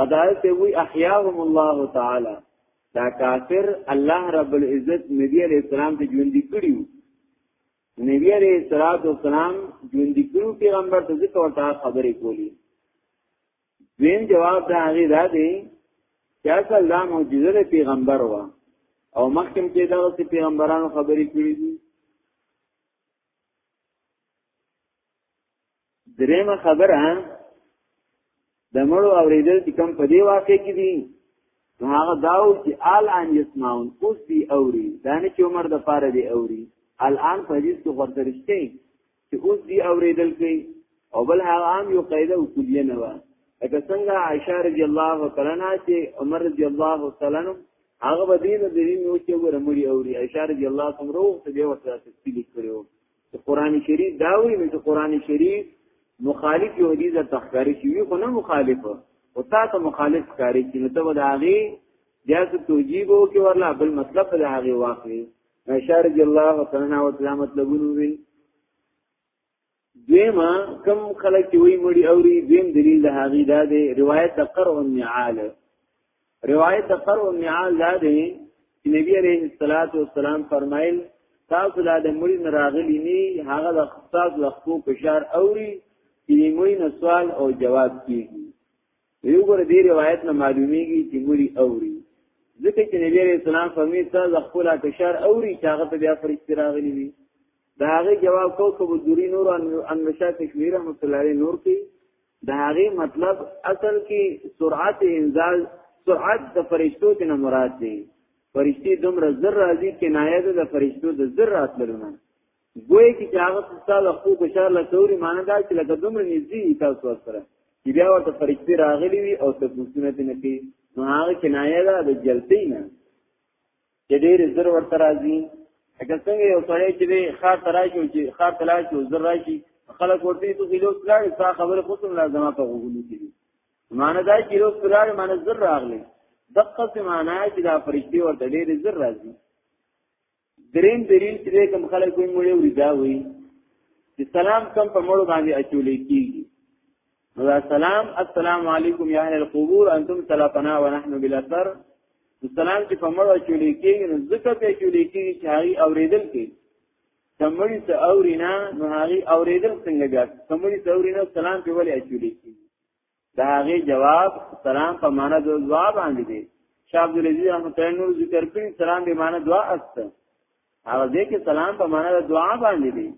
قتاده ته وی احیاهم الله تعالی دا کافر الله رب العزت نبی علیہ السلام ته ژوند کړیو نبی علیہ الصلوۃ والسلام ژوند کړو پیغمبر ته ځکه ورته خبرې کولی دویم جواب دا هغه دا دی چې اصل دا معجزه د پیغمبر و او مخکم کې دا چې پیغمبرانو خبرې کړې دي دریمه خبره د مړو اوریدل چې کم په دی واقع کې دي هغه داو چې آل ان یسمعون اوس دی اوري دا نه چې عمر د پاره دی اوري الان په دې څه ورته رښتې چې اوس دی اوریدل کوي او بل هغه عام یو قاعده او کلیه نه و لکه څنګه عائشه رضی الله تعالی عنها چې عمر رضی الله تعالی عنہ هغه بدین د دین نو چې ورمړي او عائشه رضی الله تعالی عنها ته به وسره تفصیل کړو چې قران شریف دا وی نو چې قران شریف مخالف یو حدیث تخکاری شي خو نه مخالف او تا ته مخالف کاری چې نو ته وداغي بیا څه توجیه وو کې ورلا بل مطلب د هغه واقعي عائشہ رضی الله عنها او تلا مطلبونه وی دیمه کم خلک چې وی مړی اوري دیم دلیل د هغه دا دی روایت د قرء النعال روایت د قرء النعال دا دی چې نبی عليه الصلاه والسلام فرمایل تاسو لا د مړی نه راغلی نی هغه د خصاص لخوا په شار اوري چې مړی نه سوال او جواب کیږي یو ګور دې روایت نه معلومیږي چې موري اوري ځکه چې نبی عليه السلام فرمایي تاسو خپل کشر اوري چې هغه ته بیا فرشتي راغلي وي دا هغه جواب کو کو دوری نور ان مشا کشمیر رحمت الله علیه نور کې دا هغه مطلب اصل کې سرعت انزال سرعت د فرشتو ته نه مراد دی فرشتي دومره زر راځي کنایه ده د فرشتو د زر راتلونه ګوې کې چې هغه ستاسو خو په شار له توري معنی دا چې لکه دومره نږدې تاسو سره چې بیا ورته فرښتې راغلي وي او تاسو نه دي نه کې نو هغه کنایه ده د جلتی نه چې ډېر زر ورته راځي اګه څنګه یو سړی چې خار تراشو چې خار تراشو زر راشي خلک ورته ته غلو تلاړ تا خبره خو څوم لازمه په غوونو کې معنی دا چې لو تلاړ معنی زر راغلي دقه څه معنی چې دا فرښتې ورته ډېر زر راځي دریم دلیل چې کوم خلک وي مړي وي دا وي چې سلام کم په مړو باندې اچولې کیږي نو سلام السلام علیکم یا اهل القبور انتم سلفنا ونحن بالاثر سلام چې په مړو اچولې کیږي نو ځکه په اچولې کیږي چې هغه اوریدل کیږي سمړی ته اورینا نو هغه اوریدل څنګه بیا سمړی ته اورینا سلام په ولې اچولې کیږي دا هغه جواب سلام په معنا د دعا باندې دی شاه عبد العزيز رحمت الله نور ذکر کړی سلام به معنا دعا است هغه دې کې سلام په معنا د دعا باندې دی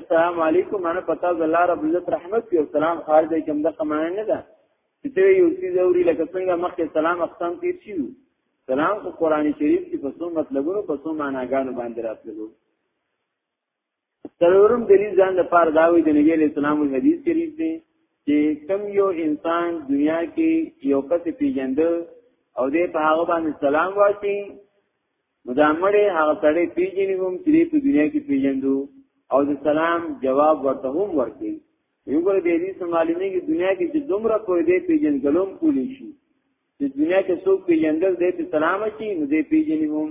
السلام علیکم انا پتا د الله رب عزت رحمت او سلام خارج دې کوم د قمانه نه ده چې یو څه ضروري لکه څنګه مخکې سلام اقسام تیر شي سلام کو قران شریف کې په څو مطلبونو په څو معناګانو باندې راتللو څلورم دلیل ځان د پاره دا وی د نبی علیہ السلام حدیث شریف دی چې کم یو انسان دنیا کې یو کس پیژند او دې په هغه باندې سلام واشي مدامړې هغه سړی پیژنې هم چې په دنیا کې پیژندو او د سلام جواب ورته هم ورکړي یو ګر دې دې سمالینه کې دنیا کې چې دومره کوی دې پیژندګلوم کولی شي چې دنیا کې څوک پیژندل دی په سلام شي نو دی پیژني هم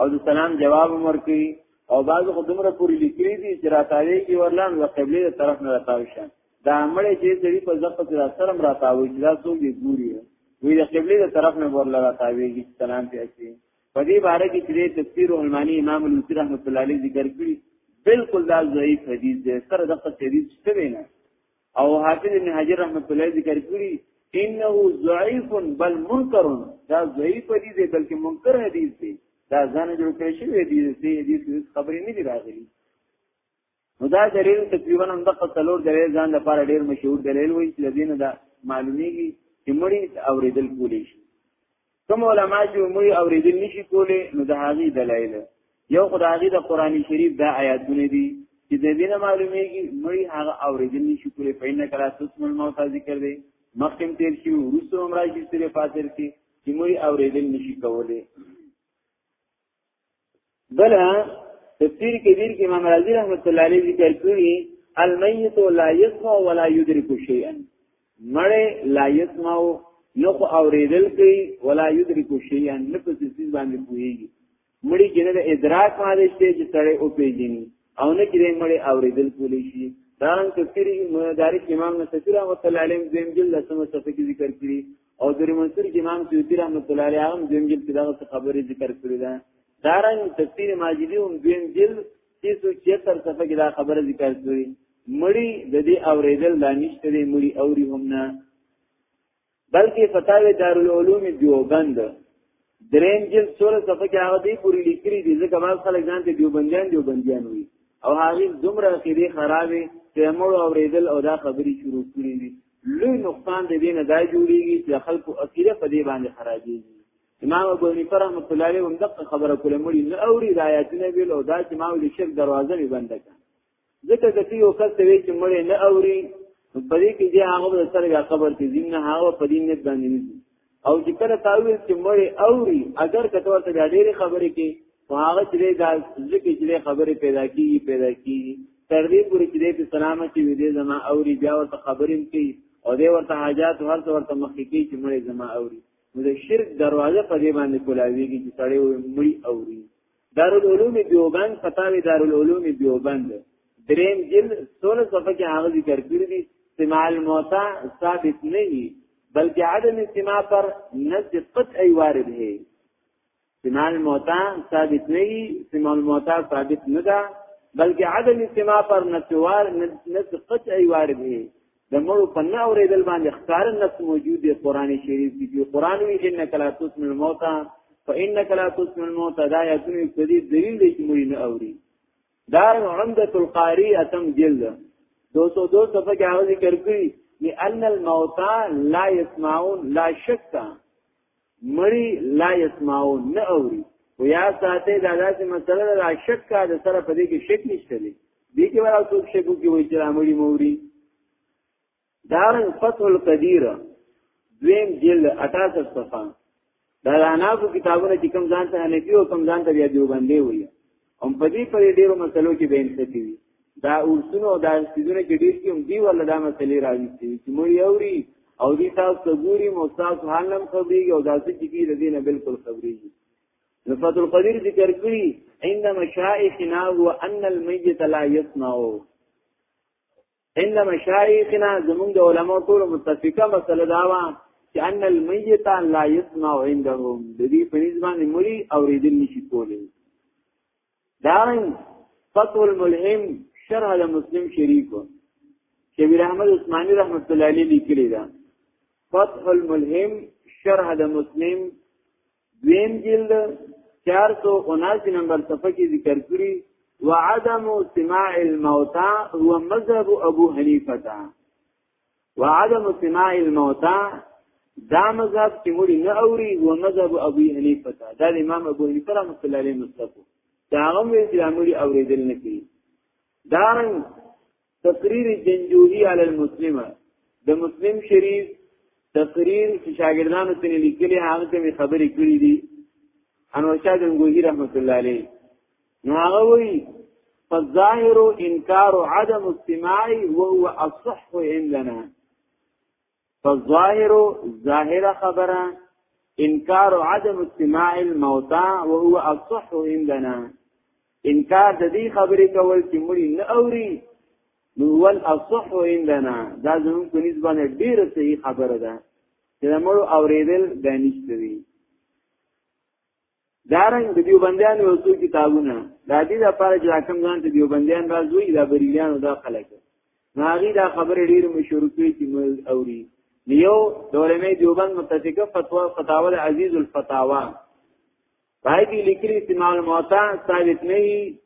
او د سلام جواب ورکړي او بعض خو دومره پوری لیکلي دي چې راتاوي کې ورلان و قبله د طرف نه راتاوي شه دا مړې چې سړي په ځخه سره سلام راتاوي دا څوک دی ګوري وی د قبله د طرف نه ورلا راتاوي کې سلام ته اچي په دې باره کې چې تفسیر علمانی امام لوسی رحمت الله علیه ذکر کړی بالکل دا ضعیف حدیث دی سره د حدیث شته نه او حافظ ابن حجر رحمت الله ذکر کړی انه ضعیف بل منکر دا ضعیف دی دی بلکې منکر حدیث دی دا ځان جوړ کړی شوی دی دی حدیث خبرې نه دی راغلی نو دا دلیل تقریبا هم د قتلور دلیل ځان لپاره ډیر مشهور دلیل وایي چې دین دا معلومیږي چې مړی اوریدل کولی شي کوم علما چې موږ اوریدل نشي کولای نو د هغه دلایل یو خدای د قران شریف دا آیاتونه دي چې د دې نه معلومیږي موږ هغه اوریدل نشي کولای په نه کړه تاسو مل موت ذکر دی مخکم تیر شي ورسو عمره چې سره فاصل کې چې موږ اوریدل نشي کولای بل تفسیر کبیر کې امام رازی رحمت الله علیه ذکر کړی المیت لا یسمع ولا یدرک شیئا مړی لا یسمع نو خو اوریدل کوي ولا یدرک شیئا نه په څه باندې پوهیږي مړی کې نه د ادراک باندې شته چې سړی او پیژني او نه کې مړی اوریدل کولی شي دا تفسیر مدارک امام نصفی رحمت الله علیه زم جلد سم صفحه کې ذکر کړی او د منصور کې امام سیوطي رحمت الله علیه هم دویم جلد کې دغه خبرې ذکر کړې ده دارنګ تفسیر ماجدی هم دویم جلد 376 صفحه کې دا خبره ذکر کړې مړی د دې اوریدل لا نشته دی مړی اوري هم نه بلکې فتاوی دارالعلوم دیوبند دریم جلد 16 صفحه کې هغه دی پوری لیکري دي ځکه ما خلک ځان ته دیوبندیان دیوبندیان وي او هغه دومره خېری خرابې چې مړ اوریدل او دا خبري شروع کړې دي لوی نقصان د دې نه دا جوړیږي چې خلکو عقیده په دې باندې خرابېږي امام ابو حنیفه رحمۃ اللہ علیہ هم دغه خبره کوله مړي نه اوري د آیاتونه ویل او دا چې ما ولې شرک دروازه نه بنده کړه ځکه د یو کس ته وی چې مړي نه اوري په دې کې چې هغه د سره قبر کې دین نه هغه په دین نه باندې نه او چې کله تاویل چې مړی اوري اگر کته ورته ډېری خبرې کې هغه چې دا ځکه چې خبرې پیدا کیږي پیدا کیږي تر دې پورې چې په سلامت کې دې زما اوري بیا ورته خبرې کوي او دې ورته حاجات هر څو ورته مخکې کوي چې مړی زما اوري نو د شرک دروازه په دې باندې کولاویږي چې سړی مړی اوري دارالعلوم دیوبند فتاوی دارالعلوم دیوبند دریم جلد 16 صفحه کې هغه ذکر کړی دي سماع الموتى ثابت نه دي بلکې عدم سماع پر نس قطعی وارد ہے سماع الموتى ثابت نه دي سماع الموتى ثابت نه ده بلکې عدم سماع پر نس وار نس قطعی وارد ہے د مړو په نه اورېدل باندې ښکار نفس موجود دی قران شریف کې قران وی انک لا تسمع الموتى فانک لا تسمع الموتى دا یتنی په دې دلیل دی چې مړي نه اوري دار عمدت القاری اتم جلد 202 صفحه کې هغه ذکر کړی لأن الموتى لا يسمعون لا شك مړی لا يسمعو نه اوري او یا ساته دا داسې مسله را شک کا د سره په دې کې شک نشته دی دې کې ورا څوک شک کوي وایي چې رامړي موري دارن فتح القدیر دویم جلد 68 صفحه دا رانابو کتابونه چې کم ځان ته حنفي او کم ځان ته بیا دیوبندي وایي هم په دې پرې ډیرو مسلو کې به انستی وي دا اولسونه او دا سیدونه کې ډیر کې هم دی ولا دا مسلې راځي چې مو یوري او دې تاسو ته ګوري مو تاسو حالم خبريږي او دا څه چې کې دې نه بالکل خبريږي نفات القدیر ذکر کړی عند مشائخنا هو ان المیت لا يسمعو ان مشایخنا زمونږ د علماء ټول متفقه مسله دا و چې ان المیت لا يسمع عندهم د دې په نسبت مری او ریدل نشي کولی دارن فتح الملهم شرح المسلم شریف شبیر احمد عثماني رحمت الله علیه لیکلی دا فتح الملهم شرح المسلم دویم جلد 479 نمبر صفحه کې ذکر کړی وعدم سماع الموتى هو مذهب ابو حنیفه وعدم سماع الموتى دا مذهب چې مړي نه اوري هو مذهب ابو حنیفه دا امام ابو حنیفه رحمۃ اللہ علیہ مسلک دا هغه وی چې مړي اوریدل نه کوي دارن تقریر جنجوهی علی المسلمه د مسلم شریف تقریر چې شاګردانو ته لیکلي هغه ته خبرې کړې دي انور شاه جنگوهی رحمت الله علیه نو هغه وی فالظاهر انکار عدم استماعي وهو الصح عندنا فالظاهر ظاهر خبره انکار عدم استماع الموتى وهو الصح عندنا انکار د دې خبرې کول چې مړي نه اوري نو ول اصح عندنا دا زموږ په نسبت ډیره صحیح خبره ده چې موږ اوریدل د نشته وی دارنګ د دیوبندیانو یو څو کتابونه د دې لپاره چې حکم ځان ته دیوبندیان راځوي دا بریلیانو دا خلک ناغي دا خبره ډیر مشهور کوي چې مل اوري یو دورمه دیوبند متفقه فتوا فتاول عزیز الفتاوا پای دی لیکلی استعمال موتا ثابت نہیں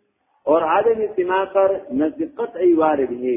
اور عدم استعمال پر نزد قطعی وارد ہے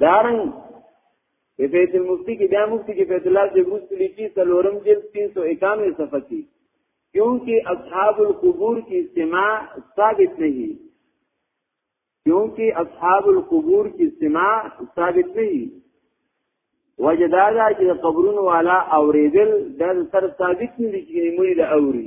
دارن په بیت المفتی کې بیا مفتی کې بیت الله دې روس لیکي سلورم جلد 391 صفحه کې کیونکہ اصحاب القبور کی استماع ثابت نہیں کیونکہ اصحاب القبور کی استماع ثابت نہیں وجدا دا چې قبرونو والا اوریدل د سر ثابت نه دي چې موږ د اوري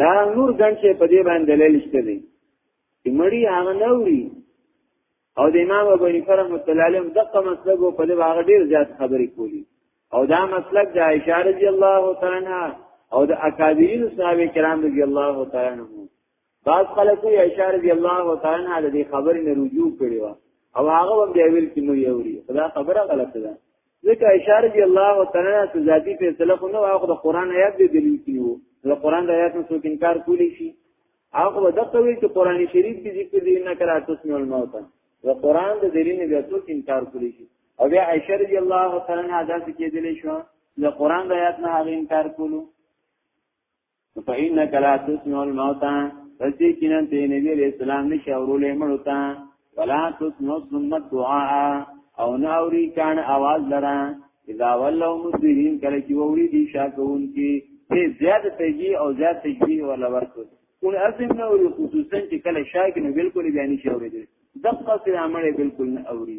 دا نور ګڼ شي په دې باندې دلیل شته دی چې مړی هغه نوري او د امام ابو حنیفه رحمۃ اللہ علیہ دغه مسلک په دې باغ ډیر زیات خبرې کولی او دا مسلک د عائشہ رضی الله تعالی عنها او د اکابرین صحابه کرام رضی الله تعالی عنهم بعض خلک یې عائشہ رضی الله تعالی عنها د دې خبرې نه رجوع کړي او هغه هم دی ویل چې مړی اوري دا خبره غلطه ده ځکه اشاره دی الله تعالی ته ذاتی فیصله خو نو هغه د قران آیات دی دلیل کیو د قران د آیات نو انکار کولی شي هغه د قوی چې قران شریف دی ذکر دی نه کرا تسمع الموت د قران د دلیل نه بیا څوک انکار کولی شي او بیا اشاره رضی الله تعالی عنها دا څه کېدلی شو د قران د آیات نه هغه انکار کولو فإنك لا تسمع الموتى پسې کینن ته نبی علیہ السلام نشي اورولې مړو ته ولا تسمع ثم الدعاء او نه اوري کان आवाज لرا اذا ولوا مدبرين کله چې ووري دي شاکون کې دې زیات تجي او زیات تجي ولا ورکو کله ازم نه اوري خصوصا چې کله شاګ نه بالکل بیان شي اوري دغه څه عمل بالکل نه اوري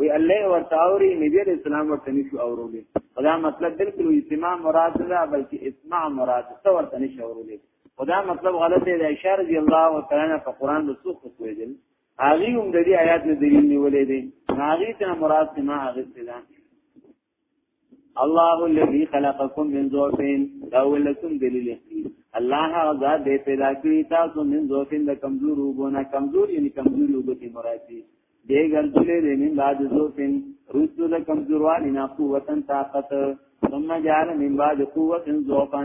وی الله ورته اوري نبی عليه السلام ورته نشو اورولې خدا مطلب بالکل استماع مراد نه بلکې اسماع مراد څه ورته نشو اورولې خدا مطلب غلط دی اشاره دی الله تعالی په قران د څو خو کوي دي هغه هم د دې آیات نه دلیل نیولې دي هغه ته مراد سماع هغه څه الله الذي خلقكم من ضعف دا ولکم دلیل الله غزا دې پیدا کړی تاسو من ضعف د کمزور وګونه کمزور یعنی کمزور وګتی مرادي دې ګرځلې دې من بعد ضعف رسو د کمزوروالي نه قوتن طاقت ثم جعل من بعد قوت ضعفا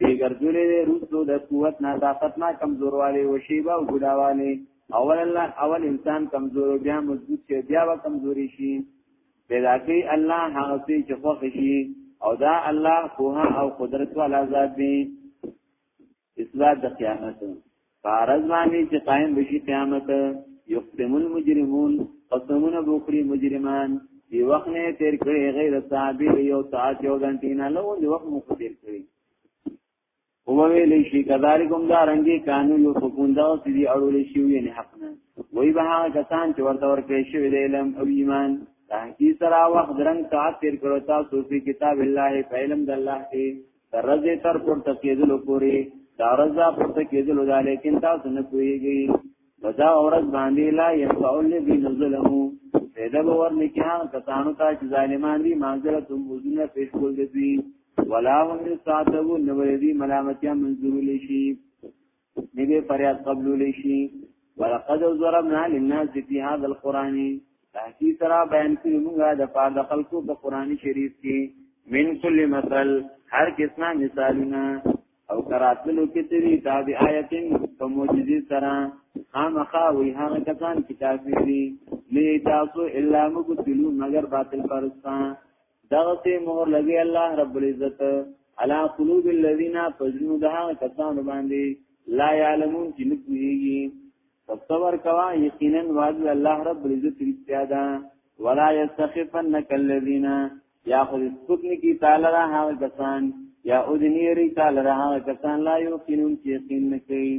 دې ګرځلې دې رسو د قوت نه طاقت نه کمزوروالي وشيبه او ګډاوالي اول الله اول انسان کمزور بیا مضبوط شي بیا و کمزوري شي پیدا کوي الله هغه څه چې خوښ شي او دا الله کوه او قدرت والا ذات دی اصلاح د قیامت فارز باندې چې قائم بشي قیامت یقسم المجرمون قسمونه بوخري مجرمان دی وخت نه تیر کړی غیر صاحب یو ساعت یو غنټه نه لوند وخت مو تیر کړی وویل شي کذالکم دا رنګي قانو یو حکومت دا چې دی اړول شي وي نه حق نه وای به هغه کسان چې ورته ورکړي شي د علم او ایمان تحقیق سره وخت درنګ ساعت تیر کړو تاسو په کتاب الله په علم د الله کې درځه تر پر تکیدل پوري دا رضا پر تکیدل دا لیکن تاسو نه کویږي بدا اورز باندې لا يفعل الذين ظلموا پیدا باور نه کیان کسانو ته چې ظالمان دي مانځره تم وزنه پیش کول دي ولا هم ساتو نو دی ملامتیا منظور لشي نبی فریاد قبول لشي ولقد ضربنا للناس في هذا القران تحقیق سره بیان کړی موږ د پاره د خلکو په قران شریف کې من کل مثل هر قسمه مثالونه او کراتلو کې تیری تابع آیتین په معجزې سره خامخا وی هغه کسان کتاب دي نه تاسو الا مبتلو مگر باطل پرستان دغسی مهر لګی الله رب العزت علا قلوب الذین فجنو دها کسانو باندې لا یعلمون چې نکوهیږي فصبر کوا یقینا وعد الله رب العزت رښتیا ده ولا یستخفنک الذین یا خود سپکن کی تعالی را ها کسان یا اذنی ری تعالی را ها کسان لا یقینون چې یقین نکوي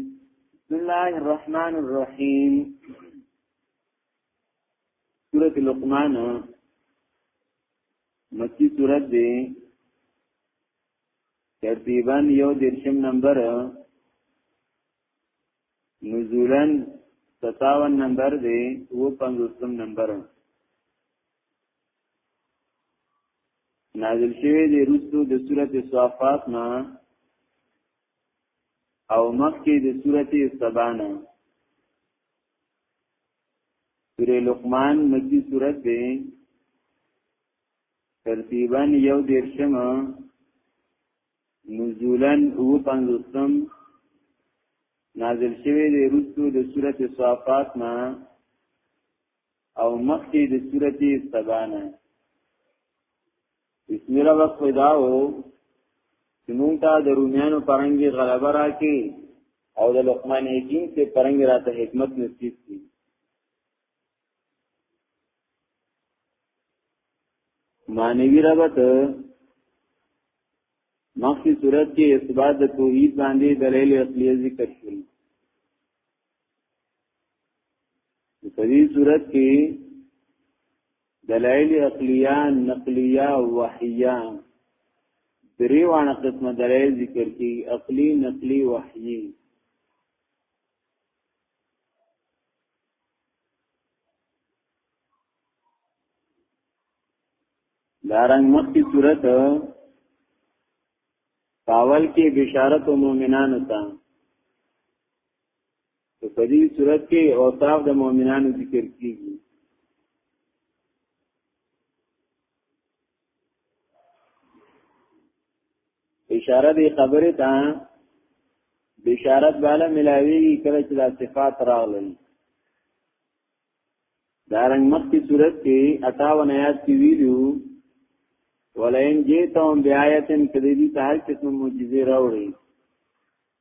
بسم الله الرحمن الرحیم سورت لقمان مکی سورت دی ترتیبا یو درشم نمبر نزولا ستاون نمبر دی و پنزوستم نمبر نازل شوی دی رسو د سورت صافات نا او مخی د سورت سبانا سورې لقمان مکی سورت دی ترتیبا یو دیرشم نزولن او پنځوستم نازل شوی دی رسو د سورت صافات نه او مخکې د سورت سبانه اسمیره وقت دا و چې مونږ ته د رومیانو پرنګي غلبه راکې او د لقمان حکیم ته پرنګي راته حکمت نصیب کړي مانوی ربط مخی صورت کې اثبات د توحید باندې دلیل اصلي ذکر شول په دې صورت کې دلائل عقلیه نقلیه وحیه دریوانه قسمه دلائل ذکر کی عقلی نقلی وحیی دارنګ مخکې صورت پاول کې بشارت او مؤمنانو ته په دې صورت کې اوصاف د مؤمنانو ذکر کیږي اشاره دی خبره ته بشارت بالا ملاوی کله چې د صفات راغلل دارنګ مخکې صورت کې 58 آیات کې ویلو ولئن جئتهم بیااتن کدی ته هر قسم معجزه راوړي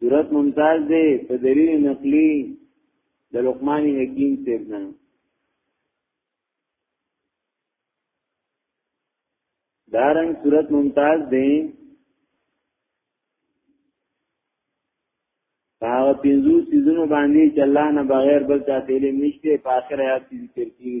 صورت ممتاز دی په دلیل نقلی د لقمان حکیم صاحب نه دارنګ صورت ممتاز دی هغه پنځو سيزونو باندې چې الله نه بغیر بل چا علم نشته په اخر آیات کې ذکر کیږي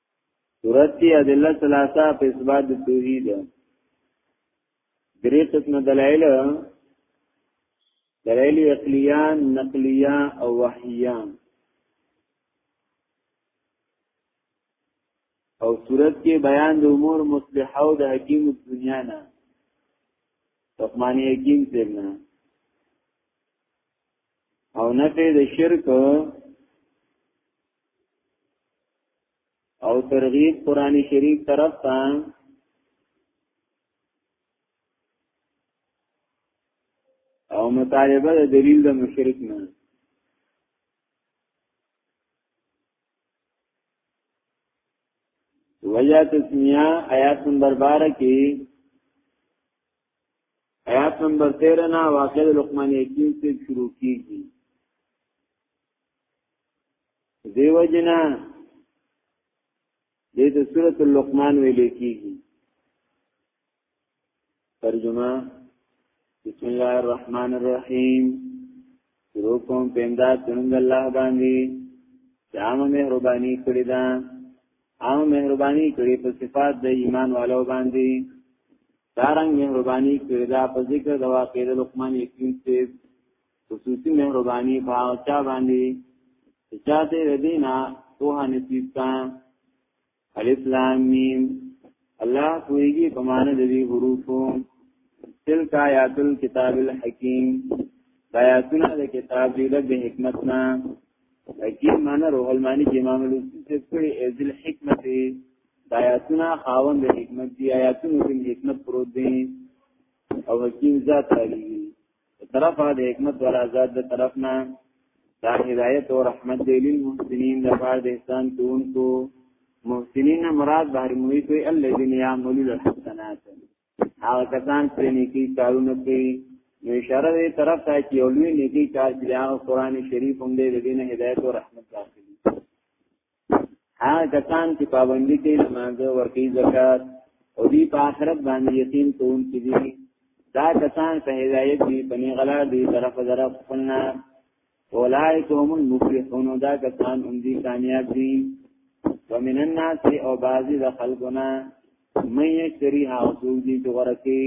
ورتی ادله ثلاثه په اثبات د توحید درې قسم دلایل دلایل عقلیان نقلیه او وحیان او صورت کې بیان د امور مصلحه او د حکیم دنیا نه تقمانی حکیم سیبنا او نه په د شرک او ترغیب قران شریف طرف ته او مطالبه د دلیل د مشرک نه وجه تسمیه آیات نمبر 12 کې آیات نمبر 13 نا واقع لقمان یقین سے شروع کیږي دیو جنا د دې سورۃ اللقمان ویل کیږي ترجمه بسم الله الرحمن الرحیم شروع کوم پندا څنګه الله باندې جام مهرباني کړی دا عام مهرباني کړی په صفات د ایمان والو باندې دارنګ مهرباني کړی دا په ذکر د واقع د لقمان یقین ته خصوصي مهرباني په چا باندې چې چا دې ردینا توه نصیب کا الف لام میم الله کویږي په معنی د دې حروفو تلک آیات الكتاب الحکیم آیاتنا د کتاب دی د حکمتنا اکی معنی روح المانی کې امام لوسی څه کړي ازل حکمت آیاتونه خاوند د حکمت دی آیاتونه د حکمت پروت دی او حکیم ذات علی طرف د حکمت ولا ذات د طرف نه دا هدایت او رحمت دی للمحسنین د بار د احسان کوونکو محسنین مراد بحر موی کوي الذين يعملون الحسنات هغه کسان چې نیکی کارونه کوي نو اشاره دې طرف ته چې یو لوی نیکی کار چې هغه قران شریف هم دې د دین هدایت او رحمت داخلي هغه کسان چې پابندي کوي نماز ورکي زکات او دې په آخرت باندې یقین کوون کې دي دا کسان په هدایت دي بني غلا دي طرف طرف خپلنا اولائک هم المفلحون دا کسان هم دي کامیاب دي ومن الناس او بعضی د خلقنا من یشتری ها سوق دي چې ورکی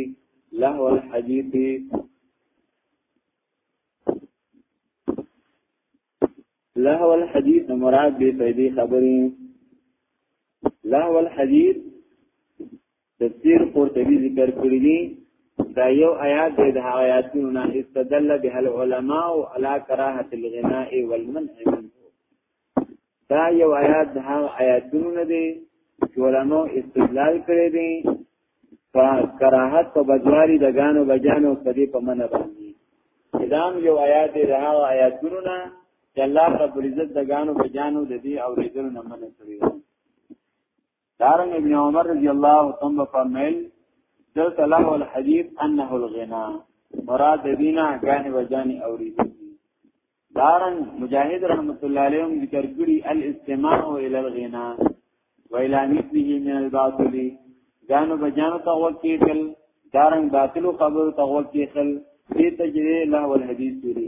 له الحدیث له الحدیث مراد به پیدي خبرې له الحدیث تفسیر قرطبی ذکر کړی دی دا یو آیات دی د هغه آیاتونو نه استدل به العلماء علی کراهه الغناء والمنع دا یو آیات د هغه آیاتونو نه دی چې علماء استدلال کړی دی په کراهت په بدواری د غانو بجانو په دې په منع باندې ادم یو آیات دی د هغه آیاتونو نه چې الله رب العزت د غانو بجانو د دې اوریدلو نه منع کړی دارن ابن عمر رضی الله عنه فرمایل د صلاح الحديث انه الغنا مراد دینا غان وجان اوریدي دارن مجاهد رحمت الله علیه ذکر کړی الاستماع الى الغنا وإلى مثله من الباطل غانو بجانو ته وکیدل دارن باطل خبرو ته وکیدل دې تجری له الحديث دی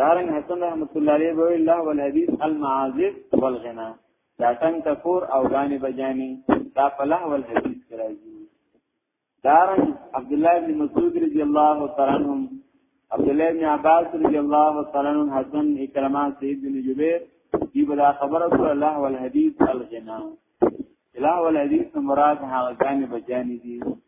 دارنګ حسن رحمت الله علیه وی الله والحدیث المعازف والغنا دا ټنګ تکور او غانی بجانی دا فلاح والحدیث راځي دارنګ عبد الله بن مسعود رضی الله تعالی عنہ عبد الله بن عباس رضی الله تعالی عنہ حسن اکرمه سید بن جبیر دی بلا خبر رسول الله والحدیث الغنا اله والحدیث مراد هغه غانی بجانی دي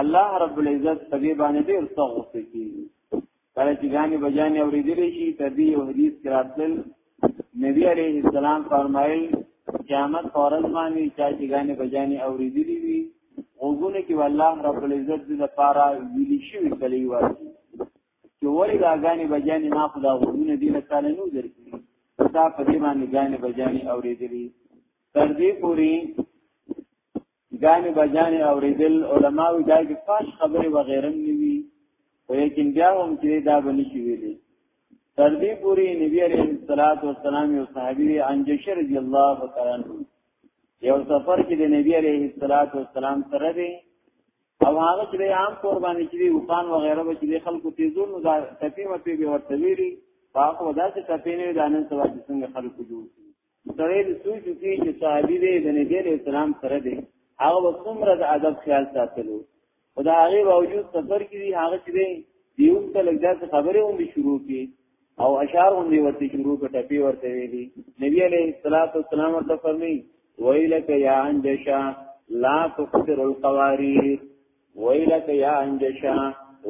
الله رب العزت په دې باندې ډېر څه غوښتي کیږي کله چې غاني بجاني اورېدل شي ته دې یو حدیث کې راتل نبی عليه السلام فرمایل قیامت فورز باندې چا چې غاني بجاني اورېدل وي وګونه کې والله رب العزت دې لپاره ویلي شي کلی ورته چې ولې دا غاني بجاني ما خدا وګونه دې لپاره نو درکړي دا په دې باندې غاني بجاني اورېدلې تر دې پوري ګانې بجانې اوریدل علما وی دا کې فاش خبرې وغیرم نیوي خو یقین بیا هم چې دا بنې شي ویلې تر دې پوري نبی عليه الصلاه والسلام یو صحابي انجشر رضی الله تعالی عنہ یو سفر کې د نبی عليه الصلاه والسلام سره دی او هغه چې عام قرباني چې وقان و غیره به چې خلکو تیزون نو دا تفیمه په ورته ویلي پاک ودا چې تفینه دانن سوا څنګه خلکو جوړ سره د سوچ کې چې صحابي دې د نبی له اسلام سره دې هغه څومره د ادب خیال ساتلو او دا هغه باوجود سفر کې دي هغه چې دیو ته لږه خبره هم شروع کی او اشعار هم ورته شروع کټه پی ورته ویلي نبی عليه الصلاه والسلام ورته فرمایي ویلک یا انجشا لا تخسر القواریر ویلک یا انجشا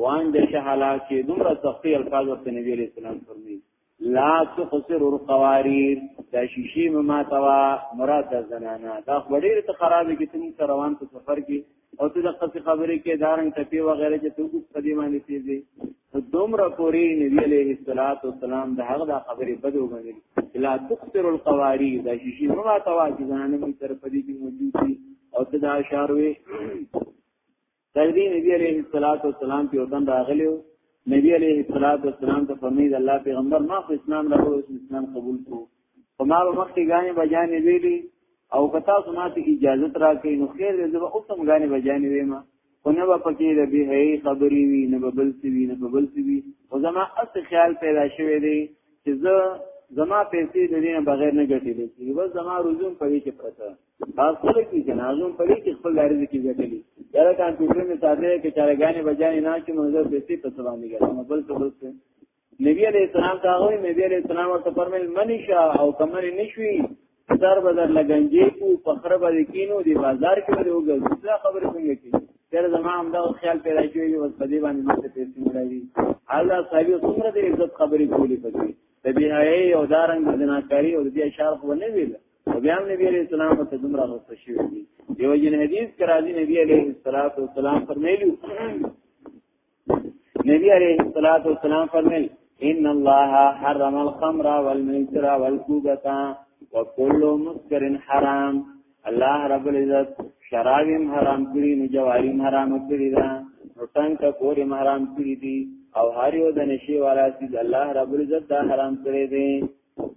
وانجشا هلاکی دومره سختی الفاظ ورته نبی عليه السلام فرمایي لا تخسر القوارير دا شیشې ما توا مراد د زنانا دا وړې ته خرابې کې تم روان ته سفر کې او ته د قصې خبرې کې دارنګ ټپی و غیره چې ته کوم قدې باندې تیزې دومره پوری نبی عليه الصلاه والسلام د هغه د خبرې بدو غنل لا تخسر القوارير دا شیشې ما توا چې زنانا مې تر پدې کې موجود دي او ته دا اشاره تردی نبی علیہ الصلات والسلام په وطن راغلیو نبی علیہ الصلات والسلام ته فرمید الله پیغمبر ما خو اسلام راوړو اسلام قبول کو په ما وخت غانې بجانې ویلي او کتا سما ته اجازه راکې نو خیر دې زه اوس هم غانې بجانې ویم خو نه به پکې د به هي خبرې وي نه به بل څه وي نه به بل څه وي او زما اس خیال پیدا شوه دی چې زه زما پیسې د دې بغیر نه ګټې دي بس زما روزم په دې کې پرته خپل کې جنازون پرې کې خپل لارې کې ځټلې دا کمپیوټر نه ساده کې چارګانې بجانې نه چې منظر پیسې په څه باندې ګرځم بل څه بل څه نبی علیہ السلام ته وایي نبی علیہ السلام ورته فرمایل منشا او کمر نشوي سر بدر لګنجې کو فخر باندې کینو دی بازار کې به وګورم دا خبره څنګه کې تر زما هم دا خیال پیدا کیږي اوس په دې باندې ماته پیسې مړایي الله صاحب څومره دې عزت خبرې کولې پدې د بهای او دارنګ جناکاری او دې اشاره خو نه ویل او بیا نبی علیہ السلام ته دومره غوسه شوی دی یو جن حدیث کرازی نبی علیہ الصلوۃ والسلام فرمایلی نبی علیہ الصلوۃ والسلام فرمایلی ان الله حرم الخمر والميسر والكوبة وكل مسكر حرام الله رب العزت شرابم حرام کړی نو جواریم حرام کړی دا نو څنګه کورم حرام کړی دی او هر یو د نشي والا چې الله رب العزت دا حرام کړی دی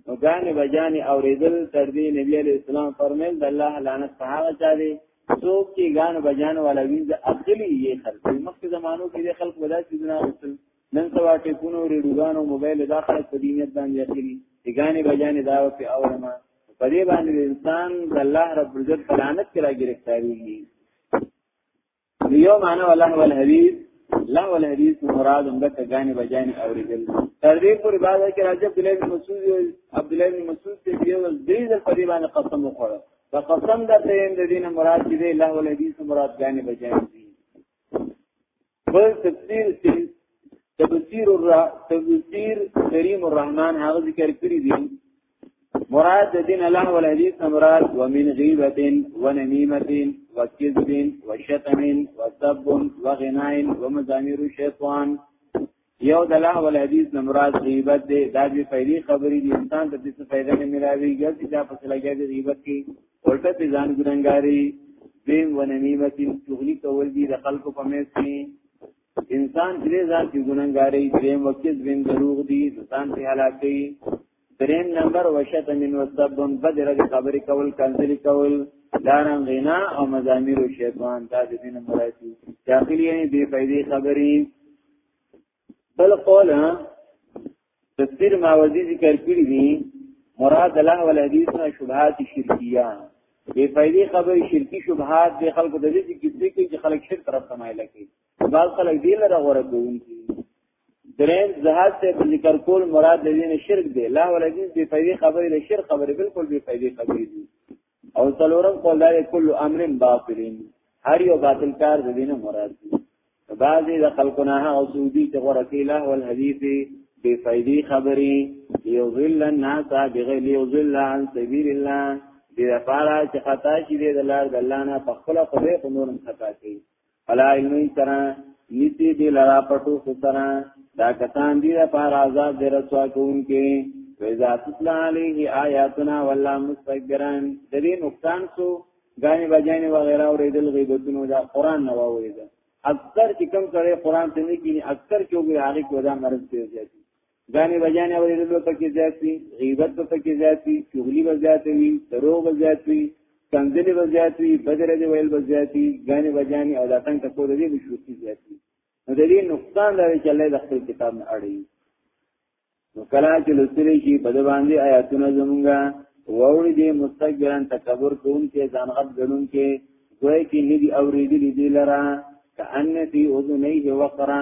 نو ګانې بجانې اوریدل تر دې نبی علی اسلام فرمایل د الله لعنت په هغه چا دی څوک چې ګان بجان ولا وینځ اخلي یې خلک مخکې زمانو کې د خلک ودا چې نه اصل نن سوا ټیکونو ریډوګانو موبایل داخله په دینیت باندې اخلي ګانې بجانې دا په اورما په دې باندې انسان د الله رب عزت لعنت کرا ګرفتاریږي یو معنا والله والحدیث لا والحدیث مراد هم د کګانی بجان اوریدل تر دې پورې بعد کې راځي عبد الله بن مسعود عبد الله بن مسعود ته یو دې ځل په دې باندې قسم وکړ دا قسم د دې د دینه مراد دې لا والحدیث مراد ګانی بجان دي بل تفسیر تفسیر الرا تفسیر کریم الرحمن هغه ذکر کړی دی مراد دین الله والحدیث مراد ومن غیبت ونمیمت وکذب وشتم وسب وغناء ومزامیر الشیطان یو د الله والحدیث مراد غیبت دی دا به پیری خبرې دي انسان ته څه فائدہ نه ملاوي ګرځي دا په لګیا دی غیبت کې ورته په ځان ګرنګاری دین ونمیمت چغلی کول دي د خلکو په مېز کې انسان دې ځان کې ګننګاری دیم وکذب دروغ دي ځان په هلاکي دریم نمبر وشت من وسبون بدر د خبرې کول کنځلې کول دارن غنا او مزامیر او شیطان دا د دین مرادي داخلي یې بے فائدې خبرې بل قول تفسیر ماوزی ذکر کړی دی مراد الله ول حدیث نه شبهات شرکیه بے فائدې خبرې شرکی شبهات د خلکو د دې کې چې خلک شرک طرف تمایل کوي بعض خلک دې لره غوړه کوونکي درېم زهاد ته په ذکر کول مراد د دین شرک دی لا ولګین بے فائدې خبرې له شرک خبرې بالکل بے فائدې خبرې دي او څلورم قول دی کل امر باطل هر یو باطل کار د دین مراد دی بعضی د خلقنا او سودی ته ورکی لا ول حدیث بے فائدې خبرې یذل الناس بغیر یذل عن سبیل الله دې لپاره چې خطا شي دې د لار د الله نه په خپل خو دې نور خطا کوي فلا علمی سره نیسی دی لرا پټو خسرا دا کسان دی دا پار عذاب دی رسوا کون کے ویزا تطلع علیه آیاتنا واللہ مستقبران دلی نقصان سو گانی بجانی وغیرہ و ریدل غیبتونو دا قرآن نواوی دا اکثر چې کم سره قرآن ته نه کینی اکثر کې وګړي هغه کې ودا مرز پیدا شي ګانې بجانې اورېدل به پکې زیات وي غیبت به پکې زیات وي چغلي به زیات وي دروغ به زیات وي کنځلې به زیات وي بدره دې ویل به زیات وي ګانې بجانې او دا څنګه ټکو دې مشروطي زیات وي نو د دې نقصان لري چې الله د خپل کتاب نه اړي نو کله چې لسلی شي په د باندې آیاتونه زمونږه ووري دې مستقبلا تکبر کوون کې ځان غټ ګڼون کې دوی کې ندي اورېدلې دي لره کأن فی اذنیه وقرا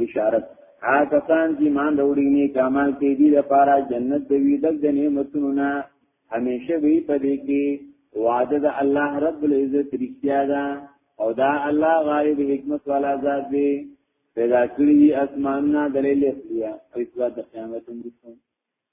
بشارت هغه کسان چې ایمان راوړي نه کمال کوي دي لپاره جنت د وی د نعمتونو نه همیشه وی پدې کې وعده د الله رب العزت رښتیا ده او دا الله غالب حکمت والا ذات دی پیدا کړی اسمانونه دلیل اصلیا او اسوا د قیامت هم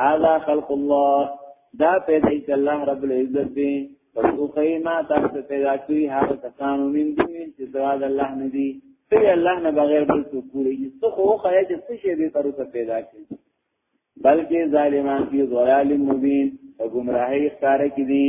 هذا خلق الله دا پیدا چې الله رب العزت دی پسو خیما تاسو پیدا کړی هغه کسانو من دي چې زواد الله نه دي ته الله نه بغیر بل څه کولی څه خو خیا چې څه شی به تر څه پیدا کړي بلکې ظالمان فی ضلال مبین او گمراهی ښکار کړي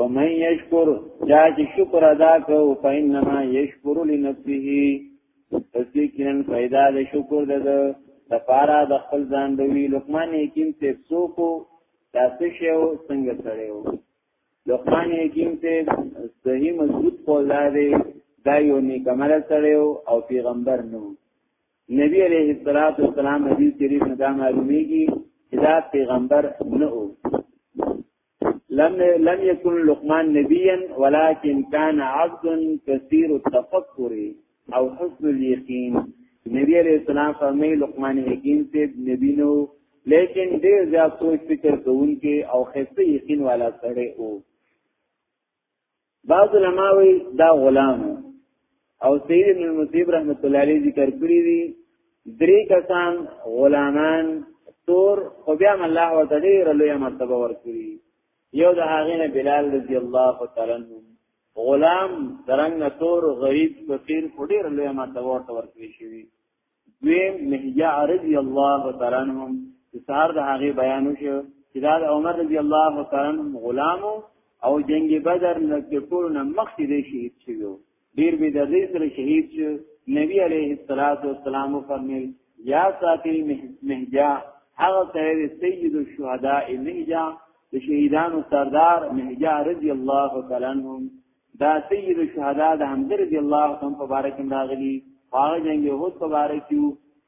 ومن یشکر چا چې شکر ادا کو فینما یشکر لنفسه پس یقینا پیدا د شکر د د پارا د خپل ځان د وی لقمان حکیم ته سوکو تاسو شیو څنګه سړیو لقمان حکیم ته صحیح مضبوط قولا دی دا یو نیکمل سړیو او پیغمبر نو نبی علیہ الصلوۃ والسلام حدیث شریف نه دا معلومیږي چې دا پیغمبر نه وو لم لم يكن لقمان نبيا ولكن كان عبد كثير التفكر او حسن اليقين نبی علیہ السلام فرمای لقمان حکیم ته نبی نو لیکن ډیر زیات سوچ فکر کوونکې او خسته یقین والا سره وو بعض علماوی دا غلام او سید ابن المسیب رحمت الله علیه ذکر کړی دی درې کسان غلامان تور خو بیا الله وتعالی رلوی مرتبه ورکړي یو د هغه نه بلال رضی الله تعالی عنہ غلام درنګ تور غریب فقیر خډیر له ما تور تور کړی شوی دویم نهجه رضی الله تعالی عنهم چې سهار د هغه بیان وشو چې دا عمر رضی الله تعالی عنهم غلام او جنگ بدر نه د ټول نه مخکې دی شهید شوی ډیر به د دې سره شهید شو نبی علیه الصلاۃ والسلام فرمایل یا ساتي مهجا هغه سره سید الشهداء مهجا د شهیدانو سردار مهجا رضی الله تعالی عنهم دا سید الشهدا د حمزه رضی الله عنه په باره کې راغلی هغه جنگ یهود په باره کې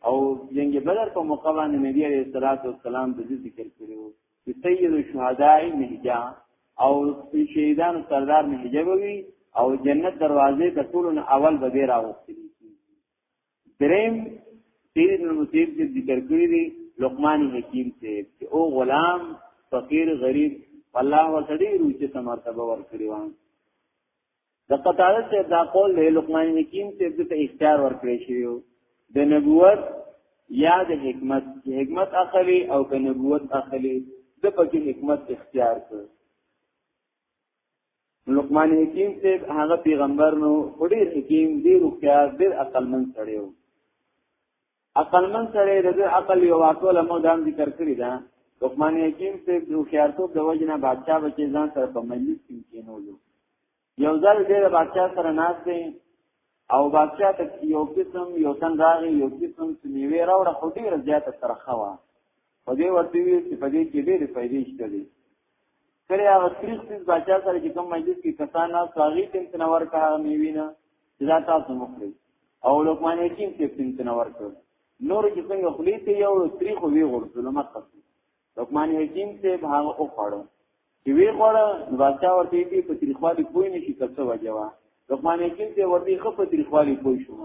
او جنگ بدر په موقع باندې نبی علیہ الصلوۃ والسلام د ذکر کړو چې سید الشهداء مهجا او شهیدان سردار مهجبوي او جنت دروازې د ټولو اول به راوستي دریم تیر ابن المسیب سے ذکر کری دی لقمان حکیم سے چې او غلام فقیر غریب الله ورته روچه سمرتبه ورکړي وان د قطاده سے دا قول دی لقمان حکیم سے د اختیار ورکړي شوی د نبوت یا د حکمت حکمت اخلي او د نبوت اخلي د پکې حکمت اختیار کړ لقمان حکیم سے هغه پیغمبر نو ډیر حکیم ډیر وکړ ډیر عقل من سره یو عقل من سره د عقل یو واکو له موږ دام ذکر کړی دا لقمان حکیم سے د خیارتوب د وجنه بادشاہ بچی ځان سره په مجلس کې کینولو یو ځل ډیر بادشاہ سره ناس دی او بادشاہ ته یو قسم یو تن راغی یو قسم سمیوی راوړه خو ډیر زیاته ترخه وا په دې ورته وی چې په دې کې ډېرې فائدې شته دي کړي هغه تریخ تیز بچا سره چې کوم مجلس کې کسان نه ساغي تم تنور کا میوینا دا تاسو مخري او لقمان حکیم کې تم تنور کړ نور چې څنګه خلی ته یو تریخ وی غرزل مخه لقمان حکیم ته بهغه او خړو چې وی خړو بچا ورته دې په تریخوالي پوی نشي کڅو وجوا لقمان حکیم ته ورته خو په تریخوالي پوی شو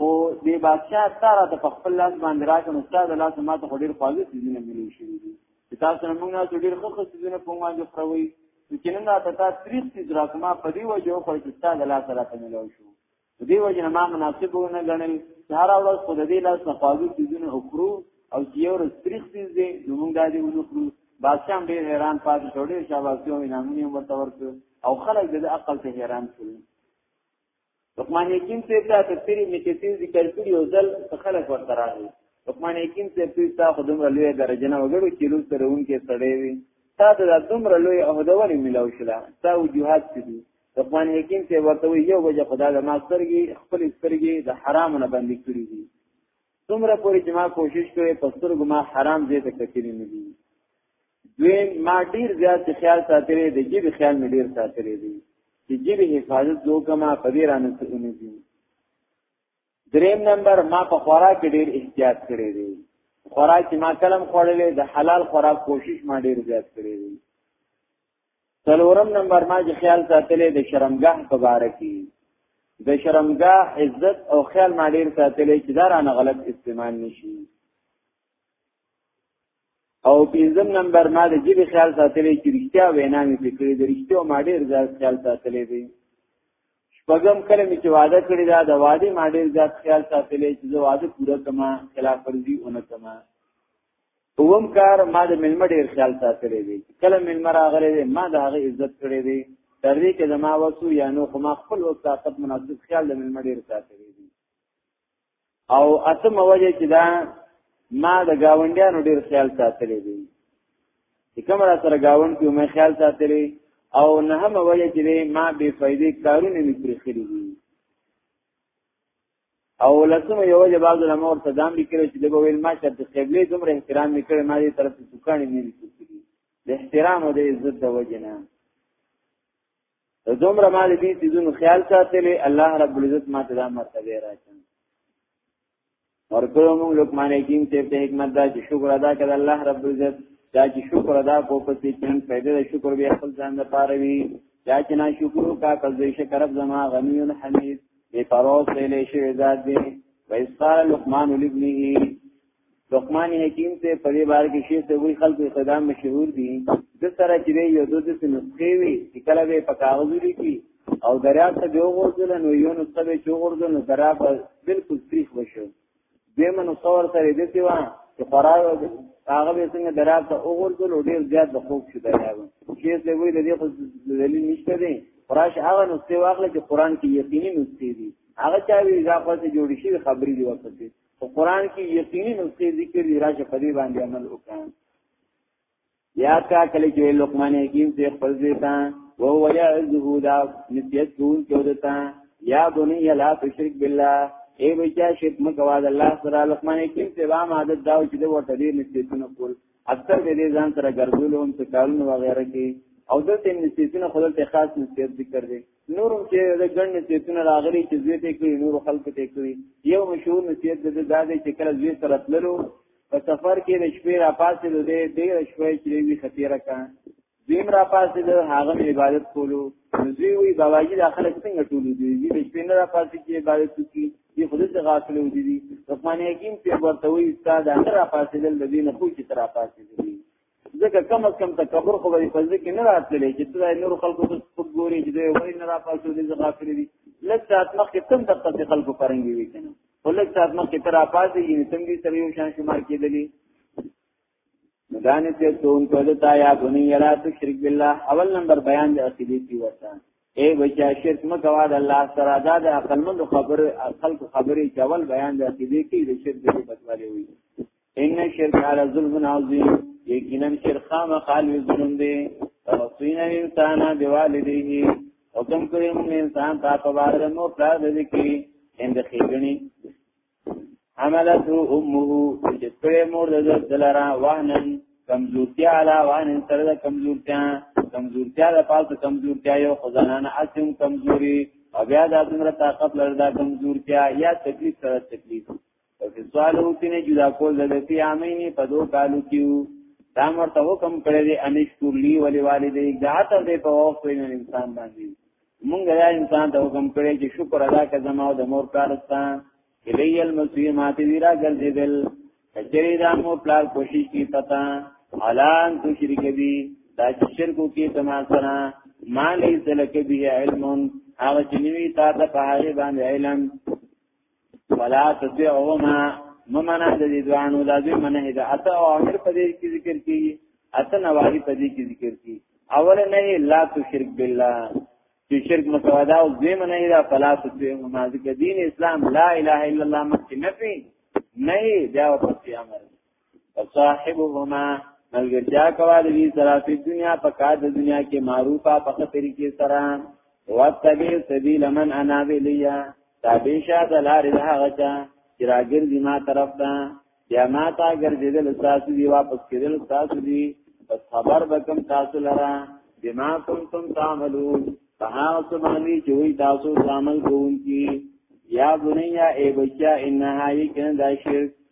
او دې بادشاہ تا را ته په خپل لاس باندې راکړ نو تا د لاس ما ته ډیر خواږه سيزونه ملي شي چې تاسو نه موږ نه ډیر خو سيزونه په ما جوړ کړوي چې نن راته تا تاریخ سيز را کومه په دې وجه خو چې تا د لاس را ته ملو شو دې وجه ما مناسب ونه غنل چې هر ورځ خو دې لاس نه خواږه سيزونه وکړو او چې یو ورځ تاریخ سيز دې نو موږ دا دې ونکړو بادشاہ ډیر حیران پاتې شو ډیر شاباسي او انعامونه ورته ورکړ او خلک د عقل ته حیران شول لقمان حکیم سے تا تفسیر ابن کثیر ذکر کړی او ځل خلق ورته راغی لقمان حکیم سے ته تا خدوم لوی درجه نه وګړو چې روز سره اونکه سړی وي تا د دومره لوی عہده ولې ملاو شله تا وجوهات څه دي لقمان حکیم سے ورته یو وجه خدا د ماسترګي خپل سترګي د حرام نه باندې کړی دي څومره پورې چې ما کوشش کړې په سترګو ما حرام ځای ته کتلی نه دي دویم ما ډیر زیات خیال ساتلی دی جیب خیال مې ډیر ساتلی دی چې جیب حفاظت وکما په دې رانه څه نه دي دریم نمبر ما په خوراک ډیر احتیاط کړی دی خوراک ما کلم خوړلې د حلال خوراک کوشش ما ډیر زیات کړی دی څلورم نمبر ما چې خیال ساتلې د شرمګاه په باره کې د شرمګاه عزت او خیال ما ډیر ساتلې چې دا رانه غلط استعمال نشي او پنځم نمبر ما د جیب خیال ساتلې چې رښتیا وینا مې فکرې د رښتیا ما ډیر زیات خیال ساتلې دي شپږم کله مې چې وعده کړی دا د وعده ما ډیر زیات خیال ساتلې چې زه وعده پوره کما خلاف ورزي اونکما اوم کار ما د ملمه ډیر خیال ساتلی دی کله ملمه راغلی دی ما د هغه عزت کړی دی تر دې کې زما وسو یا نو خو ما خپل وخت طاقت مناسب خیال د ملمه ډیر ساتلی دی او اتم وجه چې دا ما د گاونډیانو ډیر خیال ساتلی دی چې کوم را سره گاوند کې مې خیال ساتلی او نه هم وجه چې ما بے فائدې کارونه مې پرې خري دي او لسم یو وجه بعض علماء ورته دام لیکلو چې دغه ویل ما چې د قبله دومره احترام وکړ ما دې طرف ته دکان نه لیکلي د احترام او د عزت د وجه نه دومره ما دې دې دونو خیال ساتلې الله رب العزت ما ته دا مرتبه راکړي ورکړو موږ لقمان حکیم ته په حکمت دا چې شکر ادا کړ الله رب العزت دا چې شکر ادا کو په دې چې پیدا شکر به خپل ځان لپاره وي دا چې نه شکر کا کله شکر رب زما غنی حمید بے پرو پریلې شوی ذات دی ویسقال لقمان لابنه لقمان حکیم ته په دې بار کې شی ته وی خلق صدام مشهور دي د سره چې یو دوه د نسخې وی چې کله به په کاغذ لیکي او دریاب ته به وغورځل نو یو نسخه به چوغورځل نو دریاب بالکل تریخ وشو دیمه نو څور سره دې دی وا چې خورا هغه به څنګه درات ته وګورځل او ډیر زیات د خوب شو درایو چې دې وی د دې خو دلیل نشته دی قراش هغه نو څه واخله چې قران کې یقیني نوستې دي هغه چا وی دا خو ته جوړی شي خبرې دی ورته او قران کې یقیني نوستې ذکر دی راشه په دې باندې عمل وکړي یا کا کله چې لقمان حکیم ته خپل دیتا او هو یا زهودا نسیت کول کېدتا یا بنی لا تشرک بالله ای بچا شرک مکوا د الله سره لقمان حکیم ته وام عادت دا چې د ورته دې نسیتونه کول اکثر دې ځان سره ګرځول هم څه کارونه وغیرہ کې او د تیم نسیتونه خپل ته خاص نسیت ذکر دی نورم چې د ګڼ نسیتونه راغلي چې زوی ته کوي نور خلق ته کوي یو مشهور نسیت د دادې چې کله زوی سره تللو په سفر کې د شپې را پاسې د دې ډېر شپې چې وی خطیره کا دیم را پاسې د هغه عبادت کولو دوی وی باباجی د خلک څنګه ټول دي دې د شپې نه را پاسې چې عبادت کوي دې خود څه غافل و دي لقمان حکیم په ورته وی استاد هغه را پاسې د دین خو چې تر پاسې دي ځکه کم از کم تکبر خو به په ځکه نه راتللی چې دا نور خلکو ته سپګوري چې دوی وای نه را پاسو دي غافل دي لږ ساعت مخکې تم د خپل خلکو پرنګي وي کنه ولږ ساعت مخکې تر اپاز یې تم دي سره یو شان شمار کېدلی مدانه ته تون ته د تا یا بنی یلا تشرک بالله اول نمبر بیان د عقیدې کی ورته اے بچا شرک مکوا د الله سره دا د عقل مند خبر خلق خبرې چول بیان د عقیدې کی د شرک د بچوالي وي ان شرک علی ظلم عظیم یقینا شرک خامخال ظلم دی توصینا انسان بوالدیه حکم کړی موږ انسان ته په بار د مو پلار د کی اند خېګنی عملت امه چې کړې مور د دلارا وانن کمزورتیا علا وانن سره د کمزورتیا کمزورتیا د پاسه کمزورتیا یو خزانه اسیم کمزوري او بیا د عمر طاقت لردا کمزورتیا یا تکلیف سره تکلیف په سوالو کې نه جدا کول د فی عامین په دوه کالو کې دا مرته حکم کړی دی ان شکر لی ولی والدی دا ته دی په وخت وین انسان باندې مونږ دا انسان ته حکم کړی چې شکر ادا کړه زما او د مور کارستا الی المسیح ماته ویرا ګرځیدل کچری دا مو پلار کوشش کی پتا علان تو شرک بی دا شرکو کی تما سره ما لیس لک به علم هغه چې نیوی تا ته په هغه باندې علم ولا تطيعهما ممنه د دې دوانو د دې منه د اته او امر په دې کې ذکر کیږي اته نواهی په دې کې ذکر کیږي اول نه لا تشرک بالله چې شرک متوادا او دې منه دا فلا تطيعهما ذکر دین اسلام لا اله الا الله مکه نفي نه دا په امر صاحبهما ملګرتیا کوا د دې سره په دنیا په کار د دنیا کې معروفه په خطر کې سره واتبع سبیل من انا بلیا تابیشا دلار هغه چا چې راګر دي ما طرف ته بیا ما تا ګرځیدل تاسو دی واپس کېدل تاسو دی پس خبر بکم تاسو لرا بما کنتم تعملون فها سبحانی چې وی تاسو عمل کوونکی یا بنیا ای بچا انها یکن دا شرک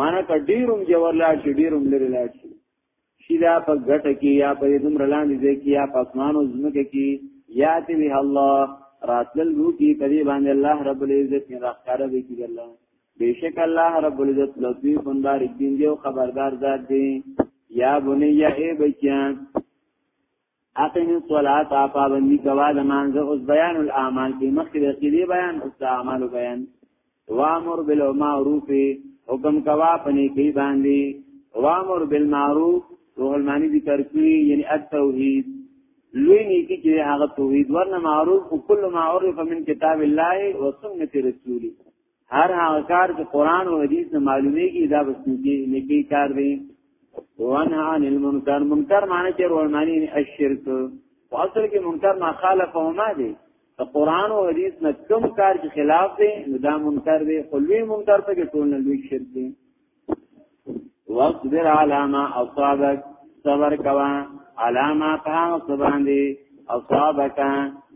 معنی که ډیروم جوړ لا شي ډیروم لري لا شي شي دا په ګټه کې یا په دې دومره لاندې ځای کې یا په اسمانو زمکه کې یا تی به الله راتل رو کې په دې باندې الله رب العزت نه راخاره به کې الله بیشک الله رب العزت لطیف بندار دین دی او خبردار ذات دی یا بنی یا ای بچیان اقیم الصلاة پابندی کوا د مانزه اوس بیان الاعمال کې مخکې د عقیده بیان اوس د اعمال بیان وامر بالمعروف حکم کوا پنی کې باندې وامر بالمعروف روح المانی ذکر کړی یعنی التوحید لوی نیکی چې هغه توحید ورنه معروف او کل معروف من کتاب الله و سنت رسولی هر هغه کار چې قران او حدیث نه معلومیږي دا بس نږدې نږدې کار دی وانها عن المنکر منکر معنی چې ور معنی الشرک او اصل کې منکر ما خالفهما دی ته قران او حدیث نه کوم کار چې خلاف دی نو دا منکر دی خلوی منکر ته کې ټول نه لوی شرک دی واصبر علی ما اصابک صبر کوا علی ما پاو سباندی اصابک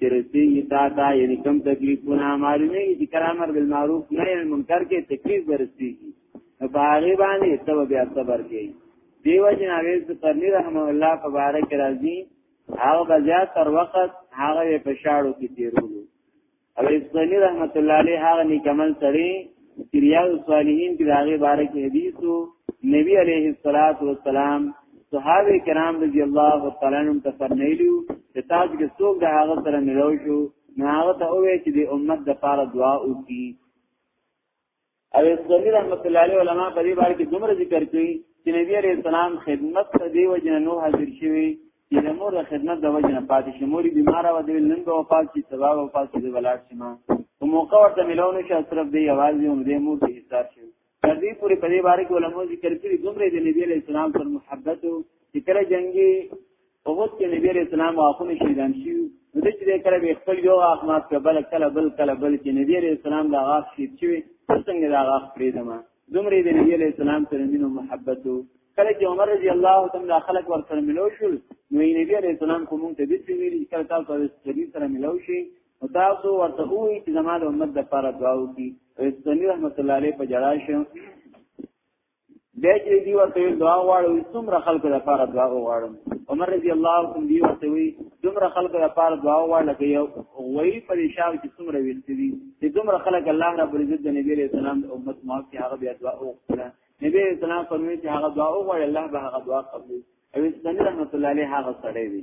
ترسی تا تا یعنی کم تکلیفونه معلومه کی کرامر بالمعروف نهی عن منکر کې تکلیف ورسی کی باغی باندې تب بیا صبر کی دیو جن اویز قرنی رحم الله تبارک راضی هغه بیا تر وخت هغه په شاړو کې تیرولو او اسلامي رحمت الله علیه هغه نیکمل سړی چې ریاض الصالحین کې داغه باره کې حدیثو نبی علیه الصلاۃ والسلام صحابه کرام رضی الله تعالی عنهم ته فرمایلیو چې تاسو کې څوک د هغه سره ملو شو نو هغه ته وې چې د امت د پاره دعا وکړي او اسلامي رحمت الله علیه علما په دې باره کې دومره ذکر کوي چې نبی عليه السلام خدمت ته دی وجنه نو حاضر شوی چې د مور خدمت د وجنه پاتې شي موري بیمار و دی نن به وفات شي سبا به وفات شي ولاړ شي ما په موقع ورته ملونه شي صرف دی आवाज دی عمره مور ته ایثار شي تر دې پورې په دې باره کې علما ذکر کوي دومره د نبی عليه السلام پر محبت او کله جنگي په وخت کې نبی رسول الله واخونه شهیدان شي نو د دې کړه به خپل یو غاښ مات کړ بل کله بل کله بل چې نبی عليه السلام دا غاښ شي چې څنګه دا غاښ پرې دما دومره د نبی عليه السلام سره مينو محبت کله چې عمر رضی الله تعالی خلق ور سره ملو شول نو نبی عليه السلام کوم ته دې ویلي کله تاسو سره سړي سره ملو شي او تاسو ورته وایي چې زموږ امت د لپاره دعا وکړي او استنی رحمت الله علیه په جړا شو بیا چې دی ورته دعا غواړو څومره خلکو لپاره دعا غواړم عمر رضی الله عنه دی ورته وی څومره خلکو لپاره دعا غواړل کې یو وای په دې شاو چې څومره ویل دي چې څومره خلک الله رب العزت د نبی رسول الله د امت مو کې هغه بیا دعا وکړه نبی رسول الله فرمایي چې هغه دعا وغواړي الله به هغه دعا قبول او سنن رحمت الله علیه هغه سره دی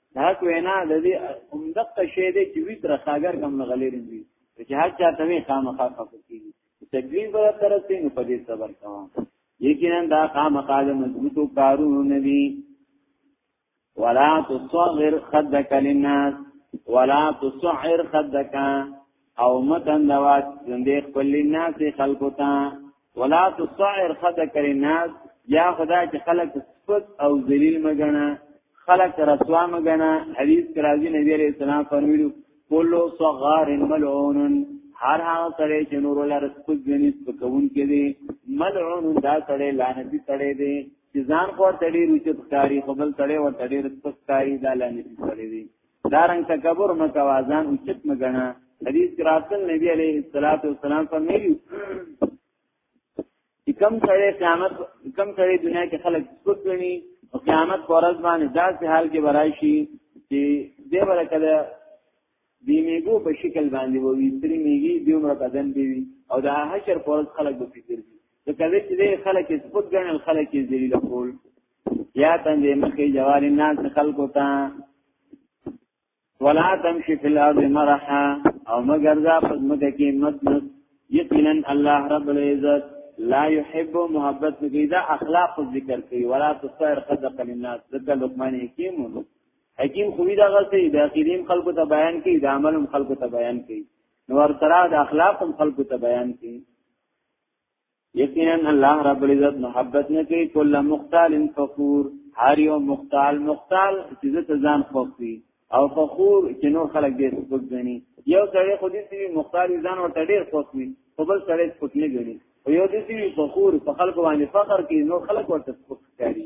دا کوینا د دې همدغه شی دی چې وی تر خاګر کم نه غلې رندي چې هر چا ته خامخا خفه کیږي تکلیف به تر څه نه پدې صبر کوم یقینا دا خامخا د مضبوطو کارونه نه دي ولا تصغر خدك للناس ولا تصعر خدك او متندوات زندې خپل ناس خلقو ته ولا تصعر خدک الناس یا خدا چې خلق سپس او ذلیل مګنه خلق رسوا مګنه حدیث کرازی نبی علیہ السلام فرمایلو کلو صغار ملعون هر هغه سره چې نور لار سپس غنی سپکون کې دي ملعون دا سره لعنتی سره دي چې ځان کو تړي رچت کاری خپل سره و تړي سپس کاری دا لعنتی سره دي دارنګ تکبر مکوا ځان اوچت مګنا حدیث راتل نبی علیہ الصلوۃ والسلام فرمایلی چې کم سره قیامت کم سره دنیا کې خلک سپک غني او قیامت پرځ باندې داسې حال کې برای شي چې دې ورکړه دی میګو په شکل باندې ووي تری میګي دی عمر بدن دی او دا حشر پرځ خلک به فکر دي د کله چې خلک سپک غنل خلک ذلیل کول یا تندې مخې جوار الناس خلقو ته ولا تمشي في الارض مرحا او مگر ذا پزمکه کې مسنس یقینا الله رب العزت لا يحب محبت کی دا اخلاق ذکر کوي ولا تصير خدق للناس ذکر لقمان حکیم حکیم خوی دا غلطی دا خیریم خلقو ته بیان کوي دا عملم خلقو ته بیان کوي نو ورترا د اخلاق هم خلقو ته بیان کوي یقینا الله رب العزت محبت نه کوي کله مختال فخور هر یو مختال مختال چې ته ځان خوښوي او فخور چې نور خلک دې سپک غني یو سړی خو دې سوي مختال ځان ورته ډېر خوښوي خو بل سړی سپک نه غني او یو دې سوي فخور په خلکو باندې فخر کوي نور خلک ورته سپک کوي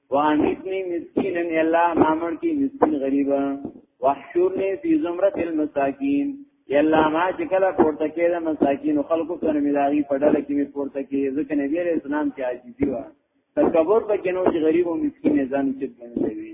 وانیتنی مسکین ان الله مامن کی مسکین غریبا وحشورنی فی زمرت المساکین یا الله ما چې کله پورته کېده مساکین خلکو سره ملاغي پډل کې می پورته کې ځکه نبی عليه السلام چې عاجزي و تکبر په کینو چې غریب او مسکین ځان چې بنځوي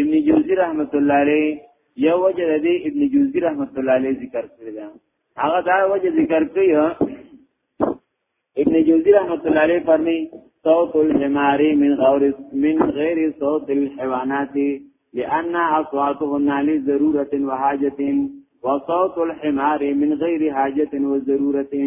ابن جوزی رحمت الله علیه یو وجه د ابن جوزی رحمت الله علیه ذکر کړی دا هغه دا وجه ذکر کړی ابن جوزی رحمت الله علیه فرمی صوت الحمار من غور من غیر صوت الحيوانات لان اصواتهن لضروره وحاجه وصوت الحمار من غیر حاجه وضروره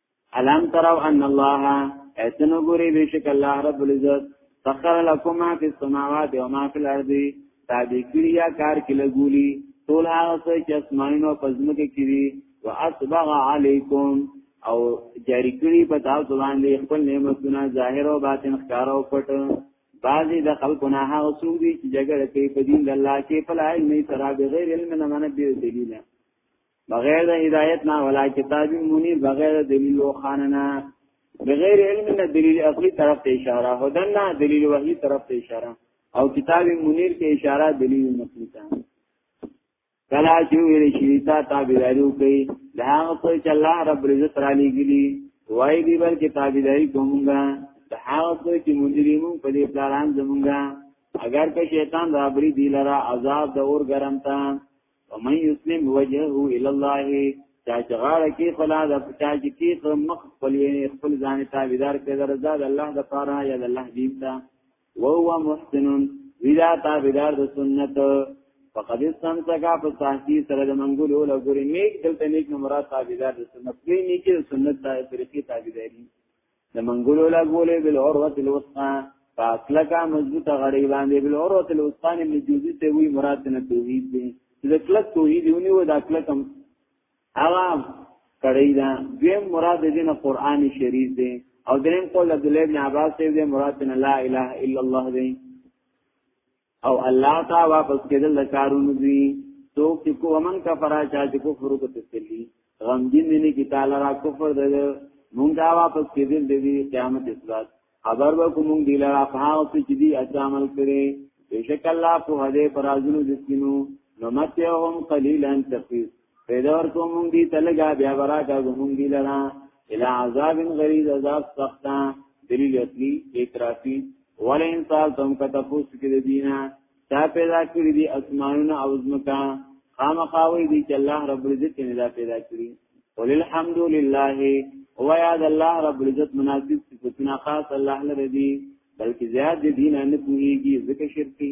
الم تروا ان الله اتنو ګوري بشک الله رب العزت سخر لكم ما في السماوات وما في الارض تابع کړی یا کار کې لګولي ټول هغه څه چې اسمانونو او پزمکه کې دي واسبغ علیکم او جاری کړی په تاسو باندې خپل نعمتونه ظاهر او باطن ښکار او پټ بعضی د خلکو نه هغه څوک دي چې جګړه کوي په دین د الله کې په لایل نه ترا بغیر علم نه منه دی دلیل بغیر د هدایت نه ولا کتاب مونی بغیر د دلیل او خاننا بغیر علم نه دلیل عقلی طرف ته اشاره هدن نه دلیل وحی طرف ته اشاره او کتاب منیر ته اشاره دلیل نقلی ته کلا چې ویل شي تا تابعداري وکي دا هغه څه چې الله رب عزت را لګلی وای دی بل کې تابعداري کومګا دا هغه څه چې مجرمو په دې پلان زمونږه اگر که شیطان رابری دی لرا عذاب د اور ګرم تا ومن يسلم وجهه الى الله چا چغاړه کې فلا د چا چې کې مخ خپل خپل ځان ته ویدار کې درزا د الله د پاره یا د الله دین ته او هو محسن ویدا تا ویدار د سنت فقد استمسك فصاحي سره د منګولو لګوري نیک دلته نیک مراد تا ویدار د سنت کې نیک د سنت د طریقې تا ویداري د منګولو لا ګولې بل اوروت الوسقا پاکلکا مضبوطه غړې باندې بل اوروت الوسقا نه جوزي ته وی مراد نه توحید دی د کلک توحید یونی و دا کلکم هغه کړی دا دویم مراد دې نه قران شریف دی او دریم قول عبد الله بن عباس دې مراد نه لا اله الا الله دی او الله تا واپس کېدل د کارونو دوی څوک چې کو ومن کفر چا چې کفر وکړ تسلی غم دې نه کی تعالی را کفر دې مونږه واپس کېدل دې قیامت اسلام خبر به کوم دی لرا په هغه څه چې دی اجامل کړي بشک الله په هدي پرازونو دسینو نو متهم قليلا تخفيف پیدا ورکو مونږ دی تلګا بیا براکا مونږ دی لرا الى عذاب غلیظ عذاب سختا دلیل اصلی اعترافی ولا انسان تم کا تفوس کی دینا چا پیدا کړی دی اسمانونه او زمکا خامخاوی دی چې الله رب العزت یې دا پیدا کړی قل الحمد لله او یاد الله رب العزت مناسب صفاتنا خاص الله لره دی بلکې زیاد دین نه کویږي ځکه شرکی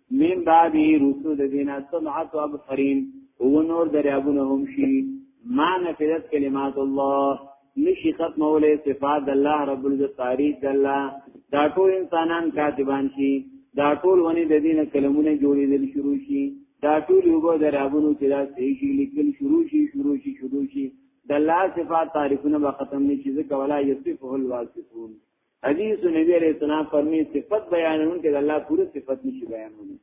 من بعد رسول دینا سبعت ابحرین هو نور دریابونه هم شي ما نفذت کلمات الله نشي ختمولې صفات الله رب العزت تعریف د الله دا ټول انسانان کاتبان شي دا ټول ونی د دینه کلمونه جوړېدل شروع شي دا ټول یو به درابونو چې دا صحیح شي لیکل شروع شي شروع شي شروع شي د الله صفات تعریفونه به ختم نشي ځکه ولا یصفه الواصفون حدیث نبی علیہ السلام فرمی صفت بیانون کې الله پوره صفت نشي بیانونه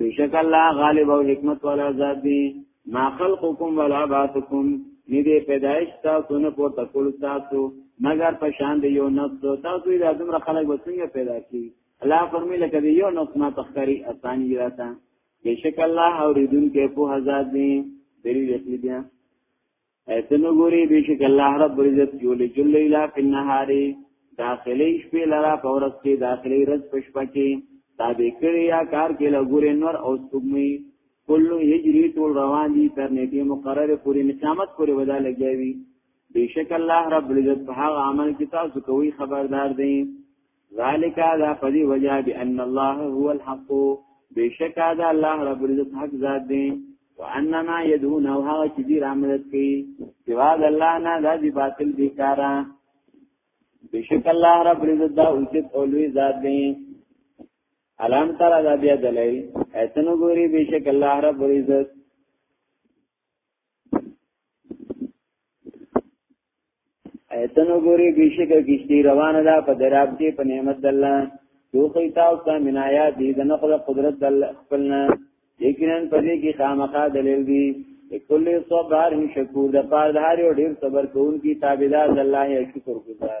بشک الله غالب او حکمت والا ذات دی ما خلقکم ولا بعثکم ندی پیدائش تاسو نه پور تکول تاسو مگر په شان دی یو نفس تاسو د ادم را خلق وسنګ پیدا کی الله فرمی لکه دی یو نفس ما تخکری اسانی راته بشک الله اوریدون کې په هزار دی دری یقین ایتنو ګوري بشک الله رب عزت یولج الليل فی النهار داخلي شپې لرا پورس کې داخلي رز پشپ کې دا به کړی یا کار کې لګورې نور او سپګمي کلو یجری ټول روان دي تر نیټه مقرره پوری نقامت پوری ودا لګیاوی بیشک الله رب العزت په هغه عمل کې تاسو کوي خبردار دی ذالک دا پدی وجہ بان الله هو الحق بشکا دا الله رب العزت حق ذات دی وانما يدعون او هغه چې دی رامدد کوي سوا د الله نه دا دی باطل دی کارا بشک الله رب العزت دا اوچت او لوی ذات دی علام تعالی دا بیا دلیل ایتنو ګوري بشک الله رب العزت ایتنو ګوري بیشک کشتی روانه ده په دراب کې په نعمت الله یو خی تاسو ته منایا دي د نقل قدرت د خپلنا یقینا په دې کې خامخا دلیل دي کل صبر ان شکور د پاره د هر یو ډیر صبر کوونکی تابعدار الله یا شکر گزار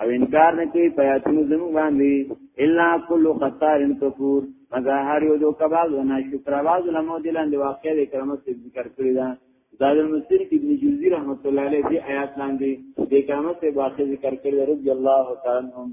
او انکار نه کوي پیاتونو زموږ باندې الا کل خطار کفور مګر هر یو دو کبال و نه شکر आवाज لمو دلان دی واقع د کرامت ذکر کړی دا زاد المسیر ابن جوزی رحمت الله علیه دی آیات لاندې د کرامت واقع ذکر کړی رضی الله تعالی عنہ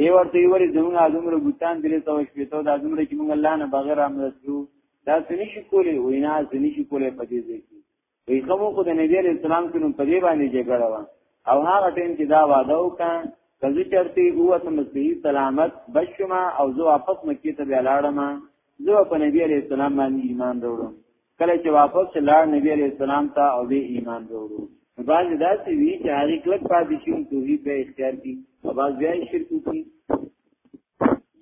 دی ورته ویل زمونږ ازمره بوتان درې سو شپېته د ازمره کې مونږ الله نه بغیر امرستو دا سني شي کولې وینا سني شي کولې په دې ځای کې وی کومو خو د نبی عليه السلام کې نو په دې باندې جګړه و او هغه ټیم کې دا وعده وکړه کله چرته هو ته مسیح سلامت بشما او زه واپس مکې ته لاړم زه په نبی علی السلام باندې ایمان وروړم کله چې واپس لاړ نبی علی السلام ته او به ایمان وروړو بعض داسې وی چې هغه کلک پاتې شي توحید به اختیار کی او بعض بیا شرک کوي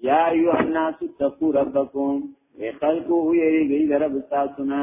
یا ایو الناس تقوا ربکم اے خلقو یری گئی درب تاسونا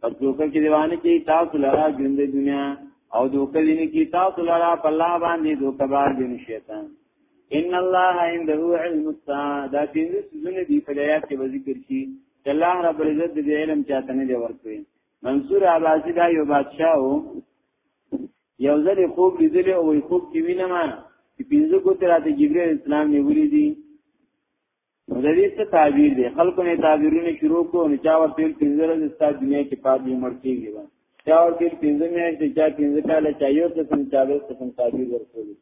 پس دوکه کې دیوانه کې تاسو لرا ژوند دنیا او دوکه دین کې تاسو لرا په الله باندې دوکه باندې شیطان ان الله عنده علم الساعه دا پینځه سونه دی په آیات کې ذکر شي چې الله رب العزت دې علم چاته نه دی ورکړي منصور عباسی دا یو بادشاہ وو یو ځل خوب لیدل او خوب کې وینم چې پینځه کوته راته جبرئیل اسلام نیولې دي نو د دې څه تعبیر دی خلکو نه تعبیرونه شروع کو نو چا ورته پنځره د ستاد دنیا کې پات دی مړ کیږي وا چا ورته پنځه میاشتې چا پنځه کال چا یو قسم چا بل قسم تعبیر ورکړي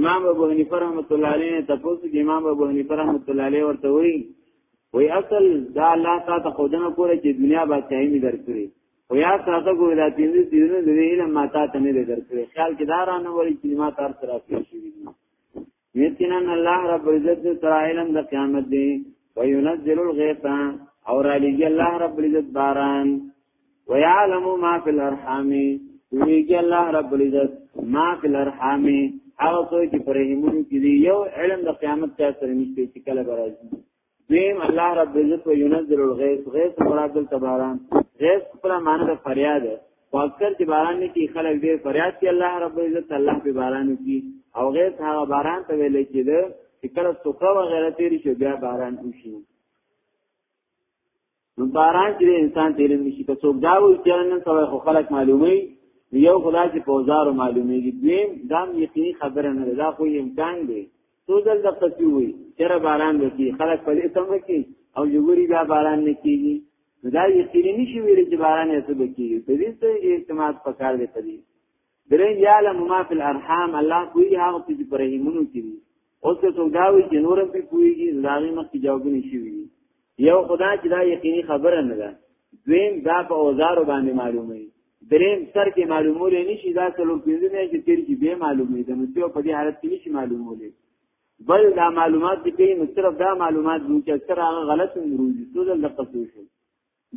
امام ابو حنیفه رحمۃ اللہ علیہ نے تفوس کہ امام ابو حنیفه رحمۃ اللہ علیہ ورته وی وی اصل دا الله تعالی ته خودنه کوله چې دنیا بادشاہي می درکړي او یا تاسو کو دا پینځه سیرونه د علم ماته ته نه درکړي خیال کې دارانه ولی چې ما تر سره شي یقینا الله رب العزت دې سره علم د قیامت دی وينزل الغيث او را لګي الله رب العزت باران ويعلم ما في الارحام ویږي الله رب العزت ما في الارحام هغه څوک چې پرهیمونو کې دی یو علم د قیامت ته سره نشته چې کله راځي دیم الله رب عزت و ينزل الغيث غيث مراد التباران غيث خپل معنی د فریاد ده واکثر چې باران نه کی خلک دې فریاد کوي الله رب عزت الله په باران کی او غيث هغه باران ته ویل کېده چې کله څوکړه وغیرہ تیری شو بیا باران وشي نو باران چې انسان تیر نشي که څوک دا وایي چې نن سبا خو خلک معلومي یو خدا چې په وزارو معلومیږي دویم دا یقیني خبره نه ده خو امکان دی څو ځل د پسی وي چې باران وکي خلک په دې سم وکي او یوري بیا باران نه کیږي دا یقیني نشي ویل چې باران یې څه وکي په دې څه اعتماد پکار دی په دې درې یاله مما فی الارحام الله کوی هغه چې پر رحمونو کې دي اوس ته څنګهوي چې نورم په کویږي لاغي مخکې جوابونه شي وي یو خدا چې دا یقیني خبره نه ده دویم دا په اوزار باندې معلومه وي دریم سر کې معلومول نه شي دا څلو پنځه نه چې تیر کې به معلومه ده نو ته په دې حالت کې نشي معلومول بل دا معلومات دې کوي نو صرف دا معلومات دي چې اکثر هغه غلط مروزي څه دل د قصو شي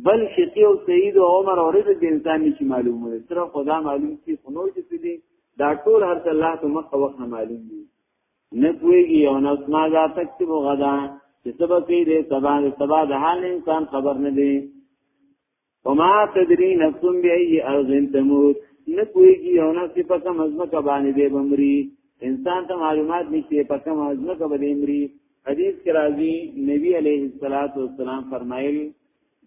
بل شقی او سید او عمر او رضی د انسان نشي معلومه ده تر خدا معلوم کی خنو چې دي دا ټول هر څه الله ته مخ وخت معلوم دي نه کویږي او نه اسما ذا تکتب غدا چې سبا کې دې سبا دې سبا د حال انسان خبر نه دی وما تدری نفس بأي ارض تموت نه کویږي او نه په کوم ځمکه باندې دې بمري انسان ته معلومات نشته په کوم ځمکه باندې بمري حدیث کې راځي نبی علیه الصلاۃ والسلام فرمایل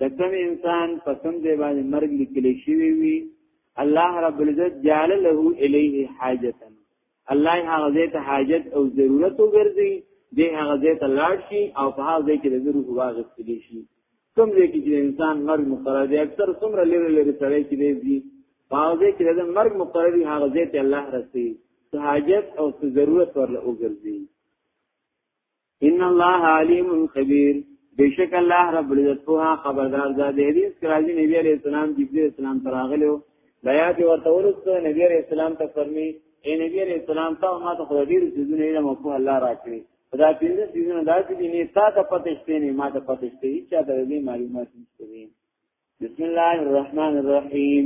د کوم انسان په کوم دی باندې مرګ لیکل شوی وي الله رب العزت جعل له الیه حاجتا الله هغه دې ته حاجت او ضرورت وګرځي دې هغه دې ته لاړ شي او په هغه دې کې د روح واغستل شي کوم دې کې انسان مرګ مقرر دی اکثر څومره لری لری سره کې دی باوزه کې د مرګ مقرري هغه ځای ته الله رسي حاجت او ضرورت ورله وګرځي ان الله علیم خبیر بیشک الله رب العزت په خبردار ده د حدیث کراځي نبی علیہ السلام جبرئیل اسلام تراغلو بیا چې ورته ورسته نبی علیہ السلام ته فرمی اے نبی علیہ السلام ته ما ته خو ډیر سيزونه علم او الله راکړي دا پینځه سيزونه داسې دي نه تا ته پته شته نه ما ته پته شته هیڅ چا ته دې معلومات نشته بسم الله الرحمن الرحیم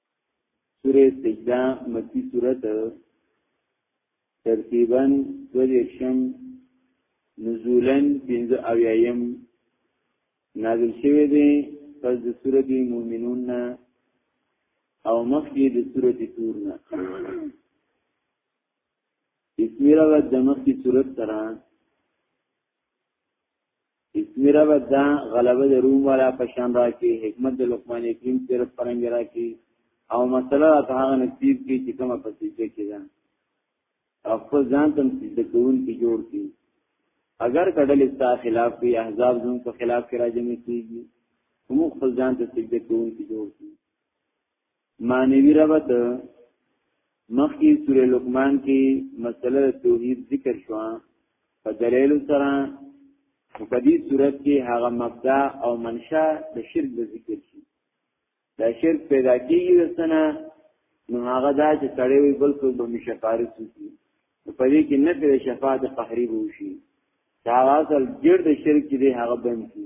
سوره سجده مکی سوره ده ترتیبا دویشم نزولا پنځه اویایم نازل شوه دی پس د سوره دی مومنون نه او مخکې د سوره تور نه اسمیرا و د مخکې سوره تران اسمی رب دا غلبه د روم والا پشان را کې حکمت د لقمان حکیم تیر پرنګ را کې او مسله ته هغه نصیب کې چې کومه پسیجه کې ده او خپل ځان تم سیجه کوون کې جوړ کې اگر کډل استا خلاف کې احزاب زون په خلاف کې راځي کیږي موږ خپل ځان ته سیجه کوون کې جوړ کې معنوي ربط مخکې سورې لقمان کې مسله توحید ذکر شو په دلیل سره په دې صورت کې هغه مبدا او منشا د شرک د ذکر شي دا شرک پیدا کیږي رسنه نو هغه دا چې سړی وي بل څه به مشفارس شي په دې کې نه د شفاعت تحریب وشي دا اصل جړ د شرک دی هغه بند شي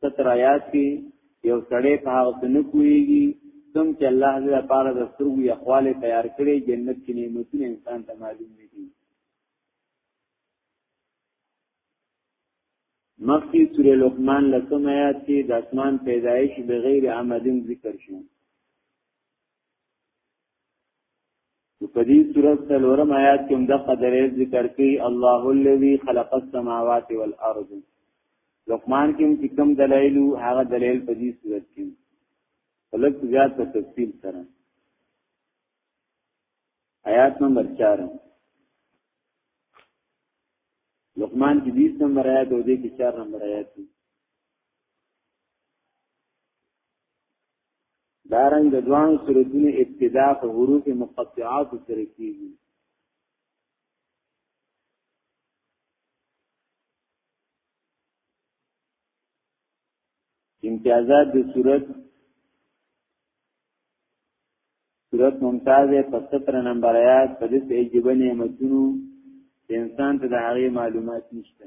ستر آیات کې یو سړی په هغه څه نه کویږي کوم چې الله دې لپاره د سترګو یخواله تیار کړي جنت کې نعمتونه انسان ته معلوم دي مخکې سورې لقمان لسم آیات کې د اسمان پیدایش بغیر عمدن ذکر شو په دې صورت څلورم آیات کې هم د قدر ذکر کوي الله الذي خلق السماوات والارض لقمان کې چې کوم دلایل هغه دلایل په دې صورت کې ولک زیات په تفصیل سره آیات نمبر 4 لقمان کې 20 نمبر آیات او دې کې 4 نمبر آیات دی دارنګ د دوان صورتونو ابتدا په حروف مقطعات سره کیږي امتیازات د صورت صورت ممتاز په 17 نمبر آیات په دې ایجبنه متونو انسان ته د هغه معلومات نشته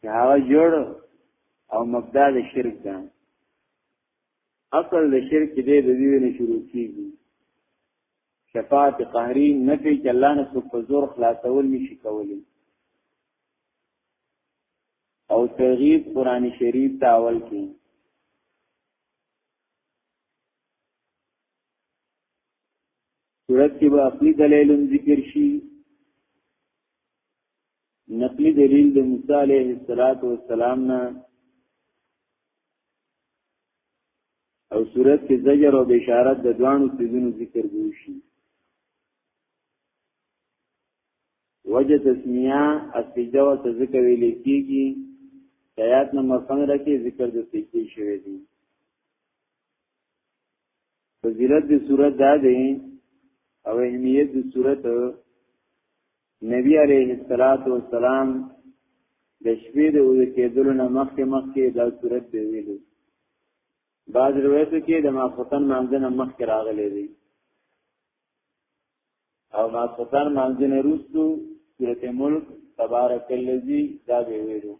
چې هغه جوړ او مبدا د شرک ده اصل د شرک دې د دې نه شروع کیږي شفاعت قهری نه کوي چې الله نه څوک په زور خلاصول نشي کولی او ترغیب قران شریف ته اول کې صورت کې به خپل دلیل ذکر شي نقلی دلیل د موسی علیه السلام نه او صورت کې زجر او بشارت د دوانو سیدونو ذکر بوشي وجه تسمیه استجده و تذکر ویل کیږي آیات نمبر 15 کې ذکر د سجده شوی دی فضیلت د صورت دا دی او اهمیت د صورت نبی علیه الصلاۃ والسلام د شپې د اول کېدلو نه مخکې مخکې دا صورت دی ویلو بعض روایتو کې د ماخوتن مانځنه مخکې راغلي دي او ماخوتن مانځنه روستو صورت ملک تبارک الذی دا به ویلو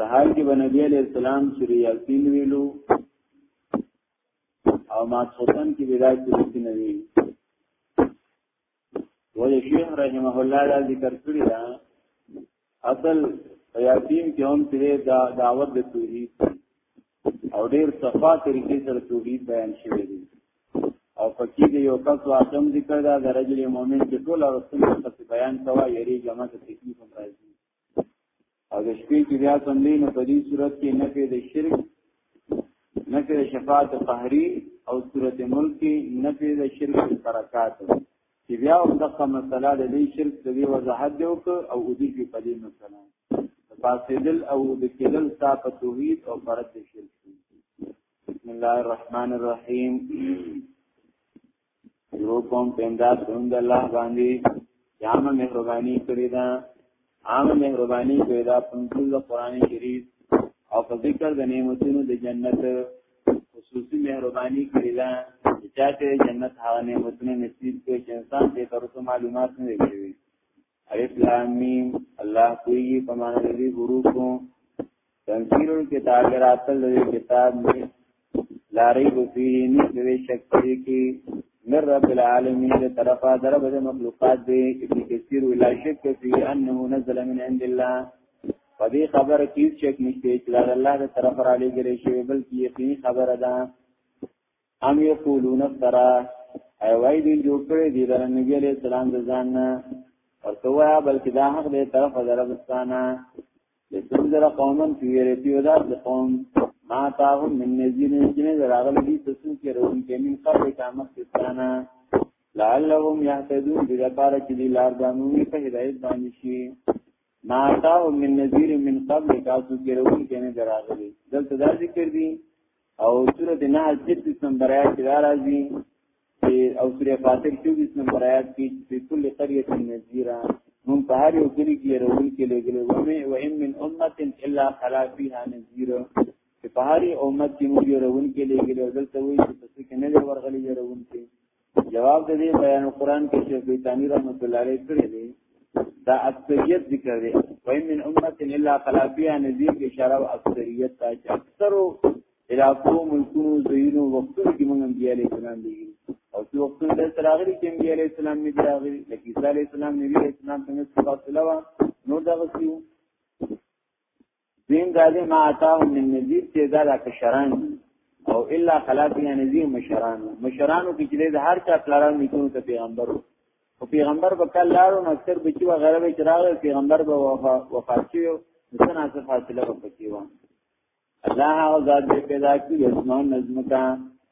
سهار کې بنبي عليه السلام سورې یاسین ویلو او ماسوتن کې ولایت کې نوي ولې شیخ رحمه الله دا ذکر کړی دا اصل یاسین کې هم تیرې دا دعوت د توحید او ډیر صفا طریقې سره توحید بیان شوی دی او پکې د یو کس واقعم ذکر دا د رجل مؤمن چې ټول رسول څخه بیان کوا یری جماعت تکلیف هم راځي او د شپې کې بیا کوم دی نو په دې صورت کې نه کې د شرک نه کې د شفاعت قهری او صورت ملک کې نه کې د شرک برکات چې بیا هم دغه مسله د دې شرک د دې وضاحت دی او او دې کې په دې مسله فاسدل او د کېدل تا په توحید او فرد د شرک بسم الله الرحمن الرحیم یو کوم پنداس د الله باندې جام مهرباني کړی دا عامه مهرباني پیدا پنځل د قران شریف او په ذکر د نعمتونو د جنت خصوصي مهرباني کړی دا چې چاته جنت هغه نعمتونه نصیب کړي چې انسان ته ترڅو معلومات نه وي الف لام میم الله کوي په معنا دې حروفو تنفیر الكتاب راتل لوی کتاب دی لاری بفیر نشوی شک پدی کی من رب العالمین دی طرفا درب دی مخلوقات دی ابن کثیر ولا شک فی انه نزل من عند الله پدی خبر کیس شک نشتی اچلاغ اللہ دی طرف را لگلی شوی بلکی یقینی خبر ده ام یقولون افترا ای وای دی جوړ کړی دی لره نبی علیہ السلام د ځان نه او تو یا بلکې دا حق دی طرف دربستانه لتنذر قوما فی یرتی ودا قوم ما تاهم من نذیر جنې دراغل دي تاسو کې روان کې من قبل قامت ستانه لعلهم يهتدون دې لپاره چې دې لار دانوي په هدایت باندې شي ما تاهم من نذیر من قبل تاسو کې روان کې نه دراغلي دلته دا ذکر دي او سورۃ النحل 33 نمبر آیات کې راځي چې او سورۃ فاطر 24 نمبر آیات کې چې کل قريه نذیرا مون په هر یو کلی کې رول کې لګل و مې و ان من امه الا خلا فيها نذير په هر امت کې مو یو رول کې لګل دلته وایي چې څه کې نه ورغلي رول کې جواب د دې بیان قرآن کې چې بیتانی رحمت الله علیه کړی دی دا اکثریت ذکر دی وای من امه الا خلافیا نذیر کې اشاره او اکثریت ته چې اکثرو علاقو ملکونو زینو وختونو کې موږ انبیاء علیه السلام دی او څو وختونو د تراغلی کې انبیاء علیه السلام نه دی راغلی لکه عیسی علیه السلام نبی علیه السلام څنګه صفات لوا نو دا غسیو دین دا دې ما عطا من نذیر چې دا د کشران او الا خلاف یا نذیر مشران مشرانو کې چې د هر چا پلاران نکونو ته پیغمبرو او پیغمبر به کله لارو اکثر به چې وغیره به چراغ پیغمبر به وفات شي او څنګه څه فاصله به پکې و الله او ذات دې پیدا کړی اسمان نظمتا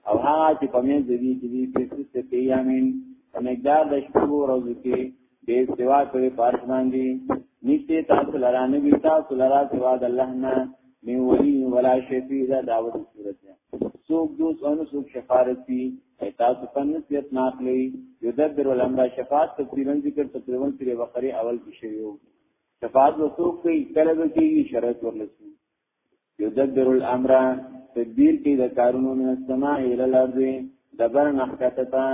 او هغه چې په مې ځدی چې دې په څه کې یامین په مقدار د شپږ ورځې کې بے سوا کوي پارس باندې نشته تاسو لرا نه وی تاسو لرا سوا د الله نه می ولی ولا شفیع دا دعوت صورت ده سوق دوس او نو سوق شفارت پی تاسو په نسبت ناخلی یدبر الامر شفاعت تقریبا ذکر تقریبا سری بقره اول کې شویو شفاعت وسوق کوي کله به کېږي شرط ورلسي یدبر الامر تدبیر کې د کارونو من السماء الى الارض دبر نحکتتا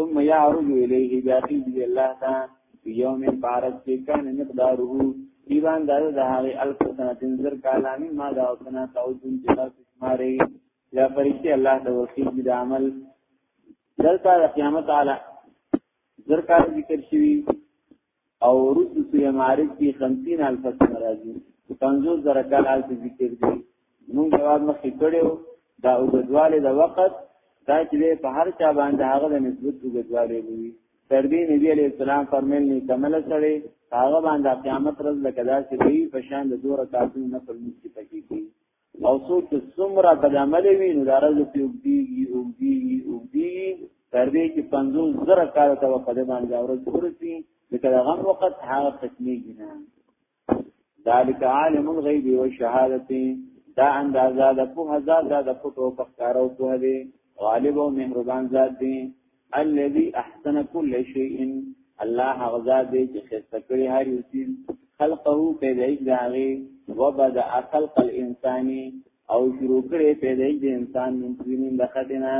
ثم يعرج اليه باقي دي الله تا في يوم بارد کې کان مقداره دیوان دار د هغه الف سنه تنظر کالامي ما دا او سنه توجن جلال شماري یا فرشتي الله د وکیل د عمل دلته قیامت تعالی ذکر ذکر شوی او رسو سوی معارف کی خمسین الف سن راضی پنزوز در کال آلت ذکر دی مونږ جواب مخی کڑیو دا اوگدوال دا وقت دا چې په هر چا باندې هغه د نسبت اوگدوال دی تر دې نبی علیہ السلام فرمایل نه کمل سره هغه باندې قیامت رز لکدا چې دی پشان د دور کاتو نفل مستقی کی او څوک چې څومره بدعمل وي نو دا راځي چې وګديږي وګديږي وګديږي تر دې چې 50 زره کال ته په دې باندې اورز ورسي لکه دا غم وخت هغه تکمیږي نه ذالک عالم الغیب والشهادت دا اندازه د په هزار دا د پټو پخکارو په دې غالب او مهربان ذات دی الذي احسن كل شيء الله غزا دې چې خسته کړی هر یو چیز خلقه پیدایش داغي وبدا خلق الانساني او شروع کړي پیدایش د انسان من زمين د خدنا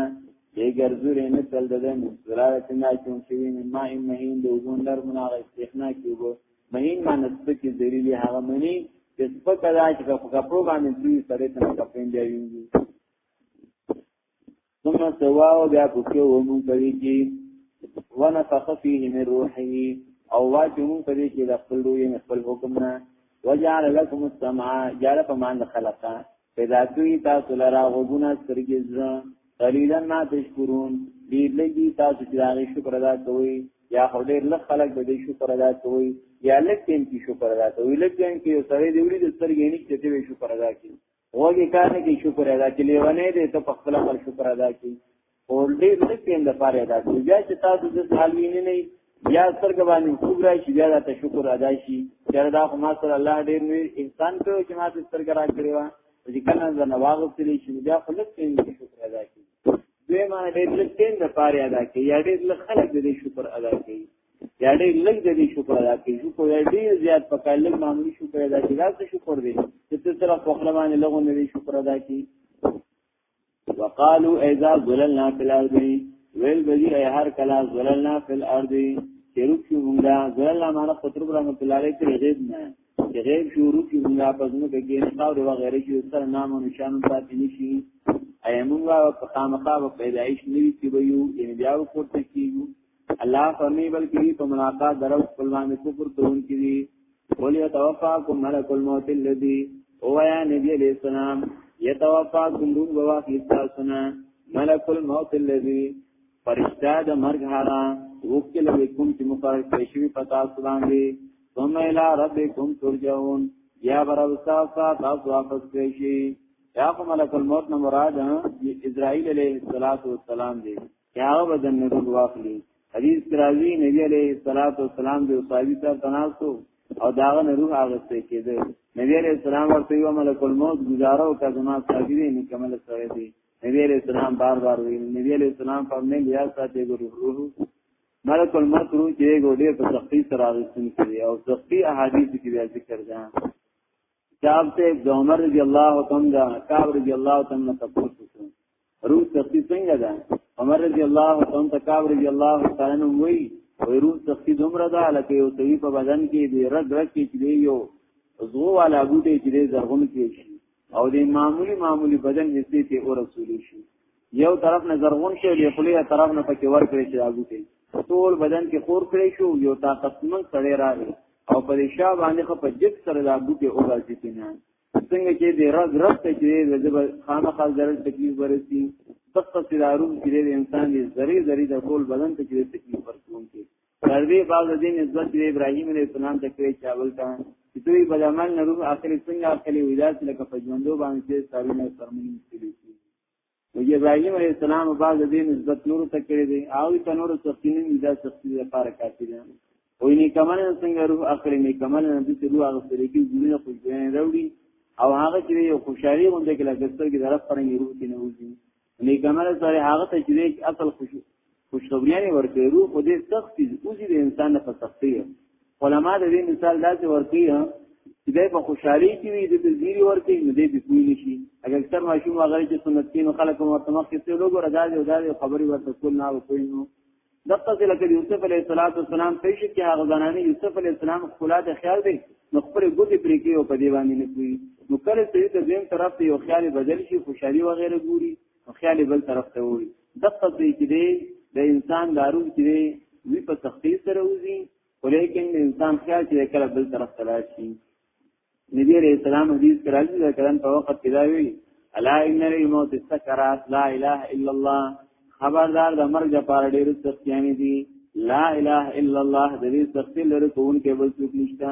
دې ګرځورې نه تل د دې سرارت نه چون شوی نه ما ان مهین د وګون در مناغه استخنا کیږي مهین مانس په کې ذلیل هغه منی چې په کدا چې په کپرو باندې دوی سره څنګه پېنځي ثم سوا او بیا پکې و مونږ کوي چې ونفخ فيه من روحه او واجه مونږ کوي چې د خپل روح یې خپل حکم نه وجعل لكم السمع جعل فمان خلقا پیدا کوي تاسو لرا غوګونه سترګې زړه قلیلا ما تشکرون ډیر لږی تاسو چې هغه شکر ادا کوئ یا خو ډیر لږ خلک به دې شکر ادا کوي یا لږ ټیم کې شکر ادا کوي لږ ټیم کې یو سړی دی وړي د سترګې نه چې دې شکر ادا کوي وګي کار نه کی شکر ادا کی لیونه دې ته په خپل خپل شکر ادا کی اور دې دې پین د پاره ادا کی بیا چې تاسو د حال ویني نه بیا سترګ باندې خوب راشي بیا ته شکر ادا شي چر دا خو ما سره الله دې نو انسان ته چې ما سترګ را کړی و چې کنه د نواغو تلې شي بیا خلک پین شکر ادا کی دوی ما دې دې پین د پاره ادا کی یا دې خلک دې شکر ادا کی یا ډېر لږ د دې شکر ادا کوي شکر یې ډېر زیات په کار لږ معمولی شکر ادا کوي دا څه شکر دی چې تر سره په خپل باندې لغو نه دی شکر ادا کوي وقالو اذا ظللنا في الارض ویل بلی ای هر کلا ظللنا في الارض چې روح شو موږ ظللنا معنا خطر رحمت الله علیه کې غیب نه چې غیب شو روح شو موږ په ځنه کې نه خاور و غیره چې سر نام او نشان پاتې نشي ایمون وا په خامخا پیدایش نوي کې ویو یعنی بیا ورته کیږي الله فرمی بلکی په ملاقات درو خپلوان کفر کوون کی دي ولی توفاکم ملک الموت الذی او یا نبی علیہ السلام یتوفاکم روح واخی تاسنا ملک الموت الذی فرشتہ د مرګ هغه وکیل وکم چې مقرر کړی شوی پتا سلام دی ثم الى ربکم ترجعون یا برستا تاسو واپس کړئ شي یا ملک الموت نه مراد اسرائیل علیه السلام دی چې هغه به د نبی واخلي حدیث کراوی نبی علیہ الصلوۃ والسلام د صحابي سره تناسو او داغه نه روح اغسته کېده نبی علیہ السلام ورته یو ملک الموت گزارو کا زما صحابي نه کمل سره دی نبی علیہ السلام بار بار وی نبی علیہ السلام په مې لیا ساتي ګورو روح ملک الموت روح چې ګوډې په سختی سره اغستون کړي او سختی احادیث کې بیا ذکر ده کتاب ته د عمر رضی الله تعالی دا کعب رضی الله تعالی نه تاسو شو روح تختی څنګه ده عمر رضی الله تعالی ته کعب رضی الله تعالی نو وی وی روح تختی دومره ده لکه یو سوی په بدن کې دی رد رد کې چې یو زو والا بوټي چې زرغون کې شي او د معمولی معمولی بدن حصے ته او رسول شي یو طرف نه زرغون شي له خلی طرف نه پکې ور کړی چې اګو کې ټول بدن کې خور کړی شو یو طاقتمن سړی راغی او په شا باندې خو په جګ سره د اګو کې اوګاځي کینه څنګه چې د رز رز ته چې د جب خامخا ضرر تکلیف ورسي تخت سرارو چې د انسان د ذری ذری د ټول بدن ته چې تکلیف ورکون کې تر دې بعد د دین عزت د ابراهیم علیه السلام ته کړی چاول تا چې دوی بل عمل نه روح اخلي څنګه اخلي ویلات لکه په ژوندو باندې سارونه سرمنې کړی او ابراهيم عليه السلام بعد دې نسبت نور ته کړی دی او ته نور سختینه دا سختی لپاره کافی دی او نه کمن څنګه روح اخري نه کمن د دې روح هغه سره کې ګونه خو ځای راوړي او هغه چې یو خوشحالي غونډه کې لګستر کې طرف پرنګي روح کې نه وځي نه کمن سره هغه ته چې اصل خوشحالي خوشخبریانه ورکړي روح په دې سخت دي اوسې د انسان په سختي علماء د دې مثال داسې ورکړي چې دای په خوشحالي کې وي د تزيري ورکړي نو دې به کوی نشي اگر تر ماشوم هغه چې سنت کې نو خلک مو تمخ کې څو لوګو راځي او دا خبري ورته کول نه وکوي نو دغه څه لکه یوسف علی السلام پېښ کې هغه زنانه یوسف علی السلام خلا د خیال دی نو خپل ګوتې پرې کې او په دی باندې نه کوي نو کله چې د دین طرف ته یو خیال بدل شي خوشحالي وغیرہ ګوري نو خیال بل طرف ته وي دغه ځای کې دی د انسان دارو کې دی وی په سختي سره وځي ولیکن انسان خیال چې کله بل طرف ته راشي نبی علیہ السلام حدیث کرا چې د کلام په وخت کې دا وی الا ان الموت سکرات لا اله الا الله خبردار د مرګ لپاره ډېر سختيانې دي لا اله الا الله د دې سختي لري کوون کې بل څوک نشته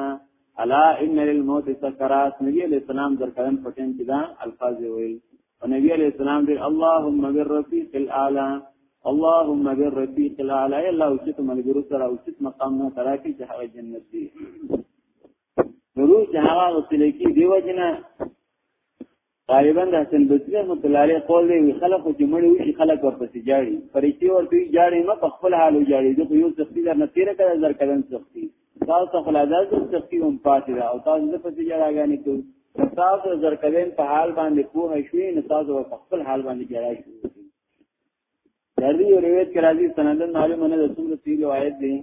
الا ان للموت سکرات نبی علیہ السلام در کلم پټین کې دا الفاظ ویل او نبی علیہ السلام دې اللهم بالرفیق الاعلى اللهم بالرفیق الاعلى الله او چې ملګرو سره او چې مقام نه ترا کې چې هغه جنت دی نور چې هغه وسیله کې دیو جنا غالبا د حسن بصری رحمت الله علیه قول دی خلق چې مړ وي خلق ورپسې جاړي فرشتي ورته جاړي ما په خپل حال جاړي زه یو سختی در نه تیر کړه زر کلن سختی تاسو خپل عادت سختی هم پاتې ده او تاسو د پسې جاړاګانې کوي تاسو زر کلن په حال باندې پوه شوي نو تاسو په خپل حال باندې جاړي دردی یو روایت کې راځي سندن معلومه نه ده څومره صحیح روایت دی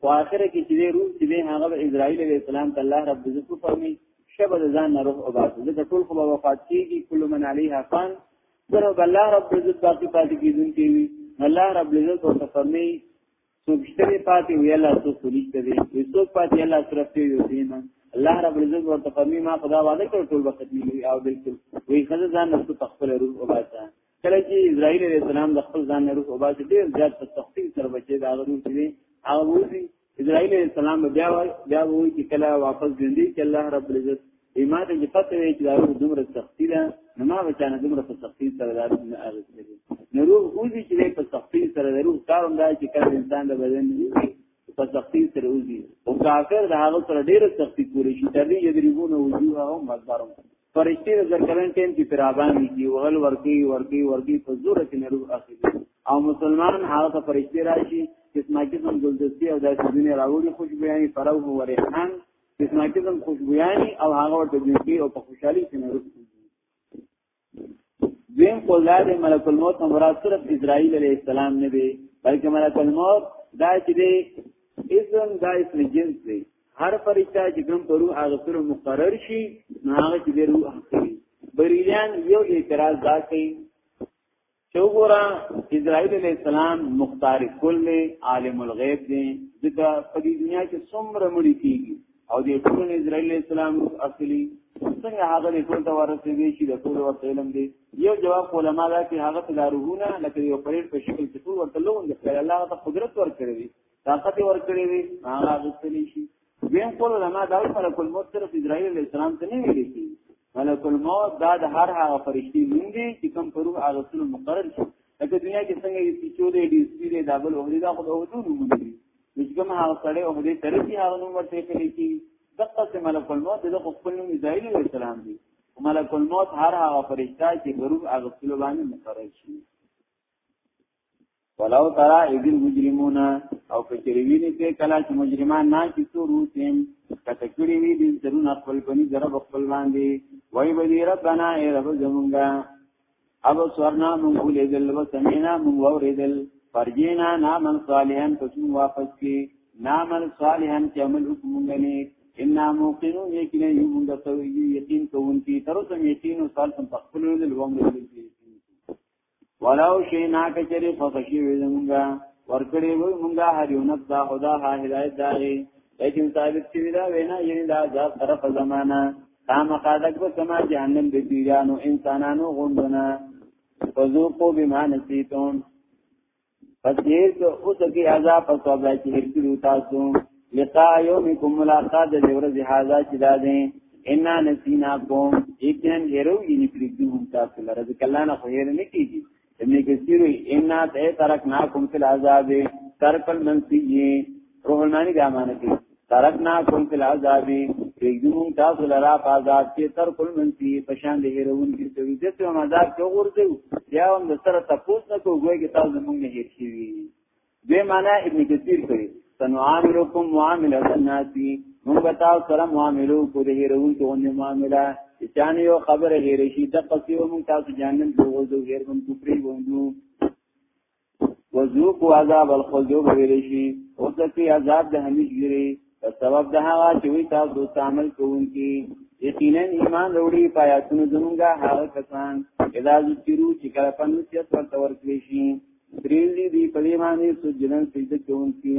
خو آخره کې چې روح چې به هغه اسرائیل علیه السلام ته الله رب عزت فرمي شبه د ځان روح او باسي ځکه ټول خو وفات کیږي کله من علیها فان سره الله رب عزت باقي پاتې کیدونکي وي الله رب عزت او فرمي څوک شته پاتې وی الله سو پولیس ته وی څوک پاتې الله طرف ته یو دین الله رب العزت ورته فرمی ما خدا وعده کړ ټول وخت نیوي او بالکل وی خزه ځان نفس تخفل روح وباسه کله چې اسرائیل علیہ السلام د خپل ځان روح وباسه ډیر زیات په تخفیل سره بچی دا غرو چې هغه وځي اسرائیل علیہ السلام بیا بیا وایي چې کله واپس ګندې چې الله رب العزت ما ته چې پته وي چې دا روح دومره سختی ده نو ما به چانه دومره په سختی سره دا روح نه اغېستې نو روح اوځي چې په سختی سره د روح کار هم دا چې کله انسان د بدن نه په سختی سره اوځي او کافر د هغه سره ډېره سختی کولی شي تر دې یدریبونه وجوه او مزبرم فرشتي د ذکرن ټیم کې پرابان دي او هل ورکی ورکی ورکی په زور کې نه روح اخلي او مسلمان هغه ته فرشتي راشي قسمه قسم ګلدستي او داسې دنیا راوړي خوشبویانې فروه ورحان اسماکیزم خوشبویانی او هغه ورته جوړي او په خوشحالي کې نه رسېږي دیم قول دا دی ملک الموت هم مراد صرف اسرائیل علیه السلام نه دی بلکې ملک الموت دا چې دی اسم دا اسم جنس دی هر فرشتہ چې کوم پرو هغه سره مقرر شي نو هغه چې دی روح اخلي بریلیان یو اعتراض دا کوي چې وګوره اسرائیل علی السلام مختار کل دی عالم الغیب دی ځکه په دې دنیا کې څومره مړي کیږي او دې ټول اسرائیل علی السلام اصلي څنګه هغه دې ټول ته ورسېږي چې د ټول ورته علم دی یو جواب علماء دا چې هغه ته داروونه لکه یو پرېټ په شکل کې ټول ورته لوند کړي الله ته قدرت ورکړي طاقت ورکړي هغه غوښتلی شي دیم قول علماء دا ملک الموت صرف اسرائیل علیہ السلام ته نه ویل کی ملک الموت دا د هر هغه فرشتي نوم دی چې کوم پر روح هغه سره مقرر شي لکه دنیا کې څنګه یې چې چورې دي سپیرې دا بل اوهدي دا خو د اوهدو نوم دی چې کوم هغه سړی اوهدي ترسي هغه نوم ورته کوي کی دغه سه ملک الموت د خپل نوم اسرائیل علیہ السلام دی ملک الموت هر هغه فرشتي چې پر روح هغه سره باندې مقرر شي ولو ترى اذ المجرمون او کچری ویني چې کله چې مجرمان نه چې څو روسیم کته کړی وی دي درون خپل بني ضرب خپل باندې وای بدی ربنا ای رب زمونږه اب سورنا مونږ ولې دل و سمینا مونږ اوریدل فرجینا نامن صالحان کوم واپس کی نامن صالحان چې عمل وکړو نه ان موقنون یقینا یوم د توحید یقین کوونکی تر اوسه یقین او صالح په خپل ول ومن ولو شینا کچری خوشی وی زمونږه ورکړی وی مونږه هر یو نفس دا خدا ها هدایت داری لیکن ثابت شوی دا وینا یعنی دا عذاب طرف زمانہ قام قادک به سما جهنم د پیرانو انسانانو غوندونه فذوقوا بما نسیتم پس دې ته اوس کې عذاب او صبر چې ورکړو تاسو لقا یومکم ملاقات د ورځ هاذا چې دا دې ان نسیناکم یقین هرو یې نکړي دوه تاسو لره ځکه الله نه خو یې نه کیږي ابن کثیر ان ته ترکناکم فی العذاب ترکل منسیه روح المانی دا معنی کوي ترکنا کوم فل عذابی پریږدون تاسو لرا په عذاب کې تر کل منسی پشان دې هرون کې سوي دې ته عذاب کې ورځو بیا هم د سره تاسو نه کوی کې تاسو موږ نه هیر شي دې معنا ابن کثیر کوي سنعاملکم معاملۃ الناس موږ به تاسو سره معاملو کو دې هرون کې ونه معاملہ چان یو خبره هیر شي د پسیو موږ تاسو جانن دوه دوه غیر کوم کوپری وندو وذوقوا عذاب الخلد ویلشی او ځکه عذاب د همیش ګری په سبب د هغه چې وی تاسو عمل کوونکی یقینا ایمان وروړي پایاتونو زمونږه هغه کسان اذا ذکرو چې کله په نسیت ورته ورکړي شي درېلی دی په دې باندې سجدن سجده کوونکی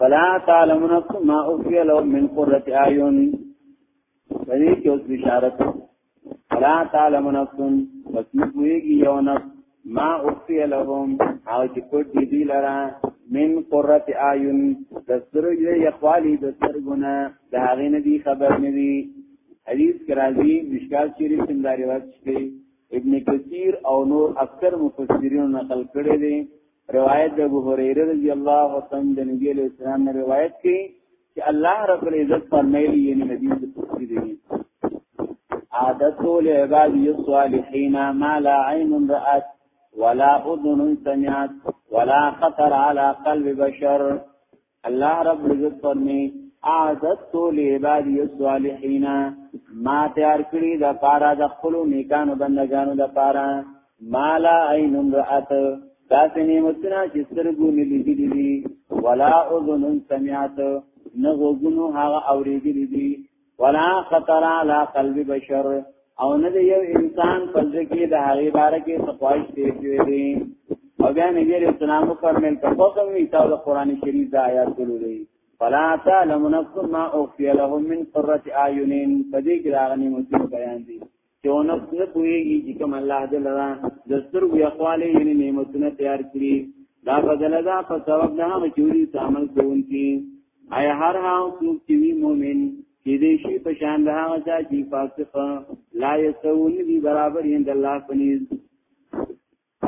فلا تعلم نفس ما اوفي له من قرة اعين دې کې اوس بشارت فلا تعلم نفس بس نه ویږي یو نفس ما اوفي لهم او چې کوټ دې دی لرا من قرة اعين د سترګې یخوالي د سترګونه د هغه نه دی خبر نه دی حدیث کرازی مشکال شریف څنګه روایت شته ابن کثیر او نور اکثر مفسرین نقل کړي دي روایت د ابو هريره رضی الله عنه د نبی له اسلام نه روایت کړي چې الله رب العزت فرمایلی یعنی حدیث قدسی دی عادت لعباد الصالحین ما لا عین رأت ولا اذن سمعت ولا خطر على قلب بشر الله رب العزت فرمی اعزت لعبادی الصالحین ما تیار کړی د پارا د خپل نیکانو بندگانو د پارا مالا عین رات داسې نعمتونه چې سترګو نه لیدلې دي ولا اذن سمعت نه غوګونو هغه اوریدلې دي ولا خطر علی قلب بشر او نه دی یو انسان په ځکه د هغه باره کې تقوایش دی کوي دی او بیا نبی علیہ السلام فرمایل کفو کوم ایتاو د قران شریف د آیات ګلولې فلا تعلم نفس ما اوفی لهم من قرۃ اعین پدې کې راغلي مو بیان دي چې او نفس نه پوهیږي چې کوم الله دې لرا د سترګو یخواله یعنی نعمتونه تیار کړی دا بدل دا په سبب نه هم چوری عمل کوونکی آی هر هاو څوک چې وی مؤمن چې دې شي په شان د هغه چا چې فاسق لا یسون دی برابر یند الله پنیز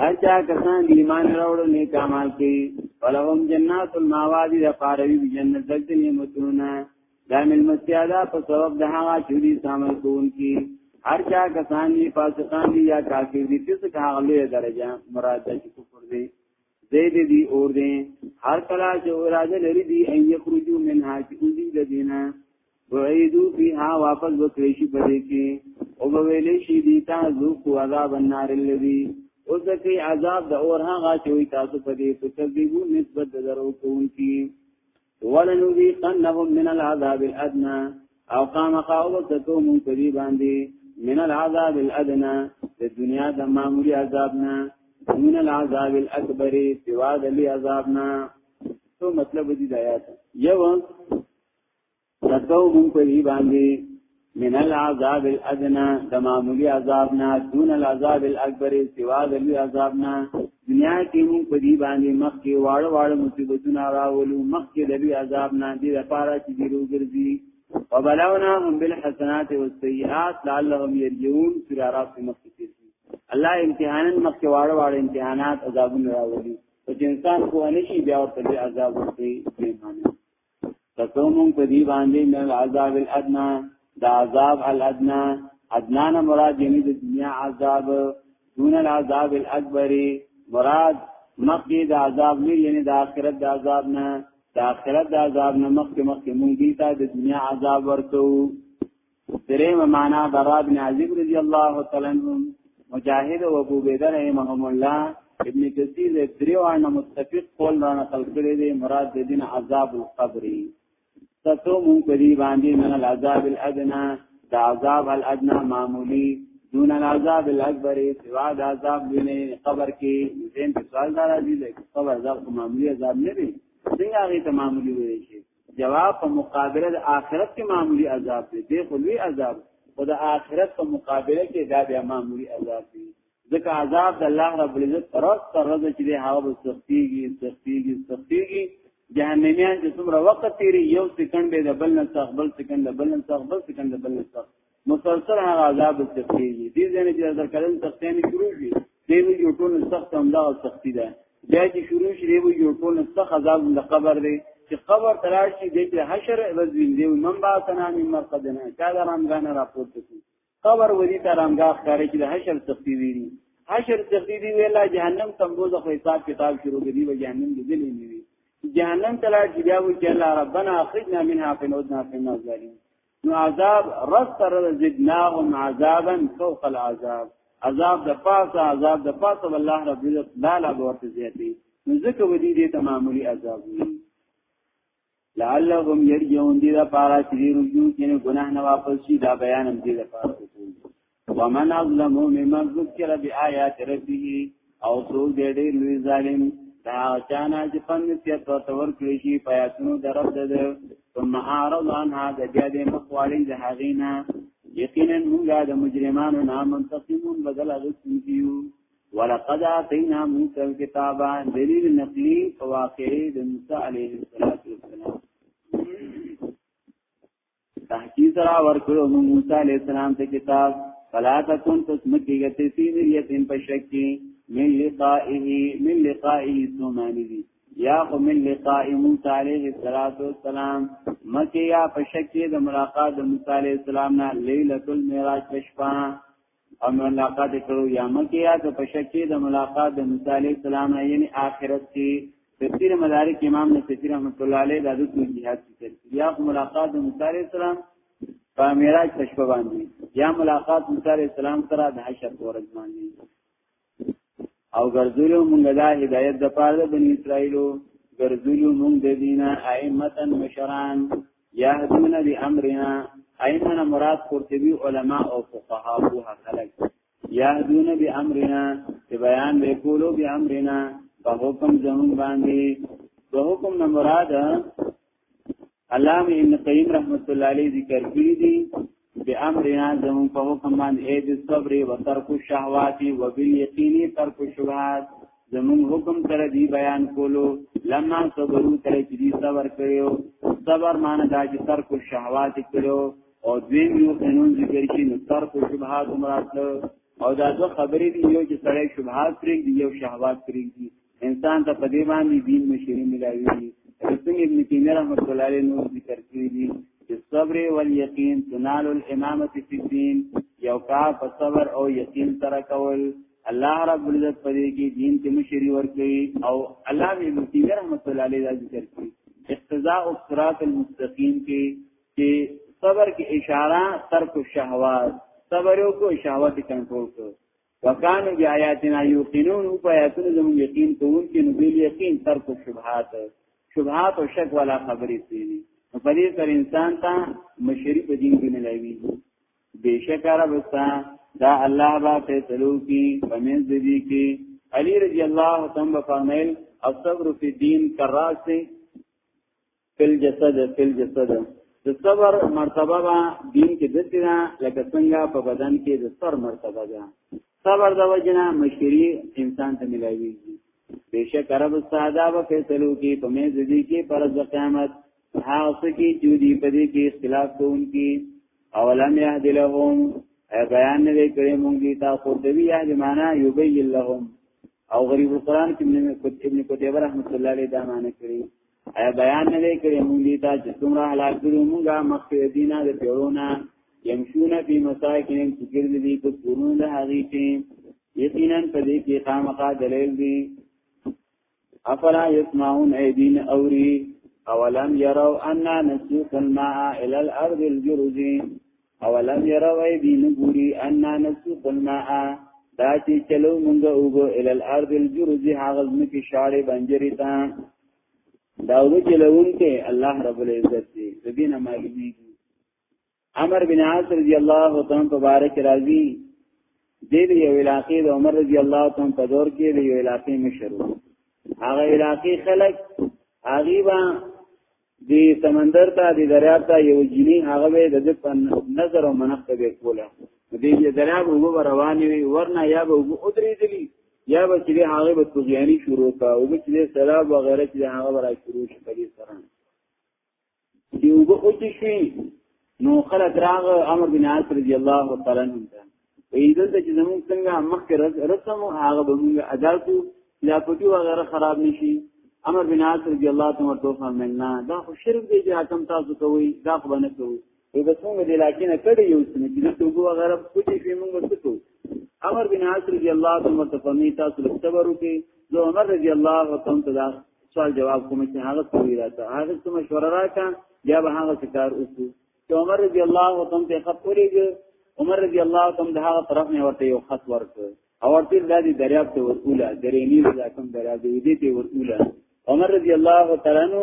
هرچا کسان دی ایمان راوړو نیک اعمال کوي ولهم جنات الماوادی د پاروی جنت دلت نعمتونه دا ملمستیا دا په سبب د هغه چوری سامل کون کی هرچا کسان دی فاسقان دی یا کافر دی تیس که هغه لوی درجه مراد ده چې کفر دی زید دی اور دی هر کلا چې اراده لري دی ان یخرجو منها چې اوزی د دینه وعیدو فیها واپس وکړی شي په دې کې او به ویلې شي دي تاسو کو عذاب النار الذي او ځکه عذاب د اور هغه چې وي تاسو په دې تکذیبو نسبت د درو کوونکی ولنذيقنهم من العذاب الادنى او قام قاو تکو مون په دې باندې من العذاب الادنى د دنیا د معمولی عذاب نه من العذاب الاکبر سوا د عذاب نه څه مطلب دې د آیات یو رتو مونږ په دې باندې من العذاب الادنى د معمولی عذاب نه دون العذاب الاکبر سوا د لوی عذاب نه دنیا کې مونږ په دې باندې مخ کې واړ واړ مصیبتونه راولو مخ کې د لوی عذاب نه دې لپاره چې دې روګرځي وبلوناهم بالحسنات والسيئات لعلهم يرجعون سورہ اعراف کې مخ کې الله امتحانن مخ کې واړ واړ امتحانات عذابونه راولي او چې انسان کوه نشي بیا ورته عذاب ورته دی معنی تکومون په دی باندې من العذاب الادنا دا عذاب الادنا ادنا نه مراد یعنی د دنیا عذاب دون العذاب الاکبر مراد مخی دا عذاب نه یعنی د آخرت دا عذاب نه د آخرت دا عذاب نه مخی مخی مونږ دی ته د دنیا عذاب ورکو دریم معنا براد بن عزیب رضی الله تعالی عنہ مجاهد او ابو بیدر رحمهم الله ابن کثیر دریو ان متفق قول را نقل کړی دی مراد د دین عذاب القبر تاسو مون په دې باندې من العذاب الادنا د عذاب الادنا معمولی دون العذاب الاکبر سوا د عذاب دینه قبر کې زین په سوال دار دي چې قبر عذاب معمولی عذاب نه دی څنګه هغه ته معمولی وي شي جواب په مقابله د آخرت کې معمولی عذاب دی دی خو لوی عذاب او د آخرت په مقابله کې دا بیا معمولی عذاب دی ځکه عذاب د الله رب العزت ترس تر ورځ چې دی هغه به سختيږي سختيږي سختيږي جهنميان چې څومره وخت تیری یو سکند به د بل نه څخ بل سکند بل نه څخ بل سکند بل نه څخ مسلسل هغه عذاب ته پیږي دې ځنه چې در کلم تختیان شروع شي دې وی یو ټول سخت هم دا سختی ده بیا چې شروع شي دې وی یو ټول سخت عذاب د قبر دی چې قبر ترار شي دې چې حشر وزین دې من با تنا من مرقدنا چا دا رمضان را پورته شي قبر ودی ته رمضان ښکارې چې د حشر سختی ویری حشر سختی دی ویلا جهنم سمبوز خو حساب کتاب شروع دی و جهنم دې دلې نیوي جهنم تلار چې بیا وی چې الله ربنا اخرجنا منها فنودنا فی النار نو عذاب رستر زدناهم عذابا فوق العذاب عذاب د پاسه عذاب د پاسه والله رب عزت لا لا ورته زیاتی نو ځکه ودی دې ته معمولی عذاب وي لعلهم يرجعون دې لپاره چې رجوع کینې ګناه نه واپس شي دا بیان هم دې لپاره ومن اظلم ممن ذکر بآیات ربه او څوک دې ډېر لوی ظالم دا چانا چې پند سیت او تور کړی شي پیاتونو درب ده ثم اعرض عن هذا بیا دې مخوالی د هغینا یقینا موږ د مجرمانو نام منتقمون بدل اغستن کیو ولقد اتینا موسی الكتاب دلیل نقلی واقعي د موسی علیه السلام تحقیق را ورکړو نو موسی علی السلام ته کتاب فلا تکون تسمکیږي ته فی مریتین په شک کې من لقائه من لقائه سمانی دی یا خو من لقاء موسی علیه السلام مکه یا په شک کې د ملاقات د موسی علیه السلام نه ليله المعراج شپه او ملاقات کړو یا مکه یا د پشکی د ملاقات د موسی علی السلام یعنی آخرت کې تفسیر مدارک امام نصفی رحمت الله علیه د دې جهاد ذکر یا ملاقات د موسی علی السلام په معراج تشبه باندې یا ملاقات موسی علی السلام سره د حشر ورځ باندې او ګرځولو مونږ دا هدایت د پاره د بنی اسرائیلو ګرځولو مونږ د دینه ائمتن مشران یهدون بی امرنا ائمنا مراد قرطبی علما او فقها او خلق یهدون بی امرنا چې بیان وکولو بی امرنا په حکم زمون باندې په حکم نه مراد علامه ابن قیم رحمت الله علیه ذکر کړی دی به امرنا زمون په حکم باندې اې د صبر او ترک الشهوات او بالیقین ترک الشبهات زمون حکم تر دی بیان کولو لما صبرو تر چې دی صبر کړو صبر معنی دا چې ترک الشهوات کړو او دویم یو قانون ذکر شي نو ترک الشبهات مراد او دا دو خبرې دی یو چې سړی شبهات پرې دی یو شهوات پرې دی انسان ته په دې باندې دین مشری ملاوي رسول ابن تیمیه رحمۃ اللہ علیہ نور ذکر کړی دی چې صبر او یقین تنال الامامه فی الدین یو کار په صبر او یقین سره کول الله رب العزت په دې کې دین کې مشری ورکړي او الله دې متي رحمت الله علیه ذکر کړي اقتضاء الصراط المستقیم کې چې صبر کې اشاره ترک الشهوات صبر یو کو شهوات کنټرول کړو وکانو بی آیاتنا یوقنون او پیاتون زمون یقین کون کی نو بیل یقین ترک شبهات شبهات او شک والا خبری سیدی نو پدې سر انسان تا مشری په دین کې نه لوي بشک عرب استا دا الله با فیصلو کی فمن ذی کی علی رضی الله تعالی فرمایل الصبر فی دین کراس فل جسد فل جسد د صبر مرتبه با دین کې د سینا لکه څنګه په بدن کې د سر مرتبه ده صبر د وجنه مشری انسان ته ملایوي بیشک عرب ساده و فیصلو کې په مې ځدی کې پر د قیامت هغه کې چې دی په دې کې اختلاف کوونکی اولم یهد لهم ای بیان نه کړی مونږ دي تاسو د وی یهد معنا یبین لهم او غریب القرآن کې ابن کتیبه رحمت الله علیه دا معنا کړی ایا بیان نه کړی مونږ دې ته چې څومره هلاک کړو مونږه مخکې دینه د پیړونه یمشون فی مساکنهم ذکر دې په سورونو د هغې کې یقینا په دې کې خامخا دلیل دی افلا یسمعون ایدین اوری اولم یرو انا نسوق الماء الى الارض الجرز اولم يروي دي نګوري ان نسوق الماء دا چې چلو مونږ اوګو ال الارض الجرز هغه مکه شاړې بنجري تا دا و چې لون کې الله رب العزت دې دبینه معلومي عمر بن عاص رضی الله تعالی مبارک راضي دې دې یو علاقې د عمر رضی الله تعالی په دور کې دې یو علاقې مشرو هغه علاقې خلک هغه با دی سمندر ته دی دریاب ته یو جنی هغه به د په نظر او منخ ته کوله دی چې دریاب وګ روانې وي ورنه یا به وګ ادري دي یا به چې هغه به توغیانی شروع کا او چې سلام و غیره چې هغه برا شروع شي په دې سره دی وګ او چې شي نو خلک راغ عمر بن عاص رضی الله تعالی عنہ ته ویدل چې زموږ څنګه مخکې رسم هغه به موږ ادا کو یا پټي وغیرہ خراب نشي عمر بن عاص رضی الله تعالی عنہ فرماینا دا خو شرک دی چې حکم تاسو کوي دا خو نه کوي وی بس موږ د علاقې نه کړی یو څه چې د توګو وغیرہ پټي په موږ څه کو عمر بن عاص رضی الله تعالی عنہ فرمایي تاسو صبر وکړئ زه عمر رضی الله تعالی عنہ سوال جواب کوم چې هغه څه وی راته هغه څه مشوره راکا بیا به هغه څه کار وکړو چې عمر رضی الله تعالی ته خط ورېږي عمر رضی الله تعالی د هغه طرف نه ورته یو خط ورکړ او ورته د دې دریاب ته ورکوله درې نیل ځکم دریاب دې ته ورکوله عمر رضی الله تعالی عنہ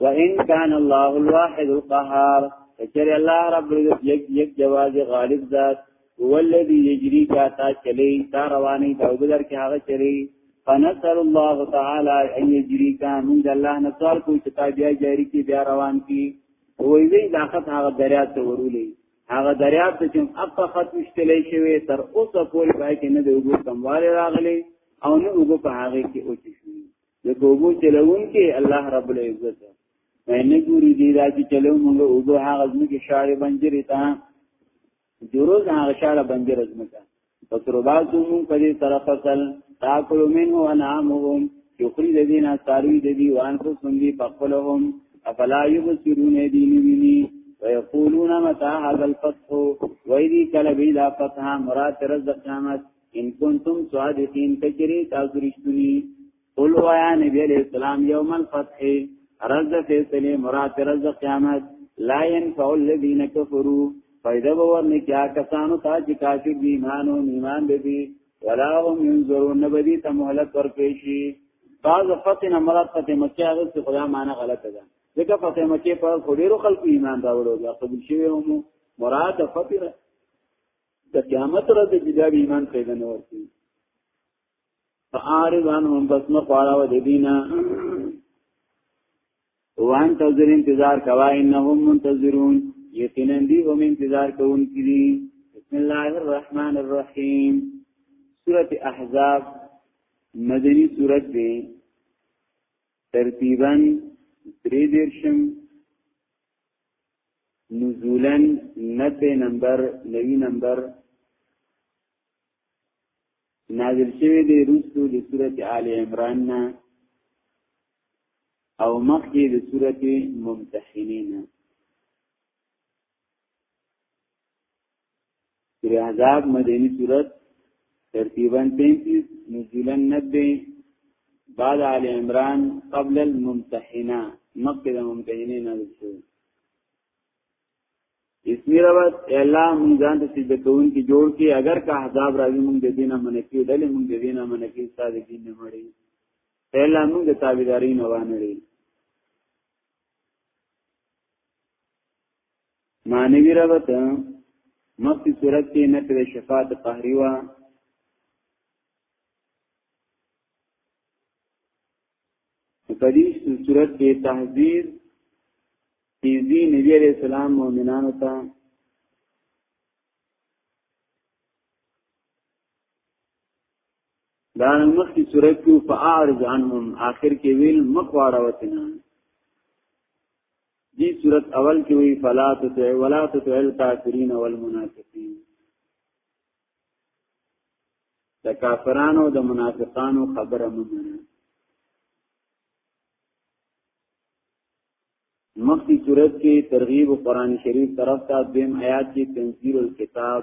وان كان الله الواحد القهار کچری الله رب العزت یک یک جواز غالب ذات هو الذي يجري کا تا چلی تا رواني دا وګدر کې هغه چلی فنسر الله تعالی ان يجري کا موږ الله نه سوال کوي چې تا بیا جاری کی بیا روان کی وې دې لاخت هغه دریا ته ورولې هغه دریا ته چې اپ خط مشتلې شوی تر اوسه پورې پای کې نه دی وګور کمواله راغلی او نه وګور په هغه کې اوچ شوی د کوبو چلون کې الله رب العزت نه ګوري دی دا چې چلو موږ او به هغه ځمکه شار بنجری ته جروز هغه شار بنجر ځمکه فسرباتو مون په دې طرف فصل تاکل منه انعامهم یخری د دینه ساروی د دی وان کو سندي پخپلهم افلا یبصرون دین ویني ويقولون متى هذا الفتح ويدي کله بلا فتح مراد رزق قیامت ان کنتم صادقین کجری تاسو رښتونی قل وایا نبی علیہ السلام یوم الفتح رز فیصله مراد رز قیامت لا ينفع الذين كفروا فائدہ باور نه کیا کسانو ته چې کافر دي ایمان او ایمان دي ولا هم ينظرون نبدي ته مهلت ورکړي شي بعض فتح مراد فتح مکه هغه څه خدای معنی غلطه ده ځکه فتح مکه په ډیرو خلکو ایمان راوړو دا قبول شوی هم مراد فتح د قیامت ورځ د بیا ایمان پیدا نه ورته فعارض عنهم بس نو خواړه و دینا وان تذر انتظار کوا انهم منتظرون یقینا دی هم انتظار کوونکي دي بسم الله الرحمن الرحیم سورۃ احزاب مدنی سورۃ دی ترتیبا درې دیرشم نزولا نفع نمبر نوی نمبر نازل شوی دی رسو د صورت آل عمران نا او مخی د صورت ممتحنین سورہ احزاب مدنی صورت ترتیبا 33 نزولا 90 بعد آل عمران قبل الممتحنه مکه د ممتحنه نازل شو اسمی روت الله مونږ ځان ته سجده کوون کې جوړ کې اگر کا احزاب راځي مونږ د دینه منکی ډلې مونږ د دینه منکی استاد دین نه مړي الله مونږ د تابعداري نه وانه معنوی ربط مخی صورت کې نه پر شفاعت قهری وا پدې صورت کې تهذیب تیزی نبی علیہ السلام مومنانو ته دا مخی صورت کې فاعرض عنهم آخر کې ویل مخواړه وتنه دی صورت اول کې وی فلا تطع ولا تطع الكافرین والمنافقین د کافرانو د منافقانو خبره مونږه مخی صورت کې ترغیب قرآن شریف طرف ته دیم آیات کې تنزیل الكتاب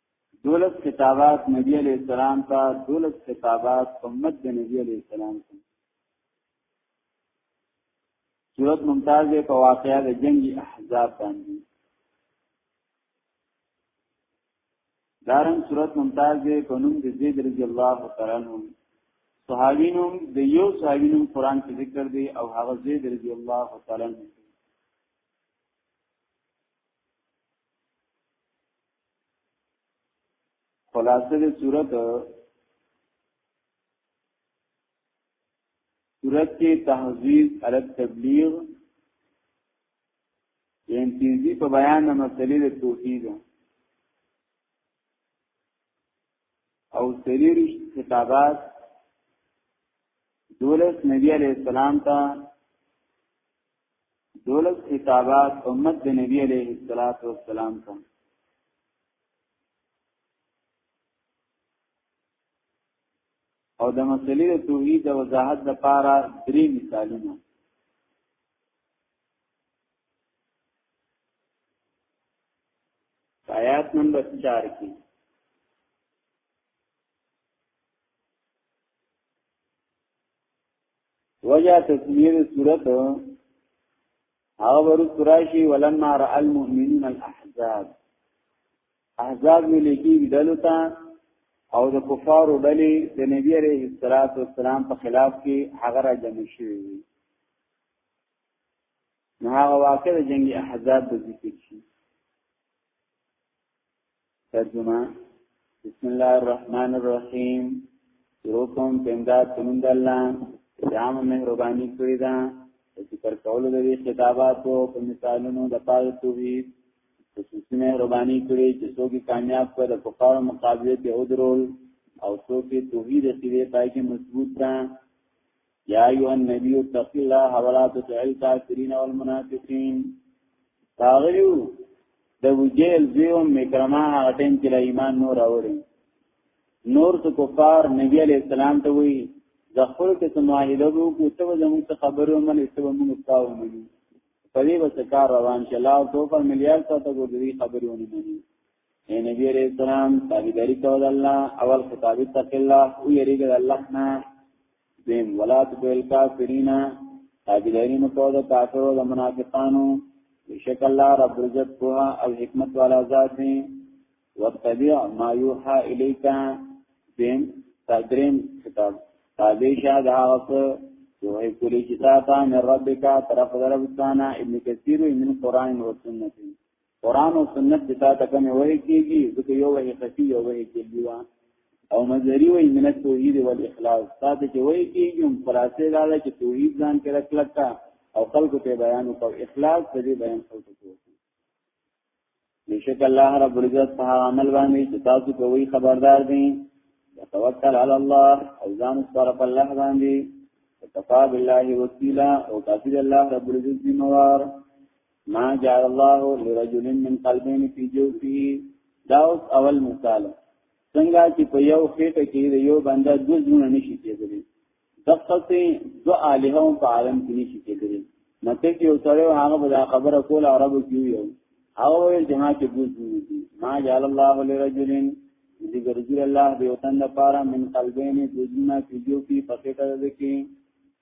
دولس خطابات نبی علیہ السلام تا دولس خطابات امت د نبی علیہ السلام تا صورت ممتاز په واقعا د جنگ احزاب باندې دارن صورت ممتاز په نوم د زید رضی الله تعالی عنہ صحابینم د یو صحابینم قران کې ذکر دی او هغه زید رضی الله تعالی عنہ خلاصه د صورت صورت کې تحذير على التبليغ یعنی تیزی په بیان د مسلې د توحید او سریری خطابات دولس نبی علیہ السلام ته دولس خطابات امت د نبی علیه الصلاۃ والسلام ته او د مسلې د توحید د وضاحت لپاره درې مثالونه آیات نمبر 4 کې وجه تسمیه د صورت هغه ورو قراشی ولما را المؤمنون الاحزاب احزاب وی لکی دلو تا او د کفارو ډلې د نبی عليه الصلاه والسلام په خلاف کې هغه را جمع شوې وي نو هغه واقع د جنگ احزاب د ذکر شي ترجمه بسم الله الرحمن الرحیم شروع کوم پندار پنوم د الله جام مهرباني کړی دا چې پر کولو د خطاباتو په مثالونو د پاره توحید خصوصي مهرباني کړی چې څوک کامیاب کړ د کفارو مقابله کې ودرول او څوک توحید سیده پای کې مضبوط کړ یا ایو النبی اتق الله ولا تطع الكافرین والمنافقین تاغیو د وجیل زیو مکرما هغه ټیم کې له ایمان نور اوري نور څه کفار نبی علی السلام ته وی د خپل کې سماهیده وو کو ته زموږ څخه خبرو من ایسته موږ تاو منو په دې وسه کار روان شلا او تو په مليار ته ته ګورې خبرونه مني اے نبی علیہ السلام تابعداری کو د الله اول خطاب تق الله او یریګ د الله نه دیم ولا تبل کافرین تابعداری مکو د کافر او د منافقانو بشک الله رب عزت کوه او حکمت والا ذات دی وتبع ما یوحى الیک دیم تدریم خطاب تابع شه دا وس یو هی کلی چې تا ته من ربک طرف دربستانه ابن کثیر من قران و سنت قران او سنت چې تا ته کوم وحي کیږي ځکه یو وحي خفي یو وحي کیږي وا او مزری وحي من توحید او اخلاص تا ته چې وحي کیږي هم خلاصې دا چې توحید ځان کې راکلتا او خلکو ته بیان او اخلاص دې بیان خلکو ته بشک الله رب العزت په عمل باندې چې تاسو کوی خبردار دي توکل علی الله او ځان سره په الله باندې کفا بالله وکیلا او کافی الله رب العزت ذمہ وار ما جعل الله لرجل من قلبين في جوفه دا اوس اول مثال څنګه چې په یو خېټه کې د یو بنده د زونه نشي کېدلی دقه سي دو الہو په عالم کې نشي کېدلی مته کې یو سره هغه به خبره کول عربو کې یو او جما کې بوز دي ما جعل الله لرجل دې ګرځي الله به وطن لپاره من قلبين د زونه کې جو کې پخېټه ده کې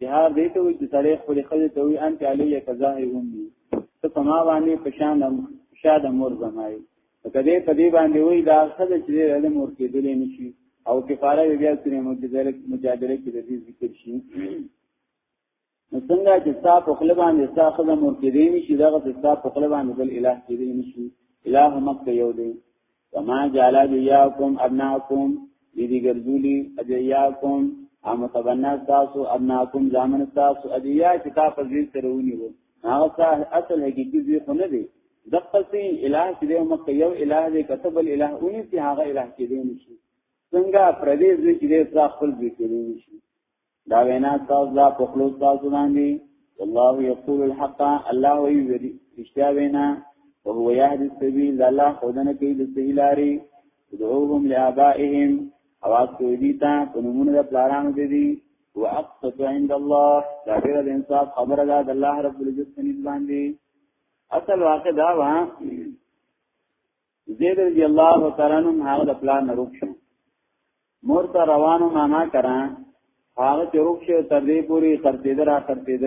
جهاد دې ته وي چې سړی خپل خځه ته وي انت علی کظاهر هم دي ته په ما باندې پشان شاد مور زمای کله په دې باندې وي دا خځه چې له مور کې دلې نشي او کفاره بیا سره مجادله مجادله کې د دې ذکر شي نو څنګه چې تا په خپل باندې تا خځه مور کې دې نشي دا غته تا په خپل باندې بل الہ کې دې نشي الہ مکه یو دی وما جعل ادعیاکم ابناکم دی دی ګرځولی ادعیاکم او متبنا تاسو ابناکم زامن تاسو ادعیا چې تاسو ځین ترونی وو هغه اصل حقیقي ځی خو نه دی دقسی الہ چې دی مکه یو الہ دی کتب الہ اونې چې هغه الہ کې دی نشي څنګه پردیس دی چې دی خپل ځی کې دی نشي دا وینا تاسو لا په خلوص تاسو باندې والله یقول الحق الله وی رښتیا وینا او هو یهدی السبیل الله خدانه کوي د صحیح لارې ادعوهم لآبائهم اواز کوي دي تا په نمونه د پلارانو دي دي واقصد عند الله دا ډېر د انصاف خبره ده د الله رب العزت په نسبت باندې اصل واقع دا و زید رضی الله تعالی عنہ هغه د پلان روک شو مور ته روانو ماما کرا هغه چې روک شو تر دې پوری خرڅېد را خرڅېد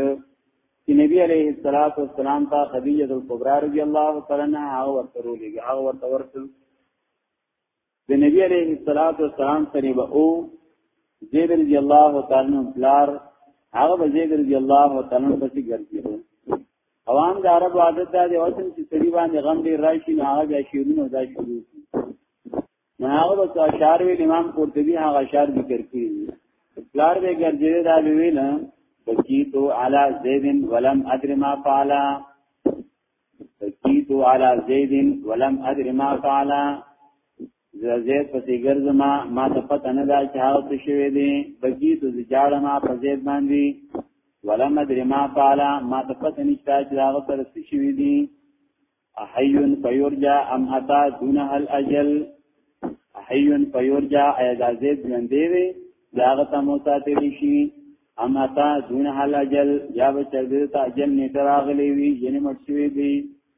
چې نبی علیه الصلاۃ والسلام ته خدیجه الکبرى رضی الله تعالی عنها هغه ورته ولېږي هغه ورته ورته د نبی علیه الصلاۃ والسلام سره به او زید رضی الله تعالی عنہ بلار هغه به زید رضی الله تعالی عنہ پسې ګرځېدو عوام د عرب عادت دا دی وطن چې سری باندې غم ډیر راشي نه هغه بیا شیرونه دا شروع کی نه هغه بس اشعار ویل امام قرطبي هغه اشعار ذکر کړی پلار به ګرځي دا ویل بکیتو علی زید ولم ادر ما فعلا بکیتو علی زید ولم ادر ما فعلا زه زید پسې ګرځم ما ته پته نه ده چې هغه څه شوی دی بګی ته ځاړه ما په زید باندې ولم ادري ما فعل ما ته پته نشته چې هغه سره څه شوی دی احیون فیورجا ام اتا دون هل اجل احیون فیورجا ایدا زید ژوندې وي داغه ته موتا تیری شي ام اتا دون هل اجل یا به چر دې ته اجل نه دراغلی وي یعنی مرشوي دی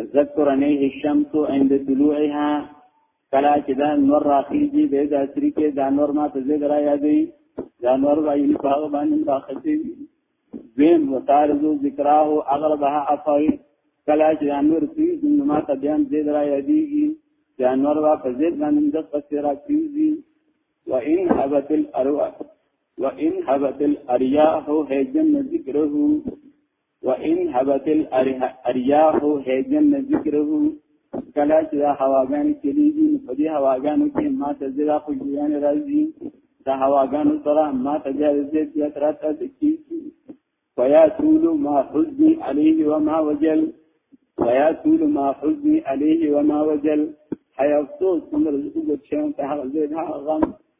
تذکر انیه الشمس عند طلوعها کلا چې دا نور راخیږي د دې اثر کې دا نور ما ته زګ را یادې دا نور وایي په هغه باندې راخته وین وتارزو ذکراه اغلبها افوی کلا چې انور سی ما ته بیان دې را یادېږي دا نور وا په زید باندې د پسرا کیږي وان حبت الارواح وان حبت الارياح هجن ذکره وان هبت الارياح هيجن ذکره کله چې دا هواګانې چلیږي نو په دې هواګانو کې ما ته زړه خوشبویانې راځي دا هواګانو سره ما ته بیا زیات زیات راته کېږي فیا طول ما حزنی علیه وما وجل فیا طول ما حزنی علیه وما وجل حیا افسوس څومره زه وګت شم په هغه زید هغه غم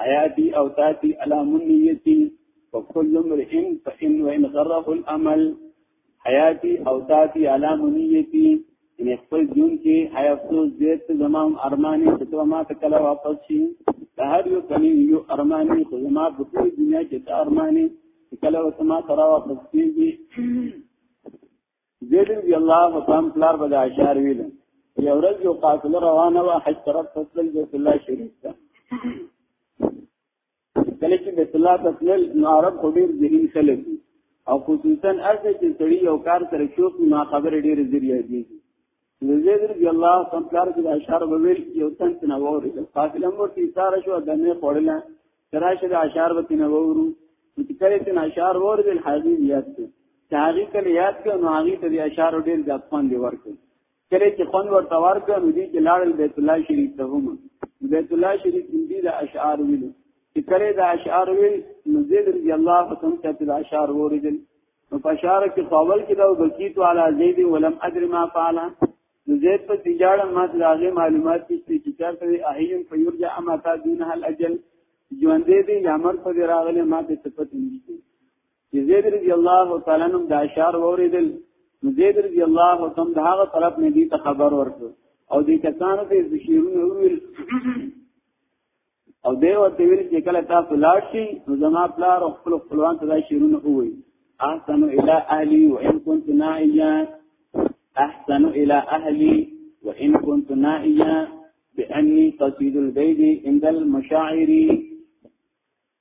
حیاتی او تاتی علا منیتی فکل مرئن فإن وإن غره العمل حیاتی او تاتی علا منیتی ان خپل جون کې حیا افسوس زیات زمام ارمانی چې تو ما ته کله واپس شي د هر یو کلی یو ارمانی خو ما په ټول دنیا کې د ارمانی کله وته ما ترا واپس کیږي زید رضی الله وسلم پلار بل اشعار ویل یو ورځ یو قافله روانه و حج طرف ته تلل بیت الله شریف ته کله چې بیت الله ته تلل نو عرب خو ډیر ذهین خلک او خصوصا ارزه چې سړی یو کار سره شوق نو خبره ډیر ذریعہ دي نو زید رضی الله تعالی پلار کې د اشعار وویل چې یو تن څنګه ووري د قافل امر کې اشاره شو د نه خړل تراشه د اشعار به نه وورو چې کله چې اشعار وور دل حاضر یاد کړ چې هغه کله یاد کړ نو هغه ته د اشعار ډېر د افغان دی ورکړ کله چې خون ورته ورکړ نو دې چې لاړل بیت الله شریف ته هم بیت الله شریف دې د اشعار ویل چې کله د اشعار ویل نو زید رضی الله تعالی ته د اشعار وور دل نو بشاره کې فاول کې دا بکیت علی زید ولم ادر ما فعل زید په تجاره ما دغه معلومات چې چې چارته اهین فیرجا اما تا دون هل اجل ژوندې دي لامر په راغله ما ته صفت نشته چې زید رضی الله تعالی عنہ دا اشار وریدل زید رضی الله تعالی عنہ هغه طرف نه دي ته خبر ورکړ او دې کسانو ته شیرونه ویل او دی ورته ویل چې کله تاسو لاړ شئ نو زما پلار او خپل خپلوان ته دا شعرونه ووایي احسن الى اهلي وان كنت نائيا احسن الى اهلي وان كنت نائيا باني قصيد البيت عند المشاعر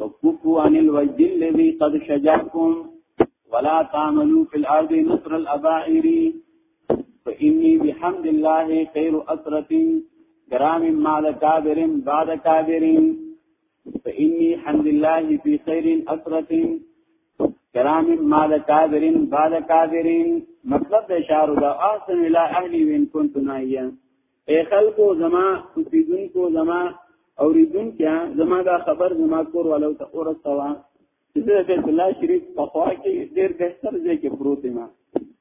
وکفو عن الوجد الذي قد شجعكم ولا تعملوا في الارض نصر الاباعر فاني بحمد الله خير اسرة كرام مع كابر بعد كابر فاني حمد الله في خير اسرة كرام مع كابر بعد كابر مطلب اشاره دا احسن الى اهلي وان كنت نائيا اے خلکو زما اوسیدونکو زما اوریدونکیا زما دا خبر زما کور والو ته اورتوا چې د بیت الله شریف په خوا کې ډیر بهتر ځای کې پروت ما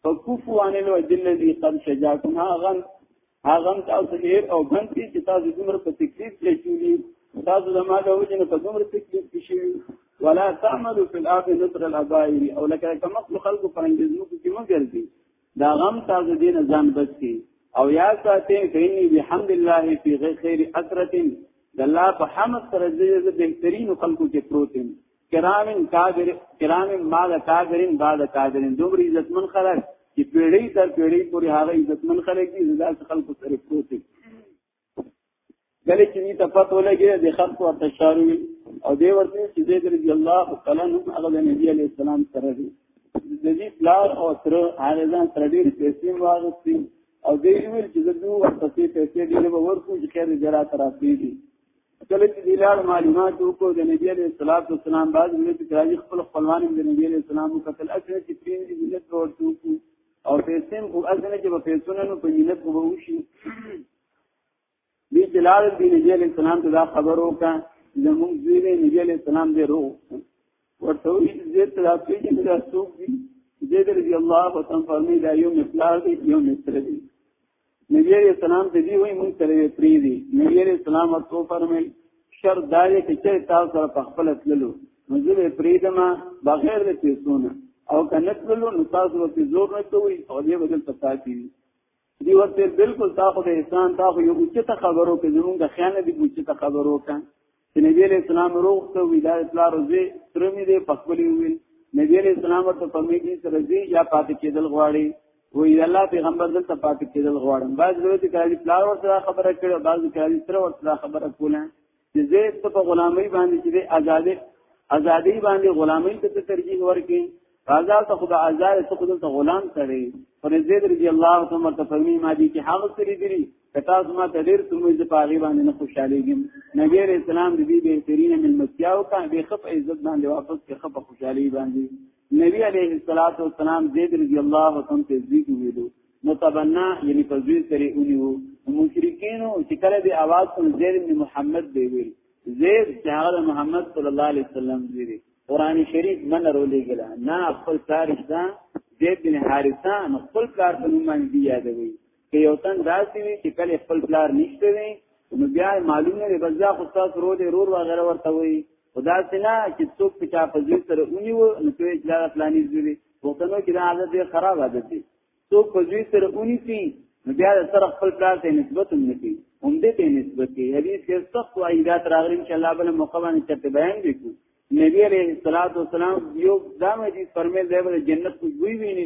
فکفو عن الوجل الذي قد شجاكم هاغا هاغا تاسو هیر او بند کې چې تاسو دومره په تکلیف کې چولی تاسو زما د وجنه په دومره تکلیف کې شي ولا تعملوا في الارض نصر الابائر او لکه کما خلق پرنګزمو کې مګر دي دا غم تاسو دین ځان بچ کی او یا ساته فینی بحمد الله فی خیر اثرت د الله په حمد سره د بهترین خلقو کې پروت یم کرام کاغر کرام مال کاغرین بعد کاغرین دومره عزتمن خلک چې پیړۍ تر پیړۍ پورې هغه عزتمن خلک دي زړه خلکو سره پروت دي کله چې دې تفات ولګي د خط او تشارو او دې ورته چې زید رضی الله تعالی عنہ هغه د نبی علی السلام سره دی د دې پلار او تر هغه ځان تر ډیر پیسې واغستې او دې ویل چې زه دوه ورته پیسې ډیر به ورکو چې خیر جرا تر افریدي کله چې دلال معلومات وکړو د نبی عليه الصلاه والسلام بعد موږ چې راځي خپل خپلوان د نبی عليه السلام قتل اکر چې پین دي ملت ورته او پیسې او ازنه چې په پیسو نه نو په مینت خو به وشي دې جلال الدین نبی علیہ السلام ته دا خبر وکا زموږ دوی دې نبی علیہ السلام دې رو ورته وی دې ته دا پیږي چې دا څوک دي دې دې رضی الله تعالی فرمی دا یو مفلار دې یو مستر دې نبی علیہ السلام ته دی وای مونږ سره پری دی نبی علیہ السلام ورته فرمایل شر دا دی چې تاسو سره په خپل تللو مزل پریدم بغیر د پیسونه او کنه تللو نو تاسو ورته زور نه کوي او دې بدل تفاتی دی ورته بالکل تاسو د انسان تاسو یو چې ته خبرو کې زمونږ خیانت دی چې ته خبرو کې چې نبی علیہ السلام روغته وی دا پلار زوی ترمی دی په خپل ویل نبی علیہ السلام ته په میږي سره دی یا پاتې کېدل غواړي وی الله پیغمبر دلته پاتې کېدل غواړم بعض ورته کړي پلار ورته خبره کړي بعض کړي تر ورته خبره کوله چې زید ته په غلامۍ باندې چې ازادي ازادي باندې غلامۍ ته ترجیح ورکړي بازار ته خدا ازار څه خدل ته غلام کړي پر زید رضی الله تعالی ته فرمی ما دي کې هغه سری دي کتا زما ته ډیر سموي د پاغي باندې نه خوشاليږم نبی رسول اسلام د دې بهترین من مسیاو کا به خپ عزت باندې واپس کې خپ خوشالي باندې نبی علیه الصلاۃ والسلام زید رضی الله تعالی ته ذکر ویلو متبنا یعنی په ځوی سره اونیو مشرکین چې کله به आवाज کوم زید بن محمد دی ویل زید چې هغه محمد صلی الله علیه وسلم دی قران شریف من رولې ګلا نه خپل تاریخ دا زید بن حارثه نو خپل کار په نوم باندې دی یادوي چې یو تن داسې وي چې کله خپل پلار نشته وي نو بیا معلومه دی بس دا خو تاسو رو دې رور وغیرہ ورته وي خدا سنا چې څوک په چا په ځیر سره اونیو نو ته اجازه پلانې ځوي وختونو کې دا عادت ډیر خراب عادت دی څوک په ځوی سره اونی سي نو بیا سره خپل پلار ته نسبت هم نکي هم دې ته نسبت کوي حدیث کې سخت او ایدات راغلي ان شاء الله بل موقع باندې چرته بیان وکړو نبی عليه الصلاه والسلام یو دا مې فرمایل دی چې جنت کو وی ویني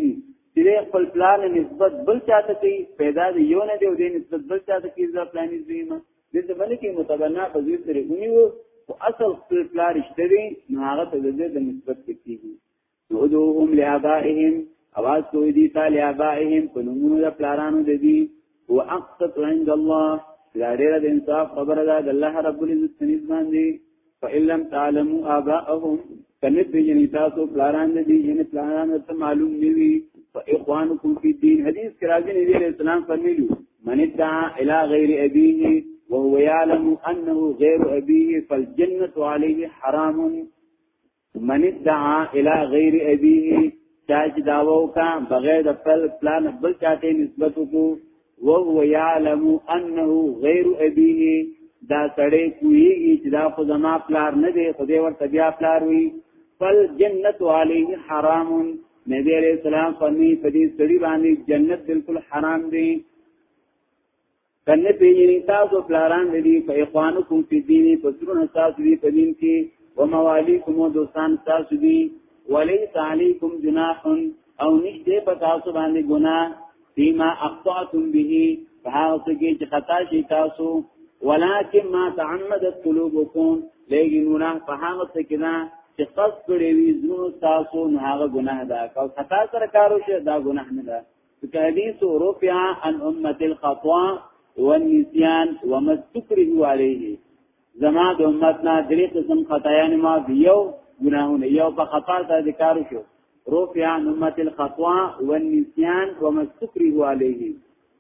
چې خپل پلان نسبت بل چاته کوي پیدا دی یو نه دی او دې نسبت بل چاته کوي دا پلان یې زیمه دې ته باندې کې متبنا په ځیر سره اونیو او اصل خپل پلان رښتې نه هغه ته د نسبت کیږي ودوهم لآبائهم اواز کوي دي تا لآبائهم په نومونو د پلارانو د دي او اقصت عند الله دا ډېر د انصاف خبره ده د الله رب العزت سنځ باندې فإن لم تعلموا آباءهم کنه پیجنی تاسو پلاران دي یعنی پلاران ته معلوم نیوي فإخوانكم في الدين حدیث کې راځي نبی عليه السلام فرمایلی من ادعى الى غير ابيه وهو يعلم انه غير ابيه فالجنه عليه حرام من ادعا الى غیر ابیه چا چې داوا وکا بغیر د خپل پلان بل چاته نسبت وکړو او هو یعلم انه غیر ابیه دا سړی کوی چې دا خو زما پلار نه دی خو دې ورته بیا پلار وی فل جنت علیه حرام نبی علیہ السلام فرمی په دې سړي باندې جنت بالکل حرام دی کنه پیجنی تاسو پلاران دی په اخوانکم فی دین په سرونه تاسو دی په دین کې و موالیکم و دوستان تاسو دی ولیس علیکم جناح او نشته په تاسو باندې ګناه فيما اخطأتم به فهغه څه کې چې خطا شي تاسو ولكن ما تعمدت قلوبكم لیکن ګناه په هغه څه کې نه چې قصد کړی وي زړه تاسو نه هغه ګناه ده او خطا سره کارو شه دا ګناه نه ده حدیث رفع عن امه الخطا والنسيان وما استكره عليه زما د امت نه درې قسم خطایان ما دیو ګناهونه یو په خطا سره د کار شو رفع عن امه الخطا والنسيان وما استكره عليه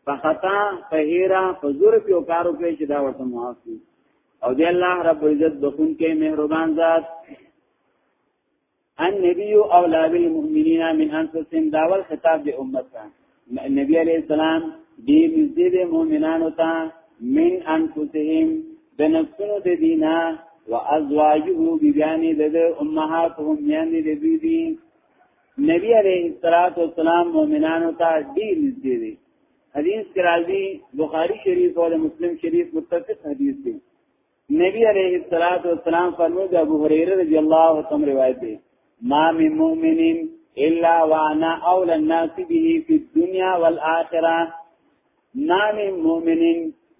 په خطا په هیرا په زور په کارو کې چې دا ورته معاف دي او دی الله رب عزت بخون کې مهربان ذات النبي اولا بالمؤمنین من انفسهم داول خطاب د امت ته نبی علی السلام دی نزدې د مؤمنانو ته من انفسهم د نفسونو د دینا وازواجه بیان د امهاتهم یان د بی بی نبی علی السلام مؤمنانو ته دی نزدې دی حدیث کې راځي بخاری شریف او مسلم شریف متفق حدیث دی نبی علیہ الصلوۃ والسلام فرمود ابو هريره رضی الله عنه روایت دی ما من مؤمن الا وانا اول الناس به في الدنيا والاخره ما من مؤمن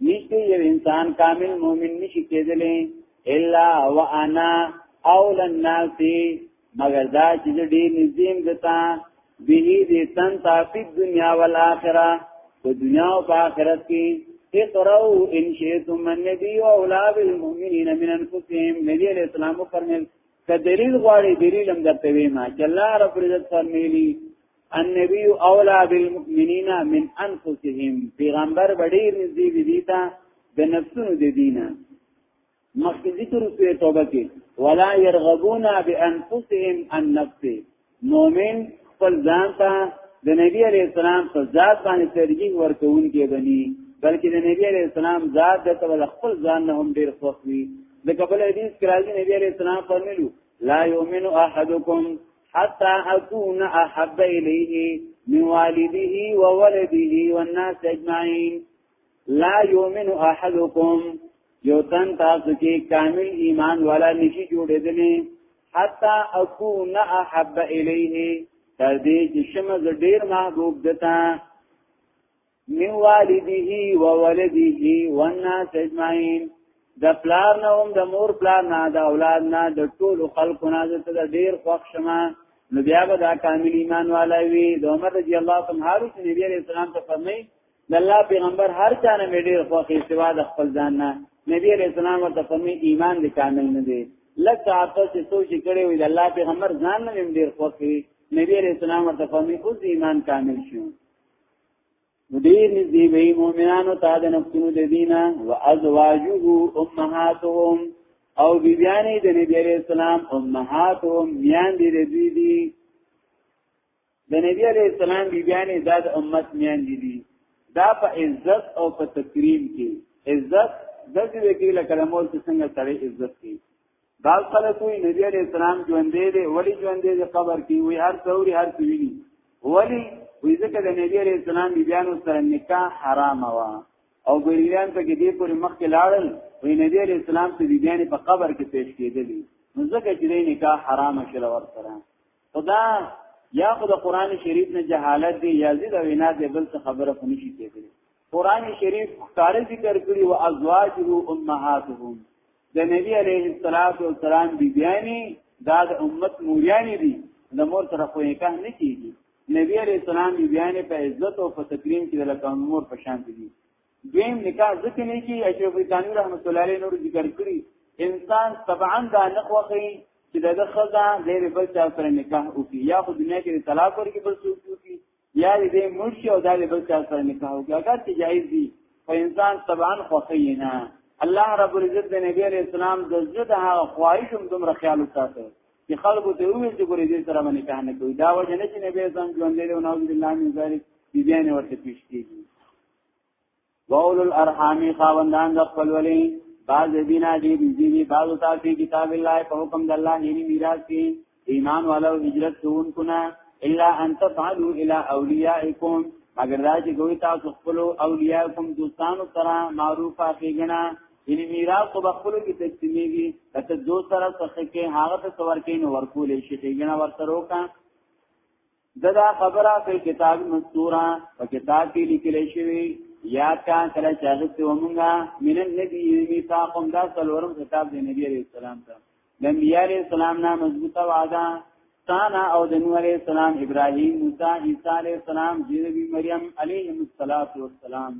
نشته یو انسان کامل مؤمن نشي کېدلی الا وانا اول الناس مگر دا چې ډیر نږدې دتا به دې تن تافید دنیا ول اخره په دنیا او په آخرت کې اقرأوا ان شئتم من نبی او اولاد المؤمنین من انفسهم نبی علیہ السلام فرمایل کدلیل غواړي دلیل هم درته ویما چې الله رب عزت فرمایلی النبی اولا بالمؤمنین من انفسهم پیغمبر وړي نږدې دي تا د نفسونو د دینه مخکې ذکر وکړي توبه کې ولا يرغبون بانفسهم عن نفسه مؤمن خپل ځان ته د نبی عليه السلام په ذات باندې ترجیح ورکون کې بني بلکې د نبی عليه السلام ذات د تول خپل ځان نه هم ډیر خوښ وي د قبل حدیث کې راځي نبی عليه السلام فرمایلو لا يؤمن احدكم حتى اكون احب اليه من والده وولده والناس اجمعين لا یومن احدکم یو تن تاسو کې کامل ایمان والا نشي جوړېدلی حتا اكون احب الیه تر دې چې شمز ډیر محبوب دتا من والده و ولده والناس اجمعين د پلار نه هم د مور پلار نه د اولاد نه د ټول خلکو نه د ډیر خوښ شمه نو بیا به دا کامل ایمان والا وي د عمر رضی الله عنه هارو چې نبی عليه السلام ته فرمایي د الله پیغمبر هر چا نه مې ډېر خوښې سوا د خپل ځان نه نبی علیہ السلام ورته فرمی ایمان دې کامل نه دی لکه تاسو چې سوچ کړی وي د الله پیغمبر ځان نه مې ډېر خوښې نبی علیہ السلام ورته فرمی اوس ایمان کامل شو ډیر نږدې وي مؤمنانو ته د نفسونو د دینه او ازواجه امهاتهم او بیبیانې د نبی عليه السلام امهاتهم میان دي دوی دي د نبی علیہ السلام بیبیانې دا د امت میان دي دي دا په عزت او په تکریم کې عزت د دې کې لکه د مور څنګه سره عزت کوي بعض خلک وی نبی علیہ السلام ژوندې دي ولی ژوندې دي قبر کې وی هر څوري هر څوی ولی وی ځکه د نبی علیہ السلام بیبیانو سره نکاح حرام و او ګریان په کې دې پورې مخ کې لاړل وی نبی علیہ السلام ته بیبیانې په قبر کې پیش کېدلې نو ځکه چې نکاح حرام شول ورسره خدا یا خو د قران شریف نه جهالت دی یا زید او نه دی بل څه خبره خو نشي کېدلی قران شریف ښکار ذکر کړی او ازواجه امهاتهم د نبی علیه الصلاۃ والسلام بیبیانی دا د امت موریانی دي د مور سره خو یې کاه نه کیږي نبی علیه السلام بیبیانی په عزت او په تکریم کې د لکه مور په شان دي دویم نکاح ځکه نه کی اشرف ثانی رحمت الله علیه نور ذکر کړی انسان طبعا دا نه خوخی چې دغه خزا غیر بل چا سره نکاح وکي یا خو دنیا کې طلاق ورکړي بل څوک وکي یا دې مرشي او دا بل چا سره نکاح وکي اگر چې جایز دي خو انسان طبعا خوخی نه الله رب العزت د نبی علیہ السلام د زړه هغه خواهش هم دومره خیال وساته چې خلکو ته وویل چې ګورې دې سره باندې کاه نه کوي دا وجه نه چې نبی زم ژوند لري او نعوذ بالله من ذلک بیان ورته پیش کیږي وول الارحام خاوندان د خپل ولی بعض دینا دی دی دی بعض تا فی کتاب الله په حکم د الله یعنی میراث کی ایمان والو هجرت کون کنا الا ان تفعلوا الى اولیاءکم مگر دا چې کوي تاسو خپل اولیاءکم دوستانو سره معروفه کیګنا یعنی میراث په خپل کې تقسیمېږي کته دوست سره څخه کې هغه ته څور کې نو ورکول شي کیګنا ورته روکا ددا خبره په کتاب مستوره په کتاب کې لیکل شوی یاد کا کله چې هغه ته ومنګا من النبی میثاقم دا څلورم کتاب دی نبی علیہ السلام ته د نبی علیہ السلام نه مضبوطه وعده سانا او د نوح علیہ السلام ابراهیم موسی عیسی علیہ السلام جیربی مریم علیهم الصلاۃ والسلام